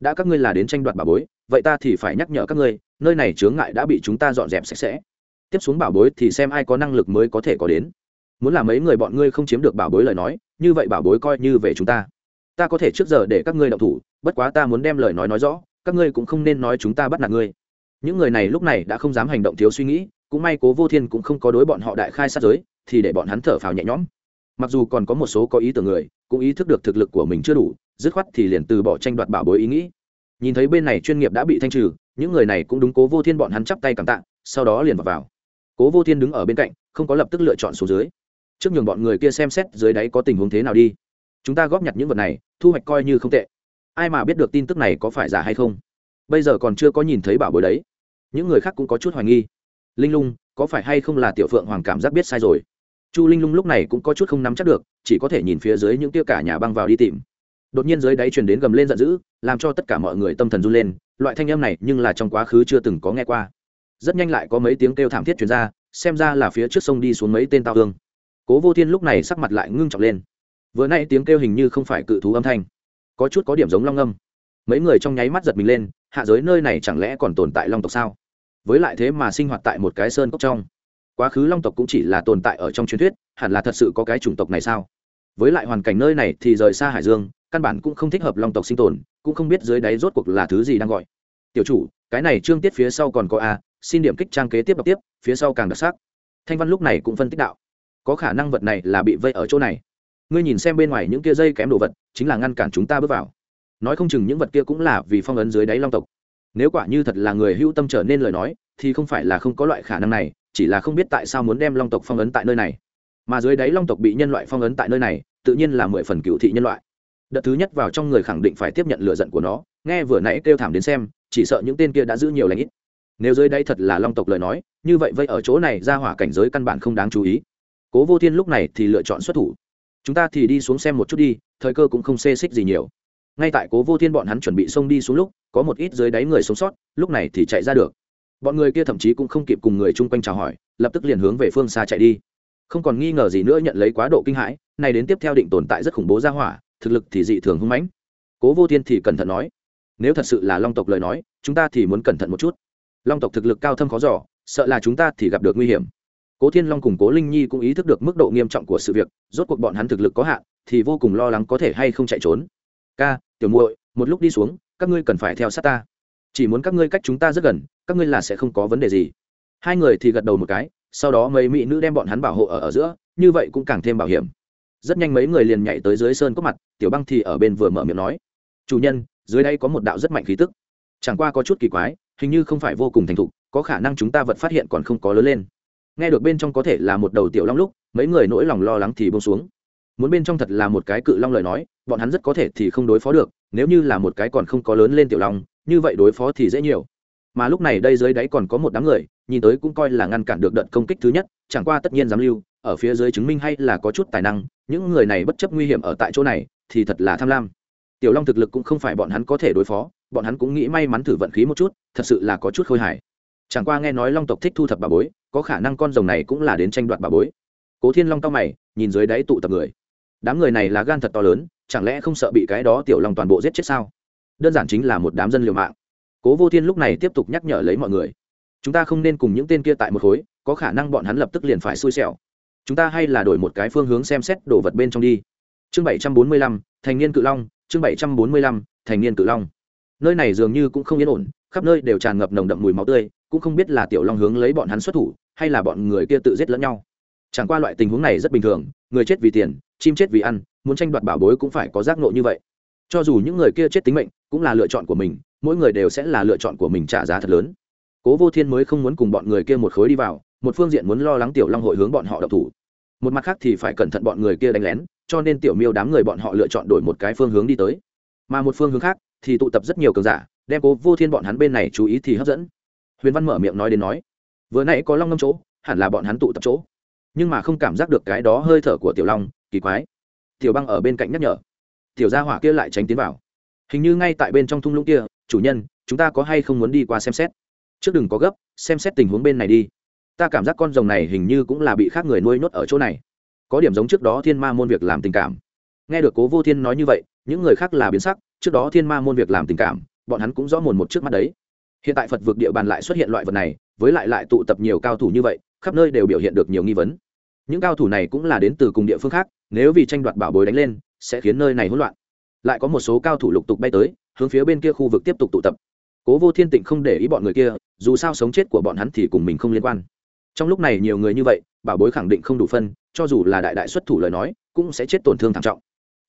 đã các ngươi là đến tranh đoạt bảo bối, vậy ta thì phải nhắc nhở các ngươi, nơi này chướng ngại đã bị chúng ta dọn dẹp sạch sẽ. Tiếp xuống bảo bối thì xem ai có năng lực mới có thể có đến. Muốn là mấy người bọn ngươi không chiếm được bảo bối lời nói, như vậy bảo bối coi như về chúng ta. Ta có thể trước giờ để các ngươi động thủ, bất quá ta muốn đem lời nói nói rõ, các ngươi cũng không nên nói chúng ta bắt nạt ngươi những người này lúc này đã không dám hành động thiếu suy nghĩ cũng may cố vô thiên cũng không có đối bọn họ đại khai sát giới thì để bọn hắn thở phào nhẹ nhõm. Mặc dù còn có một số có ý tưởng người cũng ý thức được thực lực của mình chưa đủ dứt khoát thì liền từ bỏ tranh đoạt bảo bối ý nghĩ. Nhìn thấy bên này chuyên nghiệp đã bị thanh trừ những người này cũng đúng cố vô thiên bọn hắn chắp tay cảm tạ sau đó liền vào, vào. cố vô thiên đứng ở bên cạnh không có lập tức lựa chọn số dưới. Trước nhường bọn người kia xem xét dưới đáy có tình huống thế nào đi. Chúng ta góp nhặt những vật này thu hoạch coi như không tệ. Ai mà biết được tin tức này có phải giả hay không? Bây giờ còn chưa có nhìn thấy bảo bối đấy những người khác cũng có chút hoài nghi. Linh lung, có phải hay không là tiểu phượng hoàng cảm giác biết sai rồi? Chu linh lung lúc này cũng có chút không nắm chắc được, chỉ có thể nhìn phía dưới những tia cả nhà băng vào đi tìm. Đột nhiên dưới đáy truyền đến gầm lên giận dữ, làm cho tất cả mọi người tâm thần run lên, loại thanh âm này nhưng là trong quá khứ chưa từng có nghe qua. Rất nhanh lại có mấy tiếng kêu thảm thiết truyền ra, xem ra là phía trước sông đi xuống mấy tên tao hương cố vô thiên lúc này sắc mặt lại ngưng trọng lên. Vừa nay tiếng kêu hình như không phải cự thú âm thanh, có chút có điểm giống long âm mấy người trong nháy mắt giật mình lên, hạ giới nơi này chẳng lẽ còn tồn tại long tộc sao? Với lại thế mà sinh hoạt tại một cái sơn cốc trong. Quá khứ long tộc cũng chỉ là tồn tại ở trong truyền thuyết, hẳn là thật sự có cái chủng tộc này sao? Với lại hoàn cảnh nơi này thì rời xa hải dương, căn bản cũng không thích hợp long tộc sinh tồn, cũng không biết dưới đáy rốt cuộc là thứ gì đang gọi. Tiểu chủ, cái này trương tiết phía sau còn có a, xin điểm kích trang kế tiếp đọc tiếp, phía sau càng đặc sắc. Thanh văn lúc này cũng phân tích đạo. Có khả năng vật này là bị vây ở chỗ này. Ngươi nhìn xem bên ngoài những kia dây kém đồ vật, chính là ngăn cản chúng ta bước vào nói không chừng những vật kia cũng là vì phong ấn dưới đáy long tộc. Nếu quả như thật là người hưu tâm trở nên lời nói, thì không phải là không có loại khả năng này, chỉ là không biết tại sao muốn đem long tộc phong ấn tại nơi này. Mà dưới đáy long tộc bị nhân loại phong ấn tại nơi này, tự nhiên là mười phần cựu thị nhân loại. Đợt thứ nhất vào trong người khẳng định phải tiếp nhận lựa giận của nó, nghe vừa nãy kêu thảm đến xem, chỉ sợ những tên kia đã giữ nhiều lãnh ít. Nếu dưới đây thật là long tộc lời nói, như vậy vây ở chỗ này ra hỏa cảnh giới căn bản không đáng chú ý. Cố vô thiên lúc này thì lựa chọn xuất thủ. Chúng ta thì đi xuống xem một chút đi, thời cơ cũng không xê xích gì nhiều ngay tại cố vô thiên bọn hắn chuẩn bị xông đi xuống lúc, có một ít dưới đáy người sống sót, lúc này thì chạy ra được. Bọn người kia thậm chí cũng không kịp cùng người chung quanh chào hỏi, lập tức liền hướng về phương xa chạy đi. Không còn nghi ngờ gì nữa nhận lấy quá độ kinh hãi, này đến tiếp theo định tồn tại rất khủng bố ra hỏa, thực lực thì dị thường hung mãnh. Cố vô thiên thì cẩn thận nói, nếu thật sự là long tộc lời nói, chúng ta thì muốn cẩn thận một chút. Long tộc thực lực cao thâm khó giỏ sợ là chúng ta thì gặp được nguy hiểm. Cố thiên long cùng cố linh nhi cũng ý thức được mức độ nghiêm trọng của sự việc, rốt cuộc bọn hắn thực lực có hạn, thì vô cùng lo lắng có thể hay không chạy trốn. Ca tiểu muội, một lúc đi xuống, các ngươi cần phải theo sát ta. Chỉ muốn các ngươi cách chúng ta rất gần, các ngươi là sẽ không có vấn đề gì. Hai người thì gật đầu một cái, sau đó mấy mỹ nữ đem bọn hắn bảo hộ ở ở giữa, như vậy cũng càng thêm bảo hiểm. Rất nhanh mấy người liền nhảy tới dưới sơn cốc mặt, tiểu băng thì ở bên vừa mở miệng nói, chủ nhân, dưới đây có một đạo rất mạnh khí tức. Chẳng qua có chút kỳ quái, hình như không phải vô cùng thành thục, có khả năng chúng ta vật phát hiện còn không có lớn lên. Nghe được bên trong có thể là một đầu tiểu long lúc, mấy người nỗi lòng lo lắng thì bông xuống muốn bên trong thật là một cái cự long lời nói, bọn hắn rất có thể thì không đối phó được, nếu như là một cái còn không có lớn lên tiểu long, như vậy đối phó thì dễ nhiều. Mà lúc này đây dưới đáy còn có một đám người, nhìn tới cũng coi là ngăn cản được đợt công kích thứ nhất, chẳng qua tất nhiên dám lưu, ở phía dưới chứng minh hay là có chút tài năng, những người này bất chấp nguy hiểm ở tại chỗ này, thì thật là tham lam. Tiểu long thực lực cũng không phải bọn hắn có thể đối phó, bọn hắn cũng nghĩ may mắn thử vận khí một chút, thật sự là có chút khôi hài. Chẳng qua nghe nói long tộc thích thu thập bà bối, có khả năng con rồng này cũng là đến tranh đoạt bà bối. Cố thiên long cao mày, nhìn dưới đáy tụ tập người đám người này là gan thật to lớn, chẳng lẽ không sợ bị cái đó tiểu long toàn bộ giết chết sao? Đơn giản chính là một đám dân liều mạng. Cố vô thiên lúc này tiếp tục nhắc nhở lấy mọi người. Chúng ta không nên cùng những tên kia tại một khối, có khả năng bọn hắn lập tức liền phải xui xẻo. Chúng ta hay là đổi một cái phương hướng xem xét đồ vật bên trong đi. Chương bảy trăm bốn mươi lăm, thành niên cự long, chương bảy trăm bốn mươi lăm, thành niên cự long. Nơi này dường như cũng không yên ổn, khắp nơi đều tràn ngập nồng đậm mùi máu tươi, cũng không biết là tiểu long hướng lấy bọn hắn xuất thủ, hay là bọn người kia tự giết lẫn nhau. Chẳng qua loại tình huống này rất bình thường, người chết vì tiền chim chết vì ăn, muốn tranh đoạt bảo bối cũng phải có giác nộ như vậy. Cho dù những người kia chết tính mệnh, cũng là lựa chọn của mình, mỗi người đều sẽ là lựa chọn của mình trả giá thật lớn. Cố vô thiên mới không muốn cùng bọn người kia một khối đi vào, một phương diện muốn lo lắng tiểu long hội hướng bọn họ độc thủ. Một mặt khác thì phải cẩn thận bọn người kia đánh lén, cho nên tiểu miêu đám người bọn họ lựa chọn đổi một cái phương hướng đi tới. Mà một phương hướng khác thì tụ tập rất nhiều cường giả, đem cố vô thiên bọn hắn bên này chú ý thì hấp dẫn. Huyền văn mở miệng nói đến nói, vừa nãy có long ngâm chỗ, hẳn là bọn hắn tụ tập chỗ. Nhưng mà không cảm giác được cái đó hơi thở của tiểu long kỳ quái. Tiểu băng ở bên cạnh nhắc nhở. Tiểu gia hỏa kia lại tránh tiến vào. Hình như ngay tại bên trong thung lũng kia, chủ nhân, chúng ta có hay không muốn đi qua xem xét? Trước đừng có gấp, xem xét tình huống bên này đi. Ta cảm giác con rồng này hình như cũng là bị khác người nuôi nhốt ở chỗ này. Có điểm giống trước đó thiên ma môn việc làm tình cảm. Nghe được cố vô thiên nói như vậy, những người khác là biến sắc, trước đó thiên ma môn việc làm tình cảm, bọn hắn cũng rõ mồn một trước mắt đấy. Hiện tại phật vực địa bàn lại xuất hiện loại vật này, với lại lại tụ tập nhiều cao thủ như vậy, khắp nơi đều biểu hiện được nhiều nghi vấn. Những cao thủ này cũng là đến từ cùng địa phương khác nếu vì tranh đoạt bảo bối đánh lên, sẽ khiến nơi này hỗn loạn. Lại có một số cao thủ lục tục bay tới, hướng phía bên kia khu vực tiếp tục tụ tập. Cố vô thiên tịnh không để ý bọn người kia, dù sao sống chết của bọn hắn thì cùng mình không liên quan. Trong lúc này nhiều người như vậy, bảo bối khẳng định không đủ phân, cho dù là đại đại xuất thủ lời nói, cũng sẽ chết tổn thương thảm trọng.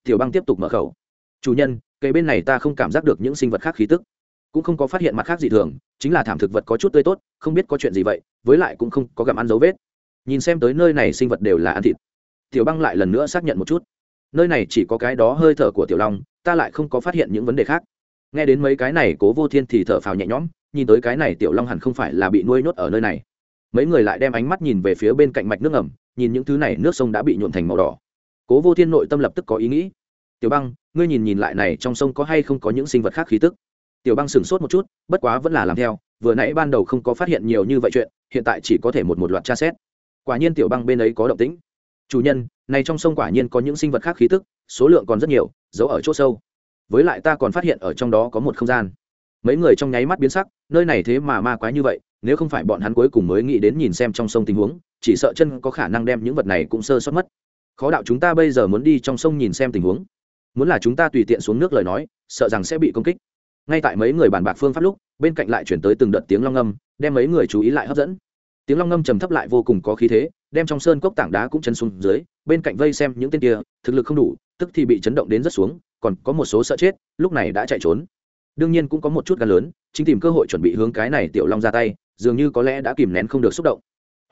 Tiểu băng tiếp tục mở khẩu. Chủ nhân, cây bên này ta không cảm giác được những sinh vật khác khí tức. Cũng không có phát hiện mặt khác gì thường, chính là thảm thực vật có chút tươi tốt, không biết có chuyện gì vậy, với lại cũng không có gặm ăn dấu vết. Nhìn xem tới nơi này sinh vật đều là ăn thịt tiểu băng lại lần nữa xác nhận một chút. Nơi này chỉ có cái đó hơi thở của tiểu long ta lại không có phát hiện những vấn đề khác. Nghe đến mấy cái này cố vô thiên thì thở phào nhẹ nhõm nhìn tới cái này tiểu long hẳn không phải là bị nuôi nhốt ở nơi này. Mấy người lại đem ánh mắt nhìn về phía bên cạnh mạch nước ẩm, nhìn những thứ này nước sông đã bị nhuộn thành màu đỏ. Cố vô thiên nội tâm lập tức có ý nghĩ. Tiểu băng ngươi nhìn nhìn lại này trong sông có hay không có những sinh vật khác khí tức? Tiểu băng sửng sốt một chút bất quá vẫn là làm theo vừa nãy ban đầu không có phát hiện nhiều như vậy chuyện hiện tại chỉ có thể một một loạt tra xét. Quả nhiên tiểu băng bên ấy có động tĩnh chủ nhân, này trong sông quả nhiên có những sinh vật khác khí tức, số lượng còn rất nhiều, giấu ở chỗ sâu. Với lại ta còn phát hiện ở trong đó có một không gian. Mấy người trong nháy mắt biến sắc, nơi này thế mà ma quái như vậy, nếu không phải bọn hắn cuối cùng mới nghĩ đến nhìn xem trong sông tình huống, chỉ sợ chân có khả năng đem những vật này cũng sơ sót mất. Khó đạo chúng ta bây giờ muốn đi trong sông nhìn xem tình huống. Muốn là chúng ta tùy tiện xuống nước lời nói, sợ rằng sẽ bị công kích. Ngay tại mấy người bàn bạc phương pháp lúc, bên cạnh lại chuyển tới từng đợt tiếng long ngâm đem mấy người chú ý lại hấp dẫn. Tiếng long ngâm trầm thấp lại vô cùng có khí thế đem trong sơn cốc tảng đá cũng chân xuống dưới, bên cạnh vây xem những tên kia, thực lực không đủ, tức thì bị chấn động đến rất xuống, còn có một số sợ chết, lúc này đã chạy trốn. Đương nhiên cũng có một chút gan lớn, chính tìm cơ hội chuẩn bị hướng cái này tiểu long ra tay, dường như có lẽ đã kìm nén không được xúc động.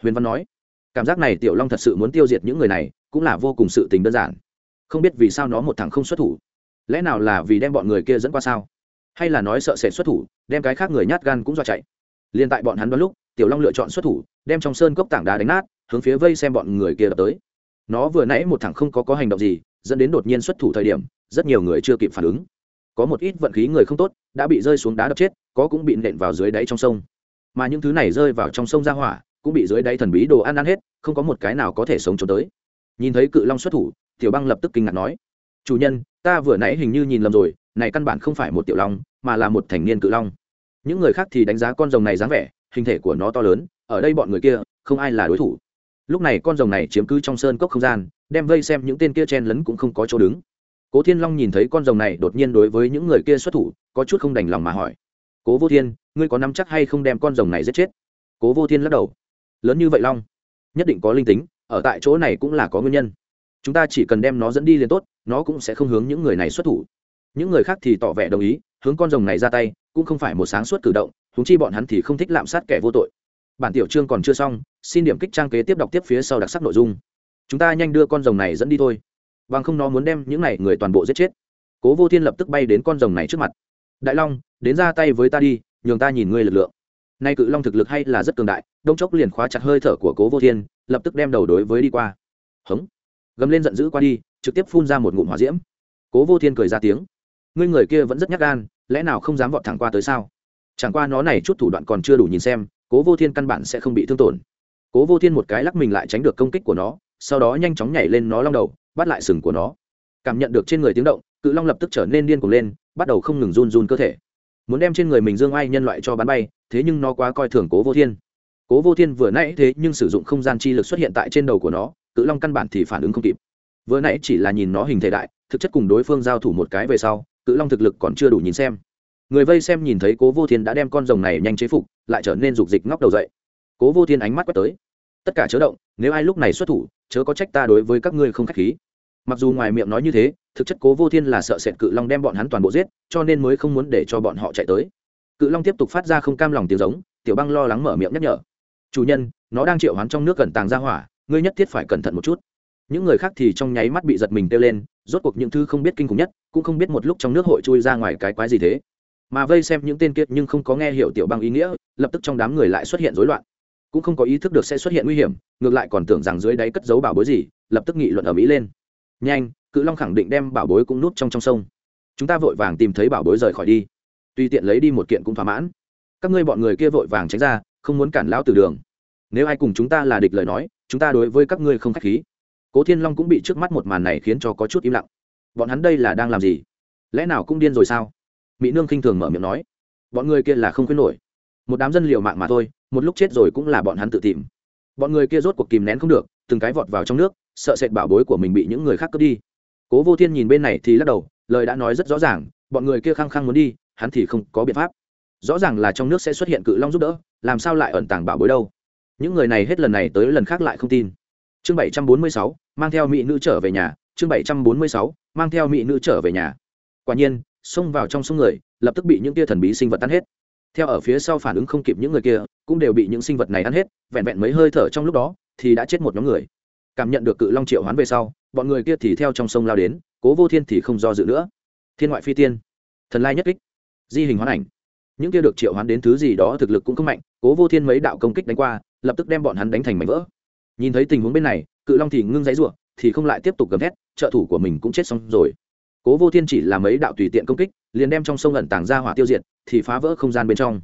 Huyền văn nói, cảm giác này tiểu long thật sự muốn tiêu diệt những người này, cũng là vô cùng sự tình đơn giản. Không biết vì sao nó một thằng không xuất thủ. Lẽ nào là vì đem bọn người kia dẫn qua sao? Hay là nói sợ sẽ xuất thủ, đem cái khác người nhát gan cũng do chạy? Liền tại bọn hắn đoán lúc, tiểu long lựa chọn xuất thủ đem trong sơn cốc tảng đá đánh nát, hướng phía vây xem bọn người kia đập tới. Nó vừa nãy một thằng không có có hành động gì, dẫn đến đột nhiên xuất thủ thời điểm, rất nhiều người chưa kịp phản ứng. Có một ít vận khí người không tốt, đã bị rơi xuống đá đập chết, có cũng bị nện vào dưới đáy trong sông. Mà những thứ này rơi vào trong sông ra hỏa, cũng bị dưới đáy thần bí đồ ăn ăn hết, không có một cái nào có thể sống trốn tới. Nhìn thấy cự long xuất thủ, tiểu băng lập tức kinh ngạc nói, chủ nhân, ta vừa nãy hình như nhìn lầm rồi, này căn bản không phải một tiểu long, mà là một thành niên cự long. Những người khác thì đánh giá con rồng này dáng vẻ hình thể của nó to lớn, ở đây bọn người kia, không ai là đối thủ. Lúc này con rồng này chiếm cứ trong sơn cốc không gian, đem vây xem những tên kia chen lấn cũng không có chỗ đứng. Cố thiên long nhìn thấy con rồng này đột nhiên đối với những người kia xuất thủ, có chút không đành lòng mà hỏi, cố vô thiên, ngươi có nắm chắc hay không đem con rồng này giết chết? Cố vô thiên lắc đầu, lớn như vậy long, nhất định có linh tính, ở tại chỗ này cũng là có nguyên nhân. Chúng ta chỉ cần đem nó dẫn đi liền tốt, nó cũng sẽ không hướng những người này xuất thủ. Những người khác thì tỏ vẻ đồng ý, hướng con rồng này ra tay, cũng không phải một sáng suốt cử động húng chi bọn hắn thì không thích lạm sát kẻ vô tội. Bản tiểu chương còn chưa xong, xin điểm kích trang kế tiếp đọc tiếp phía sau đặc sắc nội dung. Chúng ta nhanh đưa con rồng này dẫn đi thôi. Bằng không nó muốn đem những này người toàn bộ giết chết. Cố vô thiên lập tức bay đến con rồng này trước mặt. Đại long, đến ra tay với ta đi, nhường ta nhìn ngươi lực lượng. Nay cự long thực lực hay là rất cường đại, đông chốc liền khóa chặt hơi thở của cố vô thiên, lập tức đem đầu đối với đi qua. Hống. Gầm lên giận dữ qua đi, trực tiếp phun ra một ngụm hỏa diễm. Cố vô thiên cười ra tiếng. Ngươi người kia vẫn rất nhắc gan, lẽ nào không dám vọt thẳng qua tới sao? Chẳng qua nó này chút thủ đoạn còn chưa đủ nhìn xem, cố vô thiên căn bản sẽ không bị thương tổn. Cố vô thiên một cái lắc mình lại tránh được công kích của nó, sau đó nhanh chóng nhảy lên nó long đầu, bắt lại sừng của nó. Cảm nhận được trên người tiếng động, cự long lập tức trở nên điên cuồng lên, bắt đầu không ngừng run run cơ thể. Muốn đem trên người mình dương ai nhân loại cho bắn bay, thế nhưng nó quá coi thường cố vô thiên. Cố vô thiên vừa nãy thế nhưng sử dụng không gian chi lực xuất hiện tại trên đầu của nó, cự long căn bản thì phản ứng không kịp. Vừa nãy chỉ là nhìn nó hình thể đại, thực chất cùng đối phương giao thủ một cái về sau, cự long thực lực còn chưa đủ nhìn xem người vây xem nhìn thấy cố vô thiên đã đem con rồng này nhanh chế phục, lại trở nên rục dịch ngóc đầu dậy. Cố vô thiên ánh mắt quét tới. Tất cả chớ động, nếu ai lúc này xuất thủ, chớ có trách ta đối với các ngươi không k h á c h khí. Mặc dù ngoài miệng nói như thế, thực chất cố vô thiên là sợ sệt cự long đem bọn hắn toàn bộ giết, cho nên mới không muốn để cho bọn họ chạy tới. Cự long tiếp tục phát ra không cam lòng tiếng giống, tiểu băng lo lắng mở miệng nhắc nhở. Chủ nhân, nó đang triệu hoán trong nước cẩn tàng ra hỏa, ngươi nhất thiết phải cẩn thận một chút. Những người khác thì trong nháy mắt bị giật mình kêu lên, rốt cuộc những thứ không biết kinh khủng nhất, cũng không biết một lúc trong nước hội chui ra ngoài cái quái gì thế mà vây xem những tên kiệt nhưng không có nghe hiểu tiểu băng ý nghĩa, lập tức trong đám người lại xuất hiện rối loạn. Cũng không có ý thức được sẽ xuất hiện nguy hiểm, ngược lại còn tưởng rằng dưới đáy cất giấu bảo bối gì, lập tức nghị luận ở mỹ lên. Nhanh, cự long khẳng định đem bảo bối cũng nút trong trong sông. Chúng ta vội vàng tìm thấy bảo bối rời khỏi đi. Tùy tiện lấy đi một kiện cũng thỏa mãn. Các ngươi bọn người kia vội vàng tránh ra, không muốn cản lão từ đường. Nếu ai cùng chúng ta là địch lời nói, chúng ta đối với các ngươi không k h á c h khí. Cố thiên long cũng bị trước mắt một màn này khiến cho có chút im lặng. Bọn hắn đây là đang làm gì? Lẽ nào cũng điên rồi sao? Mỹ nương khinh thường mở miệng nói, bọn người kia là không khuyên nổi. Một đám dân liều mạng mà thôi, một lúc chết rồi cũng là bọn hắn tự tìm. Bọn người kia rốt cuộc kìm nén không được, từng cái vọt vào trong nước, sợ sệt bảo bối của mình bị những người khác cướp đi. Cố vô thiên nhìn bên này thì lắc đầu, lời đã nói rất rõ ràng, bọn người kia khăng khăng muốn đi, hắn thì không có biện pháp. Rõ ràng là trong nước sẽ xuất hiện cự long giúp đỡ, làm sao lại ẩn tàng bảo bối đâu. Những người này hết lần này tới lần khác lại không tin. Chương bảy trăm bốn mươi sáu, mang theo mỹ nữ trở về nhà. Chương bảy trăm bốn mươi sáu, mang theo mỹ nữ trở về nhà. Quả nhiên xông vào trong sông người, lập tức bị những tia thần bí sinh vật tan hết. Theo ở phía sau phản ứng không kịp những người kia, cũng đều bị những sinh vật này ăn hết, vẹn vẹn mấy hơi thở trong lúc đó, thì đã chết một nhóm người. Cảm nhận được cự long triệu hoán về sau, bọn người kia thì theo trong sông lao đến, cố vô thiên thì không do dự nữa. Thiên ngoại phi tiên, thần lai nhất kích, di hình hoán ảnh. Những kia được triệu hoán đến thứ gì đó thực lực cũng không mạnh, cố vô thiên mấy đạo công kích đánh qua, lập tức đem bọn hắn đánh thành mảnh vỡ. Nhìn thấy tình huống bên này, cự long thì ngưng giấy ruộng thì không lại tiếp tục gầm thét, trợ thủ của mình cũng chết xong rồi cố vô thiên chỉ là mấy đạo tùy tiện công kích, liền đem trong sông ẩn tàng ra hỏa tiêu diệt, thì phá vỡ không gian bên trong.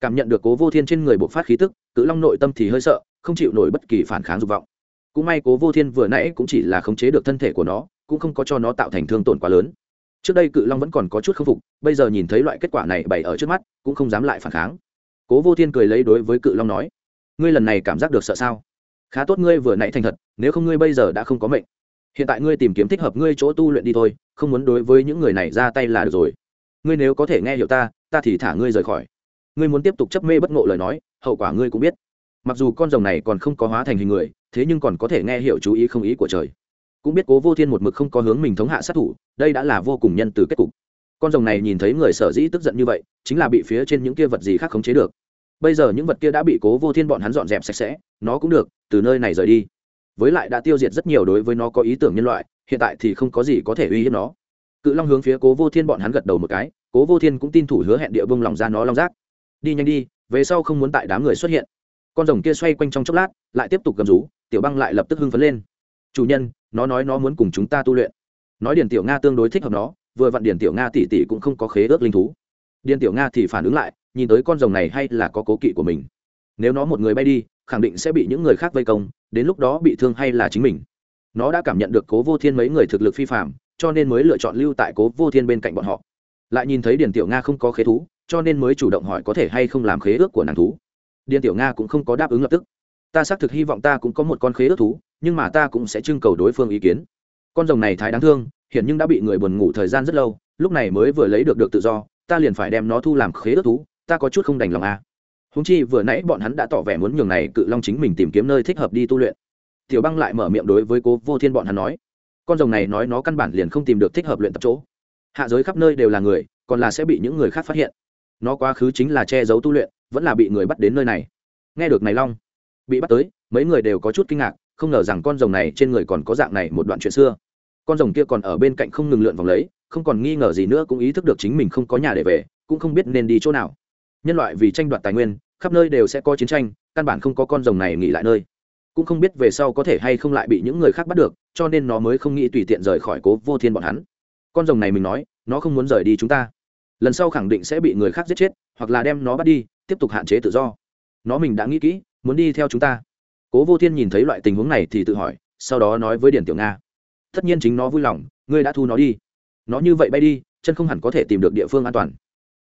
Cảm nhận được cố vô thiên trên người bộc phát khí tức, cự long nội tâm thì hơi sợ, không chịu nổi bất kỳ phản kháng dục vọng. Cũng may cố vô thiên vừa nãy cũng chỉ là khống chế được thân thể của nó, cũng không có cho nó tạo thành thương tổn quá lớn. Trước đây cự long vẫn còn có chút khâm phục, bây giờ nhìn thấy loại kết quả này bày ở trước mắt, cũng không dám lại phản kháng. Cố vô thiên cười lấy đối với cự long nói, ngươi lần này cảm giác được sợ sao? Khá tốt ngươi vừa nãy thành thật, nếu không ngươi bây giờ đã không có mệnh hiện tại ngươi tìm kiếm thích hợp ngươi chỗ tu luyện đi thôi, không muốn đối với những người này ra tay là được rồi. Ngươi nếu có thể nghe hiểu ta ta thì thả ngươi rời khỏi. Ngươi muốn tiếp tục chấp mê bất ngộ lời nói, hậu quả ngươi cũng biết. Mặc dù con rồng này còn không có hóa thành hình người, thế nhưng còn có thể nghe hiểu chú ý không ý của trời. Cũng biết cố vô thiên một mực không có hướng mình thống hạ sát thủ, đây đã là vô cùng nhân từ kết cục. Con rồng này nhìn thấy người sở dĩ tức giận như vậy, chính là bị phía trên những kia vật gì khác khống chế được. Bây giờ những vật kia đã bị cố vô thiên bọn hắn dọn dẹp sạch sẽ, nó cũng được, từ nơi này rời đi với lại đã tiêu diệt rất nhiều đối với nó có ý tưởng nhân loại, hiện tại thì không có gì có thể uy hiếp nó. Cự long hướng phía cố vô thiên bọn hắn gật đầu một cái, cố vô thiên cũng tin thủ hứa hẹn địa bông lòng ra nó long rác đi nhanh đi, về sau không muốn tại đám người xuất hiện. Con rồng kia xoay quanh trong chốc lát, lại tiếp tục gầm rú, tiểu băng lại lập tức hưng phấn lên. Chủ nhân, nó nói nó muốn cùng chúng ta tu luyện. Nói điền tiểu nga tương đối thích hợp nó, vừa vặn điền tiểu nga tỷ tỷ cũng không có khế ước linh thú. Điền tiểu nga thì phản ứng lại, nhìn tới con rồng này hay là có cố kỵ của mình. Nếu nó một người bay đi, khẳng định sẽ bị những người khác vây công đến lúc đó bị thương hay là chính mình. Nó đã cảm nhận được cố vô thiên mấy người thực lực phi phạm cho nên mới lựa chọn lưu tại cố vô thiên bên cạnh bọn họ. Lại nhìn thấy điền tiểu nga không có khế thú, cho nên mới chủ động hỏi có thể hay không làm khế ước của nàng thú. Điền tiểu nga cũng không có đáp ứng lập tức. Ta xác thực hy vọng ta cũng có một con khế ước thú, nhưng mà ta cũng sẽ trưng cầu đối phương ý kiến. Con rồng này thái đáng thương hiện nhưng đã bị người buồn ngủ thời gian rất lâu, lúc này mới vừa lấy được được tự do, ta liền phải đem nó thu làm khế ước thú, ta có chút không đành lòng à húng chi vừa nãy bọn hắn đã tỏ vẻ muốn nhường này cự long chính mình tìm kiếm nơi thích hợp đi tu luyện. Tiểu băng lại mở miệng đối với cố vô thiên bọn hắn nói, con rồng này nói nó căn bản liền không tìm được thích hợp luyện tập chỗ. Hạ giới khắp nơi đều là người, còn là sẽ bị những người khác phát hiện. Nó quá khứ chính là che giấu tu luyện, vẫn là bị người bắt đến nơi này. Nghe được này long, bị bắt tới, mấy người đều có chút kinh ngạc, không ngờ rằng con rồng này trên người còn có dạng này một đoạn chuyện xưa. Con rồng kia còn ở bên cạnh không ngừng lượn vòng lấy, không còn nghi ngờ gì nữa cũng ý thức được chính mình không có nhà để về, cũng không biết nên đi chỗ nào nhân loại vì tranh đoạt tài nguyên, khắp nơi đều sẽ có chiến tranh, căn bản không có con rồng này nghỉ lại nơi. Cũng không biết về sau có thể hay không lại bị những người khác bắt được, cho nên nó mới không nghĩ tùy tiện rời khỏi cố vô thiên bọn hắn. Con rồng này mình nói, nó không muốn rời đi chúng ta. Lần sau khẳng định sẽ bị người khác giết chết, hoặc là đem nó bắt đi, tiếp tục hạn chế tự do. Nó mình đã nghĩ kỹ, muốn đi theo chúng ta. Cố vô thiên nhìn thấy loại tình huống này thì tự hỏi, sau đó nói với điển tiểu nga. Tất nhiên chính nó vui lòng, ngươi đã thu nó đi. Nó như vậy bay đi, chân không hẳn có thể tìm được địa phương an toàn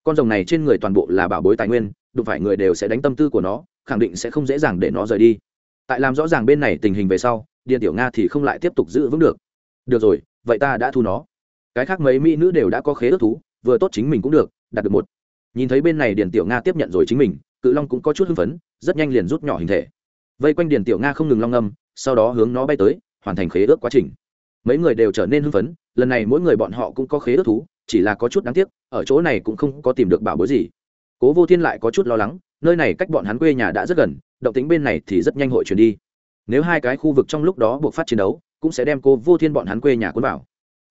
con rồng này trên người toàn bộ là bảo bối tài nguyên, đụng phải người đều sẽ đánh tâm tư của nó, khẳng định sẽ không dễ dàng để nó rời đi. Tại làm rõ ràng bên này tình hình về sau điện tiểu nga thì không lại tiếp tục giữ vững được. Được rồi, vậy ta đã thu nó. Cái khác mấy mỹ nữ đều đã có khế ước thú, vừa tốt chính mình cũng được, đạt được một. Nhìn thấy bên này điền tiểu nga tiếp nhận rồi chính mình, cự long cũng có chút hưng phấn, rất nhanh liền rút nhỏ hình thể. Vây quanh điền tiểu nga không ngừng long âm sau đó hướng nó bay tới, hoàn thành khế ước quá trình. Mấy người đều trở nên hưng phấn, lần này mỗi người bọn họ cũng có khế ước thú chỉ là có chút đáng tiếc, ở chỗ này cũng không có tìm được bảo bối gì. Cố vô thiên lại có chút lo lắng, nơi này cách bọn hắn quê nhà đã rất gần, động tính bên này thì rất nhanh hội chuyển đi. Nếu hai cái khu vực trong lúc đó buộc phát chiến đấu, cũng sẽ đem cô vô thiên bọn hắn quê nhà cuốn vào.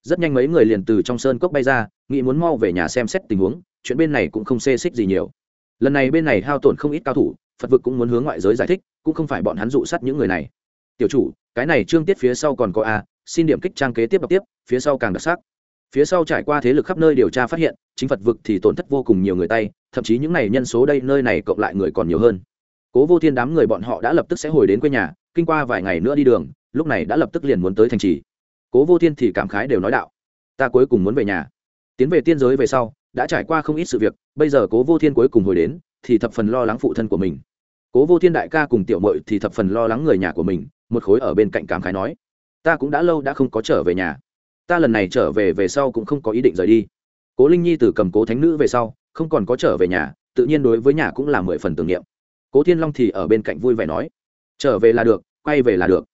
Rất nhanh mấy người liền từ trong sơn cốc bay ra, nghĩ muốn mau về nhà xem xét tình huống, chuyện bên này cũng không xê xích gì nhiều. Lần này bên này hao tổn không ít cao thủ, phật vực cũng muốn hướng ngoại giới giải thích, cũng không phải bọn hắn dụ sát những người này. Tiểu chủ, cái này trương tiết phía sau còn có a, xin điểm kích trang kế tiếp đọc tiếp, phía sau càng đặc sắc phía sau trải qua thế lực khắp nơi điều tra phát hiện, chính phật vực thì tổn thất vô cùng nhiều người tay, thậm chí những n à y nhân số đây, nơi này cộng lại người còn nhiều hơn. Cố vô thiên đám người bọn họ đã lập tức sẽ hồi đến quê nhà, kinh qua vài ngày nữa đi đường, lúc này đã lập tức liền muốn tới thành trì. Cố vô thiên thì cảm khái đều nói đạo, ta cuối cùng muốn về nhà. Tiến về tiên giới về sau, đã trải qua không ít sự việc, bây giờ cố vô thiên cuối cùng hồi đến, thì thập phần lo lắng phụ thân của mình. Cố vô thiên đại ca cùng tiểu mội thì thập phần lo lắng người nhà của mình, một khối ở bên cạnh cảm khái nói, ta cũng đã lâu đã không có trở về nhà ta lần này trở về về sau cũng không có ý định rời đi. Cố linh nhi từ cầm cố thánh nữ về sau, không còn có trở về nhà, tự nhiên đối với nhà cũng là mười phần tưởng niệm. Cố thiên long thì ở bên cạnh vui vẻ nói, trở về là được, quay về là được.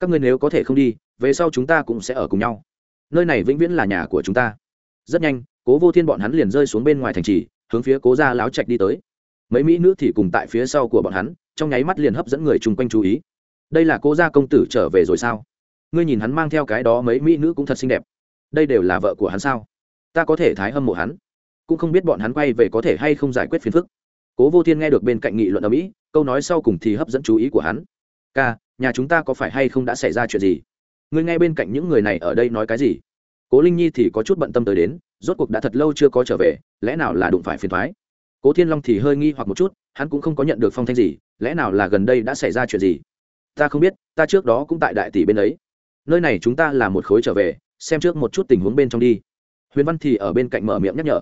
Các ngươi nếu có thể không đi, về sau chúng ta cũng sẽ ở cùng nhau. Nơi này vĩnh viễn là nhà của chúng ta. Rất nhanh, cố vô thiên bọn hắn liền rơi xuống bên ngoài thành trì, hướng phía cố gia láo trạch đi tới. Mấy mỹ nữ thì cùng tại phía sau của bọn hắn, trong nháy mắt liền hấp dẫn người chung quanh chú ý. Đây là cố gia công tử trở về rồi sao? Ngươi nhìn hắn mang theo cái đó mấy mỹ nữ cũng thật xinh đẹp. Đây đều là vợ của hắn sao? Ta có thể thái hâm mộ hắn. Cũng không biết bọn hắn quay về có thể hay không giải quyết phiền phức. Cố vô thiên nghe được bên cạnh nghị luận ở mỹ câu nói sau cùng thì hấp dẫn chú ý của hắn. Ca, nhà chúng ta có phải hay không đã xảy ra chuyện gì? Ngươi nghe bên cạnh những người này ở đây nói cái gì? Cố linh nhi thì có chút bận tâm tới đến, rốt cuộc đã thật lâu chưa có trở về, lẽ nào là đụng phải phiền thoái cố thiên long thì hơi nghi hoặc một chút, hắn cũng không có nhận được phong thanh gì, lẽ nào là gần đây đã xảy ra chuyện gì? Ta không biết, ta trước đó cũng tại đại tỷ bên ấy nơi này chúng ta là một khối trở về, xem trước một chút tình huống bên trong đi. Huyền văn thì ở bên cạnh mở miệng nhắc nhở.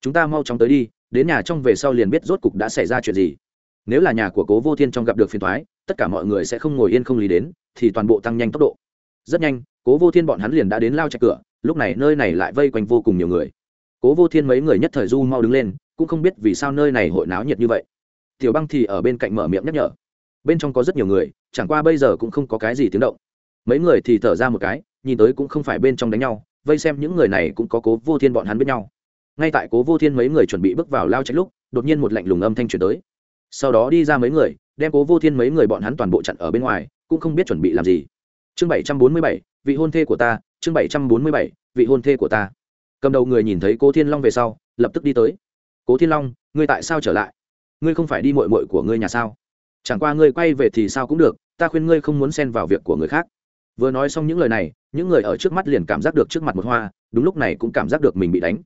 Chúng ta mau chóng tới đi, đến nhà trong về sau liền biết rốt cục đã xảy ra chuyện gì. Nếu là nhà của cố vô thiên trong gặp được phiền thoái tất cả mọi người sẽ không ngồi yên không lý đến, thì toàn bộ tăng nhanh tốc độ. Rất nhanh, cố vô thiên bọn hắn liền đã đến lao chạy cửa, lúc này nơi này lại vây quanh vô cùng nhiều người. Cố vô thiên mấy người nhất thời du mau đứng lên, cũng không biết vì sao nơi này hội náo nhiệt như vậy. Tiểu băng thì ở bên cạnh mở miệng nhắc nhở. Bên trong có rất nhiều người, chẳng qua bây giờ cũng không có cái gì tiếng động mấy người thì thở ra một cái, nhìn tới cũng không phải bên trong đánh nhau, vây xem những người này cũng có cố vô thiên bọn hắn biết nhau. Ngay tại cố vô thiên mấy người chuẩn bị bước vào lao trách lúc, đột nhiên một lạnh lùng âm thanh chuyển tới. Sau đó đi ra mấy người, đem cố vô thiên mấy người bọn hắn toàn bộ chặn ở bên ngoài, cũng không biết chuẩn bị làm gì. Chương bảy trăm bốn mươi bảy, vị hôn thê của ta, chương bảy trăm bốn mươi bảy, vị hôn thê của ta. Cầm đầu người nhìn thấy cố thiên long về sau, lập tức đi tới. Cố thiên long, ngươi tại sao trở lại? Ngươi không phải đi mội mội của ngươi nhà sao? Chẳng qua ngươi quay về thì sao cũng được, ta khuyên ngươi không muốn xen vào việc của người khác vừa nói xong những lời này, những người ở trước mắt liền cảm giác được trước mặt một hoa, đúng lúc này cũng cảm giác được mình bị đánh.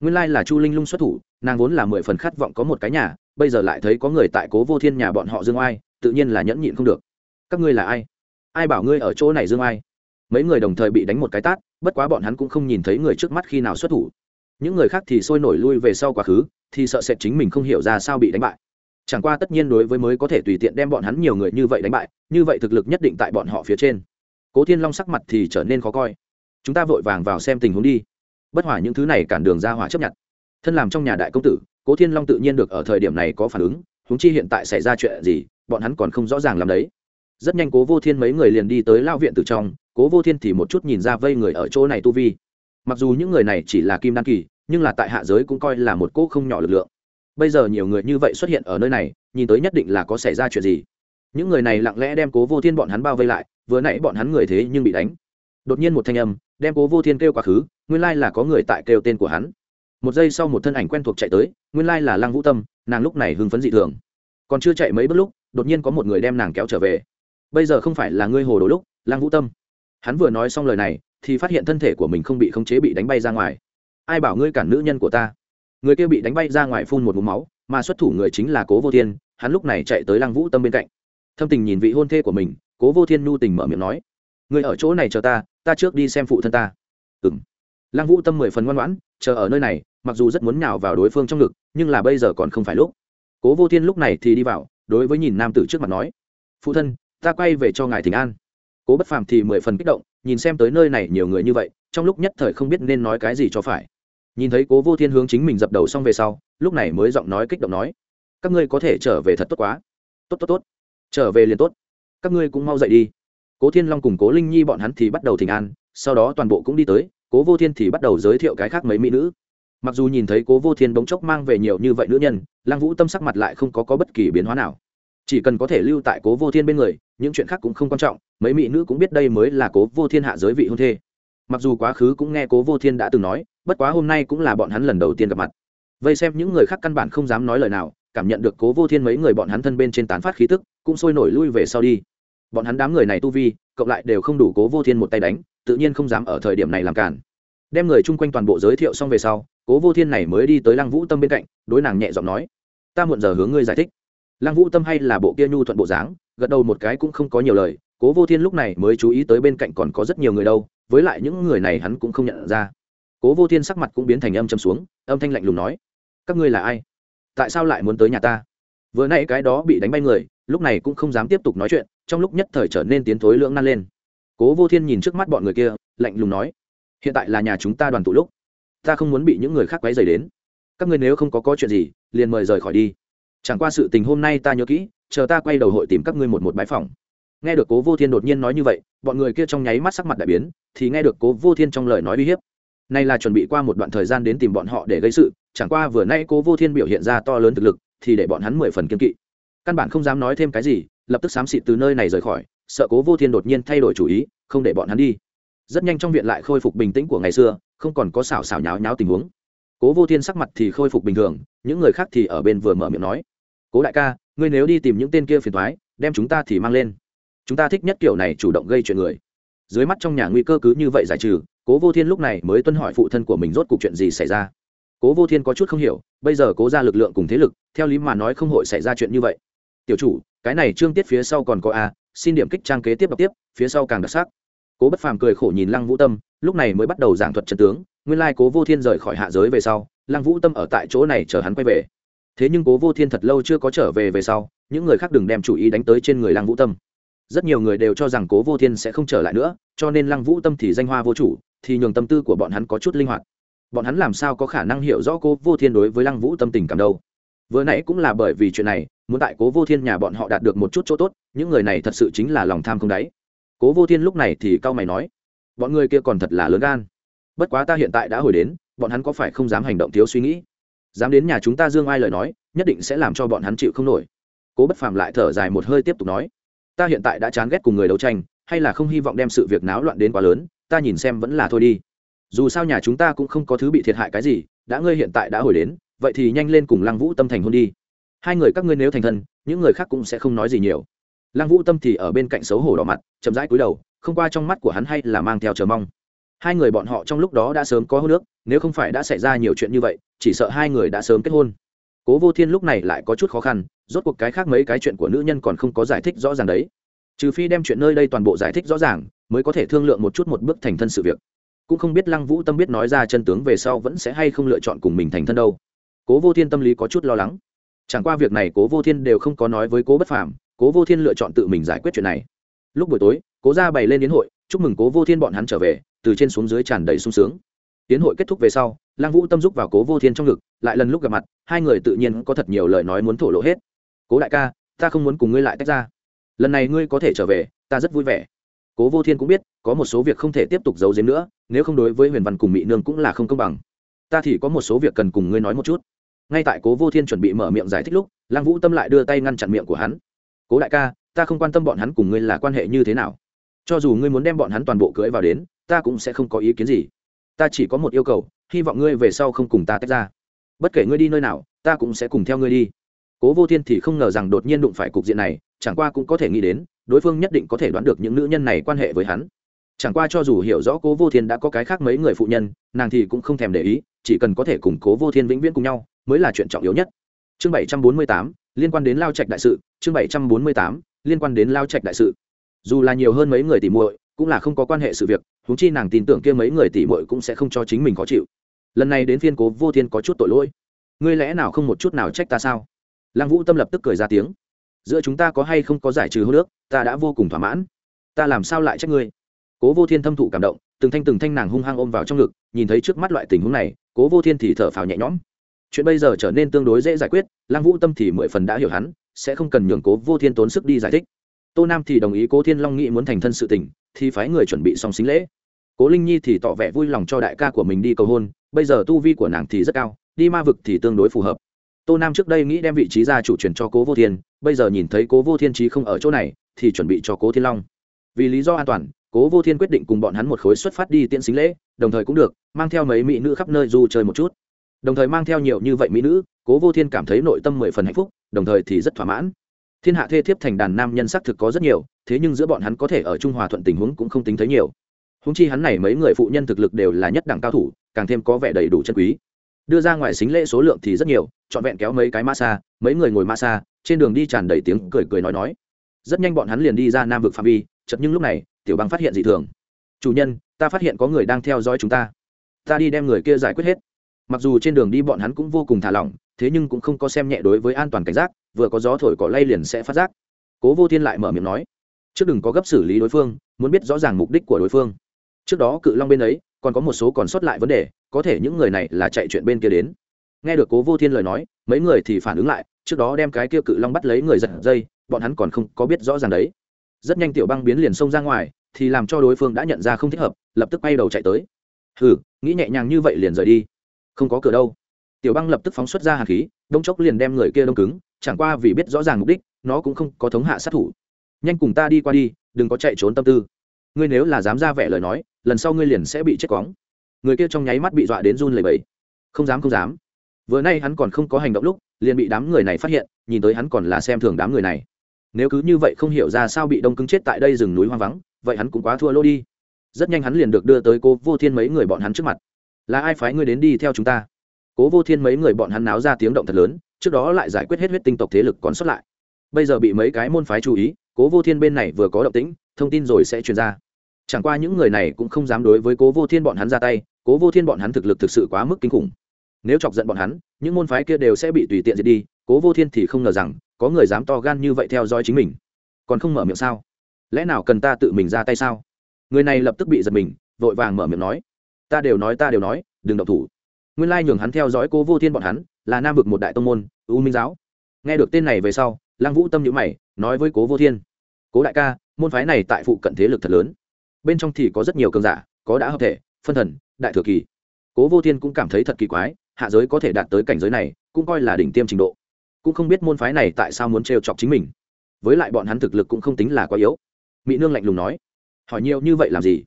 Nguyên lai là chu linh lung xuất thủ, nàng vốn là mười phần khát vọng có một cái nhà, bây giờ lại thấy có người tại cố vô thiên nhà bọn họ dương oai, tự nhiên là nhẫn nhịn không được. Các ngươi là ai? Ai bảo ngươi ở chỗ này dương oai? Mấy người đồng thời bị đánh một cái tát, bất quá bọn hắn cũng không nhìn thấy người trước mắt khi nào xuất thủ. Những người khác thì sôi nổi lui về sau quá khứ, thì sợ sệt chính mình không hiểu ra sao bị đánh bại. Chẳng qua tất nhiên đối với mới có thể tùy tiện đem bọn hắn nhiều người như vậy đánh bại, như vậy thực lực nhất định tại bọn họ phía trên cố thiên long sắc mặt thì trở nên khó coi. Chúng ta vội vàng vào xem tình huống đi. Bất hỏa những thứ này cản đường ra hỏa chấp nhận. Thân làm trong nhà đại công tử, cố thiên long tự nhiên được ở thời điểm này có phản ứng húng chi hiện tại xảy ra chuyện gì, bọn hắn còn không rõ ràng làm đấy. Rất nhanh cố vô thiên mấy người liền đi tới lao viện từ trong, cố vô thiên thì một chút nhìn ra vây người ở chỗ này tu vi. Mặc dù những người này chỉ là kim đan kỳ, nhưng là tại hạ giới cũng coi là một cỗ không nhỏ lực lượng. Bây giờ nhiều người như vậy xuất hiện ở nơi này, nhìn tới nhất định là có xảy ra chuyện gì những người này lặng lẽ đem cố vô thiên bọn hắn bao vây lại, vừa nãy bọn hắn người thế nhưng bị đánh. Đột nhiên một thanh âm, đem cố vô thiên kêu quá khứ, nguyên lai là có người tại kêu tên của hắn. Một giây sau một thân ảnh quen thuộc chạy tới, nguyên lai là lăng vũ tâm, nàng lúc này hưng phấn dị thường. Còn chưa chạy mấy bước lúc, đột nhiên có một người đem nàng kéo trở về. Bây giờ không phải là ngươi hồ đồ lúc, lăng vũ tâm. Hắn vừa nói xong lời này, thì phát hiện thân thể của mình không bị khống chế bị đánh bay ra ngoài. Ai bảo ngươi cản nữ nhân của ta? Người kia bị đánh bay ra ngoài phun một mũ máu, mà xuất thủ người chính là cố vô thiên, hắn lúc này chạy tới lăng vũ tâm bên cạnh thâm tình nhìn vị hôn thê của mình, cố vô thiên nhu tình mở miệng nói người ở chỗ này chờ ta ta trước đi xem phụ thân ta. Ừng lăng vũ tâm mười phần ngoan ngoãn, chờ ở nơi này, mặc dù rất muốn nhào vào đối phương trong ngực, nhưng là bây giờ còn không phải lúc. Cố vô thiên lúc này thì đi vào, đối với nhìn nam tử trước mặt nói, phụ thân, ta quay về cho ngài thỉnh an. Cố bất phàm thì mười phần kích động, nhìn xem tới nơi này nhiều người như vậy, trong lúc nhất thời không biết nên nói cái gì cho phải. Nhìn thấy cố vô thiên hướng chính mình dập đầu xong về sau, lúc này mới giọng nói kích động nói, các ngươi có thể trở về thật tốt quá. Tốt tốt tốt trở về liền tốt. Các ngươi cũng mau dậy đi. Cố thiên long cùng cố linh nhi bọn hắn thì bắt đầu thỉnh an sau đó toàn bộ cũng đi tới cố vô thiên thì bắt đầu giới thiệu cái khác mấy mỹ nữ. Mặc dù nhìn thấy cố vô thiên bỗng chốc mang về nhiều như vậy nữ nhân lăng vũ tâm sắc mặt lại không có, có bất kỳ biến hóa nào. Chỉ cần có thể lưu tại cố vô thiên bên người những chuyện khác cũng không quan trọng mấy mỹ nữ cũng biết đây mới là cố vô thiên hạ giới vị hôn thê. Mặc dù quá khứ cũng nghe cố vô thiên đã từng nói bất quá hôm nay cũng là bọn hắn lần đầu tiên gặp mặt. Vậy xem những người khác căn bản không dám nói lời nào cảm nhận được cố vô thiên mấy người bọn hắn thân bên trên tán phát khí tức, cũng sôi nổi lui về sau đi. Bọn hắn đám người này tu vi, cộng lại đều không đủ cố vô thiên một tay đánh, tự nhiên không dám ở thời điểm này làm cản. Đem người chung quanh toàn bộ giới thiệu xong về sau, cố vô thiên này mới đi tới lăng vũ tâm bên cạnh, đối nàng nhẹ giọng nói, ta muộn giờ hướng ngươi giải thích. Lăng vũ tâm hay là bộ kia nhu thuận bộ dáng, gật đầu một cái cũng không có nhiều lời, cố vô thiên lúc này mới chú ý tới bên cạnh còn có rất nhiều người đâu, với lại những người này hắn cũng không nhận ra. Cố vô thiên sắc mặt cũng biến thành âm châm xuống, âm thanh lạnh lùng nói, các ngươi là ai? Tại sao lại muốn tới nhà ta? Vừa n ã y cái đó bị đánh bay người, lúc này cũng không dám tiếp tục nói chuyện, trong lúc nhất thời trở nên tiến thối lưỡng nan lên. Cố vô thiên nhìn trước mắt bọn người kia, lạnh lùng nói, hiện tại là nhà chúng ta đoàn tụ lúc, ta không muốn bị những người khác quấy dày đến. Các ngươi nếu không có có chuyện gì, liền mời rời khỏi đi. Chẳng qua sự tình hôm nay ta nhớ kỹ, chờ ta quay đầu hội tìm các ngươi một một bãi phòng. Nghe được cố vô thiên đột nhiên nói như vậy, bọn người kia trong nháy mắt sắc mặt đại biến, thì nghe được cố vô thiên trong lời nói uy hiếp. Nay là chuẩn bị qua một đoạn thời gian đến tìm bọn họ để gây sự chẳng qua vừa nay cố vô thiên biểu hiện ra to lớn thực lực, thì để bọn hắn mười phần kiên kỵ. Căn bản không dám nói thêm cái gì, lập tức xám xịt từ nơi này rời khỏi, sợ cố vô thiên đột nhiên thay đổi chủ ý, không để bọn hắn đi. Rất nhanh trong viện lại khôi phục bình tĩnh của ngày xưa, không còn có xảo xảo nháo nháo tình huống. Cố vô thiên sắc mặt thì khôi phục bình thường, những người khác thì ở bên vừa mở miệng nói, cố đại ca, ngươi nếu đi tìm những tên kia phiền thoái đem chúng ta thì mang lên. Chúng ta thích nhất kiểu này chủ động gây chuyện người. Dưới mắt trong nhà nguy cơ cứ như vậy giải trừ, cố vô thiên lúc này mới tuân hỏi phụ thân của mình rốt cuộc chuyện gì xảy ra cố vô thiên có chút không hiểu, bây giờ cố ra lực lượng cùng thế lực, theo lý mà nói không hội xảy ra chuyện như vậy. Tiểu chủ, cái này trương tiết phía sau còn có a, xin điểm kích trang kế tiếp đọc tiếp, phía sau càng đặc sắc. Cố bất phàm cười khổ nhìn lăng vũ tâm, lúc này mới bắt đầu giảng thuật trận tướng, nguyên lai cố vô thiên rời khỏi hạ giới về sau, lăng vũ tâm ở tại chỗ này chờ hắn quay về. Thế nhưng cố vô thiên thật lâu chưa có trở về về sau, những người khác đừng đem chủ ý đánh tới trên người lăng vũ tâm. Rất nhiều người đều cho rằng cố vô thiên sẽ không trở lại nữa, cho nên lăng vũ tâm thì danh hoa vô chủ, thì nhường tâm tư của bọn hắn có chút linh hoạt bọn hắn làm sao có khả năng hiểu rõ cố vô thiên đối với lăng vũ tâm tình cảm đâu? Vừa nãy cũng là bởi vì chuyện này, muốn tại cố vô thiên nhà bọn họ đạt được một chút chỗ tốt, những người này thật sự chính là lòng tham không đáy. Cố vô thiên lúc này thì cao mày nói, bọn người kia còn thật là lớn gan. Bất quá ta hiện tại đã hồi đến, bọn hắn có phải không dám hành động thiếu suy nghĩ? Dám đến nhà chúng ta dương ai lời nói, nhất định sẽ làm cho bọn hắn chịu không nổi. Cố bất phàm lại thở dài một hơi tiếp tục nói, ta hiện tại đã chán ghét cùng người đấu tranh, hay là không hy vọng đem sự việc náo loạn đến quá lớn, ta nhìn xem vẫn là thôi đi dù sao nhà chúng ta cũng không có thứ bị thiệt hại cái gì, đã ngươi hiện tại đã hồi đến, vậy thì nhanh lên cùng lăng vũ tâm thành hôn đi. Hai người các ngươi nếu thành thân, những người khác cũng sẽ không nói gì nhiều. Lăng vũ tâm thì ở bên cạnh xấu hổ đỏ mặt, chậm rãi cúi đầu, không qua trong mắt của hắn hay là mang theo chờ mong. Hai người bọn họ trong lúc đó đã sớm có hô nước nếu không phải đã xảy ra nhiều chuyện như vậy, chỉ sợ hai người đã sớm kết hôn. Cố vô thiên lúc này lại có chút khó khăn, rốt cuộc cái khác mấy cái chuyện của nữ nhân còn không có giải thích rõ ràng đấy. Trừ phi đem chuyện nơi đây toàn bộ giải thích rõ ràng, mới có thể thương lượng một chút một bước thành thân sự việc cũng không biết lăng vũ tâm biết nói ra chân tướng về sau vẫn sẽ hay không lựa chọn cùng mình thành thân đâu. Cố vô thiên tâm lý có chút lo lắng. Chẳng qua việc này cố vô thiên đều không có nói với cố bất phàm, cố vô thiên lựa chọn tự mình giải quyết chuyện này. Lúc buổi tối, cố ra bày lên yến hội, chúc mừng cố vô thiên bọn hắn trở về, từ trên xuống dưới tràn đầy sung sướng. Yến hội kết thúc về sau, lăng vũ tâm giúp vào cố vô thiên trong ngực, lại lần lúc gặp mặt, hai người tự nhiên có thật nhiều lời nói muốn thổ lộ hết. Cố đại ca, ta không muốn cùng ngươi lại tách ra. Lần này ngươi có thể trở về, ta rất vui vẻ. Cố vô thiên cũng biết có một số việc không thể tiếp tục giấu giếm nữa, nếu không đối với huyền văn cùng mỹ nương cũng là không công bằng. Ta thì có một số việc cần cùng ngươi nói một chút. Ngay tại cố vô thiên chuẩn bị mở miệng giải thích lúc, lăng vũ tâm lại đưa tay ngăn chặn miệng của hắn. Cố đại ca, ta không quan tâm bọn hắn cùng ngươi là quan hệ như thế nào. Cho dù ngươi muốn đem bọn hắn toàn bộ cưỡi vào đến, ta cũng sẽ không có ý kiến gì. Ta chỉ có một yêu cầu, hy vọng ngươi về sau không cùng ta tách ra. Bất kể ngươi đi nơi nào, ta cũng sẽ cùng theo ngươi đi. Cố vô thiên thì không ngờ rằng đột nhiên đụng phải cục diện này, chẳng qua cũng có thể nghĩ đến, đối phương nhất định có thể đoán được những nữ nhân này quan hệ với hắn chẳng qua cho dù hiểu rõ cố vô thiên đã có cái khác mấy người phụ nhân, nàng thì cũng không thèm để ý, chỉ cần có thể cùng cố vô thiên vĩnh viễn cùng nhau, mới là chuyện trọng yếu nhất. Chương bảy trăm bốn mươi tám, liên quan đến lao trạch đại sự. Chương bảy trăm bốn mươi tám, liên quan đến lao trạch đại sự. Dù là nhiều hơn mấy người tỉ muội, cũng là không có quan hệ sự việc, huống chi nàng tin tưởng kia mấy người tỉ muội cũng sẽ không cho chính mình khó chịu. Lần này đến phiên cố vô thiên có chút tội lỗi. Ngươi lẽ nào không một chút nào trách ta sao? Lăng vũ tâm lập tức cười ra tiếng. Giữa chúng ta có hay không có giải trừ hô nước, ta đã vô cùng thỏa mãn. Ta làm sao lại trách ngươi? Cố vô thiên thâm thụ cảm động, từng thanh từng thanh nàng hung hăng ôm vào trong ngực, nhìn thấy trước mắt loại tình huống này, cố vô thiên thì thở phào nhẹ nhõm. Chuyện bây giờ trở nên tương đối dễ giải quyết, lăng vũ tâm thì mười phần đã hiểu hắn, sẽ không cần nhường cố vô thiên tốn sức đi giải thích. Tô nam thì đồng ý cố thiên long nghĩ muốn thành thân sự tình, thì phái người chuẩn bị xong xính lễ. Cố linh nhi thì tỏ vẻ vui lòng cho đại ca của mình đi cầu hôn, bây giờ tu vi của nàng thì rất cao, đi ma vực thì tương đối phù hợp. Tô nam trước đây nghĩ đem vị trí gia chủ truyền cho cố vô thiên, bây giờ nhìn thấy cố vô thiên trí không ở chỗ này, thì chuẩn bị cho cố thiên long. Vì lý do an toàn cố vô thiên quyết định cùng bọn hắn một khối xuất phát đi tiễn xính lễ, đồng thời cũng được, mang theo mấy mỹ nữ khắp nơi du chơi một chút. Đồng thời mang theo nhiều như vậy mỹ nữ, cố vô thiên cảm thấy nội tâm mười phần hạnh phúc, đồng thời thì rất thỏa mãn. Thiên hạ thê thiếp thành đàn nam nhân sắc thực có rất nhiều, thế nhưng giữa bọn hắn có thể ở trung hòa thuận tình huống cũng không tính thấy nhiều. Húng chi hắn này mấy người phụ nhân thực lực đều là nhất đẳng cao thủ, càng thêm có vẻ đầy đủ chân quý. Đưa ra ngoài xính lễ số lượng thì rất nhiều, trọn vẹn kéo mấy cái ma xa, mấy người ngồi ma xa, trên đường đi tràn đầy tiếng cười cười nói nói. Rất nhanh bọn hắn liền đi ra nam vực phạm vi chật nhưng lúc này tiểu băng phát hiện dị thường. Chủ nhân, ta phát hiện có người đang theo dõi chúng ta. Ta đi đem người kia giải quyết hết. Mặc dù trên đường đi bọn hắn cũng vô cùng thả lỏng, thế nhưng cũng không có xem nhẹ đối với an toàn cảnh giác, vừa có gió thổi cỏ lay liền sẽ phát giác. Cố vô thiên lại mở miệng nói, trước đừng có gấp xử lý đối phương, muốn biết rõ ràng mục đích của đối phương. Trước đó cự long bên ấy, còn có một số còn sót lại vấn đề, có thể những người này là chạy chuyện bên kia đến. Nghe được cố vô thiên lời nói, mấy người thì phản ứng lại, trước đó đem cái kia cự long bắt lấy người giật dây, bọn hắn còn không có biết rõ ràng đấy rất nhanh tiểu băng biến liền xông ra ngoài, thì làm cho đối phương đã nhận ra không thích hợp, lập tức bay đầu chạy tới. Hừ, nghĩ nhẹ nhàng như vậy liền rời đi. Không có cửa đâu. Tiểu băng lập tức phóng xuất ra hạt khí, đông chốc liền đem người kia đông cứng, chẳng qua vì biết rõ ràng mục đích, nó cũng không có thống hạ sát thủ. Nhanh cùng ta đi qua đi, đừng có chạy trốn tâm tư. Ngươi nếu là dám ra vẻ lời nói, lần sau ngươi liền sẽ bị chết cóng người kia trong nháy mắt bị dọa đến run lầy bẫy không dám không dám. Vừa nay hắn còn không có hành động lúc, liền bị đám người này phát hiện, nhìn tới hắn còn là xem thường đám người này nếu cứ như vậy không hiểu ra sao bị đông cứng chết tại đây rừng núi hoang vắng, vậy hắn cũng quá thua lô đi. Rất nhanh hắn liền được đưa tới cô vô thiên mấy người bọn hắn trước mặt. Là ai phái ngươi đến đi theo chúng ta? Cố vô thiên mấy người bọn hắn náo ra tiếng động thật lớn, trước đó lại giải quyết hết huyết tinh tộc thế lực còn sót lại. Bây giờ bị mấy cái môn phái chú ý, cố vô thiên bên này vừa có động tĩnh, thông tin rồi sẽ truyền ra. Chẳng qua những người này cũng không dám đối với cố vô thiên bọn hắn ra tay, cố vô thiên bọn hắn thực lực thực sự quá mức kinh khủng. Nếu chọc giận bọn hắn, những môn phái kia đều sẽ bị tùy tiện diệt đi, cố vô thiên thì không ngờ rằng có người dám to gan như vậy theo dõi chính mình. Còn không mở miệng sao? Lẽ nào cần ta tự mình ra tay sao? Người này lập tức bị giật mình, vội vàng mở miệng nói. Ta đều nói, ta đều nói, đừng động thủ. Nguyên lai nhường hắn theo dõi cố vô thiên bọn hắn, là nam vực một đại tông môn, u minh giáo. Nghe được tên này về sau, lăng vũ tâm nhữ mày, nói với cố vô thiên. Cố đại ca, môn phái này tại phụ cận thế lực thật lớn. Bên trong thì có rất nhiều cường giả, có đã hợp thể, phân thần, đại thừa kỳ. Cố vô thiên cũng cảm thấy thật kỳ quái, hạ giới có thể đạt tới cảnh giới này, cũng coi là đỉnh tiêm trình độ cũng không biết môn phái này tại sao muốn trêu chọc chính mình. Với lại bọn hắn thực lực cũng không tính là quá yếu. Mỹ nương lạnh lùng nói, hỏi nhiều như vậy làm gì?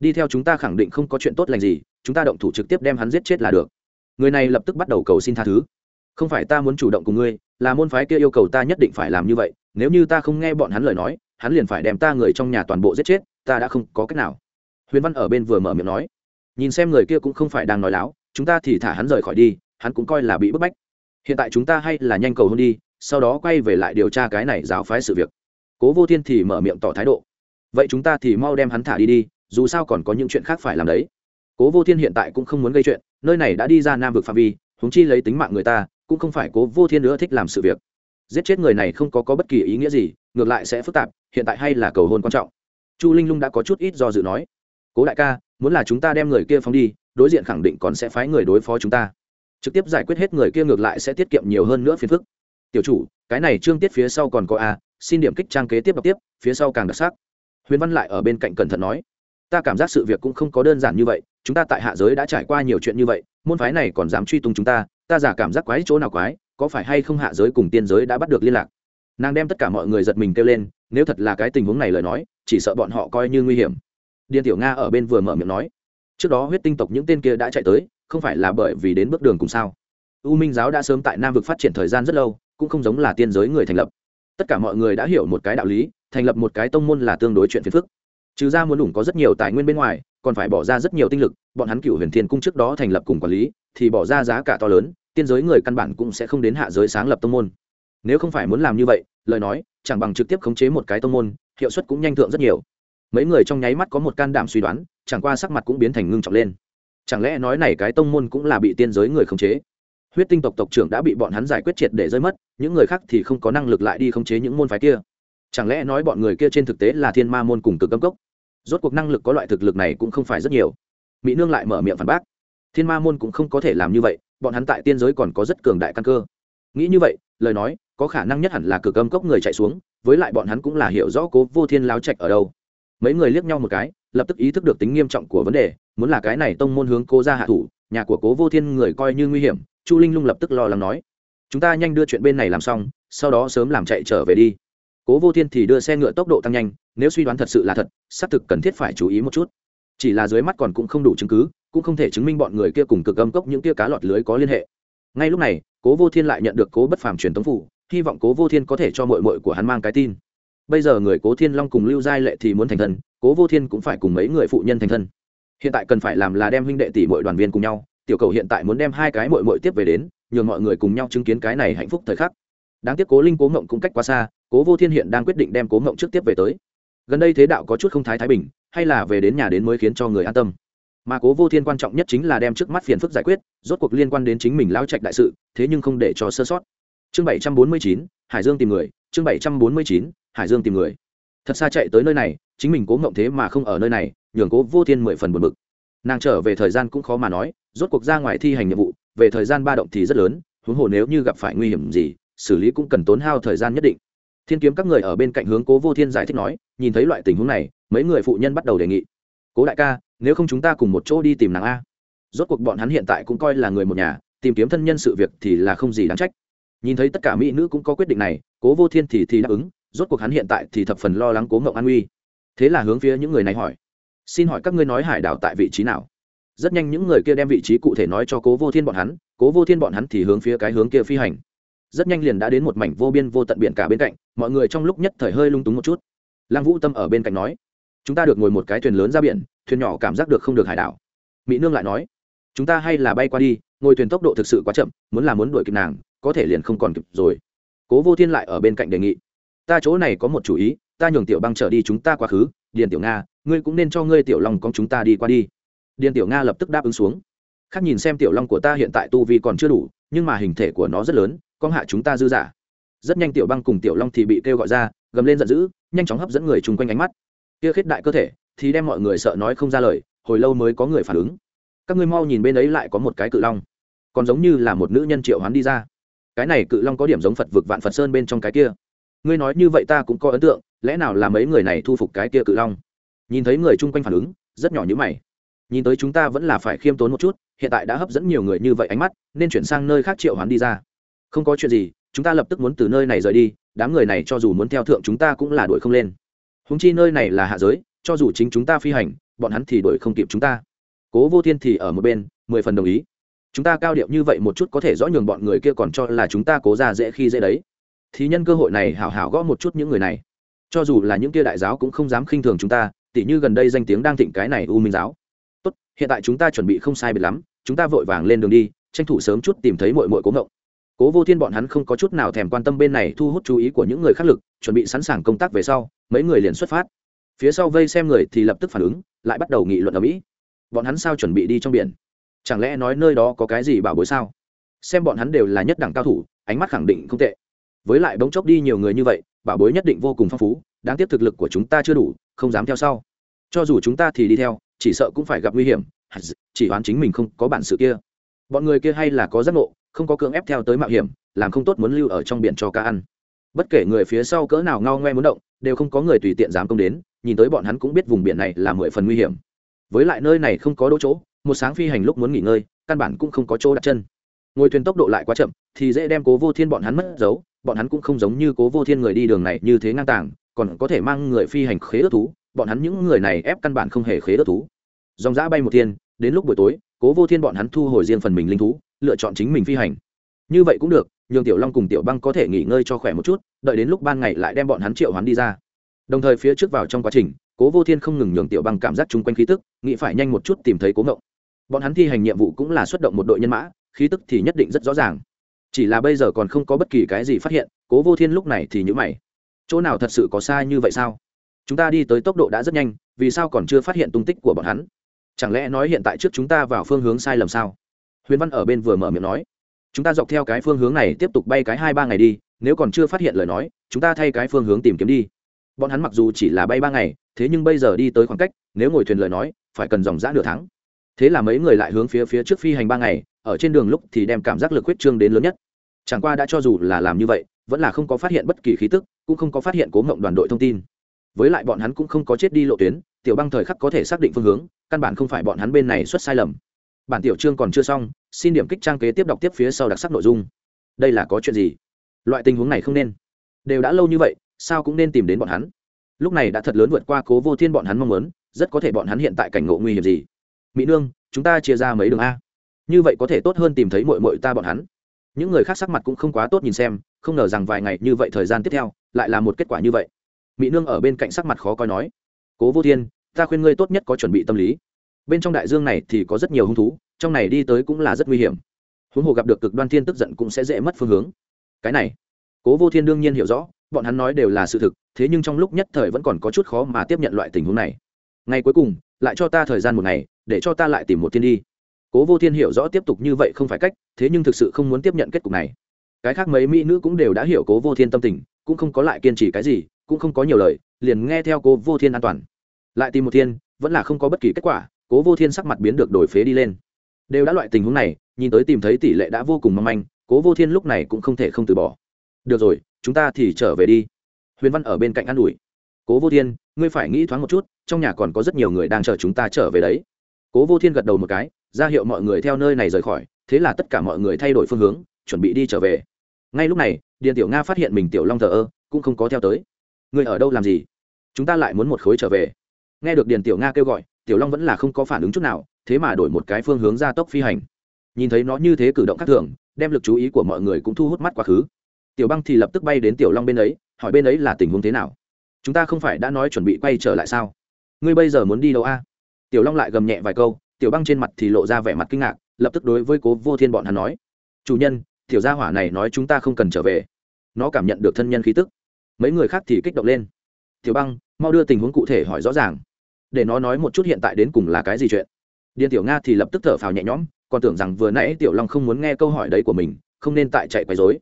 Đi theo chúng ta khẳng định không có chuyện tốt lành gì, chúng ta động thủ trực tiếp đem hắn giết chết là được. Người này lập tức bắt đầu cầu xin tha thứ. Không phải ta muốn chủ động cùng ngươi, là môn phái kia yêu cầu ta nhất định phải làm như vậy, nếu như ta không nghe bọn hắn lời nói, hắn liền phải đem ta người trong nhà toàn bộ giết chết, ta đã không có cách nào. Huyền văn ở bên vừa mở miệng nói, nhìn xem người kia cũng không phải đang nói láo, chúng ta thì thả hắn rời khỏi đi, hắn cũng coi là bị bức bách hiện tại chúng ta hay là nhanh cầu hôn đi sau đó quay về lại điều tra cái này giáo phái sự việc. Cố vô thiên thì mở miệng tỏ thái độ. Vậy chúng ta thì mau đem hắn thả đi đi dù sao còn có những chuyện khác phải làm đấy. Cố vô thiên hiện tại cũng không muốn gây chuyện nơi này đã đi ra nam vực phạm vi húng chi lấy tính mạng người ta cũng không phải cố vô thiên nữa thích làm sự việc. Giết chết người này không có, có bất kỳ ý nghĩa gì ngược lại sẽ phức tạp hiện tại hay là cầu hôn quan trọng. Chu linh lung đã có chút ít do dự nói. Cố đại ca muốn là chúng ta đem người kia phóng đi đối diện khẳng định còn sẽ phái người đối phó chúng ta trực tiếp giải quyết hết người kia ngược lại sẽ tiết kiệm nhiều hơn nữa phiền phức. Tiểu chủ, cái này trương tiết phía sau còn có a, xin điểm kích trang kế tiếp đọc tiếp, phía sau càng đặc sắc. Huyền văn lại ở bên cạnh cẩn thận nói, ta cảm giác sự việc cũng không có đơn giản như vậy, chúng ta tại hạ giới đã trải qua nhiều chuyện như vậy, môn phái này còn dám truy tung chúng ta ta giả cảm giác quái chỗ nào quái, có phải hay không hạ giới cùng tiên giới đã bắt được liên lạc? Nàng đem tất cả mọi người giật mình kêu lên, nếu thật là cái tình huống này lời nói, chỉ sợ bọn họ coi như nguy hiểm. Điền tiểu nga ở bên vừa mở miệng nói, trước đó huyết tinh tộc những tên kia đã chạy tới không phải là bởi vì đến bước đường cùng sao? U minh giáo đã sớm tại nam vực phát triển thời gian rất lâu, cũng không giống là tiên giới người thành lập. Tất cả mọi người đã hiểu một cái đạo lý, thành lập một cái tông môn là tương đối chuyện phiền phức. Trừ ra muốn đủng có rất nhiều tài nguyên bên ngoài, còn phải bỏ ra rất nhiều tinh lực, bọn hắn cựu huyền thiên cung trước đó thành lập cùng quản lý, thì bỏ ra giá cả to lớn, tiên giới người căn bản cũng sẽ không đến hạ giới sáng lập tông môn. Nếu không phải muốn làm như vậy, lời nói, chẳng bằng trực tiếp khống chế một cái tông môn, hiệu suất cũng nhanh thượng rất nhiều. Mấy người trong nháy mắt có một can đảm suy đoán, chẳng qua sắc mặt cũng biến thành ngưng trọng lên chẳng lẽ nói này cái tông môn cũng là bị tiên giới người khống chế? Huyết tinh tộc tộc trưởng đã bị bọn hắn giải quyết triệt để rơi mất, những người khác thì không có năng lực lại đi khống chế những môn phái kia. Chẳng lẽ nói bọn người kia trên thực tế là thiên ma môn cùng cực âm cốc? Rốt cuộc năng lực có loại thực lực này cũng không phải rất nhiều. Mỹ nương lại mở miệng phản bác. Thiên ma môn cũng không có thể làm như vậy, bọn hắn tại tiên giới còn có rất cường đại căn cơ. Nghĩ như vậy, lời nói, có khả năng nhất hẳn là cực âm cốc người chạy xuống, với lại bọn hắn cũng là hiểu rõ cố vô thiên lao trạch ở đâu. Mấy người liếc nhau một cái lập tức ý thức được tính nghiêm trọng của vấn đề, muốn là cái này tông môn hướng cố ra hạ thủ, nhà của cố vô thiên người coi như nguy hiểm, chu linh lung lập tức lo lắng nói, chúng ta nhanh đưa chuyện bên này làm xong, sau đó sớm làm chạy trở về đi. Cố vô thiên thì đưa xe ngựa tốc độ tăng nhanh, nếu suy đoán thật sự là thật, xác thực cần thiết phải chú ý một chút. Chỉ là dưới mắt còn cũng không đủ chứng cứ, cũng không thể chứng minh bọn người kia cùng cực âm cốc những kia cá lọt lưới có liên hệ. Ngay lúc này, cố vô thiên lại nhận được cố bất phàm truyền tống phủ, hy vọng cố vô thiên có thể cho mội mội của hắn mang cái tin bây giờ người cố thiên long cùng lưu giai lệ thì muốn thành thân, cố vô thiên cũng phải cùng mấy người phụ nhân thành thân. Hiện tại cần phải làm là đem huynh đệ tỷ mọi đoàn viên cùng nhau, tiểu cầu hiện tại muốn đem hai cái mội mội tiếp về đến, nhường mọi người cùng nhau chứng kiến cái này hạnh phúc thời khắc. Đáng tiếc cố linh, cố ngộng cũng cách quá xa, cố vô thiên hiện đang quyết định đem cố ngộng trước tiếp về tới. Gần đây thế đạo có chút không thái thái bình, hay là về đến nhà đến mới khiến cho người an tâm. Mà cố vô thiên quan trọng nhất chính là đem trước mắt phiền phức giải quyết, rốt cuộc liên quan đến chính mình lao trạch đại sự, thế nhưng không để cho sơ sót. Chương bảy trăm bốn mươi chín, hải dương tìm người, chương bảy trăm bốn mươi chín hải dương tìm người. Thật xa chạy tới nơi này, chính mình cố ngộng thế mà không ở nơi này, nhường cố vô thiên mười phần buồn bực. Nàng trở về thời gian cũng khó mà nói, rốt cuộc ra ngoài thi hành nhiệm vụ, về thời gian ba động thì rất lớn, huống hồ nếu như gặp phải nguy hiểm gì, xử lý cũng cần tốn hao thời gian nhất định. Thiên kiếm các người ở bên cạnh hướng cố vô thiên giải thích nói, nhìn thấy loại tình huống này, mấy người phụ nhân bắt đầu đề nghị. Cố đại ca, nếu không chúng ta cùng một chỗ đi tìm nàng a. Rốt cuộc bọn hắn hiện tại cũng coi là người một nhà, tìm kiếm thân nhân sự việc thì là không gì đáng trách. Nhìn thấy tất cả mỹ nữ cũng có quyết định này, cố vô thiên thì thì đáp ứng rốt cuộc hắn hiện tại thì thập phần lo lắng cố ngộng an nguy, thế là hướng phía những người này hỏi. Xin hỏi các ngươi nói hải đảo tại vị trí nào? Rất nhanh những người kia đem vị trí cụ thể nói cho cố vô thiên bọn hắn cố vô thiên bọn hắn thì hướng phía cái hướng kia phi hành. Rất nhanh liền đã đến một mảnh vô biên vô tận biển cả bên cạnh mọi người trong lúc nhất thời hơi lung túng một chút. Lăng vũ tâm ở bên cạnh nói chúng ta được ngồi một cái thuyền lớn ra biển thuyền nhỏ cảm giác được không được hải đảo. Mỹ nương lại nói chúng ta hay là bay qua đi ngồi thuyền tốc độ thực sự quá chậm muốn là muốn đuổi kịp nàng có thể liền không còn kịp rồi. Cố vô thiên lại ở bên cạnh đề nghị ta chỗ này có một chủ ý, ta nhường tiểu băng trở đi chúng ta quá khứ, điền tiểu nga, ngươi cũng nên cho ngươi tiểu long con chúng ta đi qua đi. Điền tiểu nga lập tức đáp ứng xuống. Khác nhìn xem tiểu long của ta hiện tại tu vi còn chưa đủ, nhưng mà hình thể của nó rất lớn, con hạ chúng ta dư giả rất nhanh tiểu băng cùng tiểu long thì bị kêu gọi ra, gầm lên giận dữ, nhanh chóng hấp dẫn người chung quanh ánh mắt. Kia khết đại cơ thể, thì đem mọi người sợ nói không ra lời, hồi lâu mới có người phản ứng. Các ngươi mau nhìn bên ấy lại có một cái cự long. Còn giống như là một nữ nhân triệu hoán đi ra. Cái này cự long có điểm giống phật vực vạn phật sơn bên trong cái kia ngươi nói như vậy ta cũng có ấn tượng, lẽ nào là mấy người này thu phục cái kia cự long? Nhìn thấy người chung quanh phản ứng, rất nhỏ như mày. Nhìn tới chúng ta vẫn là phải khiêm tốn một chút, hiện tại đã hấp dẫn nhiều người như vậy ánh mắt, nên chuyển sang nơi khác triệu hoán đi ra. Không có chuyện gì, chúng ta lập tức muốn từ nơi này rời đi, đám người này cho dù muốn theo thượng chúng ta cũng là đuổi không lên. Húng chi nơi này là hạ giới, cho dù chính chúng ta phi hành, bọn hắn thì đuổi không kịp chúng ta. Cố vô thiên thì ở một bên, mười phần đồng ý. Chúng ta cao điệu như vậy một chút có thể rõ nhường bọn người kia còn cho là chúng ta cố ra dễ khi dễ đấy thì nhân cơ hội này hảo hảo gõ một chút những người này. Cho dù là những kia đại giáo cũng không dám khinh thường chúng ta, tỉ như gần đây danh tiếng đang thịnh cái này u minh giáo. Tốt, hiện tại chúng ta chuẩn bị không sai biệt lắm, chúng ta vội vàng lên đường đi, tranh thủ sớm chút tìm thấy mội mội cố ngộng. Cố vô thiên bọn hắn không có chút nào thèm quan tâm bên này thu hút chú ý của những người khác lực, chuẩn bị sẵn sàng công tác về sau, mấy người liền xuất phát. Phía sau vây xem người thì lập tức phản ứng, lại bắt đầu nghị luận ở mỹ. Bọn hắn sao chuẩn bị đi trong biển? Chẳng lẽ nói nơi đó có cái gì bảo bối sao? Xem bọn hắn đều là nhất đẳng cao thủ, ánh mắt khẳng định không tệ với lại bỗng chốc đi nhiều người như vậy bảo bối nhất định vô cùng phong phú, đáng tiếc thực lực của chúng ta chưa đủ, không dám theo sau. Cho dù chúng ta thì đi theo, chỉ sợ cũng phải gặp nguy hiểm. Chỉ oán chính mình không có bản sự kia. Bọn người kia hay là có giác ngộ, không có cưỡng ép theo tới mạo hiểm, làm không tốt muốn lưu ở trong biển cho cá ăn. Bất kể người phía sau cỡ nào ngao ngoe muốn động, đều không có người tùy tiện dám công đến, nhìn tới bọn hắn cũng biết vùng biển này là mười phần nguy hiểm. Với lại nơi này không có đỗ chỗ, một sáng phi hành lúc muốn nghỉ ngơi, căn bản cũng không có chỗ đặt chân. Ngồi thuyền tốc độ lại quá chậm, thì dễ đem cố vô thiên bọn hắn mất dấu bọn hắn cũng không giống như cố vô thiên người đi đường này như thế ngang tàng, còn có thể mang người phi hành khế ước thú, bọn hắn những người này ép căn bản không hề khế ước thú. Dòng giã bay một thiên, đến lúc buổi tối, cố vô thiên bọn hắn thu hồi riêng phần mình linh thú, lựa chọn chính mình phi hành. Như vậy cũng được, nhường tiểu long cùng tiểu băng có thể nghỉ ngơi cho khỏe một chút, đợi đến lúc ban ngày lại đem bọn hắn triệu hắn đi ra. Đồng thời phía trước vào trong quá trình, cố vô thiên không ngừng nhường tiểu băng cảm giác chung quanh khí tức, nghĩ phải nhanh một chút tìm thấy cố ngộng. Bọn hắn thi hành nhiệm vụ cũng là xuất động một đội nhân mã, khí tức thì nhất định rất rõ ràng chỉ là bây giờ còn không có bất kỳ cái gì phát hiện, cố vô thiên lúc này thì nhữ mày. Chỗ nào thật sự có sai như vậy sao? Chúng ta đi tới tốc độ đã rất nhanh, vì sao còn chưa phát hiện tung tích của bọn hắn? Chẳng lẽ nói hiện tại trước chúng ta vào phương hướng sai lầm sao? Huyền văn ở bên vừa mở miệng nói. Chúng ta dọc theo cái phương hướng này tiếp tục bay cái hai ba ngày đi, nếu còn chưa phát hiện lời nói, chúng ta thay cái phương hướng tìm kiếm đi. Bọn hắn mặc dù chỉ là bay ba ngày, thế nhưng bây giờ đi tới khoảng cách, nếu ngồi thuyền lời nói, phải cần dòng g nửa tháng. Thế là mấy người lại hướng phía phía trước phi hành ba ngày, ở trên đường lúc thì đem cảm giác lực huyết trương đến lớn nhất chẳng qua đã cho dù là làm như vậy, vẫn là không có phát hiện bất kỳ khí tức, cũng không có phát hiện cố ngộng đoàn đội thông tin. Với lại bọn hắn cũng không có chết đi lộ tuyến, tiểu băng thời khắc có thể xác định phương hướng, căn bản không phải bọn hắn bên này xuất sai lầm. Bản tiểu chương còn chưa xong, xin điểm kích trang kế tiếp đọc tiếp phía sau đặc sắc nội dung. Đây là có chuyện gì? Loại tình huống này không nên. Đều đã lâu như vậy, sao cũng nên tìm đến bọn hắn? Lúc này đã thật lớn vượt qua cố vô thiên bọn hắn mong muốn, rất có thể bọn hắn hiện tại cảnh ngộ nguy hiểm gì? Mỹ nương, chúng ta chia ra mấy đường a. Như vậy có thể tốt hơn tìm thấy mội mội ta bọn hắn những người khác sắc mặt cũng không quá tốt nhìn xem, không ngờ rằng vài ngày như vậy thời gian tiếp theo, lại là một kết quả như vậy. Mỹ nương ở bên cạnh sắc mặt khó coi nói, cố vô thiên, ta khuyên ngươi tốt nhất có chuẩn bị tâm lý. Bên trong đại dương này thì có rất nhiều hung thú, trong này đi tới cũng là rất nguy hiểm. Huống hồ gặp được cực đoan thiên tức giận cũng sẽ dễ mất phương hướng. Cái này, cố vô thiên đương nhiên hiểu rõ, bọn hắn nói đều là sự thực, thế nhưng trong lúc nhất thời vẫn còn có chút khó mà tiếp nhận loại tình huống này. Ngày cuối cùng, lại cho ta thời gian một ngày, để cho ta lại tìm một thiên đi cố vô thiên hiểu rõ tiếp tục như vậy không phải cách, thế nhưng thực sự không muốn tiếp nhận kết cục này. Cái khác mấy mỹ nữ cũng đều đã hiểu cố vô thiên tâm tình, cũng không có lại kiên trì cái gì, cũng không có nhiều lời, liền nghe theo cố vô thiên an toàn. Lại tìm một thiên, vẫn là không có bất kỳ kết quả, cố vô thiên sắc mặt biến được đổi phế đi lên. Đều đã loại tình huống này, nhìn tới tìm thấy tỷ lệ đã vô cùng mong manh, cố vô thiên lúc này cũng không thể không từ bỏ. Được rồi, chúng ta thì trở về đi. Huyền văn ở bên cạnh an ủi. Cố vô thiên, ngươi phải nghĩ thoáng một chút, trong nhà còn có rất nhiều người đang chờ chúng ta trở về đấy. Cố vô thiên gật đầu một cái ra hiệu mọi người theo nơi này rời khỏi, thế là tất cả mọi người thay đổi phương hướng, chuẩn bị đi trở về. Ngay lúc này, điền tiểu nga phát hiện mình tiểu long thờ ơ, cũng không có theo tới. Người ở đâu làm gì? Chúng ta lại muốn một khối trở về. Nghe được điền tiểu nga kêu gọi, tiểu long vẫn là không có phản ứng chút nào, thế mà đổi một cái phương hướng ra tốc phi hành. Nhìn thấy nó như thế cử động khác thường, đem lực chú ý của mọi người cũng thu hút mắt quá khứ. Tiểu băng thì lập tức bay đến tiểu long bên ấy, hỏi bên ấy là tình huống thế nào. Chúng ta không phải đã nói chuẩn bị quay trở lại sao? Ngươi bây giờ muốn đi đâu a? Tiểu long lại gầm nhẹ vài câu tiểu băng trên mặt thì lộ ra vẻ mặt kinh ngạc, lập tức đối với cố vô thiên bọn hắn nói, chủ nhân, tiểu gia hỏa này nói chúng ta không cần trở về. Nó cảm nhận được thân nhân khí tức. Mấy người khác thì kích động lên. Tiểu băng, mau đưa tình huống cụ thể hỏi rõ ràng. Để nó nói một chút hiện tại đến cùng là cái gì chuyện. Điền tiểu nga thì lập tức thở phào nhẹ nhõm, còn tưởng rằng vừa nãy tiểu long không muốn nghe câu hỏi đấy của mình, không nên tại chạy quấy dối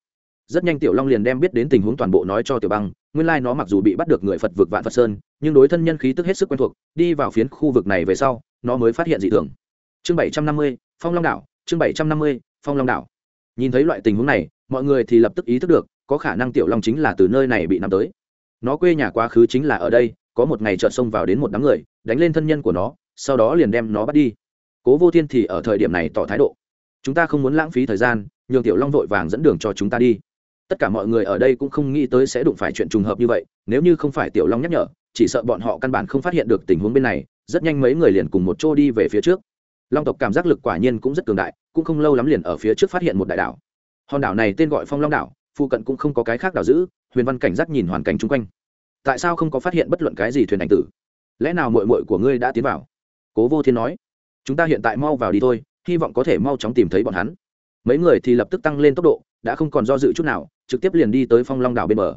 rất nhanh tiểu long liền đem biết đến tình huống toàn bộ nói cho tiểu băng, nguyên lai nó mặc dù bị bắt được người phật vực vạn phật sơn, nhưng đối thân nhân khí tức hết sức quen thuộc, đi vào phiến khu vực này về sau nó mới phát hiện dị thường. Chương bảy trăm năm mươi, phong long đảo, chương bảy trăm năm mươi, phong long đảo. Nhìn thấy loại tình huống này, mọi người thì lập tức ý thức được, có khả năng tiểu long chính là từ nơi này bị nằm tới. Nó quê nhà quá khứ chính là ở đây, có một ngày chợt xông vào đến một đám người, đánh lên thân nhân của nó, sau đó liền đem nó bắt đi. Cố vô thiên thì ở thời điểm này tỏ thái độ. Chúng ta không muốn lãng phí thời gian, nhường tiểu long vội vàng dẫn đường cho chúng ta đi. Tất cả mọi người ở đây cũng không nghĩ tới sẽ đụng phải chuyện trùng hợp như vậy, nếu như không phải tiểu long nhắc nhở chỉ sợ bọn họ căn bản không phát hiện được tình huống bên này, rất nhanh mấy người liền cùng một chỗ đi về phía trước. Long tộc cảm giác lực quả nhiên cũng rất cường đại, cũng không lâu lắm liền ở phía trước phát hiện một đại đảo. Hòn đảo này tên gọi phong long đảo, phụ cận cũng không có cái khác đảo giữ, huyền văn cảnh giác nhìn hoàn cảnh chung quanh. Tại sao không có phát hiện bất luận cái gì thuyền ảnh tử? Lẽ nào mội mội của ngươi đã tiến vào? Cố vô thiên nói. Chúng ta hiện tại mau vào đi thôi, hy vọng có thể mau chóng tìm thấy bọn hắn. Mấy người thì lập tức tăng lên tốc độ, đã không còn do dự chút nào, trực tiếp liền đi tới phong long đảo bên bờ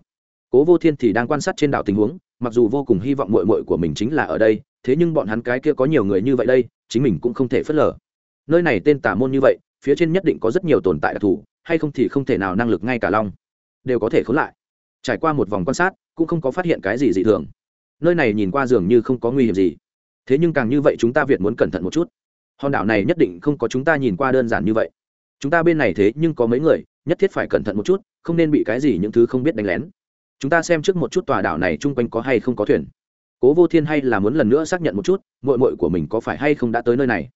cố vô thiên thì đang quan sát trên đảo tình huống, mặc dù vô cùng hy vọng mội mội của mình chính là ở đây, thế nhưng bọn hắn cái kia có nhiều người như vậy đây, chính mình cũng không thể phớt lờ. Nơi này tên tả môn như vậy, phía trên nhất định có rất nhiều tồn tại đặc thù, hay không thì không thể nào năng lực ngay cả long đều có thể khốn lại. Trải qua một vòng quan sát, cũng không có phát hiện cái gì dị thường. Nơi này nhìn qua dường như không có nguy hiểm gì. Thế nhưng càng như vậy chúng ta việt muốn cẩn thận một chút. Hòn đảo này nhất định không có chúng ta nhìn qua đơn giản như vậy. Chúng ta bên này thế nhưng có mấy người, nhất thiết phải cẩn thận một chút, không nên bị cái gì những thứ không biết đánh lén chúng ta xem trước một chút tòa đảo này chung quanh có hay không có thuyền. Cố vô thiên hay là muốn lần nữa xác nhận một chút mội mội của mình có phải hay không đã tới nơi này?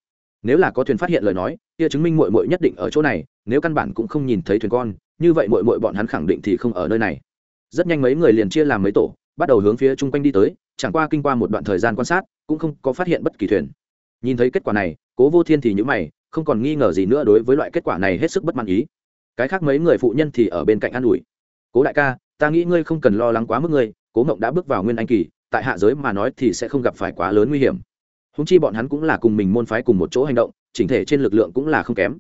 Nếu là có thuyền phát hiện lời nói, kia chứng minh mội mội nhất định ở chỗ này, nếu căn bản cũng không nhìn thấy thuyền con, như vậy mội mội bọn hắn khẳng định thì không ở nơi này. Rất nhanh mấy người liền chia làm mấy tổ, bắt đầu hướng phía chung quanh đi tới, chẳng qua kinh qua một đoạn thời gian quan sát, cũng không có phát hiện bất kỳ thuyền. Nhìn thấy kết quả này, cố vô thiên thì nhữ mày, không còn nghi ngờ gì nữa đối với loại kết quả này hết sức bất mãn ý. Cái khác mấy người phụ nhân thì ở bên cạnh an ủi. Cố đại ca ta nghĩ ngươi không cần lo lắng quá mức ngươi, cố mộng đã bước vào nguyên anh kỳ, tại hạ giới mà nói thì sẽ không gặp phải quá lớn nguy hiểm. Húng chi bọn hắn cũng là cùng mình môn phái cùng một chỗ hành động, chỉnh thể trên lực lượng cũng là không kém.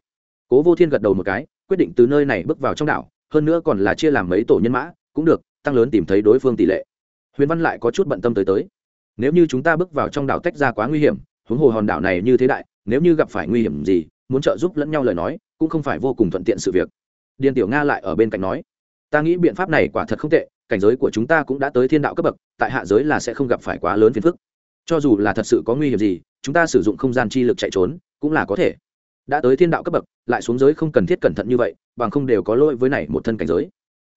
Cố vô thiên gật đầu một cái, quyết định từ nơi này bước vào trong đảo, hơn nữa còn là chia làm mấy tổ nhân mã, cũng được, tăng lớn tìm thấy đối phương tỷ lệ. Huyền văn lại có chút bận tâm tới tới. Nếu như chúng ta bước vào trong đảo tách ra quá nguy hiểm, huống hồ hòn đảo này như thế đại, nếu như gặp phải nguy hiểm gì, muốn trợ giúp lẫn nhau lời nói, cũng không phải vô cùng thuận tiện sự việc. Điền tiểu nga lại ở bên cạnh nói ta nghĩ biện pháp này quả thật không tệ, cảnh giới của chúng ta cũng đã tới thiên đạo cấp bậc, tại hạ giới là sẽ không gặp phải quá lớn phiền phức. Cho dù là thật sự có nguy hiểm gì, chúng ta sử dụng không gian chi lực chạy trốn cũng là có thể. Đã tới thiên đạo cấp bậc, lại xuống giới không cần thiết cẩn thận như vậy, bằng không đều có lỗi với này một thân cảnh giới.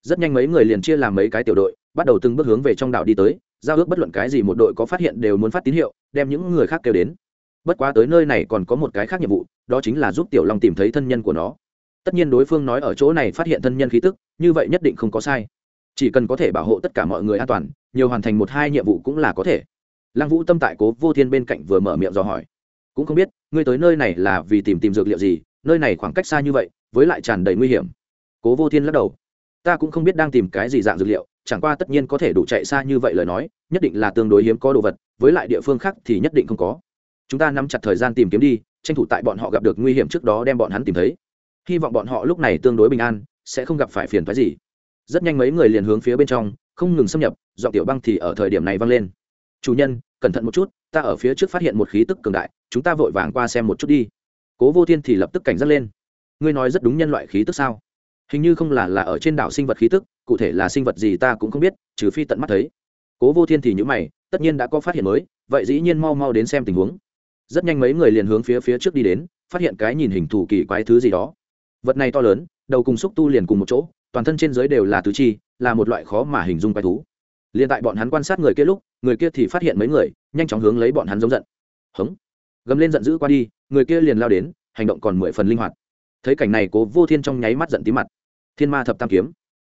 Rất nhanh mấy người liền chia làm mấy cái tiểu đội, bắt đầu từng bước hướng về trong đảo đi tới, giao ước bất luận cái gì một đội có phát hiện đều muốn phát tín hiệu, đem những người khác kêu đến. Bất quá tới nơi này còn có một cái khác nhiệm vụ, đó chính là giúp tiểu long tìm thấy thân nhân của nó tất nhiên đối phương nói ở chỗ này phát hiện thân nhân khí tức, như vậy nhất định không có sai. Chỉ cần có thể bảo hộ tất cả mọi người an toàn, nhiều hoàn thành một hai nhiệm vụ cũng là có thể. Lăng vũ tâm tại cố vô thiên bên cạnh vừa mở miệng dò hỏi. Cũng không biết, ngươi tới nơi này là vì tìm tìm dược liệu gì, nơi này khoảng cách xa như vậy, với lại tràn đầy nguy hiểm. Cố vô thiên lắc đầu. Ta cũng không biết đang tìm cái gì dạng dược liệu, chẳng qua tất nhiên có thể đủ chạy xa như vậy lời nói, nhất định là tương đối hiếm có đồ vật, với lại địa phương khác thì nhất định không có. Chúng ta nắm chặt thời gian tìm kiếm đi, tranh thủ tại bọn họ gặp được nguy hiểm trước đó đem bọn hắn tìm thấy hy vọng bọn họ lúc này tương đối bình an, sẽ không gặp phải phiền phái gì. Rất nhanh mấy người liền hướng phía bên trong, không ngừng xâm nhập dọn tiểu băng thì ở thời điểm này vang lên. Chủ nhân, cẩn thận một chút, ta ở phía trước phát hiện một khí tức cường đại, chúng ta vội vàng qua xem một chút đi. Cố vô thiên thì lập tức cảnh giác lên. Ngươi nói rất đúng nhân loại khí tức sao? Hình như không là là ở trên đảo sinh vật khí tức, cụ thể là sinh vật gì ta cũng không biết, trừ phi tận mắt thấy. Cố vô thiên thì nhữ mày, tất nhiên đã có phát hiện mới, vậy dĩ nhiên mau mau đến xem tình huống. Rất nhanh mấy người liền hướng phía phía trước đi đến, phát hiện cái nhìn hình thù kỳ quái thứ gì đó vật này to lớn, đầu cùng xúc tu liền cùng một chỗ, toàn thân trên dưới đều là tứ chi, là một loại khó mà hình dung quái thú. Liền tại bọn hắn quan sát người kia lúc, người kia thì phát hiện mấy người, nhanh chóng hướng lấy bọn hắn giống giận. Hống. Gầm lên giận dữ qua đi, người kia liền lao đến, hành động còn mười phần linh hoạt. Thấy cảnh này, cố vô thiên trong nháy mắt giận tí mặt. Thiên ma thập tam kiếm.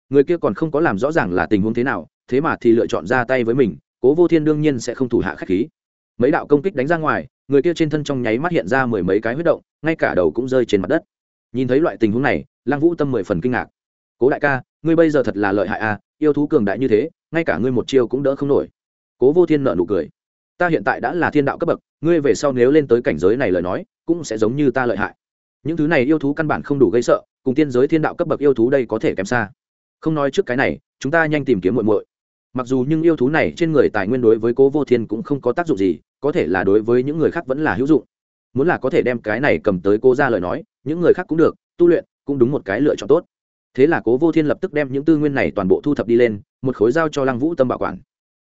Người kia còn không có làm rõ ràng là tình huống thế nào, thế mà thì lựa chọn ra tay với mình, cố vô thiên đương nhiên sẽ không thủ hạ khách khí. Mấy đạo công kích đánh ra ngoài, người kia trên thân trong nháy mắt hiện ra mười mấy cái huyết động, ngay cả đầu cũng rơi trên mặt đất nhìn thấy loại tình huống này, lăng vũ tâm mười phần kinh ngạc. Cố đại ca, ngươi bây giờ thật là lợi hại à yêu thú cường đại như thế, ngay cả ngươi một chiêu cũng đỡ không nổi. Cố vô thiên nợ nụ cười. Ta hiện tại đã là thiên đạo cấp bậc, ngươi về sau nếu lên tới cảnh giới này lời nói, cũng sẽ giống như ta lợi hại. Những thứ này yêu thú căn bản không đủ gây sợ, cùng tiên giới thiên đạo cấp bậc yêu thú đây có thể kém xa. Không nói trước cái này, chúng ta nhanh tìm kiếm muội muội. Mặc dù nhưng yêu thú này trên người tài nguyên đối với cố vô thiên cũng không có tác dụng gì, có thể là đối với những người khác vẫn là hữu dụng. Muốn là có thể đem cái này cầm tới cô ra lời nói những người khác cũng được, tu luyện cũng đúng một cái lựa chọn tốt. Thế là cố vô thiên lập tức đem những tư nguyên này toàn bộ thu thập đi lên, một khối giao cho lăng vũ tâm bảo quản.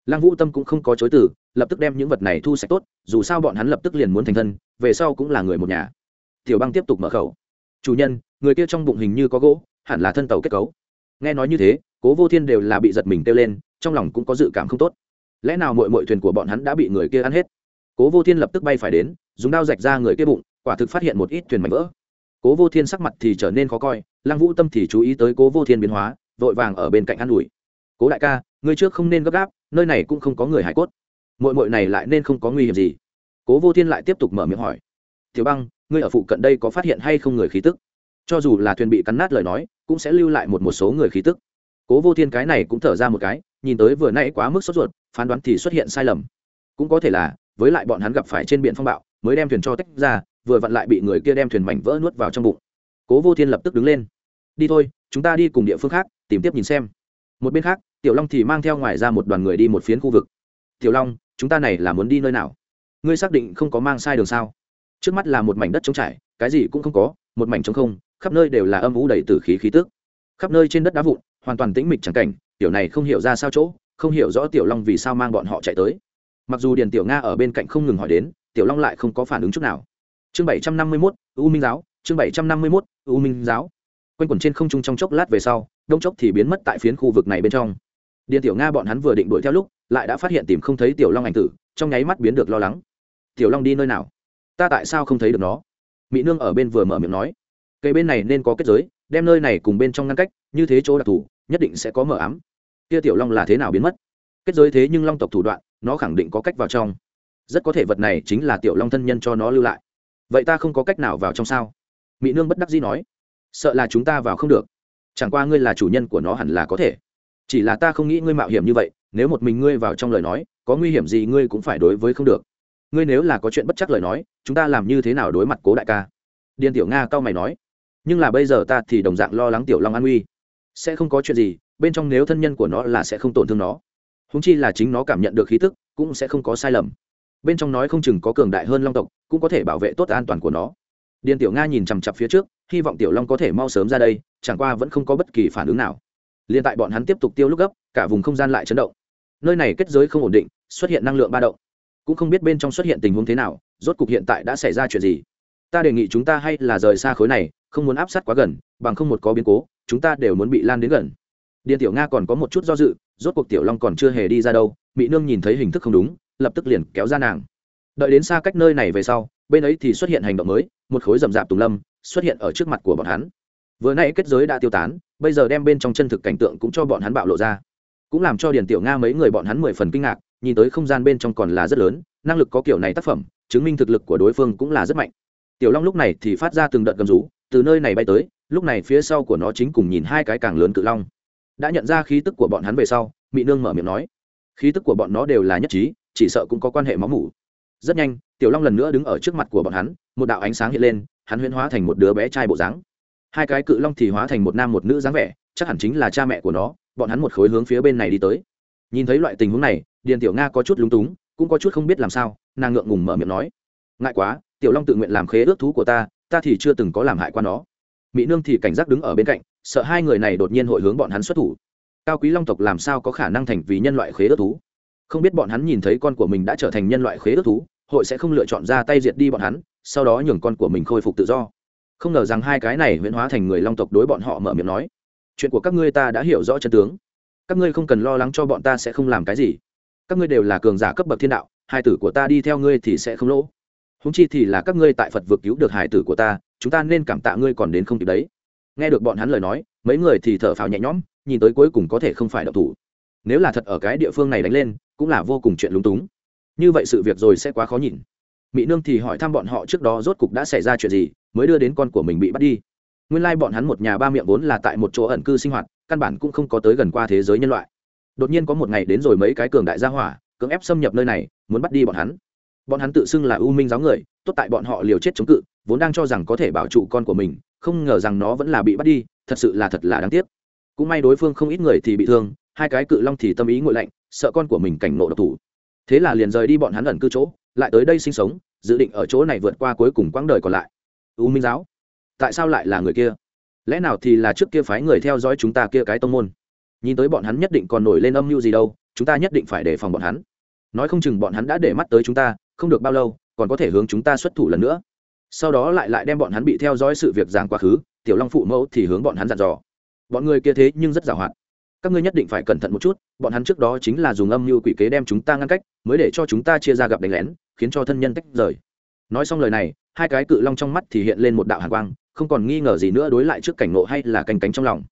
Lăng vũ tâm cũng không có chối từ, lập tức đem những vật này thu sạch tốt, dù sao bọn hắn lập tức liền muốn thành thân, về sau cũng là người một nhà. Tiểu băng tiếp tục mở khẩu. Chủ nhân, người kia trong bụng hình như có gỗ, hẳn là thân tàu kết cấu. Nghe nói như thế, cố vô thiên đều là bị giật mình kêu lên, trong lòng cũng có dự cảm không tốt. Lẽ nào mọi mọi thuyền của bọn hắn đã bị người kia ăn hết? Cố vô thiên lập tức bay phải đến, dùng đao rạch ra người kia bụng, quả thực phát hiện một ít thuyền mảnh vỡ cố vô thiên sắc mặt thì trở nên khó coi, lăng vũ tâm thì chú ý tới cố vô thiên biến hóa, vội vàng ở bên cạnh an ủi. Cố đại ca, ngươi trước không nên gấp gáp, nơi này cũng không có người hải cốt. Mội mội này lại nên không có nguy hiểm gì. Cố vô thiên lại tiếp tục mở miệng hỏi. Tiểu băng, ngươi ở phụ cận đây có phát hiện hay không người khí tức? Cho dù là thuyền bị cắn nát lời nói, cũng sẽ lưu lại một một số người khí tức. Cố vô thiên cái này cũng thở ra một cái, nhìn tới vừa nãy quá mức sốt ruột, phán đoán thì xuất hiện sai lầm. Cũng có thể là, với lại bọn hắn gặp phải trên biển phong bạo, mới đem thuyền cho tách ra vừa vặn lại bị người kia đem thuyền mảnh vỡ nuốt vào trong bụng. Cố vô thiên lập tức đứng lên. Đi thôi, chúng ta đi cùng địa phương khác, tìm tiếp nhìn xem. Một bên khác, tiểu long thì mang theo ngoài ra một đoàn người đi một phiến khu vực. Tiểu long, chúng ta này là muốn đi nơi nào? Ngươi xác định không có mang sai đường sao? Trước mắt là một mảnh đất trống trải, cái gì cũng không có, một mảnh trống không, khắp nơi đều là âm vũ đầy t khí khí tước khắp nơi trên đất đá vụn, hoàn toàn tĩnh mịch chẳng cảnh, tiểu này không hiểu ra sao chỗ, không hiểu rõ tiểu long vì sao mang bọn họ chạy tới. Mặc dù điền tiểu nga ở bên cạnh không ngừng hỏi đến, tiểu long lại không có phản ứng chút nào chương bảy trăm năm mươi mốt, u minh giáo. Chương bảy trăm năm mươi mốt, u minh giáo. Quanh quẩn trên không trung trong chốc lát về sau, đông chốc thì biến mất tại phiến khu vực này bên trong. Điện tiểu nga bọn hắn vừa định đuổi theo lúc, lại đã phát hiện tìm không thấy tiểu long ảnh tử, trong nháy mắt biến được lo lắng. Tiểu long đi nơi nào? Ta tại sao không thấy được nó? Mỹ nương ở bên vừa mở miệng nói. Cây bên này nên có kết giới, đem nơi này cùng bên trong ngăn cách, như thế chỗ đặc thù, nhất định sẽ có mở ám. Kia tiểu long là thế nào biến mất? Kết giới thế nhưng long tộc thủ đoạn, nó khẳng định có cách vào trong. Rất có thể vật này chính là tiểu long thân nhân cho nó lưu lại vậy ta không có cách nào vào trong sao? Mỹ nương bất đắc dĩ nói. Sợ là chúng ta vào không được. Chẳng qua ngươi là chủ nhân của nó hẳn là có thể. Chỉ là ta không nghĩ ngươi mạo hiểm như vậy, nếu một mình ngươi vào trong lời nói, có nguy hiểm gì ngươi cũng phải đối với không được. Ngươi nếu là có chuyện bất chắc lời nói, chúng ta làm như thế nào đối mặt cố đại ca? Điền tiểu nga cao mày nói. Nhưng là bây giờ ta thì đồng dạng lo lắng tiểu long an uy sẽ không có chuyện gì, bên trong nếu thân nhân của nó là sẽ không tổn thương nó. Húng chi là chính nó cảm nhận được khí tức, cũng sẽ không có sai lầm bên trong nói không chừng có cường đại hơn long tộc, cũng có thể bảo vệ tốt an toàn của nó. Điền tiểu nga nhìn chằm chặp phía trước, hy vọng tiểu long có thể mau sớm ra đây, chẳng qua vẫn không có bất kỳ phản ứng nào. Liền tại bọn hắn tiếp tục tiêu lúc gấp, cả vùng không gian lại chấn động. Nơi này kết giới không ổn định, xuất hiện năng lượng ba động. Cũng không biết bên trong xuất hiện tình huống thế nào, rốt cục hiện tại đã xảy ra chuyện gì. Ta đề nghị chúng ta hay là rời xa khối này, không muốn áp sát quá gần, bằng không một có biến cố, chúng ta đều muốn bị lan đến gần. Điền tiểu nga còn có một chút do dự, rốt cuộc tiểu long còn chưa hề đi ra đâu mỹ nương nhìn thấy hình thức không đúng lập tức liền kéo ra nàng. Đợi đến xa cách nơi này về sau, bên ấy thì xuất hiện hành động mới, một khối rậm rạp tùng lâm xuất hiện ở trước mặt của bọn hắn. Vừa nay kết giới đã tiêu tán, bây giờ đem bên trong chân thực cảnh tượng cũng cho bọn hắn bạo lộ ra. Cũng làm cho điền tiểu nga mấy người bọn hắn mười phần kinh ngạc, nhìn tới không gian bên trong còn là rất lớn, năng lực có kiểu này tác phẩm, chứng minh thực lực của đối phương cũng là rất mạnh. Tiểu long lúc này thì phát ra từng đợt gầm rú, từ nơi này bay tới, lúc này phía sau của nó chính cùng nhìn hai cái càng lớn cự long. Đã nhận ra khí tức của bọn hắn về sau mỹ nương mở miệng nói, khí tức của bọn nó đều là nhất trí chỉ sợ cũng có quan hệ máu mủ. Rất nhanh, tiểu long lần nữa đứng ở trước mặt của bọn hắn, một đạo ánh sáng hiện lên, hắn huyễn hóa thành một đứa bé trai bộ dáng. Hai cái cự long thì hóa thành một nam một nữ dáng vẻ, chắc hẳn chính là cha mẹ của nó, bọn hắn một khối hướng phía bên này đi tới. Nhìn thấy loại tình huống này, điền tiểu nga có chút lúng túng, cũng có chút không biết làm sao, nàng ngượng ngùng mở miệng nói, ngại quá, tiểu long tự nguyện làm khế ước thú của ta ta thì chưa từng có làm hại qua nó. Mỹ nương thì cảnh giác đứng ở bên cạnh, sợ hai người này đột nhiên hội hướng bọn hắn xuất thủ. Cao quý long tộc làm sao có khả năng thành vì nhân loại khế ước thú? Không biết bọn hắn nhìn thấy con của mình đã trở thành nhân loại khế ước thú, hội sẽ không lựa chọn ra tay diệt đi bọn hắn, sau đó nhường con của mình khôi phục tự do. Không ngờ rằng hai cái này huyễn hóa thành người long tộc đối bọn họ mở miệng nói, chuyện của các ngươi ta đã hiểu rõ chân tướng. Các ngươi không cần lo lắng cho bọn ta sẽ không làm cái gì. Các ngươi đều là cường giả cấp bậc thiên đạo, hai tử của ta đi theo ngươi thì sẽ không lỗ. Húng chi thì là các ngươi tại phật vực cứu được hải tử của ta, chúng ta nên cảm tạ ngươi còn đến không kịp đấy. Nghe được bọn hắn lời nói, mấy người thì thở phào nhẹ nhõm, nhìn tới cuối cùng có thể không phải đậu thủ. Nếu là thật ở cái địa phương này đánh lên cũng là vô cùng chuyện lúng túng. Như vậy sự việc rồi sẽ quá khó nhìn. Mỹ nương thì hỏi thăm bọn họ trước đó rốt cục đã xảy ra chuyện gì, mới đưa đến con của mình bị bắt đi. Nguyên lai、like、bọn hắn một nhà ba miệng vốn là tại một chỗ ẩn cư sinh hoạt, căn bản cũng không có tới gần qua thế giới nhân loại. Đột nhiên có một ngày đến rồi mấy cái cường đại gia hỏa, cưỡng ép xâm nhập nơi này, muốn bắt đi bọn hắn. Bọn hắn tự xưng là u minh giáo người, tốt tại bọn họ liều chết chống cự, vốn đang cho rằng có thể bảo trụ con của mình, không ngờ rằng nó vẫn là bị bắt đi, thật sự là thật là đáng tiếc. Cũng may đối phương không ít người thì bị thương, hai cái cự long thì tâm ý ngội lạnh sợ con của mình cảnh nộ độc thủ. Thế là liền rời đi bọn hắn ẩn cư chỗ, lại tới đây sinh sống, dự định ở chỗ này vượt qua cuối cùng quãng đời còn lại. U minh giáo, tại sao lại là người kia? Lẽ nào thì là trước kia phái người theo dõi chúng ta kia cái tông môn? Nhìn tới bọn hắn nhất định còn nổi lên âm mưu gì đâu, chúng ta nhất định phải đề phòng bọn hắn. Nói không chừng bọn hắn đã để mắt tới chúng ta, không được bao lâu, còn có thể hướng chúng ta xuất thủ lần nữa. Sau đó lại lại đem bọn hắn bị theo dõi sự việc giảng quá khứ, tiểu long phụ mẫu thì hướng bọn hắn dặn dò. Bọn người kia thế nhưng rất giàu hạn các ngươi nhất định phải cẩn thận một chút, bọn hắn trước đó chính là dùng âm mưu quỷ kế đem chúng ta ngăn cách, mới để cho chúng ta chia ra gặp đánh lén, khiến cho thân nhân tách rời. Nói xong lời này, hai cái cự long trong mắt thì hiện lên một đạo hàn quang, không còn nghi ngờ gì nữa đối lại trước cảnh nộ hay là canh cánh trong lòng.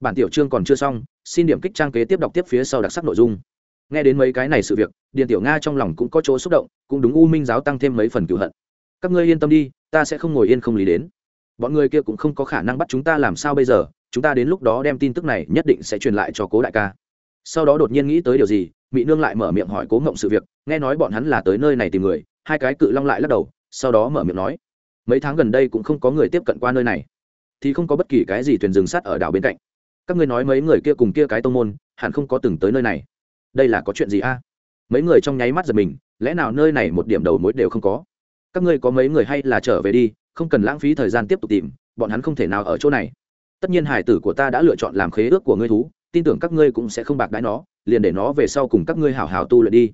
Bản tiểu chương còn chưa xong, xin điểm kích trang kế tiếp đọc tiếp phía sau đặc sắc nội dung. Nghe đến mấy cái này sự việc điện tiểu nga trong lòng cũng có chỗ xúc động, cũng đúng u minh giáo tăng thêm mấy phần cựu hận. Các ngươi yên tâm đi, ta sẽ không ngồi yên không lý đến. Bọn người kia cũng không có khả năng bắt chúng ta làm sao bây giờ chúng ta đến lúc đó đem tin tức này nhất định sẽ truyền lại cho cố đại ca. Sau đó đột nhiên nghĩ tới điều gì mỹ nương lại mở miệng hỏi cố ngộng sự việc, nghe nói bọn hắn là tới nơi này tìm người, hai cái cự long lại lắc đầu, sau đó mở miệng nói, mấy tháng gần đây cũng không có người tiếp cận qua nơi này, thì không có bất kỳ cái gì thuyền rừng sắt ở đảo bên cạnh. Các ngươi nói mấy người kia cùng kia cái tông môn, hẳn không có từng tới nơi này. Đây là có chuyện gì a? À? Mấy người trong nháy mắt giật mình, lẽ nào nơi này một điểm đầu mối đều không có? Các ngươi có mấy người hay là trở về đi, không cần lãng phí thời gian tiếp tục tìm, bọn hắn không thể nào ở chỗ này tất nhiên hải tử của ta đã lựa chọn làm khế ước của ngươi thú, tin tưởng các ngươi cũng sẽ không bạc đãi nó, liền để nó về sau cùng các ngươi hảo hảo tu luyện đi.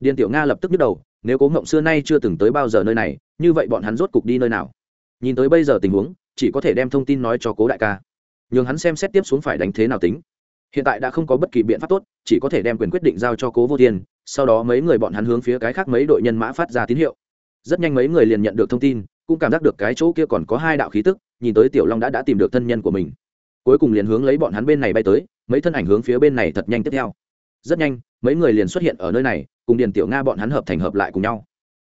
Điền tiểu nga lập tức nhức đầu, nếu cố ngộng xưa nay chưa từng tới bao giờ nơi này, như vậy bọn hắn rốt cục đi nơi nào? Nhìn tới bây giờ tình huống, chỉ có thể đem thông tin nói cho cố đại ca. Nhường hắn xem xét tiếp xuống phải đánh thế nào tính. Hiện tại đã không có bất kỳ biện pháp tốt, chỉ có thể đem quyền quyết định giao cho cố vô thiên, sau đó mấy người bọn hắn hướng phía cái khác mấy đội nhân mã phát ra tín hiệu. Rất nhanh mấy người liền nhận được thông tin, cũng cảm giác được cái chỗ kia còn có hai đạo khí tức nhìn tới tiểu long đã đã tìm được thân nhân của mình cuối cùng liền hướng lấy bọn hắn bên này bay tới mấy thân ảnh hướng phía bên này thật nhanh tiếp theo rất nhanh mấy người liền xuất hiện ở nơi này cùng điền tiểu nga bọn hắn hợp thành hợp lại cùng nhau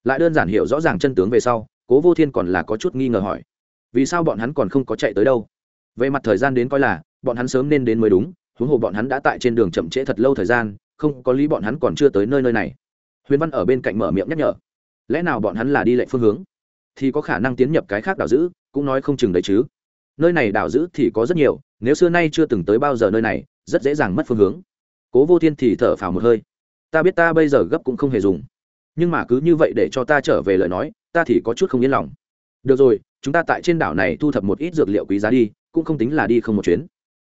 lại đơn giản hiểu rõ ràng chân tướng về sau cố vô thiên còn là có chút nghi ngờ hỏi vì sao bọn hắn còn không có chạy tới đâu về mặt thời gian đến coi là bọn hắn sớm nên đến mới đúng huống hồ bọn hắn đã tại trên đường chậm trễ thật lâu thời gian không có lý bọn hắn còn chưa tới nơi nơi này huyền văn ở bên cạnh mở miệng nhắc nhở lẽ nào bọn hắn là đi lệ phương hướng thì có khả năng tiến nhập cái khác đảo giữ cũng nói không chừng đấy chứ. Nơi này đảo giữ thì có rất nhiều, nếu xưa nay chưa từng tới bao giờ nơi này, rất dễ dàng mất phương hướng. Cố vô thiên thì thở phào một hơi. Ta biết ta bây giờ gấp cũng không hề dùng. Nhưng mà cứ như vậy để cho ta trở về lời nói, ta thì có chút không yên lòng. Được rồi, chúng ta tại trên đảo này thu thập một ít dược liệu quý giá đi, cũng không tính là đi không một chuyến.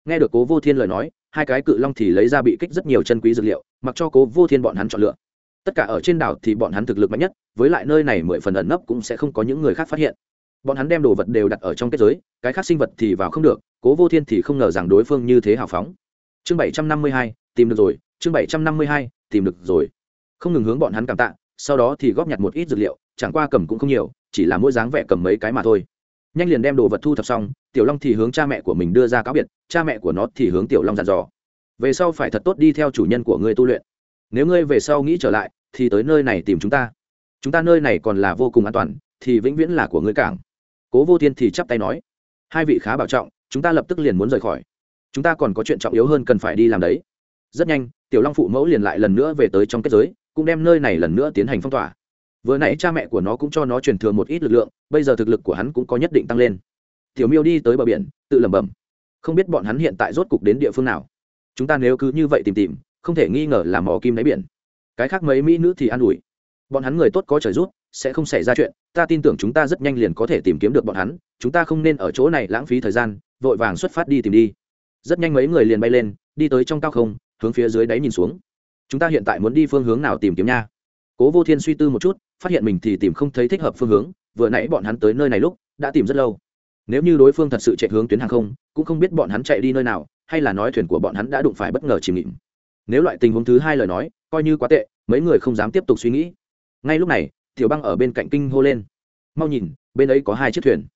Nghe được cố vô thiên lời nói, hai cái cự long thì lấy ra bị kích rất nhiều chân quý dược liệu, mặc cho cố vô thiên bọn hắn chọn lựa tất cả ở trên đảo thì bọn hắn thực lực mạnh nhất, với lại nơi này mười phần ẩn nấp cũng sẽ không có những người khác phát hiện. Bọn hắn đem đồ vật đều đặt ở trong kết giới, cái khác sinh vật thì vào không được, cố vô thiên thì không ngờ rằng đối phương như thế hào phóng. Chương bảy trăm năm mươi hai, tìm được rồi, chương bảy trăm năm mươi hai, tìm được rồi. Không ngừng hướng bọn hắn cảm tạ, sau đó thì góp nhặt một ít dược liệu, chẳng qua cầm cũng không nhiều, chỉ là mỗi dáng vẻ cầm mấy cái mà thôi. Nhanh liền đem đồ vật thu thập xong, tiểu long thì hướng cha mẹ của mình đưa ra cáo biệt, cha mẹ của nó thì hướng tiểu long dặn dò. Về sau phải thật tốt đi theo chủ nhân của ngươi tu luyện nếu ngươi về sau nghĩ trở lại, thì tới nơi này tìm chúng ta. Chúng ta nơi này còn là vô cùng an toàn, thì vĩnh viễn là của ngươi cảng. Cố vô thiên thì chắp tay nói. Hai vị khá bảo trọng, chúng ta lập tức liền muốn rời khỏi. Chúng ta còn có chuyện trọng yếu hơn cần phải đi làm đấy. Rất nhanh, tiểu long phụ mẫu liền lại lần nữa về tới trong kết giới, cũng đem nơi này lần nữa tiến hành phong tỏa. Vừa nãy cha mẹ của nó cũng cho nó truyền thừa một ít lực lượng, bây giờ thực lực của hắn cũng có nhất định tăng lên. Tiểu miêu đi tới bờ biển, tự lẩm bẩm. Không biết bọn hắn hiện tại rốt cục đến địa phương nào. Chúng ta nếu cứ như vậy tìm tìm không thể nghi ngờ là mỏ kim đáy biển. Cái khác mấy mỹ nữ thì an ủi. Bọn hắn người tốt có trời rút sẽ không xảy ra chuyện. Ta tin tưởng chúng ta rất nhanh liền có thể tìm kiếm được bọn hắn. Chúng ta không nên ở chỗ này lãng phí thời gian, vội vàng xuất phát đi tìm đi. Rất nhanh mấy người liền bay lên, đi tới trong cao không, hướng phía dưới đáy nhìn xuống. Chúng ta hiện tại muốn đi phương hướng nào tìm kiếm nha? Cố vô thiên suy tư một chút, phát hiện mình thì tìm không thấy thích hợp phương hướng, vừa nãy bọn hắn tới nơi này lúc, đã tìm rất lâu. Nếu như đối phương thật sự chạy hướng tuyến hàng không, cũng không biết bọn hắn chạy đi nơi nào, hay là nói thuyền của bọn hắn đã đụng phải bất ngờ chìm nghịm nếu loại tình huống thứ hai lời nói, coi như quá tệ, mấy người không dám tiếp tục suy nghĩ. Ngay lúc này, tiểu băng ở bên cạnh kinh hô lên. Mau nhìn, bên ấy có hai chiếc thuyền.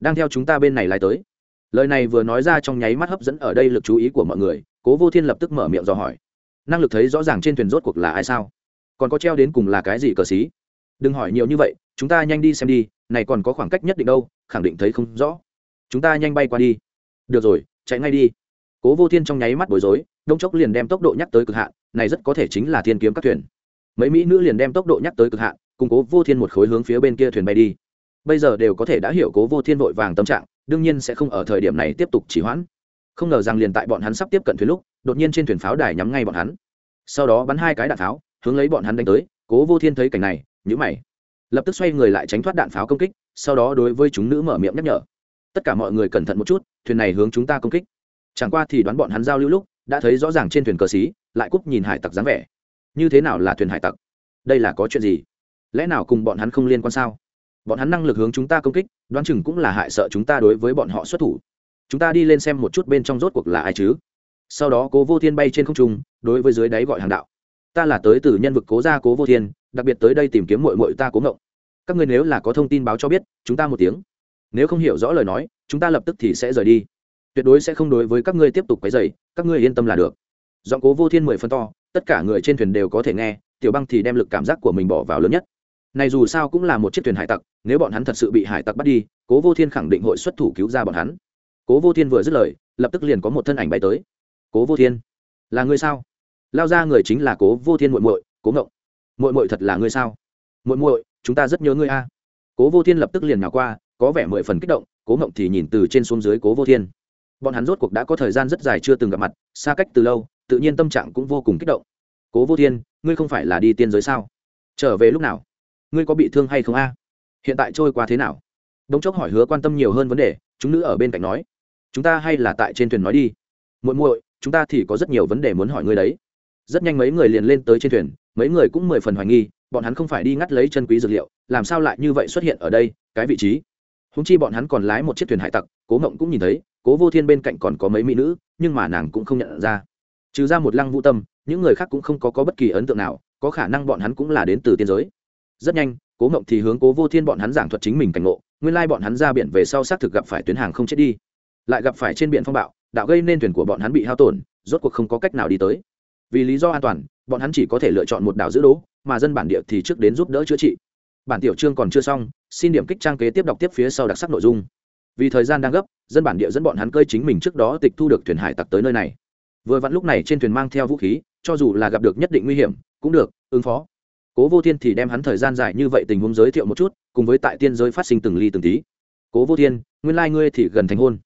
Đang theo chúng ta bên này lái tới. Lời này vừa nói ra trong nháy mắt hấp dẫn ở đây lực chú ý của mọi người, cố vô thiên lập tức mở miệng dò hỏi. Năng lực thấy rõ ràng trên thuyền rốt cuộc là ai sao? Còn có treo đến cùng là cái gì cờ xí? Đừng hỏi nhiều như vậy, chúng ta nhanh đi xem đi, này còn có khoảng cách nhất định đâu, khẳng định thấy không rõ. Chúng ta nhanh bay qua đi. Được rồi, chạy ngay đi. Cố vô thiên trong nháy mắt bối rối đông chốc liền đem tốc độ nhắc tới cực hạn, này rất có thể chính là thiên kiếm các thuyền. Mấy mỹ nữ liền đem tốc độ nhắc tới cực hạn, cùng cố vô thiên một khối hướng phía bên kia thuyền bay đi. Bây giờ đều có thể đã hiểu cố vô thiên vội vàng tâm trạng, đương nhiên sẽ không ở thời điểm này tiếp tục chỉ hoãn. Không ngờ rằng liền tại bọn hắn sắp tiếp cận thuyền lúc, đột nhiên trên thuyền pháo đài nhắm ngay bọn hắn. Sau đó bắn hai cái đạn pháo, hướng lấy bọn hắn đánh tới, cố vô thiên thấy cảnh này nhữ mày. Lập tức xoay người lại tránh thoát đạn pháo công kích, sau đó đối với chúng nữ mở miệng nhắc nhở. Tất cả mọi người cẩn thận một chút, thuyền này hướng chúng ta công kích. Chẳng qua thì đoán bọn hắn giao lưu lúc đã thấy rõ ràng trên thuyền cờ xí, lại cúp nhìn hải tặc dáng vẻ. Như thế nào là thuyền hải tặc? Đây là có chuyện gì? Lẽ nào cùng bọn hắn không liên quan sao? Bọn hắn năng lực hướng chúng ta công kích, đoán chừng cũng là hại sợ chúng ta đối với bọn họ xuất thủ. Chúng ta đi lên xem một chút bên trong rốt cuộc là ai chứ? Sau đó cố vô thiên bay trên không trung, đối với dưới đáy gọi hàng đạo. Ta là tới từ nhân vực cố gia cố vô thiên, đặc biệt tới đây tìm kiếm mội mội ta cố ngộng. Các người nếu là có thông tin báo cho biết, chúng ta một tiếng. Nếu không hiểu rõ lời nói, chúng ta lập tức thì sẽ rời đi tuyệt đối sẽ không đối với các ngươi tiếp tục quấy dày các ngươi yên tâm là được. Giọng cố vô thiên mười phân to, tất cả người trên thuyền đều có thể nghe, tiểu băng thì đem lực cảm giác của mình bỏ vào lớn nhất. Này dù sao cũng là một chiếc thuyền hải tặc, nếu bọn hắn thật sự bị hải tặc bắt đi, cố vô thiên khẳng định hội xuất thủ cứu ra bọn hắn. Cố vô thiên vừa dứt lời, lập tức liền có một thân ảnh bay tới. Cố vô thiên, là ngươi sao? Lao ra người chính là cố vô thiên muội muội, cố ngộng. Muội muội thật là ngươi sao? Muội muội, chúng ta rất nhớ ngươi a. Cố vô thiên lập tức liền nhào qua, có vẻ mười phần kích động, cố ngộng thì nhìn từ trên xuống dưới cố vô thiên bọn hắn rốt cuộc đã có thời gian rất dài chưa từng gặp mặt, xa cách từ lâu, tự nhiên tâm trạng cũng vô cùng kích động. Cố vô thiên, ngươi không phải là đi tiên giới sao? Trở về lúc nào? Ngươi có bị thương hay không a? Hiện tại trôi qua thế nào? Đống chốc hỏi hứa quan tâm nhiều hơn vấn đề, chúng nữ ở bên cạnh nói. Chúng ta hay là tại trên thuyền nói đi. Muội muội, chúng ta thì có rất nhiều vấn đề muốn hỏi ngươi đấy. Rất nhanh mấy người liền lên tới trên thuyền, mấy người cũng mười phần hoài nghi, bọn hắn không phải đi ngắt lấy chân quý dược liệu, làm sao lại như vậy xuất hiện ở đây, cái vị trí? Húng chi bọn hắn còn lái một chiếc thuyền hải tặc, cố mộng cũng nhìn thấy cố vô thiên bên cạnh còn có mấy mỹ nữ nhưng mà nàng cũng không nhận ra. Trừ ra một lăng vũ tâm những người khác cũng không có, có bất kỳ ấn tượng nào có khả năng bọn hắn cũng là đến từ tiên giới. Rất nhanh cố mộng thì hướng cố vô thiên bọn hắn giảng thuật chính mình cảnh ngộ nguyên lai bọn hắn ra biển về sau xác thực gặp phải tuyến hàng không chết đi. Lại gặp phải trên biển phong bạo đạo gây nên thuyền của bọn hắn bị hao tổn rốt cuộc không có cách nào đi tới. Vì lý do an toàn bọn hắn chỉ có thể lựa chọn một đảo giữ đỗ mà dân bản địa thì trước đến giúp đỡ chữa trị. Bản tiểu chương còn chưa xong xin điểm kích trang kế tiếp đọc tiếp phía sau đặc sắc nội dung vì thời gian đang gấp, dân bản địa dẫn bọn hắn cơi chính mình trước đó tịch thu được thuyền hải tặc tới nơi này. Vừa vặn lúc này trên thuyền mang theo vũ khí, cho dù là gặp được nhất định nguy hiểm, cũng được, ứng phó. Cố vô thiên thì đem hắn thời gian dài như vậy tình huống giới thiệu một chút, cùng với tại tiên giới phát sinh từng ly từng tí. Cố vô thiên, nguyên lai、like、ngươi thì gần thành hôn.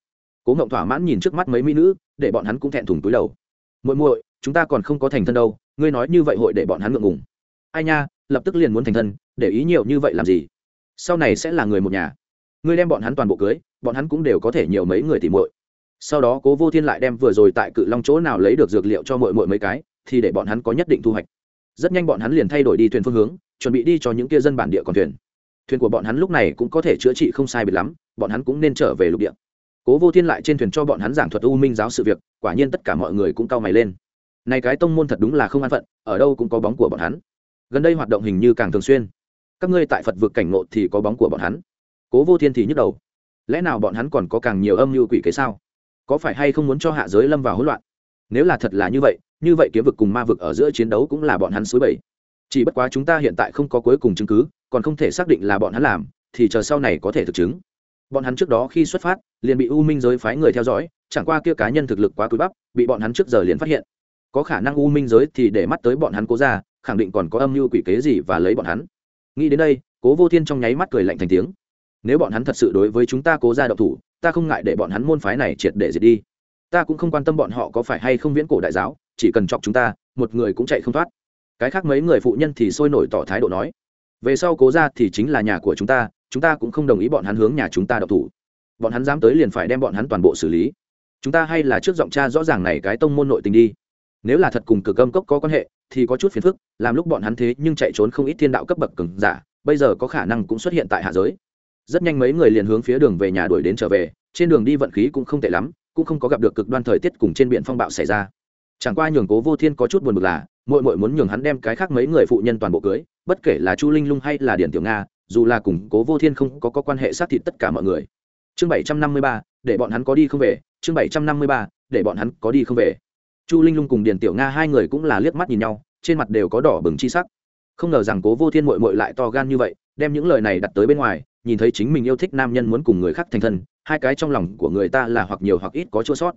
Cố ngộng thỏa mãn nhìn trước mắt mấy mỹ nữ, để bọn hắn cũng thẹn thùng túi đầu. Muội muội, chúng ta còn không có thành thân đâu, ngươi nói như vậy hội để bọn hắn ngượng ngùng. Ai nha, lập tức liền muốn thành thân, để ý nhiều như vậy làm gì? Sau này sẽ là người một nhà. Ngươi đem bọn hắn toàn bộ cưới bọn hắn cũng đều có thể nhiều mấy người tìm muội. Sau đó cố vô thiên lại đem vừa rồi tại cự long chỗ nào lấy được dược liệu cho muội muội mấy cái, thì để bọn hắn có nhất định thu hoạch. Rất nhanh bọn hắn liền thay đổi đi thuyền phương hướng, chuẩn bị đi cho những kia dân bản địa còn thuyền. Thuyền của bọn hắn lúc này cũng có thể chữa trị không sai biệt lắm, bọn hắn cũng nên trở về lục địa. Cố vô thiên lại trên thuyền cho bọn hắn giảng thuật u minh giáo sự việc, quả nhiên tất cả mọi người cũng cau mày lên. Này cái tông môn thật đúng là không an phận, ở đâu cũng có bóng của bọn hắn. Gần đây hoạt động hình như càng thường xuyên. Các ngươi tại phật vực cảnh ngộ thì có bóng của bọn hắn. Cố vô thiên thì nhức đầu lẽ nào bọn hắn còn có càng nhiều âm mưu quỷ kế sao? Có phải hay không muốn cho hạ giới lâm vào hỗn loạn? Nếu là thật là như vậy như vậy kiếm vực cùng ma vực ở giữa chiến đấu cũng là bọn hắn suối bảy chỉ bất quá chúng ta hiện tại không có cuối cùng chứng cứ, còn không thể xác định là bọn hắn làm, thì chờ sau này có thể thực chứng. Bọn hắn trước đó khi xuất phát, liền bị u minh giới phái người theo dõi, chẳng qua kia cá nhân thực lực quá cúi bắp, bị bọn hắn trước giờ liền phát hiện. Có khả năng u minh giới thì để mắt tới bọn hắn cố ra, khẳng định còn có âm mưu quỷ kế gì và lấy bọn hắn. Nghĩ đến đây, cố vô thiên trong nháy mắt cười lạnh thành tiếng nếu bọn hắn thật sự đối với chúng ta cố ra độc thủ, ta không ngại để bọn hắn môn phái này triệt để diệt đi. Ta cũng không quan tâm bọn họ có phải hay không viễn cổ đại giáo, chỉ cần chọc chúng ta, một người cũng chạy không thoát. Cái khác mấy người phụ nhân thì sôi nổi tỏ thái độ nói, về sau cố ra thì chính là nhà của chúng ta chúng ta cũng không đồng ý bọn hắn hướng nhà chúng ta độc thủ. Bọn hắn dám tới liền phải đem bọn hắn toàn bộ xử lý. Chúng ta hay là trước giọng cha rõ ràng này cái tông môn nội tình đi. Nếu là thật cùng cực âm cốc có quan hệ, thì có chút phiền phức, làm lúc bọn hắn thế nhưng chạy trốn không ít thiên đạo cấp bậc cứng giả, bây giờ có khả năng cũng xuất hiện tại hạ giới rất nhanh mấy người liền hướng phía đường về nhà đuổi đến trở về trên đường đi vận khí cũng không tệ lắm cũng không có gặp được cực đoan thời tiết cùng trên biển phong bạo xảy ra. Chẳng qua nhường cố vô thiên có chút buồn bực là mội mội muốn nhường hắn đem cái khác mấy người phụ nhân toàn bộ cưới bất kể là chu linh lung hay là điển tiểu nga dù là cùng cố vô thiên không có, có quan hệ xác thịt tất cả mọi người. Chương bảy trăm năm mươi ba để bọn hắn có đi không về chương bảy trăm năm mươi ba để bọn hắn có đi không về. Chu linh lung cùng điển tiểu nga hai người cũng là liếc mắt nhìn nhau trên mặt đều có đỏ bừng chi sắc. Không ngờ rằng cố vô thiên mội mội lại to gan như vậy đem những lời này đặt tới bên ngoài nhìn thấy chính mình yêu thích nam nhân muốn cùng người khác thành thân, hai cái trong lòng của người ta là hoặc nhiều hoặc ít có chỗ sót.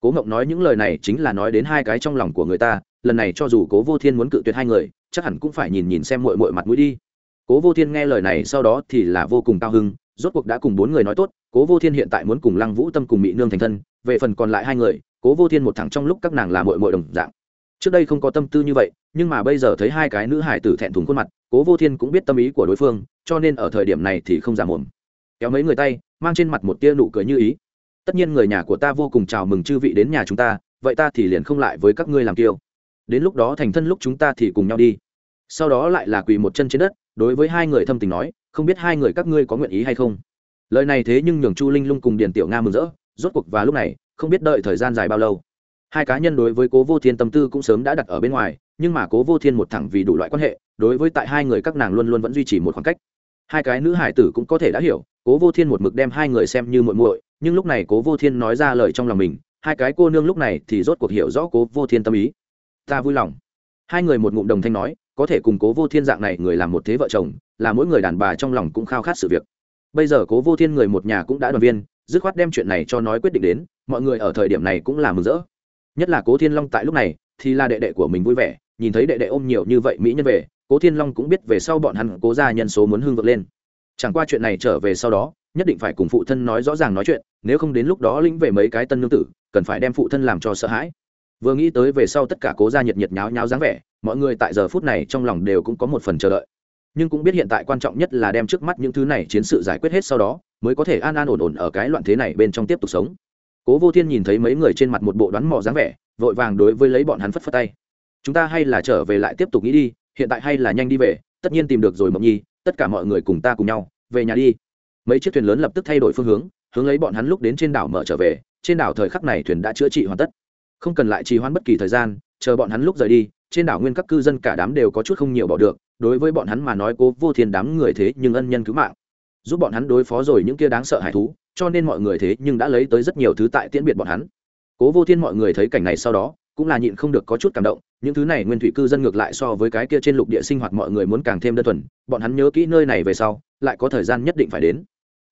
Cố ngộng nói những lời này chính là nói đến hai cái trong lòng của người ta, lần này cho dù cố vô thiên muốn cự tuyệt hai người, chắc hẳn cũng phải nhìn nhìn xem mội mội mặt mũi đi. Cố vô thiên nghe lời này sau đó thì là vô cùng cao hưng rốt cuộc đã cùng bốn người nói tốt, cố vô thiên hiện tại muốn cùng lăng vũ tâm cùng mỹ nương thành thân, về phần còn lại hai người, cố vô thiên một thẳng trong lúc các nàng là mội mội đồng dạng trước đây không có tâm tư như vậy, nhưng mà bây giờ thấy hai cái nữ hải tử thẹn thùng khuôn mặt, cố vô thiên cũng biết tâm ý của đối phương, cho nên ở thời điểm này thì không giả mồm. Kéo mấy người tay, mang trên mặt một tia nụ cười như ý. Tất nhiên người nhà của ta vô cùng chào mừng chư vị đến nhà chúng ta, vậy ta thì liền không lại với các ngươi làm kiêu. Đến lúc đó thành thân lúc chúng ta thì cùng nhau đi. Sau đó lại là quỳ một chân trên đất, đối với hai người thâm tình nói, không biết hai người các ngươi có nguyện ý hay không. Lời này thế nhưng nhường chu linh lung cùng điền tiểu nga mừng rỡ, rốt cuộc và lúc này, không biết đợi thời gian dài bao lâu hai cá nhân đối với cố vô thiên tâm tư cũng sớm đã đặt ở bên ngoài, nhưng mà cố vô thiên một thẳng vì đủ loại quan hệ, đối với tại hai người các nàng luôn luôn vẫn duy trì một khoảng cách. Hai cái nữ hải tử cũng có thể đã hiểu, cố vô thiên một mực đem hai người xem như muội muội, nhưng lúc này cố vô thiên nói ra lời trong lòng mình, hai cái cô nương lúc này thì rốt cuộc hiểu rõ cố vô thiên tâm ý. Ta vui lòng. Hai người một ngụm đồng thanh nói, có thể cùng cố vô thiên dạng này người làm một thế vợ chồng, là mỗi người đàn bà trong lòng cũng khao khát sự việc. Bây giờ cố vô thiên người một nhà cũng đã đoàn viên, dứt khoát đem chuyện này cho nói quyết định đến, mọi người ở thời điểm này cũng là mừng rỡ nhất là cố thiên long tại lúc này thì là đệ đệ của mình vui vẻ, nhìn thấy đệ đệ ôm nhiều như vậy mỹ nhân về, cố thiên long cũng biết về sau bọn hắn cố ra nhân số muốn hưng vượt lên. Chẳng qua chuyện này trở về sau đó, nhất định phải cùng phụ thân nói rõ ràng nói chuyện, nếu không đến lúc đó lĩnh về mấy cái tân nương tử, cần phải đem phụ thân làm cho sợ hãi. Vừa nghĩ tới về sau tất cả cố ra nhiệt nhiệt nháo nháo dáng vẻ, mọi người tại giờ phút này trong lòng đều cũng có một phần chờ đợi. Nhưng cũng biết hiện tại quan trọng nhất là đem trước mắt những thứ này chiến sự giải quyết hết sau đó, mới có thể an an ổn ổn ở cái loạn thế này bên trong tiếp tục sống cố vô thiên nhìn thấy mấy người trên mặt một bộ đoán mò dáng vẻ, vội vàng đối với lấy bọn hắn phất phất tay. Chúng ta hay là trở về lại tiếp tục nghĩ đi, hiện tại hay là nhanh đi về, tất nhiên tìm được rồi mộng nhi, tất cả mọi người cùng ta cùng nhau, về nhà đi. Mấy chiếc thuyền lớn lập tức thay đổi phương hướng hướng lấy bọn hắn lúc đến trên đảo mở trở về, trên đảo thời khắc này thuyền đã chữa trị hoàn tất. Không cần lại trì hoãn bất kỳ thời gian, chờ bọn hắn lúc rời đi, trên đảo nguyên các cư dân cả đám đều có chút không nhiều bỏ được, đối với bọn hắn mà nói cố vô thiên đám người thế nhưng ân nhân cứu mạng giúp bọn hắn đối phó rồi những kia đáng sợ hải thú, cho nên mọi người thế nhưng đã lấy tới rất nhiều thứ tại tiễn biệt bọn hắn. Cố vô thiên mọi người thấy cảnh này sau đó, cũng là nhịn không được có chút cảm động, những thứ này nguyên thủy cư dân ngược lại so với cái kia trên lục địa sinh hoạt mọi người muốn càng thêm đơn thuần, bọn hắn nhớ kỹ nơi này về sau, lại có thời gian nhất định phải đến.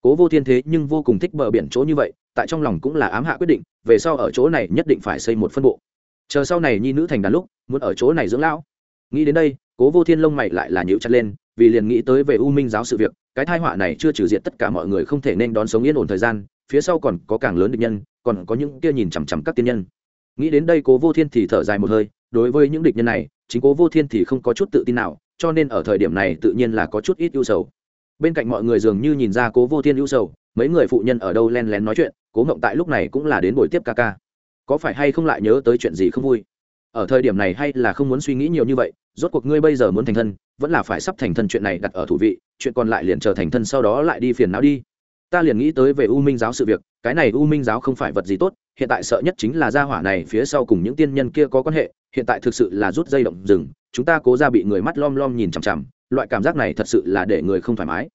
Cố vô thiên thế nhưng vô cùng thích bờ biển chỗ như vậy, tại trong lòng cũng là ám hạ quyết định, về sau ở chỗ này nhất định phải xây một phân bộ. Chờ sau này nhi nữ thành đàn lúc, muốn ở chỗ này dưỡng lão. Nghĩ đến đây, cố vô thiên lông mày lại là nhịu chặt lên, vì liền nghĩ tới về u minh giáo sự việc cái thai họa này chưa trừ diệt tất cả mọi người không thể nên đón sống yên ổn thời gian, phía sau còn có càng lớn địch nhân, còn có những kia nhìn chằm chằm các tiên nhân. Nghĩ đến đây cố vô thiên thì thở dài một hơi, đối với những địch nhân này, chính cố vô thiên thì không có chút tự tin nào, cho nên ở thời điểm này tự nhiên là có chút ít ưu sầu. Bên cạnh mọi người dường như nhìn ra cố vô thiên ưu sầu, mấy người phụ nhân ở đâu len lén nói chuyện, cố ngộng tại lúc này cũng là đến buổi tiếp ca ca. Có phải hay không lại nhớ tới chuyện gì không vui? Ở thời điểm này hay là không muốn suy nghĩ nhiều như vậy rốt cuộc ngươi bây giờ muốn thành thân, vẫn là phải sắp thành thân chuyện này đặt ở thủ vị, chuyện còn lại liền chờ thành thân sau đó lại đi phiền não đi ta liền nghĩ tới về u minh giáo sự việc, cái này u minh giáo không phải vật gì tốt, hiện tại sợ nhất chính là gia hỏa này phía sau cùng những tiên nhân kia có quan hệ, hiện tại thực sự là rút dây động rừng, chúng ta cố ra bị người mắt lom lom nhìn chằm chằm, loại cảm giác này thật sự là để người không thoải mái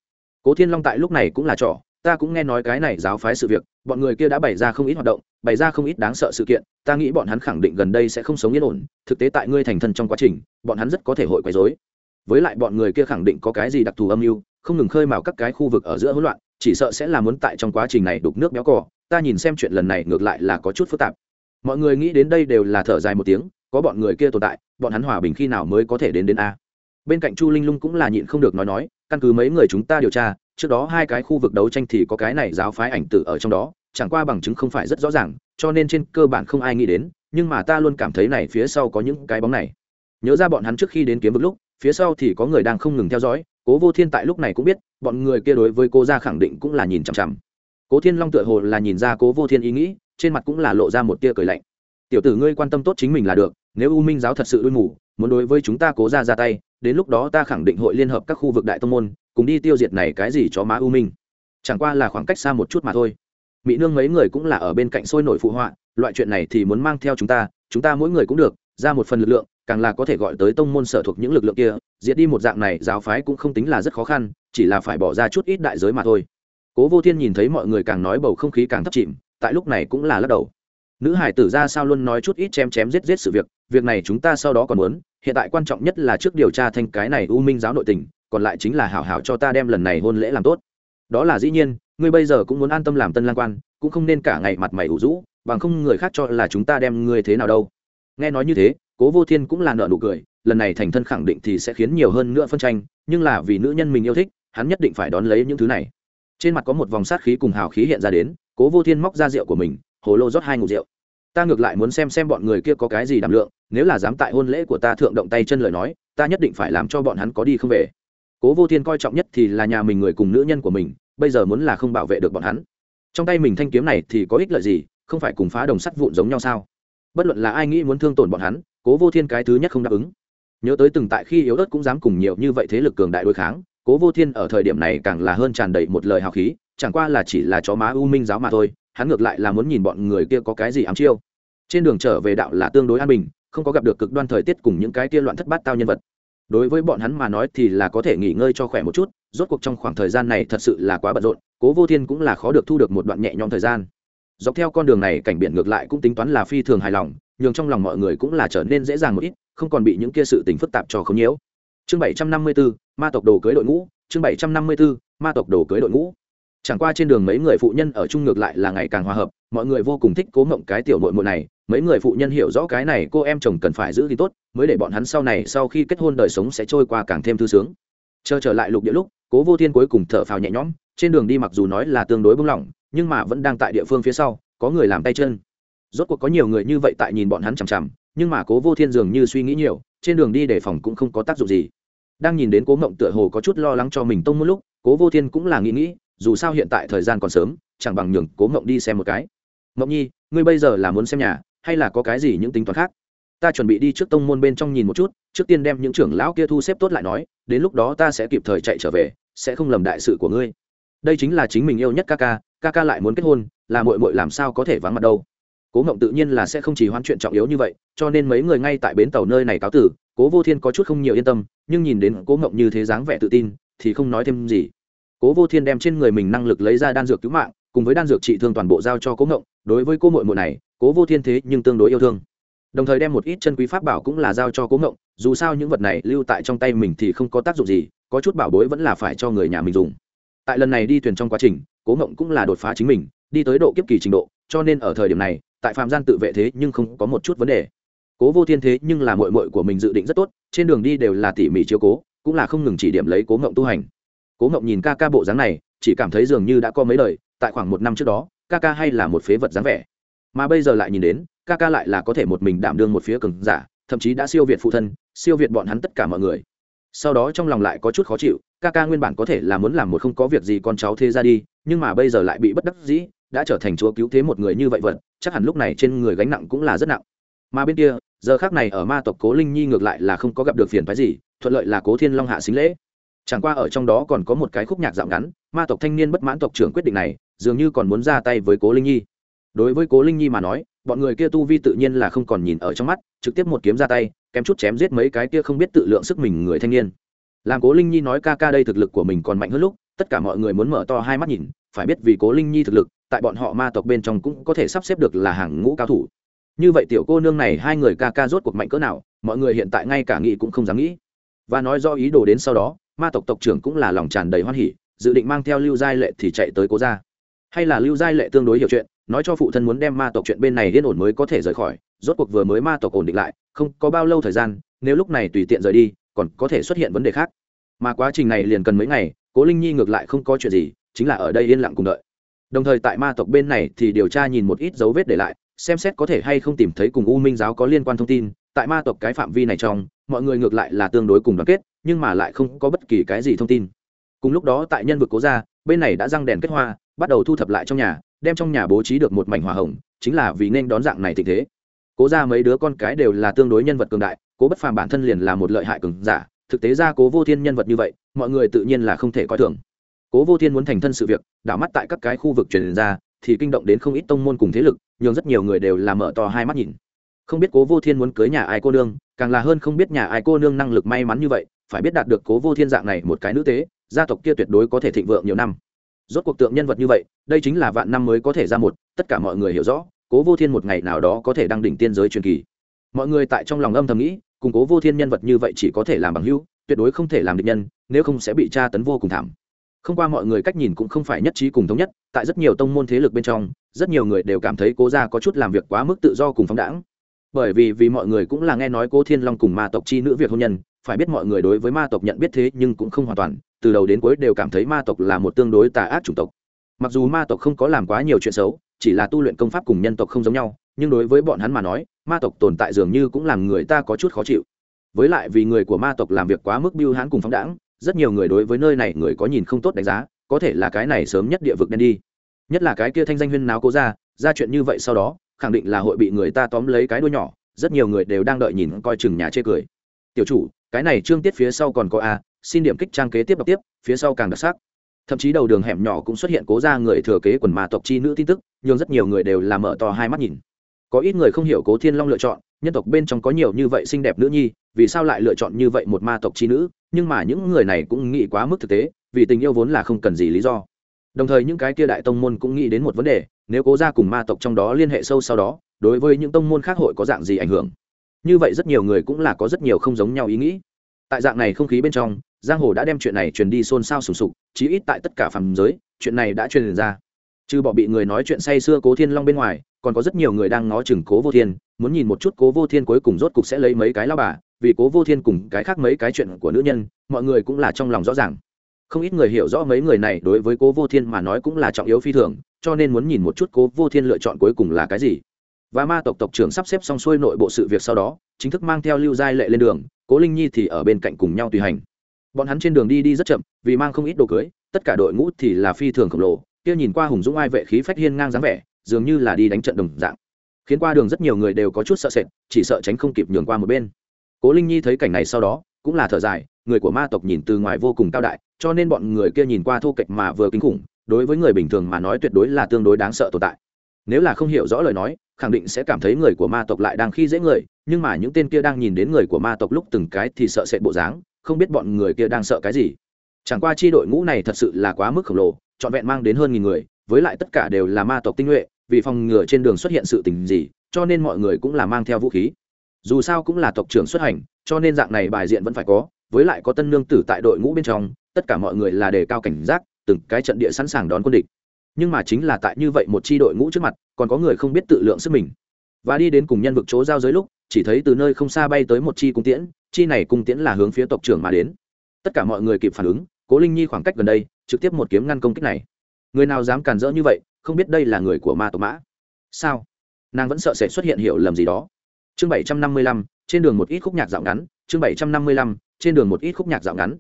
cố thiên long tại lúc này cũng là trọ ta cũng nghe nói cái này giáo phái sự việc, bọn người kia đã bày ra không ít hoạt động, bày ra không ít đáng sợ sự kiện, ta nghĩ bọn hắn khẳng định gần đây sẽ không sống yên ổn, thực tế tại ngươi thành thân trong quá trình, bọn hắn rất có thể hội quấy dối với lại bọn người kia khẳng định có cái gì đặc thù âm mưu, không ngừng khơi mào các cái khu vực ở giữa hỗn loạn, chỉ sợ sẽ là muốn tại trong quá trình này đục nước béo cỏ ta nhìn xem chuyện lần này ngược lại là có chút phức tạp. Mọi người nghĩ đến đây đều là thở dài một tiếng, có bọn người kia tồn tại, bọn hắn hòa bình khi nào mới có thể đến đến a. Bên cạnh chu linh lung cũng là nhịn không được nói nói, căn cứ mấy người chúng ta điều tra trước đó hai cái khu vực đấu tranh thì có cái này giáo phái ảnh tử ở trong đó, chẳng qua bằng chứng không phải rất rõ ràng, cho nên trên cơ bản không ai nghĩ đến, nhưng mà ta luôn cảm thấy này phía sau có những cái bóng này. Nhớ ra bọn hắn trước khi đến kiếm vực lúc, phía sau thì có người đang không ngừng theo dõi, cố vô thiên tại lúc này cũng biết, bọn người kia đối với cô ra khẳng định cũng là nhìn chằm chằm. Cố thiên long tựa hồ là nhìn ra cố vô thiên ý nghĩ, trên mặt cũng là lộ ra một tia cười lạnh. Tiểu tử ngươi quan tâm tốt chính mình là được, nếu u minh giáo thật sự đuôi mù, muốn đối với chúng ta cố ra ra tay, đến lúc đó ta khẳng định hội liên hợp các khu vực đại tông môn cùng đi tiêu diệt này cái gì cho má u minh. Chẳng qua là khoảng cách xa một chút mà thôi. Mỹ nương mấy người cũng là ở bên cạnh sôi nổi phụ họa, loại chuyện này thì muốn mang theo chúng ta chúng ta mỗi người cũng được, ra một phần lực lượng, càng là có thể gọi tới tông môn sở thuộc những lực lượng kia, diệt đi một dạng này giáo phái cũng không tính là rất khó khăn, chỉ là phải bỏ ra chút ít đại giới mà thôi. Cố vô thiên nhìn thấy mọi người càng nói bầu không khí càng thấp chìm, tại lúc này cũng là lắc đầu. Nữ hải tử ra sao luôn nói chút ít chém chém giết giết sự việc việc này chúng ta sau đó còn muốn, hiện tại quan trọng nhất là trước điều tra thanh cái này u minh giáo nội tình còn lại chính là hảo hảo cho ta đem lần này hôn lễ làm tốt. Đó là dĩ nhiên, ngươi bây giờ cũng muốn an tâm làm tân lang quan, cũng không nên cả ngày mặt mày ủ rũ, bằng không người khác cho là chúng ta đem ngươi thế nào đâu. Nghe nói như thế, cố vô thiên cũng là nợ nụ cười, lần này thành thân khẳng định thì sẽ khiến nhiều hơn nữa phân tranh, nhưng là vì nữ nhân mình yêu thích, hắn nhất định phải đón lấy những thứ này. Trên mặt có một vòng sát khí cùng hào khí hiện ra đến, cố vô thiên móc ra rượu của mình, hồ lô rót hai ngụ rượu. Ta ngược lại muốn xem xem bọn người kia có cái gì đảm lượng, nếu là dám tại hôn lễ của ta thượng động tay chân lời nói, ta nhất định phải làm cho bọn hắn có đi không về cố vô thiên coi trọng nhất thì là nhà mình người cùng nữ nhân của mình, bây giờ muốn là không bảo vệ được bọn hắn. Trong tay mình thanh kiếm này thì có ích lợi gì, không phải cùng phá đồng sắt vụn giống nhau sao? Bất luận là ai nghĩ muốn thương tổn bọn hắn, cố vô thiên cái thứ nhất không đáp ứng. Nhớ tới từng tại khi yếu ớt cũng dám cùng nhiều như vậy thế lực cường đại đối kháng, cố vô thiên ở thời điểm này càng là hơn tràn đầy một lời hào khí, chẳng qua là chỉ là chó má u minh giáo mà thôi, hắn ngược lại là muốn nhìn bọn người kia có cái gì ám chiêu. Trên đường trở về đạo là tương đối an bình, không có gặp được cực đoan thời tiết cùng những cái kia loạn thất bát tao nhân vật đối với bọn hắn mà nói thì là có thể nghỉ ngơi cho khỏe một chút rốt cuộc trong khoảng thời gian này thật sự là quá bận rộn cố vô thiên cũng là khó được thu được một đoạn nhẹ nhõm thời gian. Dọc theo con đường này cảnh biển ngược lại cũng tính toán là phi thường hài lòng nhường trong lòng mọi người cũng là trở nên dễ dàng một ít không còn bị những kia sự tình phức tạp cho không nhiễu. Chương bảy trăm năm mươi 754, ma tộc đồ cưới đội ngũ chương bảy trăm năm mươi 754, ma tộc đồ cưới đội ngũ. Chẳng qua trên đường mấy người phụ nhân ở chung ngược lại là ngày càng hòa hợp mọi người vô cùng thích cố mộng cái tiểu nội mộ này mấy người phụ nhân hiểu rõ cái này, cô em chồng cần phải giữ thì tốt, mới để bọn hắn sau này, sau khi kết hôn đời sống sẽ trôi qua càng thêm thư sướng. Chờ trở lại lục địa lúc, cố vô thiên cuối cùng thở phào nhẹ nhõm, trên đường đi mặc dù nói là tương đối bung lỏng, nhưng mà vẫn đang tại địa phương phía sau, có người làm tay chân. Rốt cuộc có nhiều người như vậy tại nhìn bọn hắn chằm chằm, nhưng mà cố vô thiên dường như suy nghĩ nhiều, trên đường đi đề phòng cũng không có tác dụng gì. Đang nhìn đến cố mộng tựa hồ có chút lo lắng cho mình tông một lúc, cố vô thiên cũng là nghĩ nghĩ, dù sao hiện tại thời gian còn sớm, chẳng bằng nhường cố mộng đi xem một cái. Mộng nhi, ngươi bây giờ là muốn xem nhà hay là có cái gì những tính toán khác? Ta chuẩn bị đi trước tông môn bên trong nhìn một chút, trước tiên đem những trưởng lão kia thu xếp tốt lại nói, đến lúc đó ta sẽ kịp thời chạy trở về, sẽ không lầm đại sự của ngươi. Đây chính là chính mình yêu nhất ca ca ca ca lại muốn kết hôn, là mội mội làm sao có thể vắng mặt đâu. Cố ngộng tự nhiên là sẽ không chỉ hoãn chuyện trọng yếu như vậy, cho nên mấy người ngay tại bến tàu nơi này cáo tử, cố vô thiên có chút không nhiều yên tâm, nhưng nhìn đến cố ngộng như thế dáng vẻ tự tin, thì không nói thêm gì. Cố vô thiên đem trên người mình năng lực lấy ra đan dược cứu mạng, cùng với đan dược trị thương toàn bộ giao cho cố ngộng, đối với cô mội mội này cố vô thiên thế nhưng tương đối yêu thương. Đồng thời đem một ít chân quý pháp bảo cũng là giao cho cố ngộng, dù sao những vật này lưu tại trong tay mình thì không có tác dụng gì, có chút bảo bối vẫn là phải cho người nhà mình dùng. Tại lần này đi thuyền trong quá trình, cố ngộng cũng là đột phá chính mình, đi tới độ kiếp kỳ trình độ, cho nên ở thời điểm này, tại phạm gian tự vệ thế nhưng không có một chút vấn đề. Cố vô thiên thế nhưng là mội mội của mình dự định rất tốt, trên đường đi đều là tỉ mỉ chiếu cố, cũng là không ngừng chỉ điểm lấy cố ngộng tu hành. Cố ngộng nhìn ca ca bộ dáng này, chỉ cảm thấy dường như đã có mấy đời, tại khoảng một năm trước đó, ca ca hay là một phế vật dáng vẻ mà bây giờ lại nhìn đến, ca ca lại là có thể một mình đảm đương một phía cường giả, thậm chí đã siêu việt phụ thân, siêu việt bọn hắn tất cả mọi người. Sau đó trong lòng lại có chút khó chịu, ca ca nguyên bản có thể là muốn làm một không có việc gì con cháu thế ra đi, nhưng mà bây giờ lại bị bất đắc dĩ, đã trở thành chúa cứu thế một người như vậy vật, chắc hẳn lúc này trên người gánh nặng cũng là rất nặng. Mà bên kia, giờ khác này ở ma tộc cố linh nhi ngược lại là không có gặp được phiền phái gì, thuận lợi là cố thiên long hạ xính lễ. Chẳng qua ở trong đó còn có một cái khúc nhạc dạo ngắn, ma tộc thanh niên bất mãn tộc trưởng quyết định này, dường như còn muốn ra tay với cố linh nhi đối với cố linh nhi mà nói, bọn người kia tu vi tự nhiên là không còn nhìn ở trong mắt, trực tiếp một kiếm ra tay, kém chút chém giết mấy cái kia không biết tự lượng sức mình người thanh niên. Làm cố linh nhi nói ca ca đây thực lực của mình còn mạnh hơn lúc, tất cả mọi người muốn mở to hai mắt nhìn, phải biết vì cố linh nhi thực lực, tại bọn họ ma tộc bên trong cũng có thể sắp xếp được là hàng ngũ cao thủ. Như vậy tiểu cô nương này hai người ca ca rốt cuộc mạnh cỡ nào, mọi người hiện tại ngay cả nghĩ cũng không dám nghĩ. Và nói do ý đồ đến sau đó, ma tộc tộc trưởng cũng là lòng tràn đầy hoan hỉ, dự định mang theo lưu giai lệ thì chạy tới cố ra hay là lưu giai lệ tương đối hiểu chuyện nói cho phụ thân muốn đem ma tộc chuyện bên này yên ổn mới có thể rời khỏi, rốt cuộc vừa mới ma tộc ổn định lại, không có bao lâu thời gian, nếu lúc này tùy tiện rời đi, còn có thể xuất hiện vấn đề khác. Mà quá trình này liền cần mấy ngày, cố linh nhi ngược lại không có chuyện gì, chính là ở đây yên lặng cùng đợi. Đồng thời tại ma tộc bên này thì điều tra nhìn một ít dấu vết để lại, xem xét có thể hay không tìm thấy cùng u minh giáo có liên quan thông tin. Tại ma tộc cái phạm vi này trong, mọi người ngược lại là tương đối cùng đoàn kết, nhưng mà lại không có bất kỳ cái gì thông tin. Cùng lúc đó tại nhân vực cố gia, bên này đã răng đèn kết hoa bắt đầu thu thập lại trong nhà, đem trong nhà bố trí được một mảnh hòa hồng, chính là vì nên đón dạng này tình thế. Cố ra mấy đứa con cái đều là tương đối nhân vật cường đại, cố bất phàm bản thân liền là một lợi hại cường giả, thực tế ra cố vô thiên nhân vật như vậy, mọi người tự nhiên là không thể coi thường. Cố vô thiên muốn thành thân sự việc, đảo mắt tại các cái khu vực truyền ra, thì kinh động đến không ít tông môn cùng thế lực nhưng rất nhiều người đều là mở to hai mắt nhìn. Không biết cố vô thiên muốn cưới nhà ai cô nương, càng là hơn không biết nhà ai cô nương năng lực may mắn như vậy, phải biết đạt được cố vô thiên dạng này một cái nữ tế, gia tộc kia tuyệt đối có thể thịnh vượng nhiều năm rốt cuộc tượng nhân vật như vậy, đây chính là vạn năm mới có thể ra một, tất cả mọi người hiểu rõ, cố vô thiên một ngày nào đó có thể đăng đỉnh tiên giới truyền kỳ. Mọi người tại trong lòng âm thầm nghĩ, cùng cố vô thiên nhân vật như vậy chỉ có thể làm bằng hữu, tuyệt đối không thể làm địch nhân, nếu không sẽ bị tra tấn vô cùng thảm. Không qua mọi người cách nhìn cũng không phải nhất trí cùng thống nhất, tại rất nhiều tông môn thế lực bên trong, rất nhiều người đều cảm thấy cố gia có chút làm việc quá mức tự do cùng phóng đãng. Bởi vì vì mọi người cũng là nghe nói cố thiên long cùng ma tộc chi nữ việc hôn nhân, phải biết mọi người đối với ma tộc nhận biết thế nhưng cũng không hoàn toàn từ đầu đến cuối đều cảm thấy ma tộc là một tương đối tà ác chủng tộc. Mặc dù ma tộc không có làm quá nhiều chuyện xấu, chỉ là tu luyện công pháp cùng nhân tộc không giống nhau, nhưng đối với bọn hắn mà nói, ma tộc tồn tại dường như cũng làm người ta có chút khó chịu. Với lại vì người của ma tộc làm việc quá mức biêu hãn cùng phóng đãng, rất nhiều người đối với nơi này người có nhìn không tốt đánh giá, có thể là cái này sớm nhất địa vực đen đi. Nhất là cái kia thanh danh huyên náo cố ra ra chuyện như vậy sau đó, khẳng định là hội bị người ta tóm lấy cái đuôi nhỏ, rất nhiều người đều đang đợi nhìn coi chừng nhà chê cười. Tiểu chủ, cái này trương tiết phía sau còn có a xin điểm kích trang kế tiếp đọc tiếp, phía sau càng đặc sắc. Thậm chí đầu đường hẻm nhỏ cũng xuất hiện cố ra người thừa kế quần ma tộc chi nữ tin tức, nhưng rất nhiều người đều làm mở to hai mắt nhìn. Có ít người không hiểu cố thiên long lựa chọn, nhân tộc bên trong có nhiều như vậy xinh đẹp nữ nhi, vì sao lại lựa chọn như vậy một ma tộc chi nữ, nhưng mà những người này cũng nghĩ quá mức thực tế, vì tình yêu vốn là không cần gì lý do. Đồng thời những cái kia đại tông môn cũng nghĩ đến một vấn đề, nếu cố ra cùng ma tộc trong đó liên hệ sâu sau đó, đối với những tông môn khác hội có dạng gì ảnh hưởng? Như vậy rất nhiều người cũng là có rất nhiều không giống nhau ý nghĩ tại dạng này không khí bên trong, giang hồ đã đem chuyện này truyền đi xôn xao sùng sục, chí ít tại tất cả phàm giới, chuyện này đã truyền ra. Trừ bỏ bị người nói chuyện say xưa cố thiên long bên ngoài, còn có rất nhiều người đang ngó chừng cố vô thiên, muốn nhìn một chút cố vô thiên cuối cùng rốt cục sẽ lấy mấy cái lao bà, vì cố vô thiên cùng cái khác mấy cái chuyện của nữ nhân, mọi người cũng là trong lòng rõ ràng. Không ít người hiểu rõ mấy người này đối với cố vô thiên mà nói cũng là trọng yếu phi thường, cho nên muốn nhìn một chút cố vô thiên lựa chọn cuối cùng là cái gì và ma tộc tộc trưởng sắp xếp xong xuôi nội bộ sự việc sau đó, chính thức mang theo lưu giai lệ lên đường, cố linh nhi thì ở bên cạnh cùng nhau tùy hành. Bọn hắn trên đường đi đi rất chậm, vì mang không ít đồ cưới, tất cả đội ngũ thì là phi thường khổng lồ, kia nhìn qua hùng dũng ai vệ khí phách hiên ngang dáng vẻ, dường như là đi đánh trận đồng dạng. Khiến qua đường rất nhiều người đều có chút sợ sệt, chỉ sợ tránh không kịp nhường qua một bên. Cố linh nhi thấy cảnh này sau đó, cũng là thở dài, người của ma tộc nhìn từ ngoài vô cùng cao đại, cho nên bọn người kia nhìn qua thô kệch mà vừa kinh khủng, đối với người bình thường mà nói tuyệt đối là tương đối đáng sợ tồn tại nếu là không hiểu rõ lời nói, khẳng định sẽ cảm thấy người của ma tộc lại đang khi dễ người, nhưng mà những tên kia đang nhìn đến người của ma tộc lúc từng cái thì sợ sệt bộ dáng, không biết bọn người kia đang sợ cái gì. Chẳng qua chi đội ngũ này thật sự là quá mức khổng lồ, trọn vẹn mang đến hơn nghìn người, với lại tất cả đều là ma tộc tinh nhuệ, vì phòng ngừa trên đường xuất hiện sự tình gì, cho nên mọi người cũng là mang theo vũ khí. Dù sao cũng là tộc trưởng xuất hành, cho nên dạng này bài diện vẫn phải có, với lại có tân nương tử tại đội ngũ bên trong, tất cả mọi người là đề cao cảnh giác, từng cái trận địa sẵn sàng đón quân địch nhưng mà chính là tại như vậy một chi đội ngũ trước mặt, còn có người không biết tự lượng sức mình. Và đi đến cùng nhân vực chỗ giao giới lúc, chỉ thấy từ nơi không xa bay tới một chi cung tiễn, chi này cung tiễn là hướng phía tộc trưởng mà đến. Tất cả mọi người kịp phản ứng, cố linh nhi khoảng cách gần đây, trực tiếp một kiếm ngăn công kích này. Người nào dám cản rỡ như vậy, không biết đây là người của ma tộc mã. Sao? Nàng vẫn sợ sẽ xuất hiện hiểu lầm gì đó. Chương bảy trăm năm mươi lăm, trên đường một ít khúc nhạc dạo ngắn, chương bảy trăm năm mươi lăm, trên đường một ít khúc nhạc dạo ngắn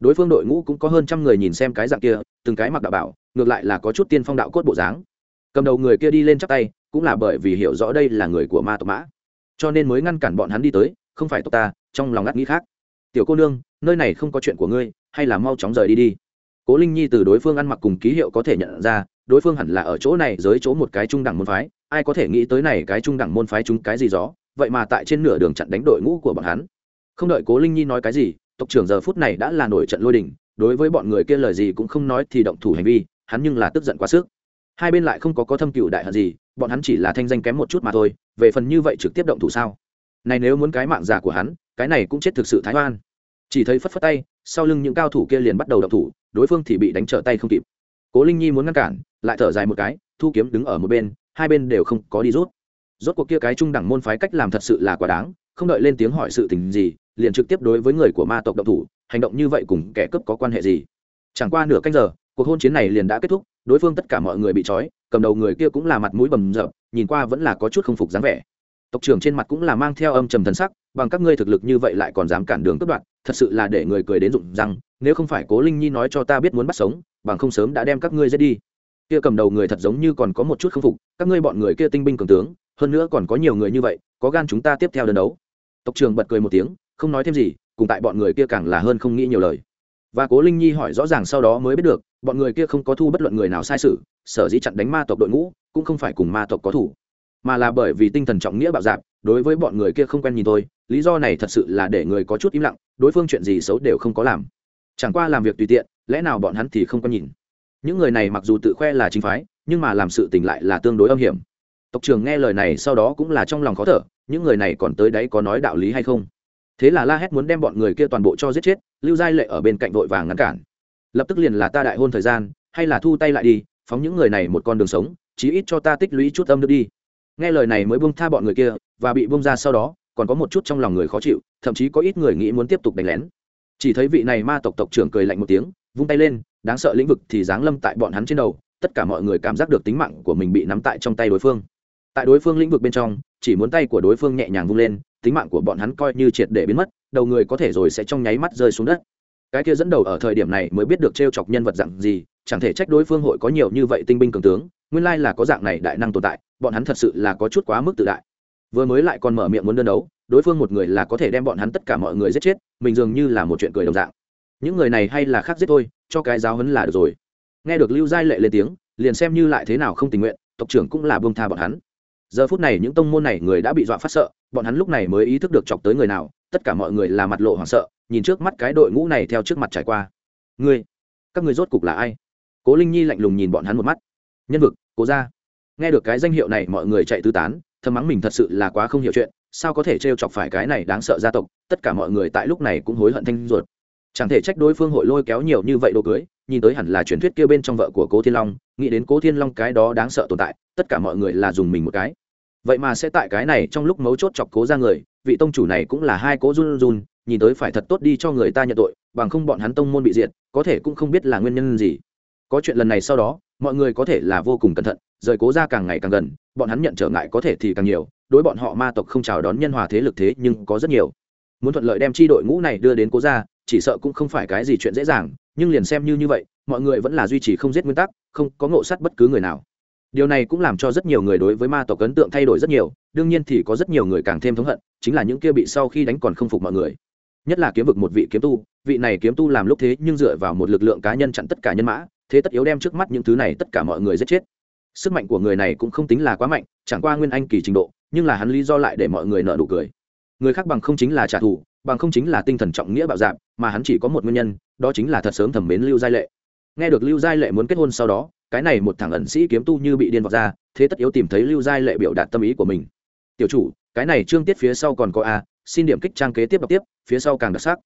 đối phương đội ngũ cũng có hơn trăm người nhìn xem cái dạng kia, từng cái mặc đạo bảo, ngược lại là có chút tiên phong đạo cốt bộ dáng. Cầm đầu người kia đi lên chắp tay, cũng là bởi vì hiểu rõ đây là người của ma tộc mã. Cho nên mới ngăn cản bọn hắn đi tới, không phải tộc ta, trong lòng ngắt nghĩ khác. Tiểu cô nương, nơi này không có chuyện của ngươi, hay là mau chóng rời đi đi. Cố linh nhi từ đối phương ăn mặc cùng ký hiệu có thể nhận ra, đối phương hẳn là ở chỗ này dưới chỗ một cái trung đẳng môn phái, ai có thể nghĩ tới này cái trung đẳng môn phái chúng cái gì gió, vậy mà tại trên nửa đường chặn đánh đội ngũ của bọn hắn. Không đợi cố linh nhi nói cái gì tộc trưởng giờ phút này đã là nổi trận lôi đình, đối với bọn người kia lời gì cũng không nói thì động thủ hành vi, hắn nhưng là tức giận quá sức. Hai bên lại không có có thâm cựu đại hận gì, bọn hắn chỉ là thanh danh kém một chút mà thôi, về phần như vậy trực tiếp động thủ sao? Này nếu muốn cái mạng giả của hắn, cái này cũng chết thực sự thái oan. Chỉ thấy phất phất tay, sau lưng những cao thủ kia liền bắt đầu động thủ, đối phương thì bị đánh trở tay không kịp. Cố linh nhi muốn ngăn cản, lại thở dài một cái, thu kiếm đứng ở một bên, hai bên đều không có đi rút rốt cuộc kia cái trung đẳng môn phái cách làm thật sự là quá đáng, không đợi lên tiếng hỏi sự tình gì, liền trực tiếp đối với người của ma tộc động thủ, hành động như vậy cùng kẻ cướp có quan hệ gì? Chẳng qua nửa canh giờ, cuộc hôn chiến này liền đã kết thúc, đối phương tất cả mọi người bị trói, cầm đầu người kia cũng là mặt mũi bầm rợp nhìn qua vẫn là có chút không phục dáng vẻ. Tộc trưởng trên mặt cũng là mang theo âm trầm thần sắc, bằng các ngươi thực lực như vậy lại còn dám cản đường cướp đoạn thật sự là để người cười đến rụng răng, nếu không phải cố linh nhi nói cho ta biết muốn bắt sống, bằng không sớm đã đem các ngươi giết đi. Kia cầm đầu người thật giống như còn có một chút không phục, các ngươi bọn người kia tinh binh cường tướng hơn nữa còn có nhiều người như vậy, có gan chúng ta tiếp theo đơn đấu. Tộc trưởng bật cười một tiếng, không nói thêm gì, cùng tại bọn người kia càng là hơn không nghĩ nhiều lời. Và cố linh nhi hỏi rõ ràng sau đó mới biết được, bọn người kia không có thu bất luận người nào sai sự, sở dĩ chặn đánh ma tộc đội ngũ, cũng không phải cùng ma tộc có thủ, mà là bởi vì tinh thần trọng nghĩa bạo dạp đối với bọn người kia không quen nhìn tôi lý do này thật sự là để người có chút im lặng, đối phương chuyện gì xấu đều không có làm. Chẳng qua làm việc tùy tiện, lẽ nào bọn hắn thì không có nhìn. Những người này mặc dù tự khoe là chính phái, nhưng mà làm sự tình lại là tương đối âm hiểm tộc trưởng nghe lời này sau đó cũng là trong lòng khó thở, những người này còn tới đấy có nói đạo lý hay không? Thế là la hét muốn đem bọn người kia toàn bộ cho giết chết, lưu giai lệ ở bên cạnh vội vàng ngăn cản. Lập tức liền là ta đại hôn thời gian, hay là thu tay lại đi, phóng những người này một con đường sống, chí ít cho ta tích lũy chút âm nước đi. Nghe lời này mới bông tha bọn người kia, và bị bông ra sau đó, còn có một chút trong lòng người khó chịu, thậm chí có ít người nghĩ muốn tiếp tục đánh lén. Chỉ thấy vị này ma tộc tộc trưởng cười lạnh một tiếng, vung tay lên, đáng sợ lĩnh vực thì giáng lâm tại bọn hắn trên đầu, tất cả mọi người cảm giác được tính mạng của mình bị nắm tại trong tay đối phương tại đối phương lĩnh vực bên trong, chỉ muốn tay của đối phương nhẹ nhàng vung lên, tính mạng của bọn hắn coi như triệt để biến mất, đầu người có thể rồi sẽ trong nháy mắt rơi xuống đất. Cái kia dẫn đầu ở thời điểm này mới biết được t r e o chọc nhân vật dạng gì, chẳng thể trách đối phương hội có nhiều như vậy tinh binh cường tướng, nguyên lai là có dạng này đại năng tồn tại, bọn hắn thật sự là có chút quá mức tự đại. Vừa mới lại còn mở miệng muốn đơn đấu, đối phương một người là có thể đem bọn hắn tất cả mọi người giết chết, mình dường như là một chuyện cười đồng dạng. Những người này hay là khác giết thôi, cho cái giáo hấn là được rồi. Nghe được lưu giai lệ lên tiếng, liền xem như lại thế nào không tình nguyện, tộc trưởng cũng là bông tha bọn hắn giờ phút này những tông môn này người đã bị dọa phát sợ, bọn hắn lúc này mới ý thức được chọc tới người nào, tất cả mọi người là mặt lộ hoảng sợ, nhìn trước mắt cái đội ngũ này theo trước mặt trải qua. Ngươi, các người rốt cục là ai? Cố linh nhi lạnh lùng nhìn bọn hắn một mắt. Nhân vực, cố ra nghe được cái danh hiệu này, mọi người chạy tứ tán, thầm mắng mình thật sự là quá không hiểu chuyện, sao có thể t chọc phải cái này đáng sợ gia tộc, tất cả mọi người tại lúc này cũng hối hận thanh ruột. Chẳng thể trách đối phương hội lôi kéo nhiều như vậy đồ cưới, nhìn tới hẳn là truyền thuyết kia bên trong vợ của cố thiên long, nghĩ đến cố thiên long cái đó đáng sợ tồn tại, tất cả mọi người là dùng mình một cái vậy mà sẽ tại cái này trong lúc mấu chốt chọc cố ra người, vị tông chủ này cũng là hai cố run run, nhìn tới phải thật tốt đi cho người ta nhận tội, bằng không bọn hắn tông môn bị diệt, có thể cũng không biết là nguyên nhân gì. Có chuyện lần này sau đó, mọi người có thể là vô cùng cẩn thận, rời cố ra càng ngày càng gần, bọn hắn nhận trở ngại có thể thì càng nhiều, đối bọn họ ma tộc không chào đón nhân hòa thế lực thế nhưng có rất nhiều. Muốn thuận lợi đem chi đội ngũ này đưa đến cố ra, chỉ sợ cũng không phải cái gì chuyện dễ dàng, nhưng liền xem như như vậy, mọi người vẫn là duy trì không giết nguyên tắc, không có ngộ sát bất cứ người nào điều này cũng làm cho rất nhiều người đối với ma tộc ấn tượng thay đổi rất nhiều, đương nhiên thì có rất nhiều người càng thêm thống hận, chính là những kia bị sau khi đánh còn không phục mọi người. Nhất là kiếm vực một vị kiếm tu, vị này kiếm tu làm lúc thế nhưng dựa vào một lực lượng cá nhân chặn tất cả nhân mã, thế tất yếu đem trước mắt những thứ này tất cả mọi người giết chết. Sức mạnh của người này cũng không tính là quá mạnh, chẳng qua nguyên anh kỳ trình độ, nhưng là hắn lý do lại để mọi người nợ nụ cười. Người khác bằng không chính là trả thù, bằng không chính là tinh thần trọng nghĩa bạo dạp mà hắn chỉ có một nguyên nhân, đó chính là thật sớm thẩm mến lưu giai lệ nghe được lưu giai lệ muốn kết hôn sau đó, cái này một thằng ẩn sĩ kiếm tu như bị điên vọt ra, thế tất yếu tìm thấy lưu giai lệ biểu đạt tâm ý của mình. Tiểu chủ, cái này trương tiết phía sau còn có a, xin điểm kích trang kế tiếp đọc tiếp, phía sau càng đặc sắc.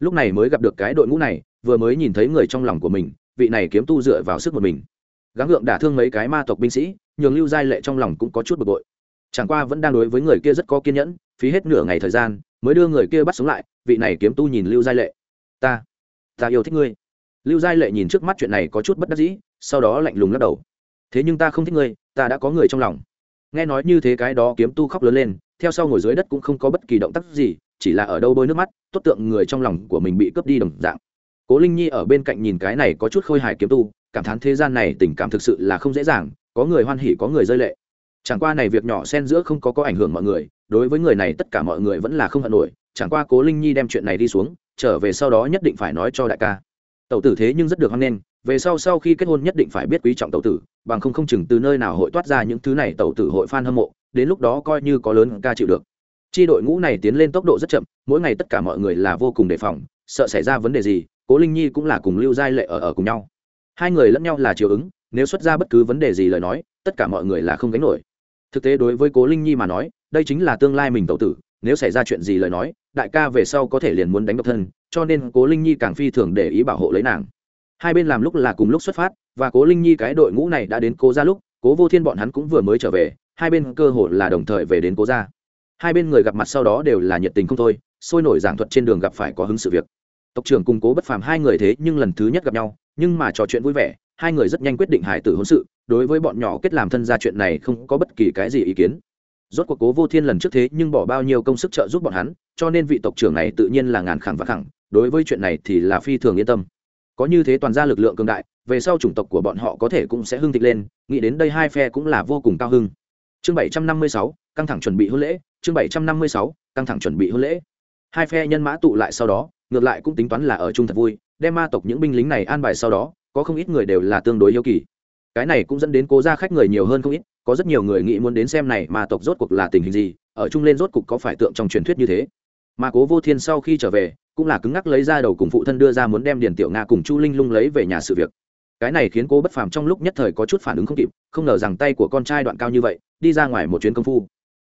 Lúc này mới gặp được cái đội ngũ này, vừa mới nhìn thấy người trong lòng của mình, vị này kiếm tu dựa vào sức một mình. Gắng gượng đả thương mấy cái ma tộc binh sĩ, nhường lưu giai lệ trong lòng cũng có chút bực bội. Chẳng qua vẫn đang đối với người kia rất có kiên nhẫn, phí hết nửa ngày thời gian, mới đưa người kia bắt sống lại, vị này kiếm tu nhìn lưu giai lệ. Ta ta yêu thích ngươi lưu giai lệ nhìn trước mắt chuyện này có chút bất đắc dĩ, sau đó lạnh lùng lắc đầu. Thế nhưng ta không thích ngươi, ta đã có người trong lòng. Nghe nói như thế cái đó kiếm tu khóc lớn lên, theo sau ngồi dưới đất cũng không có bất kỳ động tác gì, chỉ là ở đâu bôi nước mắt, tốt tượng người trong lòng của mình bị cướp đi đồng dạng. Cố linh nhi ở bên cạnh nhìn cái này có chút khôi hài kiếm tu, cảm thán thế gian này tình cảm thực sự là không dễ dàng, có người hoan hỉ, có người rơi lệ. Chẳng qua này việc nhỏ xen giữa không có có ảnh hưởng mọi người, đối với người này tất cả mọi người vẫn là không hận nổi, chẳng qua cố linh nhi đem chuyện này đi xuống, trở về sau đó nhất định phải nói cho đại ca tẩu tử thế nhưng rất được hoan nghênh, về sau sau khi kết hôn nhất định phải biết quý trọng tẩu tử, bằng không không chừng từ nơi nào hội toát ra những thứ này tẩu tử hội f hâm mộ, đến lúc đó coi như có lớn ca chịu được. Chi đội ngũ này tiến lên tốc độ rất chậm, mỗi ngày tất cả mọi người là vô cùng đề phòng, sợ xảy ra vấn đề gì, cố linh nhi cũng là cùng lưu giai lệ ở ở cùng nhau. Hai người lẫn nhau là chiều ứng, nếu xuất ra bất cứ vấn đề gì lời nói, tất cả mọi người là không gánh nổi. Thực tế đối với cố linh nhi mà nói, đây chính là tương lai mình tẩu tử, nếu xảy ra chuyện gì lời nói, đại ca về sau có thể liền muốn đánh độc thân cho nên cố linh nhi càng phi thường để ý bảo hộ lấy nàng hai bên làm lúc là cùng lúc xuất phát và cố linh nhi cái đội ngũ này đã đến cố ra lúc cố vô thiên bọn hắn cũng vừa mới trở về hai bên cơ hội là đồng thời về đến cố ra hai bên người gặp mặt sau đó đều là nhiệt tình không thôi sôi nổi giảng thuật trên đường gặp phải có hứng sự việc tộc trưởng cùng cố bất phàm hai người thế nhưng lần thứ nhất gặp nhau nhưng mà trò chuyện vui vẻ hai người rất nhanh quyết định hải tử hôn sự đối với bọn nhỏ kết làm thân gia chuyện này không có bất kỳ cái gì ý kiến rốt cuộc cố vô thiên lần trước thế nhưng bỏ bao nhiêu công sức trợ giúp bọn hắn cho nên vị tộc trưởng này tự nhiên là ngàn khẳng và khẳng đối với chuyện này thì là phi thường yên tâm. Có như thế toàn ra lực lượng cường đại, về sau chủng tộc của bọn họ có thể cũng sẽ hưng thịnh lên, nghĩ đến đây hai phe cũng là vô cùng cao hưng. Chương bảy trăm năm mươi sáu, căng thẳng chuẩn bị hôn lễ, chương bảy trăm năm mươi sáu, căng thẳng chuẩn bị hôn lễ. Hai phe nhân mã tụ lại sau đó, ngược lại cũng tính toán là ở chung thật vui, đem ma tộc những binh lính này an bài sau đó, có không ít người đều là tương đối yêu kỳ. Cái này cũng dẫn đến cố ra khách người nhiều hơn không ít, có rất nhiều người nghĩ muốn đến xem này ma tộc rốt cuộc là tình hình gì, ở chung lên rốt cuộc có phải tượng trong truyền thuyết như thế mà cố vô thiên sau khi trở về cũng là cứng ngắc lấy ra đầu cùng phụ thân đưa ra muốn đem điền tiểu nga cùng chu linh lung lấy về nhà sự việc. Cái này khiến cố bất phàm trong lúc nhất thời có chút phản ứng không kịp không ngờ rằng tay của con trai đoạn cao như vậy đi ra ngoài một chuyến công phu.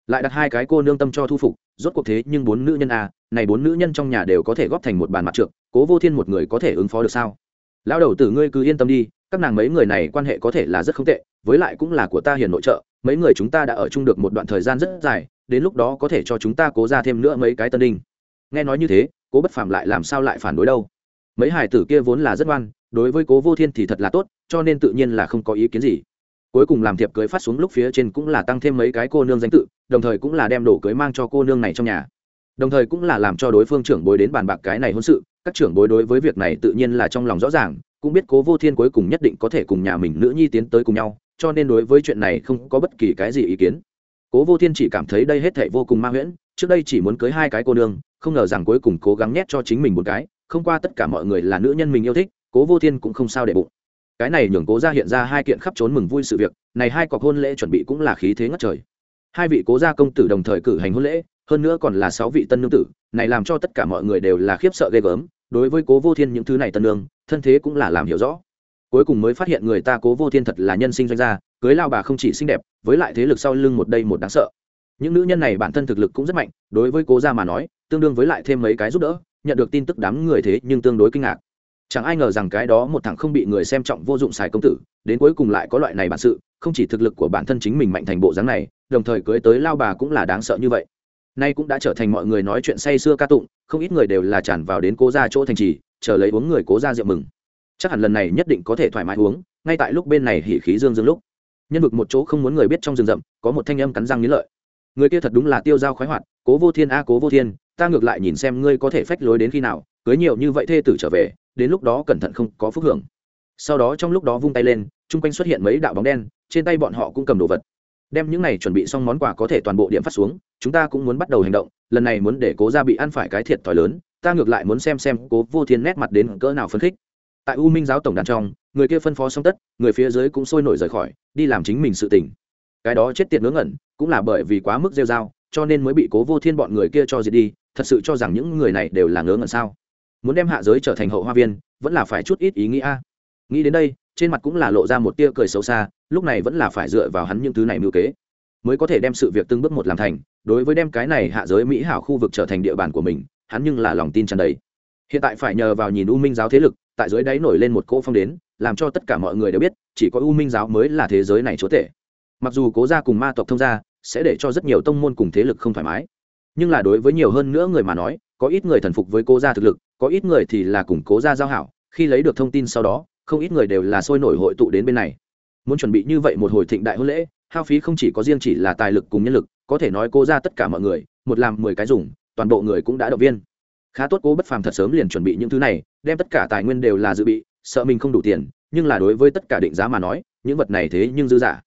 Lại đặt hai cái cô nương tâm cho thu phục rốt cuộc thế nhưng bốn nữ nhân a à, này bốn nữ nhân trong nhà đều có thể góp thành một bàn mặt trượt cố vô thiên một người có thể ứng phó được sao? Lão đầu tử ngươi cứ yên tâm đi các nàng mấy người này quan hệ có thể là rất không tệ với lại cũng là của ta hiền nội trợ mấy người chúng ta đã ở chung được một đoạn thời gian rất dài đến lúc đó có thể cho chúng ta cố ra thêm nữa mấy cái tân đinh. Nghe nói như thế, cố bất phàm lại làm sao lại phản đối đâu? Mấy hải tử kia vốn là rất ngoan, đối với cố vô thiên thì thật là tốt, cho nên tự nhiên là không có ý kiến gì. Cuối cùng làm thiệp cưới phát xuống lúc phía trên cũng là tăng thêm mấy cái cô nương danh tự, đồng thời cũng là đem đồ cưới mang cho cô nương này trong nhà. Đồng thời cũng là làm cho đối phương trưởng bối đến bàn bạc cái này hôn sự, các trưởng bối đối với việc này tự nhiên là trong lòng rõ ràng, cũng biết cố vô thiên cuối cùng nhất định có thể cùng nhà mình nữ nhi tiến tới cùng nhau, cho nên đối với chuyện này không có bất kỳ cái gì ý kiến cố vô thiên chỉ cảm thấy đây hết thể vô cùng ma huyễn, trước đây chỉ muốn cưới hai cái cô nương, không ngờ rằng cuối cùng cố gắng nhét cho chính mình một cái, không qua tất cả mọi người là nữ nhân mình yêu thích, cố vô thiên cũng không sao để bụng. Cái này nhường cố ra hiện ra hai kiện khắp trốn mừng vui sự việc, này hai cọc hôn lễ chuẩn bị cũng là khí thế ngất trời. Hai vị cố gia công tử đồng thời cử hành hôn lễ, hơn nữa còn là sáu vị tân nương tử, này làm cho tất cả mọi người đều là khiếp sợ ghê gớm, đối với cố vô thiên những thứ này tân nương, thân thế cũng là làm hiểu rõ cuối cùng mới phát hiện người ta cố vô thiên thật là nhân sinh doanh gia, cưới lao bà không chỉ xinh đẹp, với lại thế lực sau lưng một đây một đáng sợ. Những nữ nhân này bản thân thực lực cũng rất mạnh, đối với cố gia mà nói, tương đương với lại thêm mấy cái giúp đỡ, nhận được tin tức đám người thế nhưng tương đối kinh ngạc. Chẳng ai ngờ rằng cái đó một thằng không bị người xem trọng vô dụng xài công tử, đến cuối cùng lại có loại này bản sự, không chỉ thực lực của bản thân chính mình mạnh thành bộ dáng này, đồng thời cưới tới lao bà cũng là đáng sợ như vậy. Nay cũng đã trở thành mọi người nói chuyện say sưa ca tụng, không ít người đều là tràn vào đến cố gia chỗ thành trì, chờ lấy uống người cố gia rượu mừng chắc hẳn lần này nhất định có thể thoải mái uống, ngay tại lúc bên này hỉ khí dương dương lúc. Nhân vực một chỗ không muốn người biết trong rừng rậm, có một thanh âm cắn răng nghĩ lợi. Người kia thật đúng là tiêu dao khoái hoạt, cố vô thiên a, cố vô thiên, ta ngược lại nhìn xem ngươi có thể phách lối đến khi nào, cưới nhiều như vậy thê tử trở về, đến lúc đó cẩn thận không có phúc hưởng. Sau đó trong lúc đó vung tay lên, chung quanh xuất hiện mấy đạo bóng đen, trên tay bọn họ cũng cầm đồ vật. Đem những này chuẩn bị xong món quà có thể toàn bộ điểm phát xuống, chúng ta cũng muốn bắt đầu hành động, lần này muốn để cố ra bị ăn phải cái thiệt thòi lớn, ta ngược lại muốn xem xem cố vô thiên nét mặt đến cỡ nào phấn khích tại u minh giáo tổng đàn trong, người kia phân phó xong tất, người phía dưới cũng sôi nổi rời khỏi, đi làm chính mình sự tỉnh cái đó chết tiệt ngớ ngẩn, cũng là bởi vì quá mức rêu dao cho nên mới bị cố vô thiên bọn người kia cho diệt đi, thật sự cho rằng những người này đều là ngớ ngẩn sao. Muốn đem hạ giới trở thành hậu hoa viên, vẫn là phải chút ít ý nghĩa nghĩ đến đây, trên mặt cũng là lộ ra một tia cười xấu xa, lúc này vẫn là phải dựa vào hắn những thứ này mưu kế. Mới có thể đem sự việc từng bước một làm thành, đối với đem cái này hạ giới mỹ hảo khu vực trở thành địa bàn của mình, hắn nhưng là lòng tin tràn đầy. Hiện tại phải nhờ vào nhìn u minh giáo thế lực tại dưới đáy nổi lên một cỗ phong đến, làm cho tất cả mọi người đều biết, chỉ có u minh giáo mới là thế giới này chúa tể. Mặc dù cố gia cùng ma tộc thông gia, sẽ để cho rất nhiều tông môn cùng thế lực không thoải mái. Nhưng là đối với nhiều hơn nữa người mà nói, có ít người thần phục với cố gia thực lực, có ít người thì là cùng cố gia giao hảo, khi lấy được thông tin sau đó, không ít người đều là sôi nổi hội tụ đến bên này. Muốn chuẩn bị như vậy một hồi thịnh đại hôn lễ, hao phí không chỉ có riêng chỉ là tài lực cùng nhân lực, có thể nói cố ra tất cả mọi người, một làm mười cái dùng, toàn bộ người cũng đã động viên khá tốt cố bất phàm thật sớm liền chuẩn bị những thứ này, đem tất cả tài nguyên đều là dự bị, sợ mình không đủ tiền, nhưng là đối với tất cả định giá mà nói, những vật này thế nhưng dư giả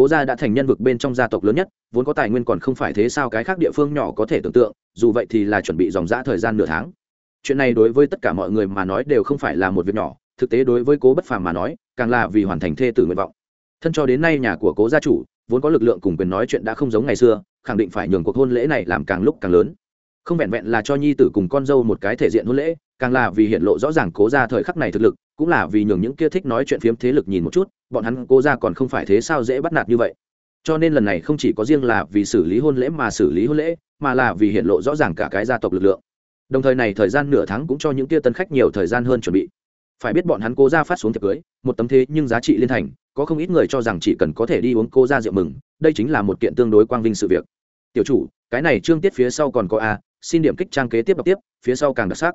cố gia đã thành nhân vực bên trong gia tộc lớn nhất, vốn có tài nguyên còn không phải thế sao cái khác địa phương nhỏ có thể tưởng tượng, dù vậy thì là chuẩn bị dòng giã thời gian nửa tháng. Chuyện này đối với tất cả mọi người mà nói đều không phải là một việc nhỏ, thực tế đối với cố bất phàm mà nói, càng là vì hoàn thành thê tử nguyện vọng. Thân cho đến nay nhà của cố gia chủ, vốn có lực lượng cùng quyền nói chuyện đã không giống ngày xưa, khẳng định phải nhường cuộc hôn lễ này làm càng lúc càng lớn không vẹn vẹn là cho nhi tử cùng con dâu một cái thể diện hôn lễ, càng là vì hiện lộ rõ ràng cố ra thời khắc này thực lực, cũng là vì nhường những kia thích nói chuyện phiếm thế lực nhìn một chút, bọn hắn cố ra còn không phải thế sao dễ bắt nạt như vậy. Cho nên lần này không chỉ có riêng là vì xử lý hôn lễ mà xử lý hôn lễ, mà là vì hiện lộ rõ ràng cả cái gia tộc lực lượng. Đồng thời này thời gian nửa tháng cũng cho những kia tân khách nhiều thời gian hơn chuẩn bị. Phải biết bọn hắn cố ra phát xuống tiệc cưới, một tấm thế nhưng giá trị liên thành, có không ít người cho rằng chỉ cần có thể đi uống cô ra rượu mừng, đây chính là một kiện tương đối quang vinh sự việc. Tiểu chủ, cái này trương tiết phía sau còn có a xin điểm kích trang kế tiếp đọc tiếp, phía sau càng đặc sắc.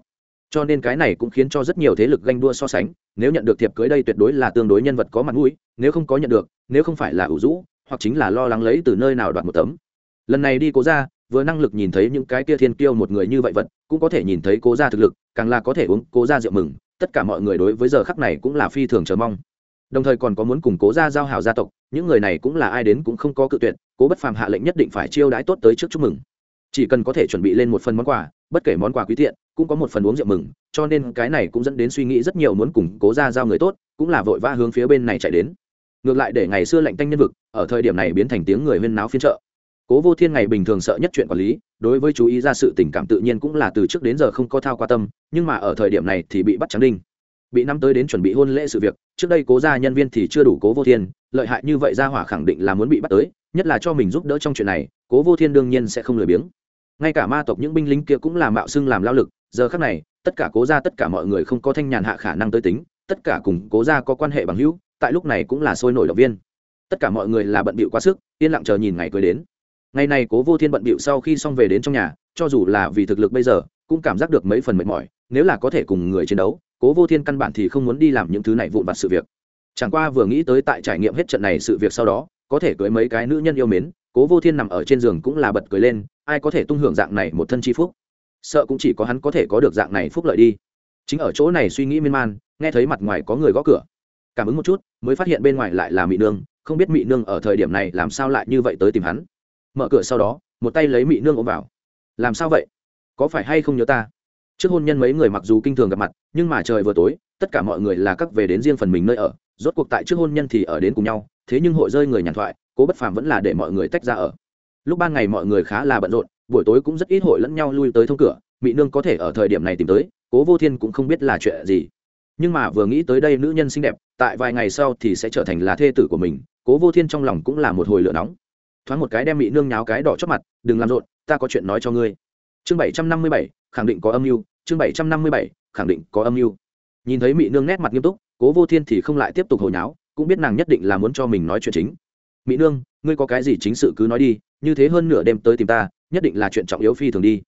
Cho nên cái này cũng khiến cho rất nhiều thế lực ganh đua so sánh, nếu nhận được thiệp cưới đây tuyệt đối là tương đối nhân vật có mặt mũi, nếu không có nhận được, nếu không phải là ủ rũ, hoặc chính là lo lắng lấy từ nơi nào đoạt một tấm. Lần này đi cố ra vừa năng lực nhìn thấy những cái kia thiên kiêu một người như vậy vật, cũng có thể nhìn thấy cố ra thực lực, càng là có thể uống cố ra rượu mừng, tất cả mọi người đối với giờ khắc này cũng là phi thường chờ mong. Đồng thời còn có muốn cùng cố ra giao hảo gia tộc, những người này cũng là ai đến cũng không có cự tuyệt, cố bất phàm hạ lệnh nhất định phải chiêu đãi tốt tới trước chúc mừng chỉ cần có thể chuẩn bị lên một phần món quà, bất kể món quà quý tiện, cũng có một phần uống rượu mừng, cho nên cái này cũng dẫn đến suy nghĩ rất nhiều muốn củng cố ra giao người tốt, cũng là vội vã hướng phía bên này chạy đến. Ngược lại để ngày xưa lệnh tanh nhân vực, ở thời điểm này biến thành tiếng người huyên náo phiên trợ cố vô thiên ngày bình thường sợ nhất chuyện quản lý, đối với chú ý ra sự tình cảm tự nhiên cũng là từ trước đến giờ không có thao qua tâm, nhưng mà ở thời điểm này thì bị bắt trắng đinh. Bị năm tới đến chuẩn bị hôn lễ sự việc, trước đây cố gia nhân viên thì chưa đủ cố vô thiên, lợi hại như vậy gia hỏa khẳng định là muốn bị bắt tới, nhất là cho mình giúp đỡ trong chuyện này, cố vô thiên đương nhiên sẽ không lười biếng ngay cả ma tộc những binh lính kia cũng là mạo xưng làm lao lực, giờ khác này, tất cả cố gia, tất cả mọi người không có thanh nhàn hạ khả năng tới tính, tất cả cùng cố gia có quan hệ bằng hữu, tại lúc này cũng là sôi nổi động viên. Tất cả mọi người là bận bịu quá sức, yên lặng chờ nhìn ngày cưới đến. Ngày này cố vô thiên bận bịu sau khi xong về đến trong nhà, cho dù là vì thực lực bây giờ, cũng cảm giác được mấy phần mệt mỏi, nếu là có thể cùng người chiến đấu, cố vô thiên căn bản thì không muốn đi làm những thứ này vụn vặt sự việc. Chẳng qua vừa nghĩ tới tại trải nghiệm hết trận này sự việc sau đó, có thể cưới mấy cái nữ nhân yêu mến cố vô thiên nằm ở trên giường cũng là bật cười lên, ai có thể tung hưởng dạng này một thân chi phúc? Sợ cũng chỉ có hắn có thể có được dạng này phúc lợi đi. Chính ở chỗ này suy nghĩ miên man, nghe thấy mặt ngoài có người gõ cửa. Cảm ứng một chút, mới phát hiện bên ngoài lại là mị nương, không biết mị nương ở thời điểm này làm sao lại như vậy tới tìm hắn. Mở cửa sau đó, một tay lấy mị nương ôm vào. Làm sao vậy? Có phải hay không nhớ ta? Trước hôn nhân mấy người mặc dù kinh thường gặp mặt, nhưng mà trời vừa tối, tất cả mọi người là các về đến riêng phần mình nơi ở, rốt cuộc tại trước hôn nhân thì ở đến cùng nhau, thế nhưng hội rơi người nhàn thoại cố bất phàm vẫn là để mọi người tách ra ở. Lúc ban ngày mọi người khá là bận rộn, buổi tối cũng rất ít hội lẫn nhau lui tới thông cửa mỹ nương có thể ở thời điểm này tìm tới, cố vô thiên cũng không biết là chuyện gì. Nhưng mà vừa nghĩ tới đây nữ nhân xinh đẹp, tại vài ngày sau thì sẽ trở thành là thê tử của mình, cố vô thiên trong lòng cũng là một hồi lửa nóng. Thoáng một cái đem mỹ nương nháo cái đỏ chót mặt, đừng làm rộn, ta có chuyện nói cho ngươi. Chương bảy trăm năm mươi bảy, khẳng định có âm mưu. Chương bảy trăm năm mươi bảy, khẳng định có âm mưu. Nhìn thấy mỹ nương nét mặt nghiêm túc, cố vô thiên thì không lại tiếp tục hồi nháo, cũng biết nàng nhất định là muốn cho mình nói chuyện chính mỹ nương, ngươi có cái gì chính sự cứ nói đi, như thế hơn nửa đêm tới tìm ta, nhất định là chuyện trọng yếu phi thường đi.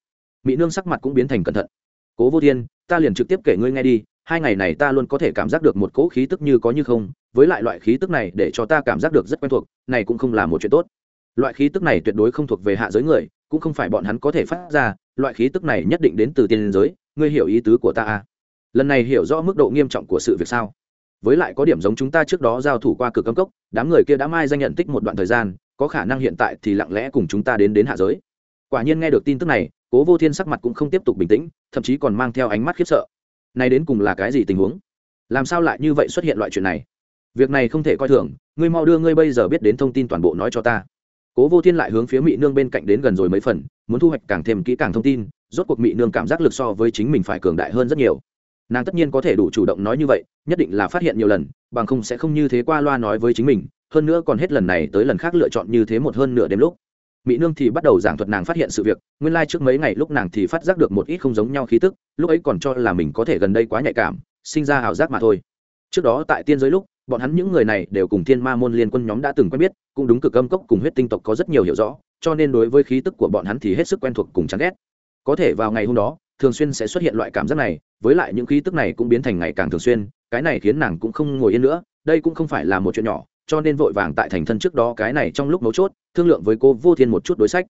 Mỹ nương sắc mặt cũng biến thành cẩn thận. Cố vô thiên, ta liền trực tiếp kể ngươi nghe đi, hai ngày này ta luôn có thể cảm giác được một cỗ khí tức như có như không, với lại loại khí tức này để cho ta cảm giác được rất quen thuộc, này cũng không là một chuyện tốt. Loại khí tức này tuyệt đối không thuộc về hạ giới người, cũng không phải bọn hắn có thể phát ra, loại khí tức này nhất định đến từ tiên giới, ngươi hiểu ý tứ của ta à? Lần này hiểu rõ mức độ nghiêm trọng của sự việc sao? Với lại có điểm giống chúng ta trước đó giao thủ qua cửa cấm cốc, đám người kia đã mai danh nhận tích một đoạn thời gian, có khả năng hiện tại thì lặng lẽ cùng chúng ta đến đến hạ giới. Quả nhiên nghe được tin tức này, cố vô thiên sắc mặt cũng không tiếp tục bình tĩnh, thậm chí còn mang theo ánh mắt khiếp sợ. Này đến cùng là cái gì tình huống? Làm sao lại như vậy xuất hiện loại chuyện này? Việc này không thể coi thường, ngươi mau đưa ngươi bây giờ biết đến thông tin toàn bộ nói cho ta. Cố vô thiên lại hướng phía mỹ nương bên cạnh đến gần rồi mấy phần, muốn thu hoạch càng thêm kỹ càng thông tin, rốt cuộc mỹ nương cảm giác lực so với chính mình phải cường đại hơn rất nhiều nàng tất nhiên có thể đủ chủ động nói như vậy, nhất định là phát hiện nhiều lần, bằng không sẽ không như thế qua loa nói với chính mình, hơn nữa còn hết lần này tới lần khác lựa chọn như thế một hơn nửa đêm lúc. Mỹ nương thì bắt đầu giảng thuật nàng phát hiện sự việc, nguyên lai、like、trước mấy ngày lúc nàng thì phát giác được một ít không giống nhau khí tức, lúc ấy còn cho là mình có thể gần đây quá nhạy cảm, sinh ra ảo giác mà thôi. Trước đó tại tiên giới lúc, bọn hắn những người này đều cùng thiên ma môn liên quân nhóm đã từng quen biết, cũng đúng cực âm cốc cùng huyết tinh tộc có rất nhiều hiểu rõ, cho nên đối với khí tức của bọn hắn thì hết sức quen thuộc cùng chán ghét. Có thể vào ngày hôm đó thường xuyên sẽ xuất hiện loại cảm giác này, với lại những khí tức này cũng biến thành ngày càng thường xuyên, cái này khiến nàng cũng không ngồi yên nữa, đây cũng không phải là một chuyện nhỏ, cho nên vội vàng tại thành thân trước đó cái này trong lúc mấu chốt, thương lượng với cô vô thiên một chút đối sách.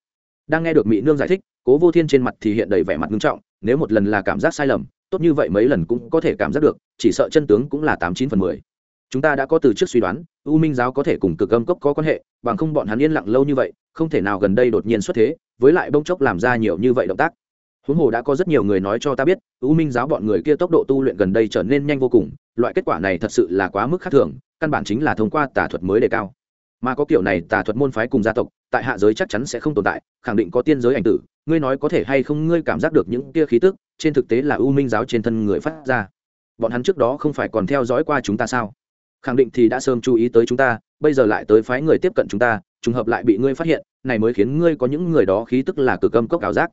Đang nghe được mỹ nương giải thích cố vô thiên trên mặt thì hiện đầy vẻ mặt nghiêm trọng, nếu một lần là cảm giác sai lầm, tốt như vậy mấy lần cũng có thể cảm giác được, chỉ sợ chân tướng cũng là tám chín phần mười. Chúng ta đã có từ trước suy đoán, u minh giáo có thể cùng cực âm cốc có quan hệ, bằng không bọn hắn yên lặng lâu như vậy, không thể nào gần đây đột nhiên xuất thế, với lại bông chốc làm ra nhiều như vậy động tác huống hồ đã có rất nhiều người nói cho ta biết ưu minh giáo bọn người kia tốc độ tu luyện gần đây trở nên nhanh vô cùng, loại kết quả này thật sự là quá mức khác thường, căn bản chính là thông qua tà thuật mới đề cao. Mà có kiểu này tà thuật môn phái cùng gia tộc, tại hạ giới chắc chắn sẽ không tồn tại, khẳng định có tiên giới ảnh tử, ngươi nói có thể hay không ngươi cảm giác được những kia khí tức, trên thực tế là ưu minh giáo trên thân người phát ra. Bọn hắn trước đó không phải còn theo dõi qua chúng ta sao? Khẳng định thì đã sớm chú ý tới chúng ta, bây giờ lại tới phái người tiếp cận chúng ta, trùng hợp lại bị ngươi phát hiện, này mới khiến ngươi có những người đó khí tức là cực âm cốc ảo giác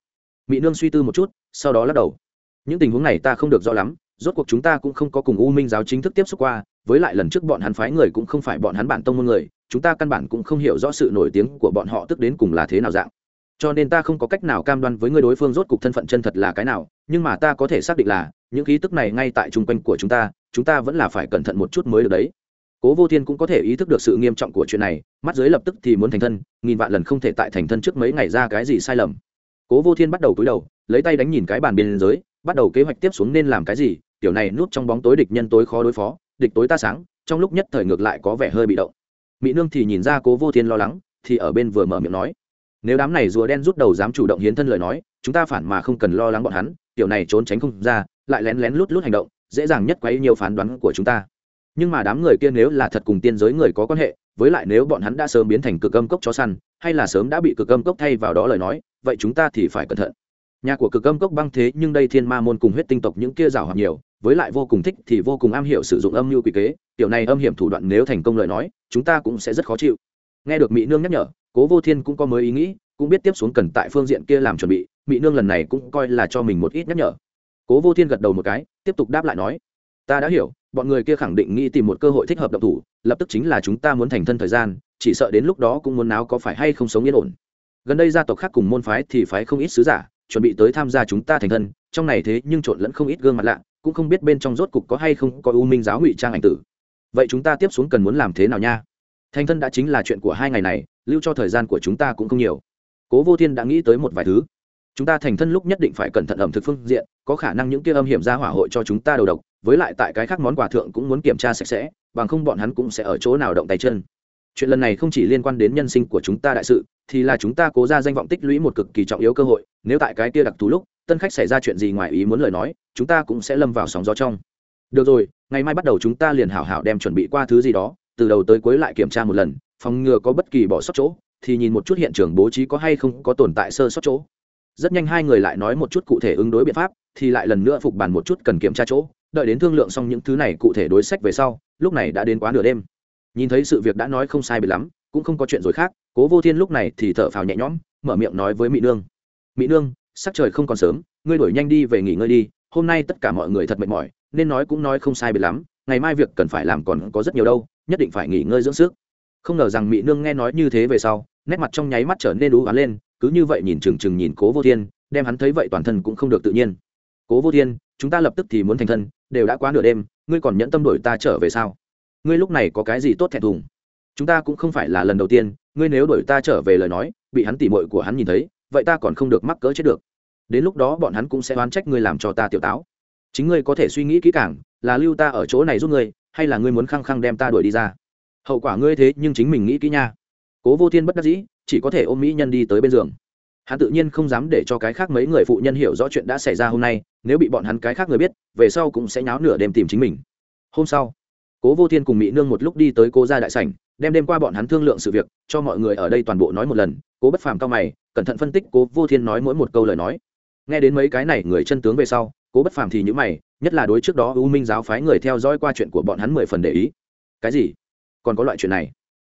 mỹ nương suy tư một chút, sau đó lắc đầu. Những tình huống này ta không được rõ lắm, rốt cuộc chúng ta cũng không có cùng u minh giáo chính thức tiếp xúc qua, với lại lần trước bọn hắn phái người cũng không phải bọn hắn bản tông môn người, chúng ta căn bản cũng không hiểu rõ sự nổi tiếng của bọn họ tức đến cùng là thế nào dạng. Cho nên ta không có cách nào cam đoan với người đối phương rốt cuộc thân phận chân thật là cái nào, nhưng mà ta có thể xác định là, những khí tức này ngay tại chung quanh của chúng ta chúng ta vẫn là phải cẩn thận một chút mới được đấy. Cố vô thiên cũng có thể ý thức được sự nghiêm trọng của chuyện này, mắt giới lập tức thì muốn thành thân, nghìn vạn lần không thể tại thành thân trước mấy ngày ra cái gì sai lầm cố vô thiên bắt đầu cúi đầu, lấy tay đánh nhìn cái bàn biên giới bắt đầu kế hoạch tiếp xuống nên làm cái gì, tiểu này núp trong bóng tối địch nhân tối khó đối phó, địch tối ta sáng, trong lúc nhất thời ngược lại có vẻ hơi bị động. Mỹ nương thì nhìn ra cố vô thiên lo lắng, thì ở bên vừa mở miệng nói, nếu đám này rùa đen rút đầu dám chủ động hiến thân lời nói, chúng ta phản mà không cần lo lắng bọn hắn, tiểu này trốn tránh không ra, lại lén lén lút lút hành động, dễ dàng nhất quấy nhiều phán đoán của chúng ta. Nhưng mà đám người kia nếu là thật cùng tiên giới người có quan hệ, với lại nếu bọn hắn đã sớm biến thành cực âm cốc chó săn, hay là sớm đã bị cực âm cốc thay vào đó lời nói vậy chúng ta thì phải cẩn thận. Nhà của cực âm cốc băng thế nhưng đây thiên ma môn cùng huyết tinh tộc những kia rào hoặc nhiều, với lại vô cùng thích thì vô cùng am hiểu sử dụng âm mưu quỷ kế, tiểu này âm hiểm thủ đoạn nếu thành công lời nói, chúng ta cũng sẽ rất khó chịu. Nghe được mỹ nương nhắc nhở, cố vô thiên cũng có mới ý nghĩ, cũng biết tiếp xuống cần tại phương diện kia làm chuẩn bị mỹ nương lần này cũng coi là cho mình một ít nhắc nhở. Cố vô thiên gật đầu một cái, tiếp tục đáp lại nói, ta đã hiểu, bọn người kia khẳng định nghĩ tìm một cơ hội thích hợp động thủ, lập tức chính là chúng ta muốn thành thân thời gian, chỉ sợ đến lúc đó cũng muốn náo có phải hay không sống yên ổn gần đây gia tộc khác cùng môn phái thì phái không ít sứ giả, chuẩn bị tới tham gia chúng ta thành thân, trong này thế nhưng trộn lẫn không ít gương mặt lạ, cũng không biết bên trong rốt cục có hay không có u minh giáo ngụy trang ảnh tử. Vậy chúng ta tiếp xuống cần muốn làm thế nào nha? Thành thân đã chính là chuyện của hai ngày này, lưu cho thời gian của chúng ta cũng không nhiều. Cố vô thiên đã nghĩ tới một vài thứ. Chúng ta thành thân lúc nhất định phải cẩn thận ẩm thực phương diện, có khả năng những kia âm hiểm ra hỏa hội cho chúng ta đầu độc, với lại tại cái khác món quà thượng cũng muốn kiểm tra sạch sẽ, bằng không bọn hắn cũng sẽ ở chỗ nào động tay chân chuyện lần này không chỉ liên quan đến nhân sinh của chúng ta đại sự, thì là chúng ta cố ra danh vọng tích lũy một cực kỳ trọng yếu cơ hội, nếu tại cái kia đặc thù lúc, tân khách xảy ra chuyện gì ngoài ý muốn lời nói, chúng ta cũng sẽ lâm vào sóng gió trong. Được rồi, ngày mai bắt đầu chúng ta liền hảo hảo đem chuẩn bị qua thứ gì đó, từ đầu tới cuối lại kiểm tra một lần, phòng ngừa có bất kỳ bỏ sót chỗ, thì nhìn một chút hiện trường bố trí có hay không có tồn tại sơ sót chỗ. Rất nhanh hai người lại nói một chút cụ thể ứng đối biện pháp, thì lại lần nữa phục bàn một chút cần kiểm tra chỗ, đợi đến thương lượng xong những thứ này cụ thể đối sách về sau, lúc này đã đến quá nửa đêm nhìn thấy sự việc đã nói không sai bị lắm, cũng không có chuyện rồi khác, cố vô thiên lúc này thì thở phào nhẹ nhõm, mở miệng nói với mỹ nương. Mỹ nương sắc trời không còn sớm, ngươi đổi nhanh đi về nghỉ ngơi đi, hôm nay tất cả mọi người thật mệt mỏi, nên nói cũng nói không sai biệt lắm, ngày mai việc cần phải làm còn có rất nhiều đâu, nhất định phải nghỉ ngơi dưỡng sức. Không ngờ rằng mỹ nương nghe nói như thế về sau, nét mặt trong nháy mắt trở nên đú oán lên, cứ như vậy nhìn chừng chừng nhìn cố vô thiên, đem hắn thấy vậy toàn thân cũng không được tự nhiên. Cố vô thiên, chúng ta lập tức thì muốn thành thân, đều đã quá nửa đêm, ngươi còn nhẫn tâm đổi ta trở về sao? Ngươi lúc này có cái gì tốt thẹn thùng? Chúng ta cũng không phải là lần đầu tiên, ngươi nếu đổi ta trở về lời nói, bị hắn tỉ mội của hắn nhìn thấy, vậy ta còn không được mắc cỡ chết được. Đến lúc đó bọn hắn cũng sẽ oán trách ngươi làm cho ta tiểu táo. Chính ngươi có thể suy nghĩ kỹ càng, là lưu ta ở chỗ này giúp ngươi, hay là ngươi muốn khăng khăng đem ta đuổi đi ra? Hậu quả ngươi thế nhưng chính mình nghĩ kỹ nha. Cố vô thiên bất đắc dĩ, chỉ có thể ôm mỹ nhân đi tới bên giường. Hắn tự nhiên không dám để cho cái khác mấy người phụ nhân hiểu rõ chuyện đã xảy ra hôm nay, nếu bị bọn hắn cái khác người biết, về sau cũng sẽ nháo nửa đêm tìm chính mình. Hôm sau cố vô thiên cùng mỹ nương một lúc đi tới cố gia đại sảnh, đem đêm qua bọn hắn thương lượng sự việc, cho mọi người ở đây toàn bộ nói một lần. Cố bất phàm cao mày, cẩn thận phân tích cố vô thiên nói mỗi một câu lời nói. Nghe đến mấy cái này người chân tướng về sau, cố bất phàm thì nhữ mày, nhất là đối trước đó u minh giáo phái người theo dõi qua chuyện của bọn hắn mười phần để ý. Cái gì? Còn có loại chuyện này?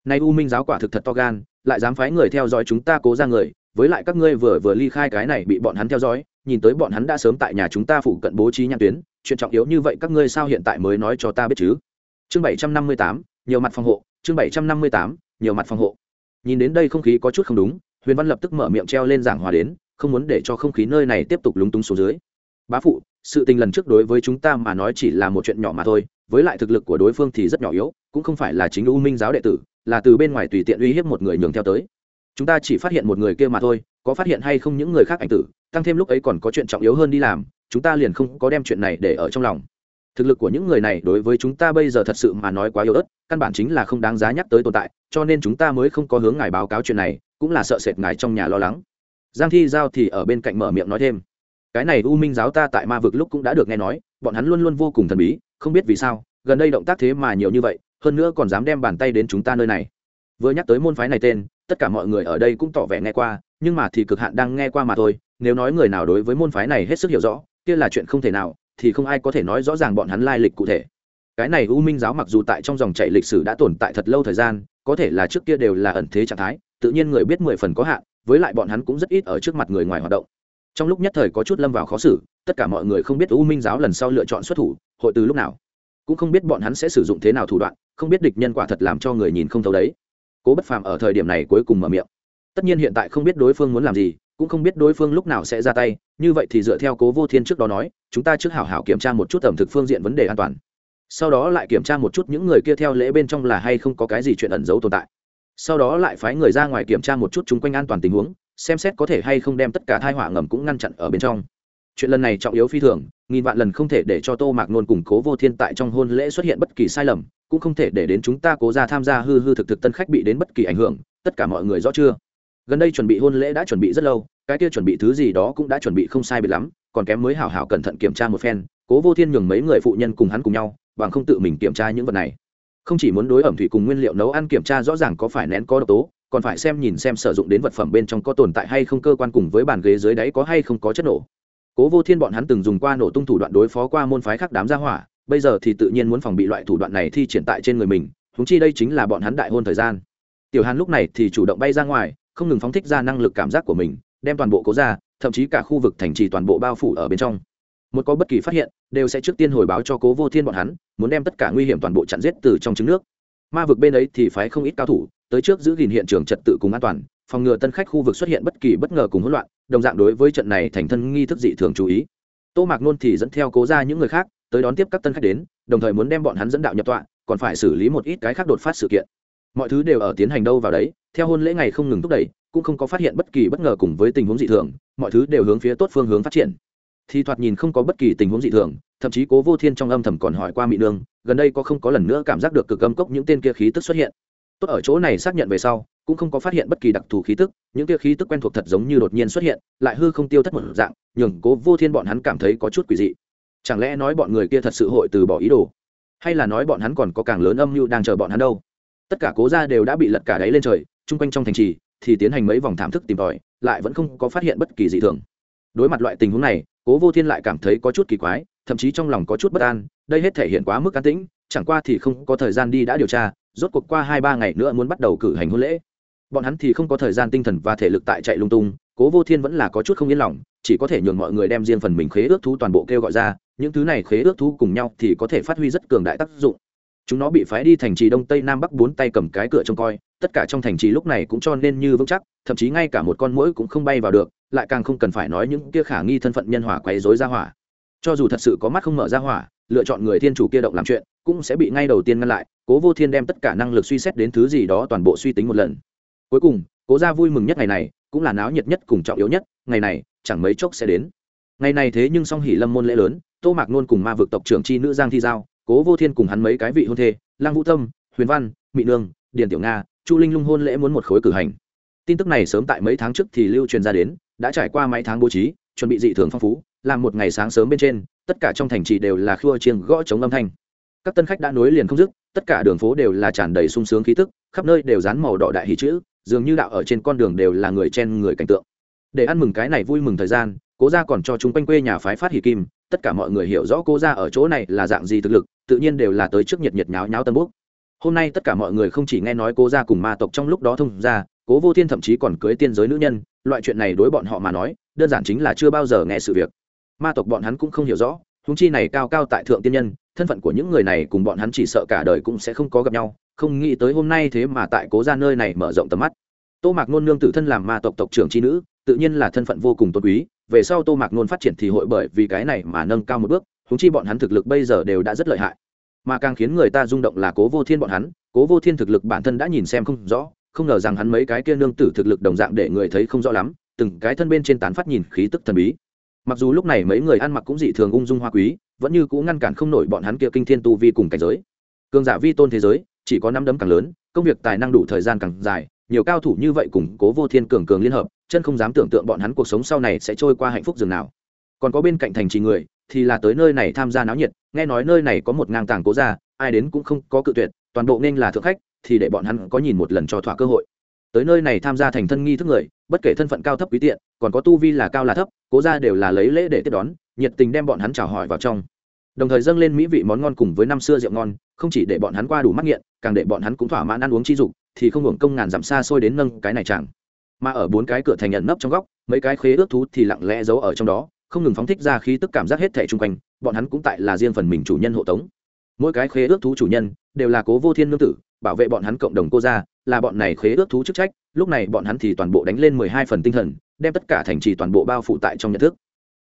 Nay u minh giáo quả thực thật to gan, lại dám phái người theo dõi chúng ta cố ra người, với lại các ngươi vừa vừa ly khai cái này bị bọn hắn theo dõi, nhìn tới bọn hắn đã sớm tại nhà chúng ta phụ cận bố trí nhãn tuyến, chuyện trọng yếu như vậy các ngươi sao hiện tại mới nói cho ta biết chứ? Chương bảy trăm năm mươi tám, nhiều mặt phòng hộ. Chương bảy trăm năm mươi tám, nhiều mặt phòng hộ. Nhìn đến đây không khí có chút không đúng, huyền văn lập tức mở miệng treo lên giảng hòa đến, không muốn để cho không khí nơi này tiếp tục lúng túng xuống dưới. Bá phụ, sự tình lần trước đối với chúng ta mà nói chỉ là một chuyện nhỏ mà thôi, với lại thực lực của đối phương thì rất nhỏ yếu, cũng không phải là chính u minh giáo đệ tử, là từ bên ngoài tùy tiện uy hiếp một người nhường theo tới. Chúng ta chỉ phát hiện một người kia mà thôi, có phát hiện hay không những người khác ảnh tử, tăng thêm lúc ấy còn có chuyện trọng yếu hơn đi làm, chúng ta liền không có đem chuyện này để ở trong lòng thực lực của những người này đối với chúng ta bây giờ thật sự mà nói quá yếu ớt, căn bản chính là không đáng giá nhắc tới tồn tại, cho nên chúng ta mới không có hướng ngài báo cáo chuyện này, cũng là sợ sệt ngài trong nhà lo lắng. Giang thi giao thì ở bên cạnh mở miệng nói thêm. Cái này u minh giáo ta tại ma vực lúc cũng đã được nghe nói, bọn hắn luôn luôn vô cùng thần bí, không biết vì sao, gần đây động tác thế mà nhiều như vậy, hơn nữa còn dám đem bàn tay đến chúng ta nơi này. Vừa nhắc tới môn phái này tên, tất cả mọi người ở đây cũng tỏ vẻ nghe qua, nhưng mà thì cực hạn đang nghe qua mà thôi, nếu nói người nào đối với môn phái này hết sức hiểu rõ, kia là chuyện không thể nào thì không ai có thể nói rõ ràng bọn hắn lai lịch cụ thể. Cái này u minh giáo mặc dù tại trong dòng chảy lịch sử đã tồn tại thật lâu thời gian, có thể là trước kia đều là ẩn thế trạng thái, tự nhiên người biết mười phần có hạn, với lại bọn hắn cũng rất ít ở trước mặt người ngoài hoạt động. Trong lúc nhất thời có chút lâm vào khó xử, tất cả mọi người không biết u minh giáo lần sau lựa chọn xuất thủ, hội từ lúc nào. Cũng không biết bọn hắn sẽ sử dụng thế nào thủ đoạn, không biết địch nhân quả thật làm cho người nhìn không thấu đấy. Cố bất phàm ở thời điểm này cuối cùng mở miệng. Tất nhiên hiện tại không biết đối phương muốn làm gì cũng không biết đối phương lúc nào sẽ ra tay, như vậy thì dựa theo cố vô thiên trước đó nói, chúng ta trước hảo hảo kiểm tra một chút ẩm thực phương diện vấn đề an toàn. Sau đó lại kiểm tra một chút những người kia theo lễ bên trong là hay không có cái gì chuyện ẩn giấu tồn tại. Sau đó lại phái người ra ngoài kiểm tra một chút chung quanh an toàn tình huống, xem xét có thể hay không đem tất cả thai họa ngầm cũng ngăn chặn ở bên trong. Chuyện lần này trọng yếu phi thường, nghìn vạn lần không thể để cho tô mạc nôn củng cố vô thiên tại trong hôn lễ xuất hiện bất kỳ sai lầm, cũng không thể để đến chúng ta cố ra tham gia hư hư thực thực tân khách bị đến bất kỳ ảnh hưởng, tất cả mọi người rõ chưa? Gần đây chuẩn bị hôn lễ đã chuẩn bị rất lâu, cái kia chuẩn bị thứ gì đó cũng đã chuẩn bị không sai biệt lắm, còn kém mới hảo hảo cẩn thận kiểm tra một phen, cố vô thiên nhường mấy người phụ nhân cùng hắn cùng nhau, bằng không tự mình kiểm tra những vật này. Không chỉ muốn đối ẩm thủy cùng nguyên liệu nấu ăn kiểm tra rõ ràng có phải nén có độc tố, còn phải xem nhìn xem sử dụng đến vật phẩm bên trong có tồn tại hay không cơ quan cùng với bàn ghế dưới đáy có hay không có chất nổ. Cố vô thiên bọn hắn từng dùng qua nổ tung thủ đoạn đối phó qua môn phái khác đám gia hỏa, bây giờ thì tự nhiên muốn phòng bị loại thủ đoạn này thi triển tại trên người mình húng chi đây chính là bọn hắn đại hôn thời gian. Tiểu hàn lúc này thì chủ động bay ra ngoài không ngừng phóng thích ra năng lực cảm giác của mình, đem toàn bộ cố ra, thậm chí cả khu vực thành trì toàn bộ bao phủ ở bên trong. Một có bất kỳ phát hiện, đều sẽ trước tiên hồi báo cho cố vô thiên bọn hắn, muốn đem tất cả nguy hiểm toàn bộ chặn giết từ trong trứng nước. Ma vực bên ấy thì phái không ít cao thủ, tới trước giữ gìn hiện trường trật tự cùng an toàn, phòng ngừa tân khách khu vực xuất hiện bất kỳ bất ngờ cùng hỗn loạn, đồng dạng đối với trận này thành thân nghi thức dị thường chú ý. Tô mạc nôn thì dẫn theo cố ra những người khác, tới đón tiếp các tân khách đến, đồng thời muốn đem bọn hắn dẫn đạo nhập tọa, còn phải xử lý một ít cái khác đột phát sự kiện mọi thứ đều ở tiến hành đâu vào đấy, theo hôn lễ ngày không ngừng thúc đẩy, cũng không có phát hiện bất kỳ bất ngờ cùng với tình huống dị thường, mọi thứ đều hướng phía tốt phương hướng phát triển. Thì thoạt nhìn không có bất kỳ tình huống dị thường, thậm chí cố vô thiên trong âm thầm còn hỏi qua mỹ nương, gần đây có không có lần nữa cảm giác được cực âm cốc những tên kia khí tức xuất hiện. Tốt ở chỗ này xác nhận về sau, cũng không có phát hiện bất kỳ đặc thù khí tức, những kia khí tức quen thuộc thật giống như đột nhiên xuất hiện, lại hư không tiêu thất một dạng, nhường cố vô thiên bọn hắn cảm thấy có chút quỷ dị. Chẳng lẽ nói bọn người kia thật sự hội từ bỏ ý đồ? Hay là nói bọn hắn còn có càng lớn âm mưu đang chờ bọn hắn đâu? Tất cả cố gia đều đã bị lật cả đáy lên trời, chung quanh trong thành trì thì tiến hành mấy vòng thảm thức tìm tòi, lại vẫn không có phát hiện bất kỳ dị thường. Đối mặt loại tình huống này, cố vô thiên lại cảm thấy có chút kỳ quái, thậm chí trong lòng có chút bất an, đây hết thể hiện quá mức an tĩnh, chẳng qua thì không có thời gian đi đã điều tra, rốt cuộc qua hai ba ngày nữa muốn bắt đầu cử hành hôn lễ. Bọn hắn thì không có thời gian tinh thần và thể lực tại chạy lung tung, cố vô thiên vẫn là có chút không yên lòng, chỉ có thể nhường mọi người đem riêng phần mình khế ước thú toàn bộ kêu gọi ra, những thứ này khế ước thú cùng nhau thì có thể phát huy rất cường đại tác dụng chúng nó bị phái đi thành trì đông tây nam bắc bốn tay cầm cái cửa trông coi, tất cả trong thành trì lúc này cũng cho nên như vững chắc, thậm chí ngay cả một con mũi cũng không bay vào được, lại càng không cần phải nói những kia khả nghi thân phận nhân hỏa quấy rối ra hỏa. Cho dù thật sự có mắt không mở ra hỏa, lựa chọn người thiên chủ kia động làm chuyện, cũng sẽ bị ngay đầu tiên ngăn lại, cố vô thiên đem tất cả năng lực suy xét đến thứ gì đó toàn bộ suy tính một lần. Cuối cùng, cố ra vui mừng nhất ngày này, cũng là náo nhiệt nhất cùng trọng yếu nhất, ngày này, chẳng mấy chốc sẽ đến. Ngày này thế nhưng song hỉ lâm môn lễ lớn, tô mạc nôn cùng ma vực tộc trưởng chi nữ giang thi giao cố vô thiên cùng hắn mấy cái vị hôn thê, lăng vũ tâm, huyền văn mỹ nương, điền tiểu nga, chu linh lung hôn lễ muốn một khối cử hành. Tin tức này sớm tại mấy tháng trước thì lưu truyền ra đến, đã trải qua mấy tháng bố trí, chuẩn bị dị thường phong phú, làm một ngày sáng sớm bên trên, tất cả trong thành trì đều là khua chiêng gõ chống âm thanh. Các tân khách đã nối liền không dứt, tất cả đường phố đều là tràn đầy sung sướng khí tức, khắp nơi đều dán màu đỏ đại hỷ chữ, dường như đạo ở trên con đường đều là người chen người cảnh tượng. Để ăn mừng cái này vui mừng thời gian cố gia còn cho chúng quanh quê nhà phái phát hỷ kim, tất cả mọi người hiểu rõ cố gia ở chỗ này là dạng gì thực lực, tự nhiên đều là tới trước nhiệt nhiệt nháo nháo tân bút hôm nay tất cả mọi người không chỉ nghe nói cố gia cùng ma tộc trong lúc đó thông ra cố vô thiên thậm chí còn cưới tiên giới nữ nhân, loại chuyện này đối bọn họ mà nói, đơn giản chính là chưa bao giờ nghe sự việc. Ma tộc bọn hắn cũng không hiểu rõ húng chi này cao cao tại thượng tiên nhân, thân phận của những người này cùng bọn hắn chỉ sợ cả đời cũng sẽ không có gặp nhau, không nghĩ tới hôm nay thế mà tại cố gia nơi này mở rộng tầm mắt. Tô mạc nôn nương tự thân làm ma tộc tộc trưởng tri nữ tự nhiên là thân phận vô cùng tôn quý, về sau tô mạc nôn phát triển thì hội bởi vì cái này mà nâng cao một bước húng chi bọn hắn thực lực bây giờ đều đã rất lợi hại. Mà càng khiến người ta rung động là cố vô thiên bọn hắn, cố vô thiên thực lực bản thân đã nhìn xem không rõ, không ngờ rằng hắn mấy cái kia nương tử thực lực đồng dạng để người thấy không rõ lắm, từng cái thân bên trên tán phát nhìn khí tức thần bí. Mặc dù lúc này mấy người ăn mặc cũng dị thường ung dung hoa quý, vẫn như cũng ngăn cản không nổi bọn hắn kia kinh thiên tu vi cùng cảnh giới. Cường giả vi tôn thế giới, chỉ có năm đấm càng lớn, công việc tài năng đủ thời gian càng dài nhiều cao thủ như vậy cùng cố vô thiên cường cường liên hợp, chân không dám tưởng tượng bọn hắn cuộc sống sau này sẽ trôi qua hạnh phúc dường nào. Còn có bên cạnh thành trì người, thì là tới nơi này tham gia náo nhiệt, nghe nói nơi này có một ngang tàng cố gia, ai đến cũng không có cự tuyệt, toàn bộ nên là thượng khách, thì để bọn hắn có nhìn một lần cho thỏa cơ hội. Tới nơi này tham gia thành thân nghi thức người, bất kể thân phận cao thấp quý tiện, còn có tu vi là cao là thấp, cố gia đều là lấy lễ để tiếp đón, nhiệt tình đem bọn hắn chào hỏi vào trong. Đồng thời dâng lên mỹ vị món ngon cùng với năm xưa rượu ngon, không chỉ để bọn hắn qua đủ mắt nghiện, càng để bọn hắn cũng thỏa mãn ăn uống chi dục thì không hưởng công ngàn dặm xa xôi đến nâng cái này chẳng. Mà ở bốn cái cửa thành nhận nấp trong góc, mấy cái khế ước thú thì lặng lẽ giấu ở trong đó, không ngừng phóng thích ra khí tức cảm giác hết thẻ chung quanh, bọn hắn cũng tại là riêng phần mình chủ nhân hộ tống. Mỗi cái khế ước thú chủ nhân đều là cố vô thiên nương tử, bảo vệ bọn hắn cộng đồng cô ra là bọn này khế ước thú chức trách, lúc này bọn hắn thì toàn bộ đánh lên mười hai phần tinh thần, đem tất cả thành trì toàn bộ bao phủ tại trong nhận thức.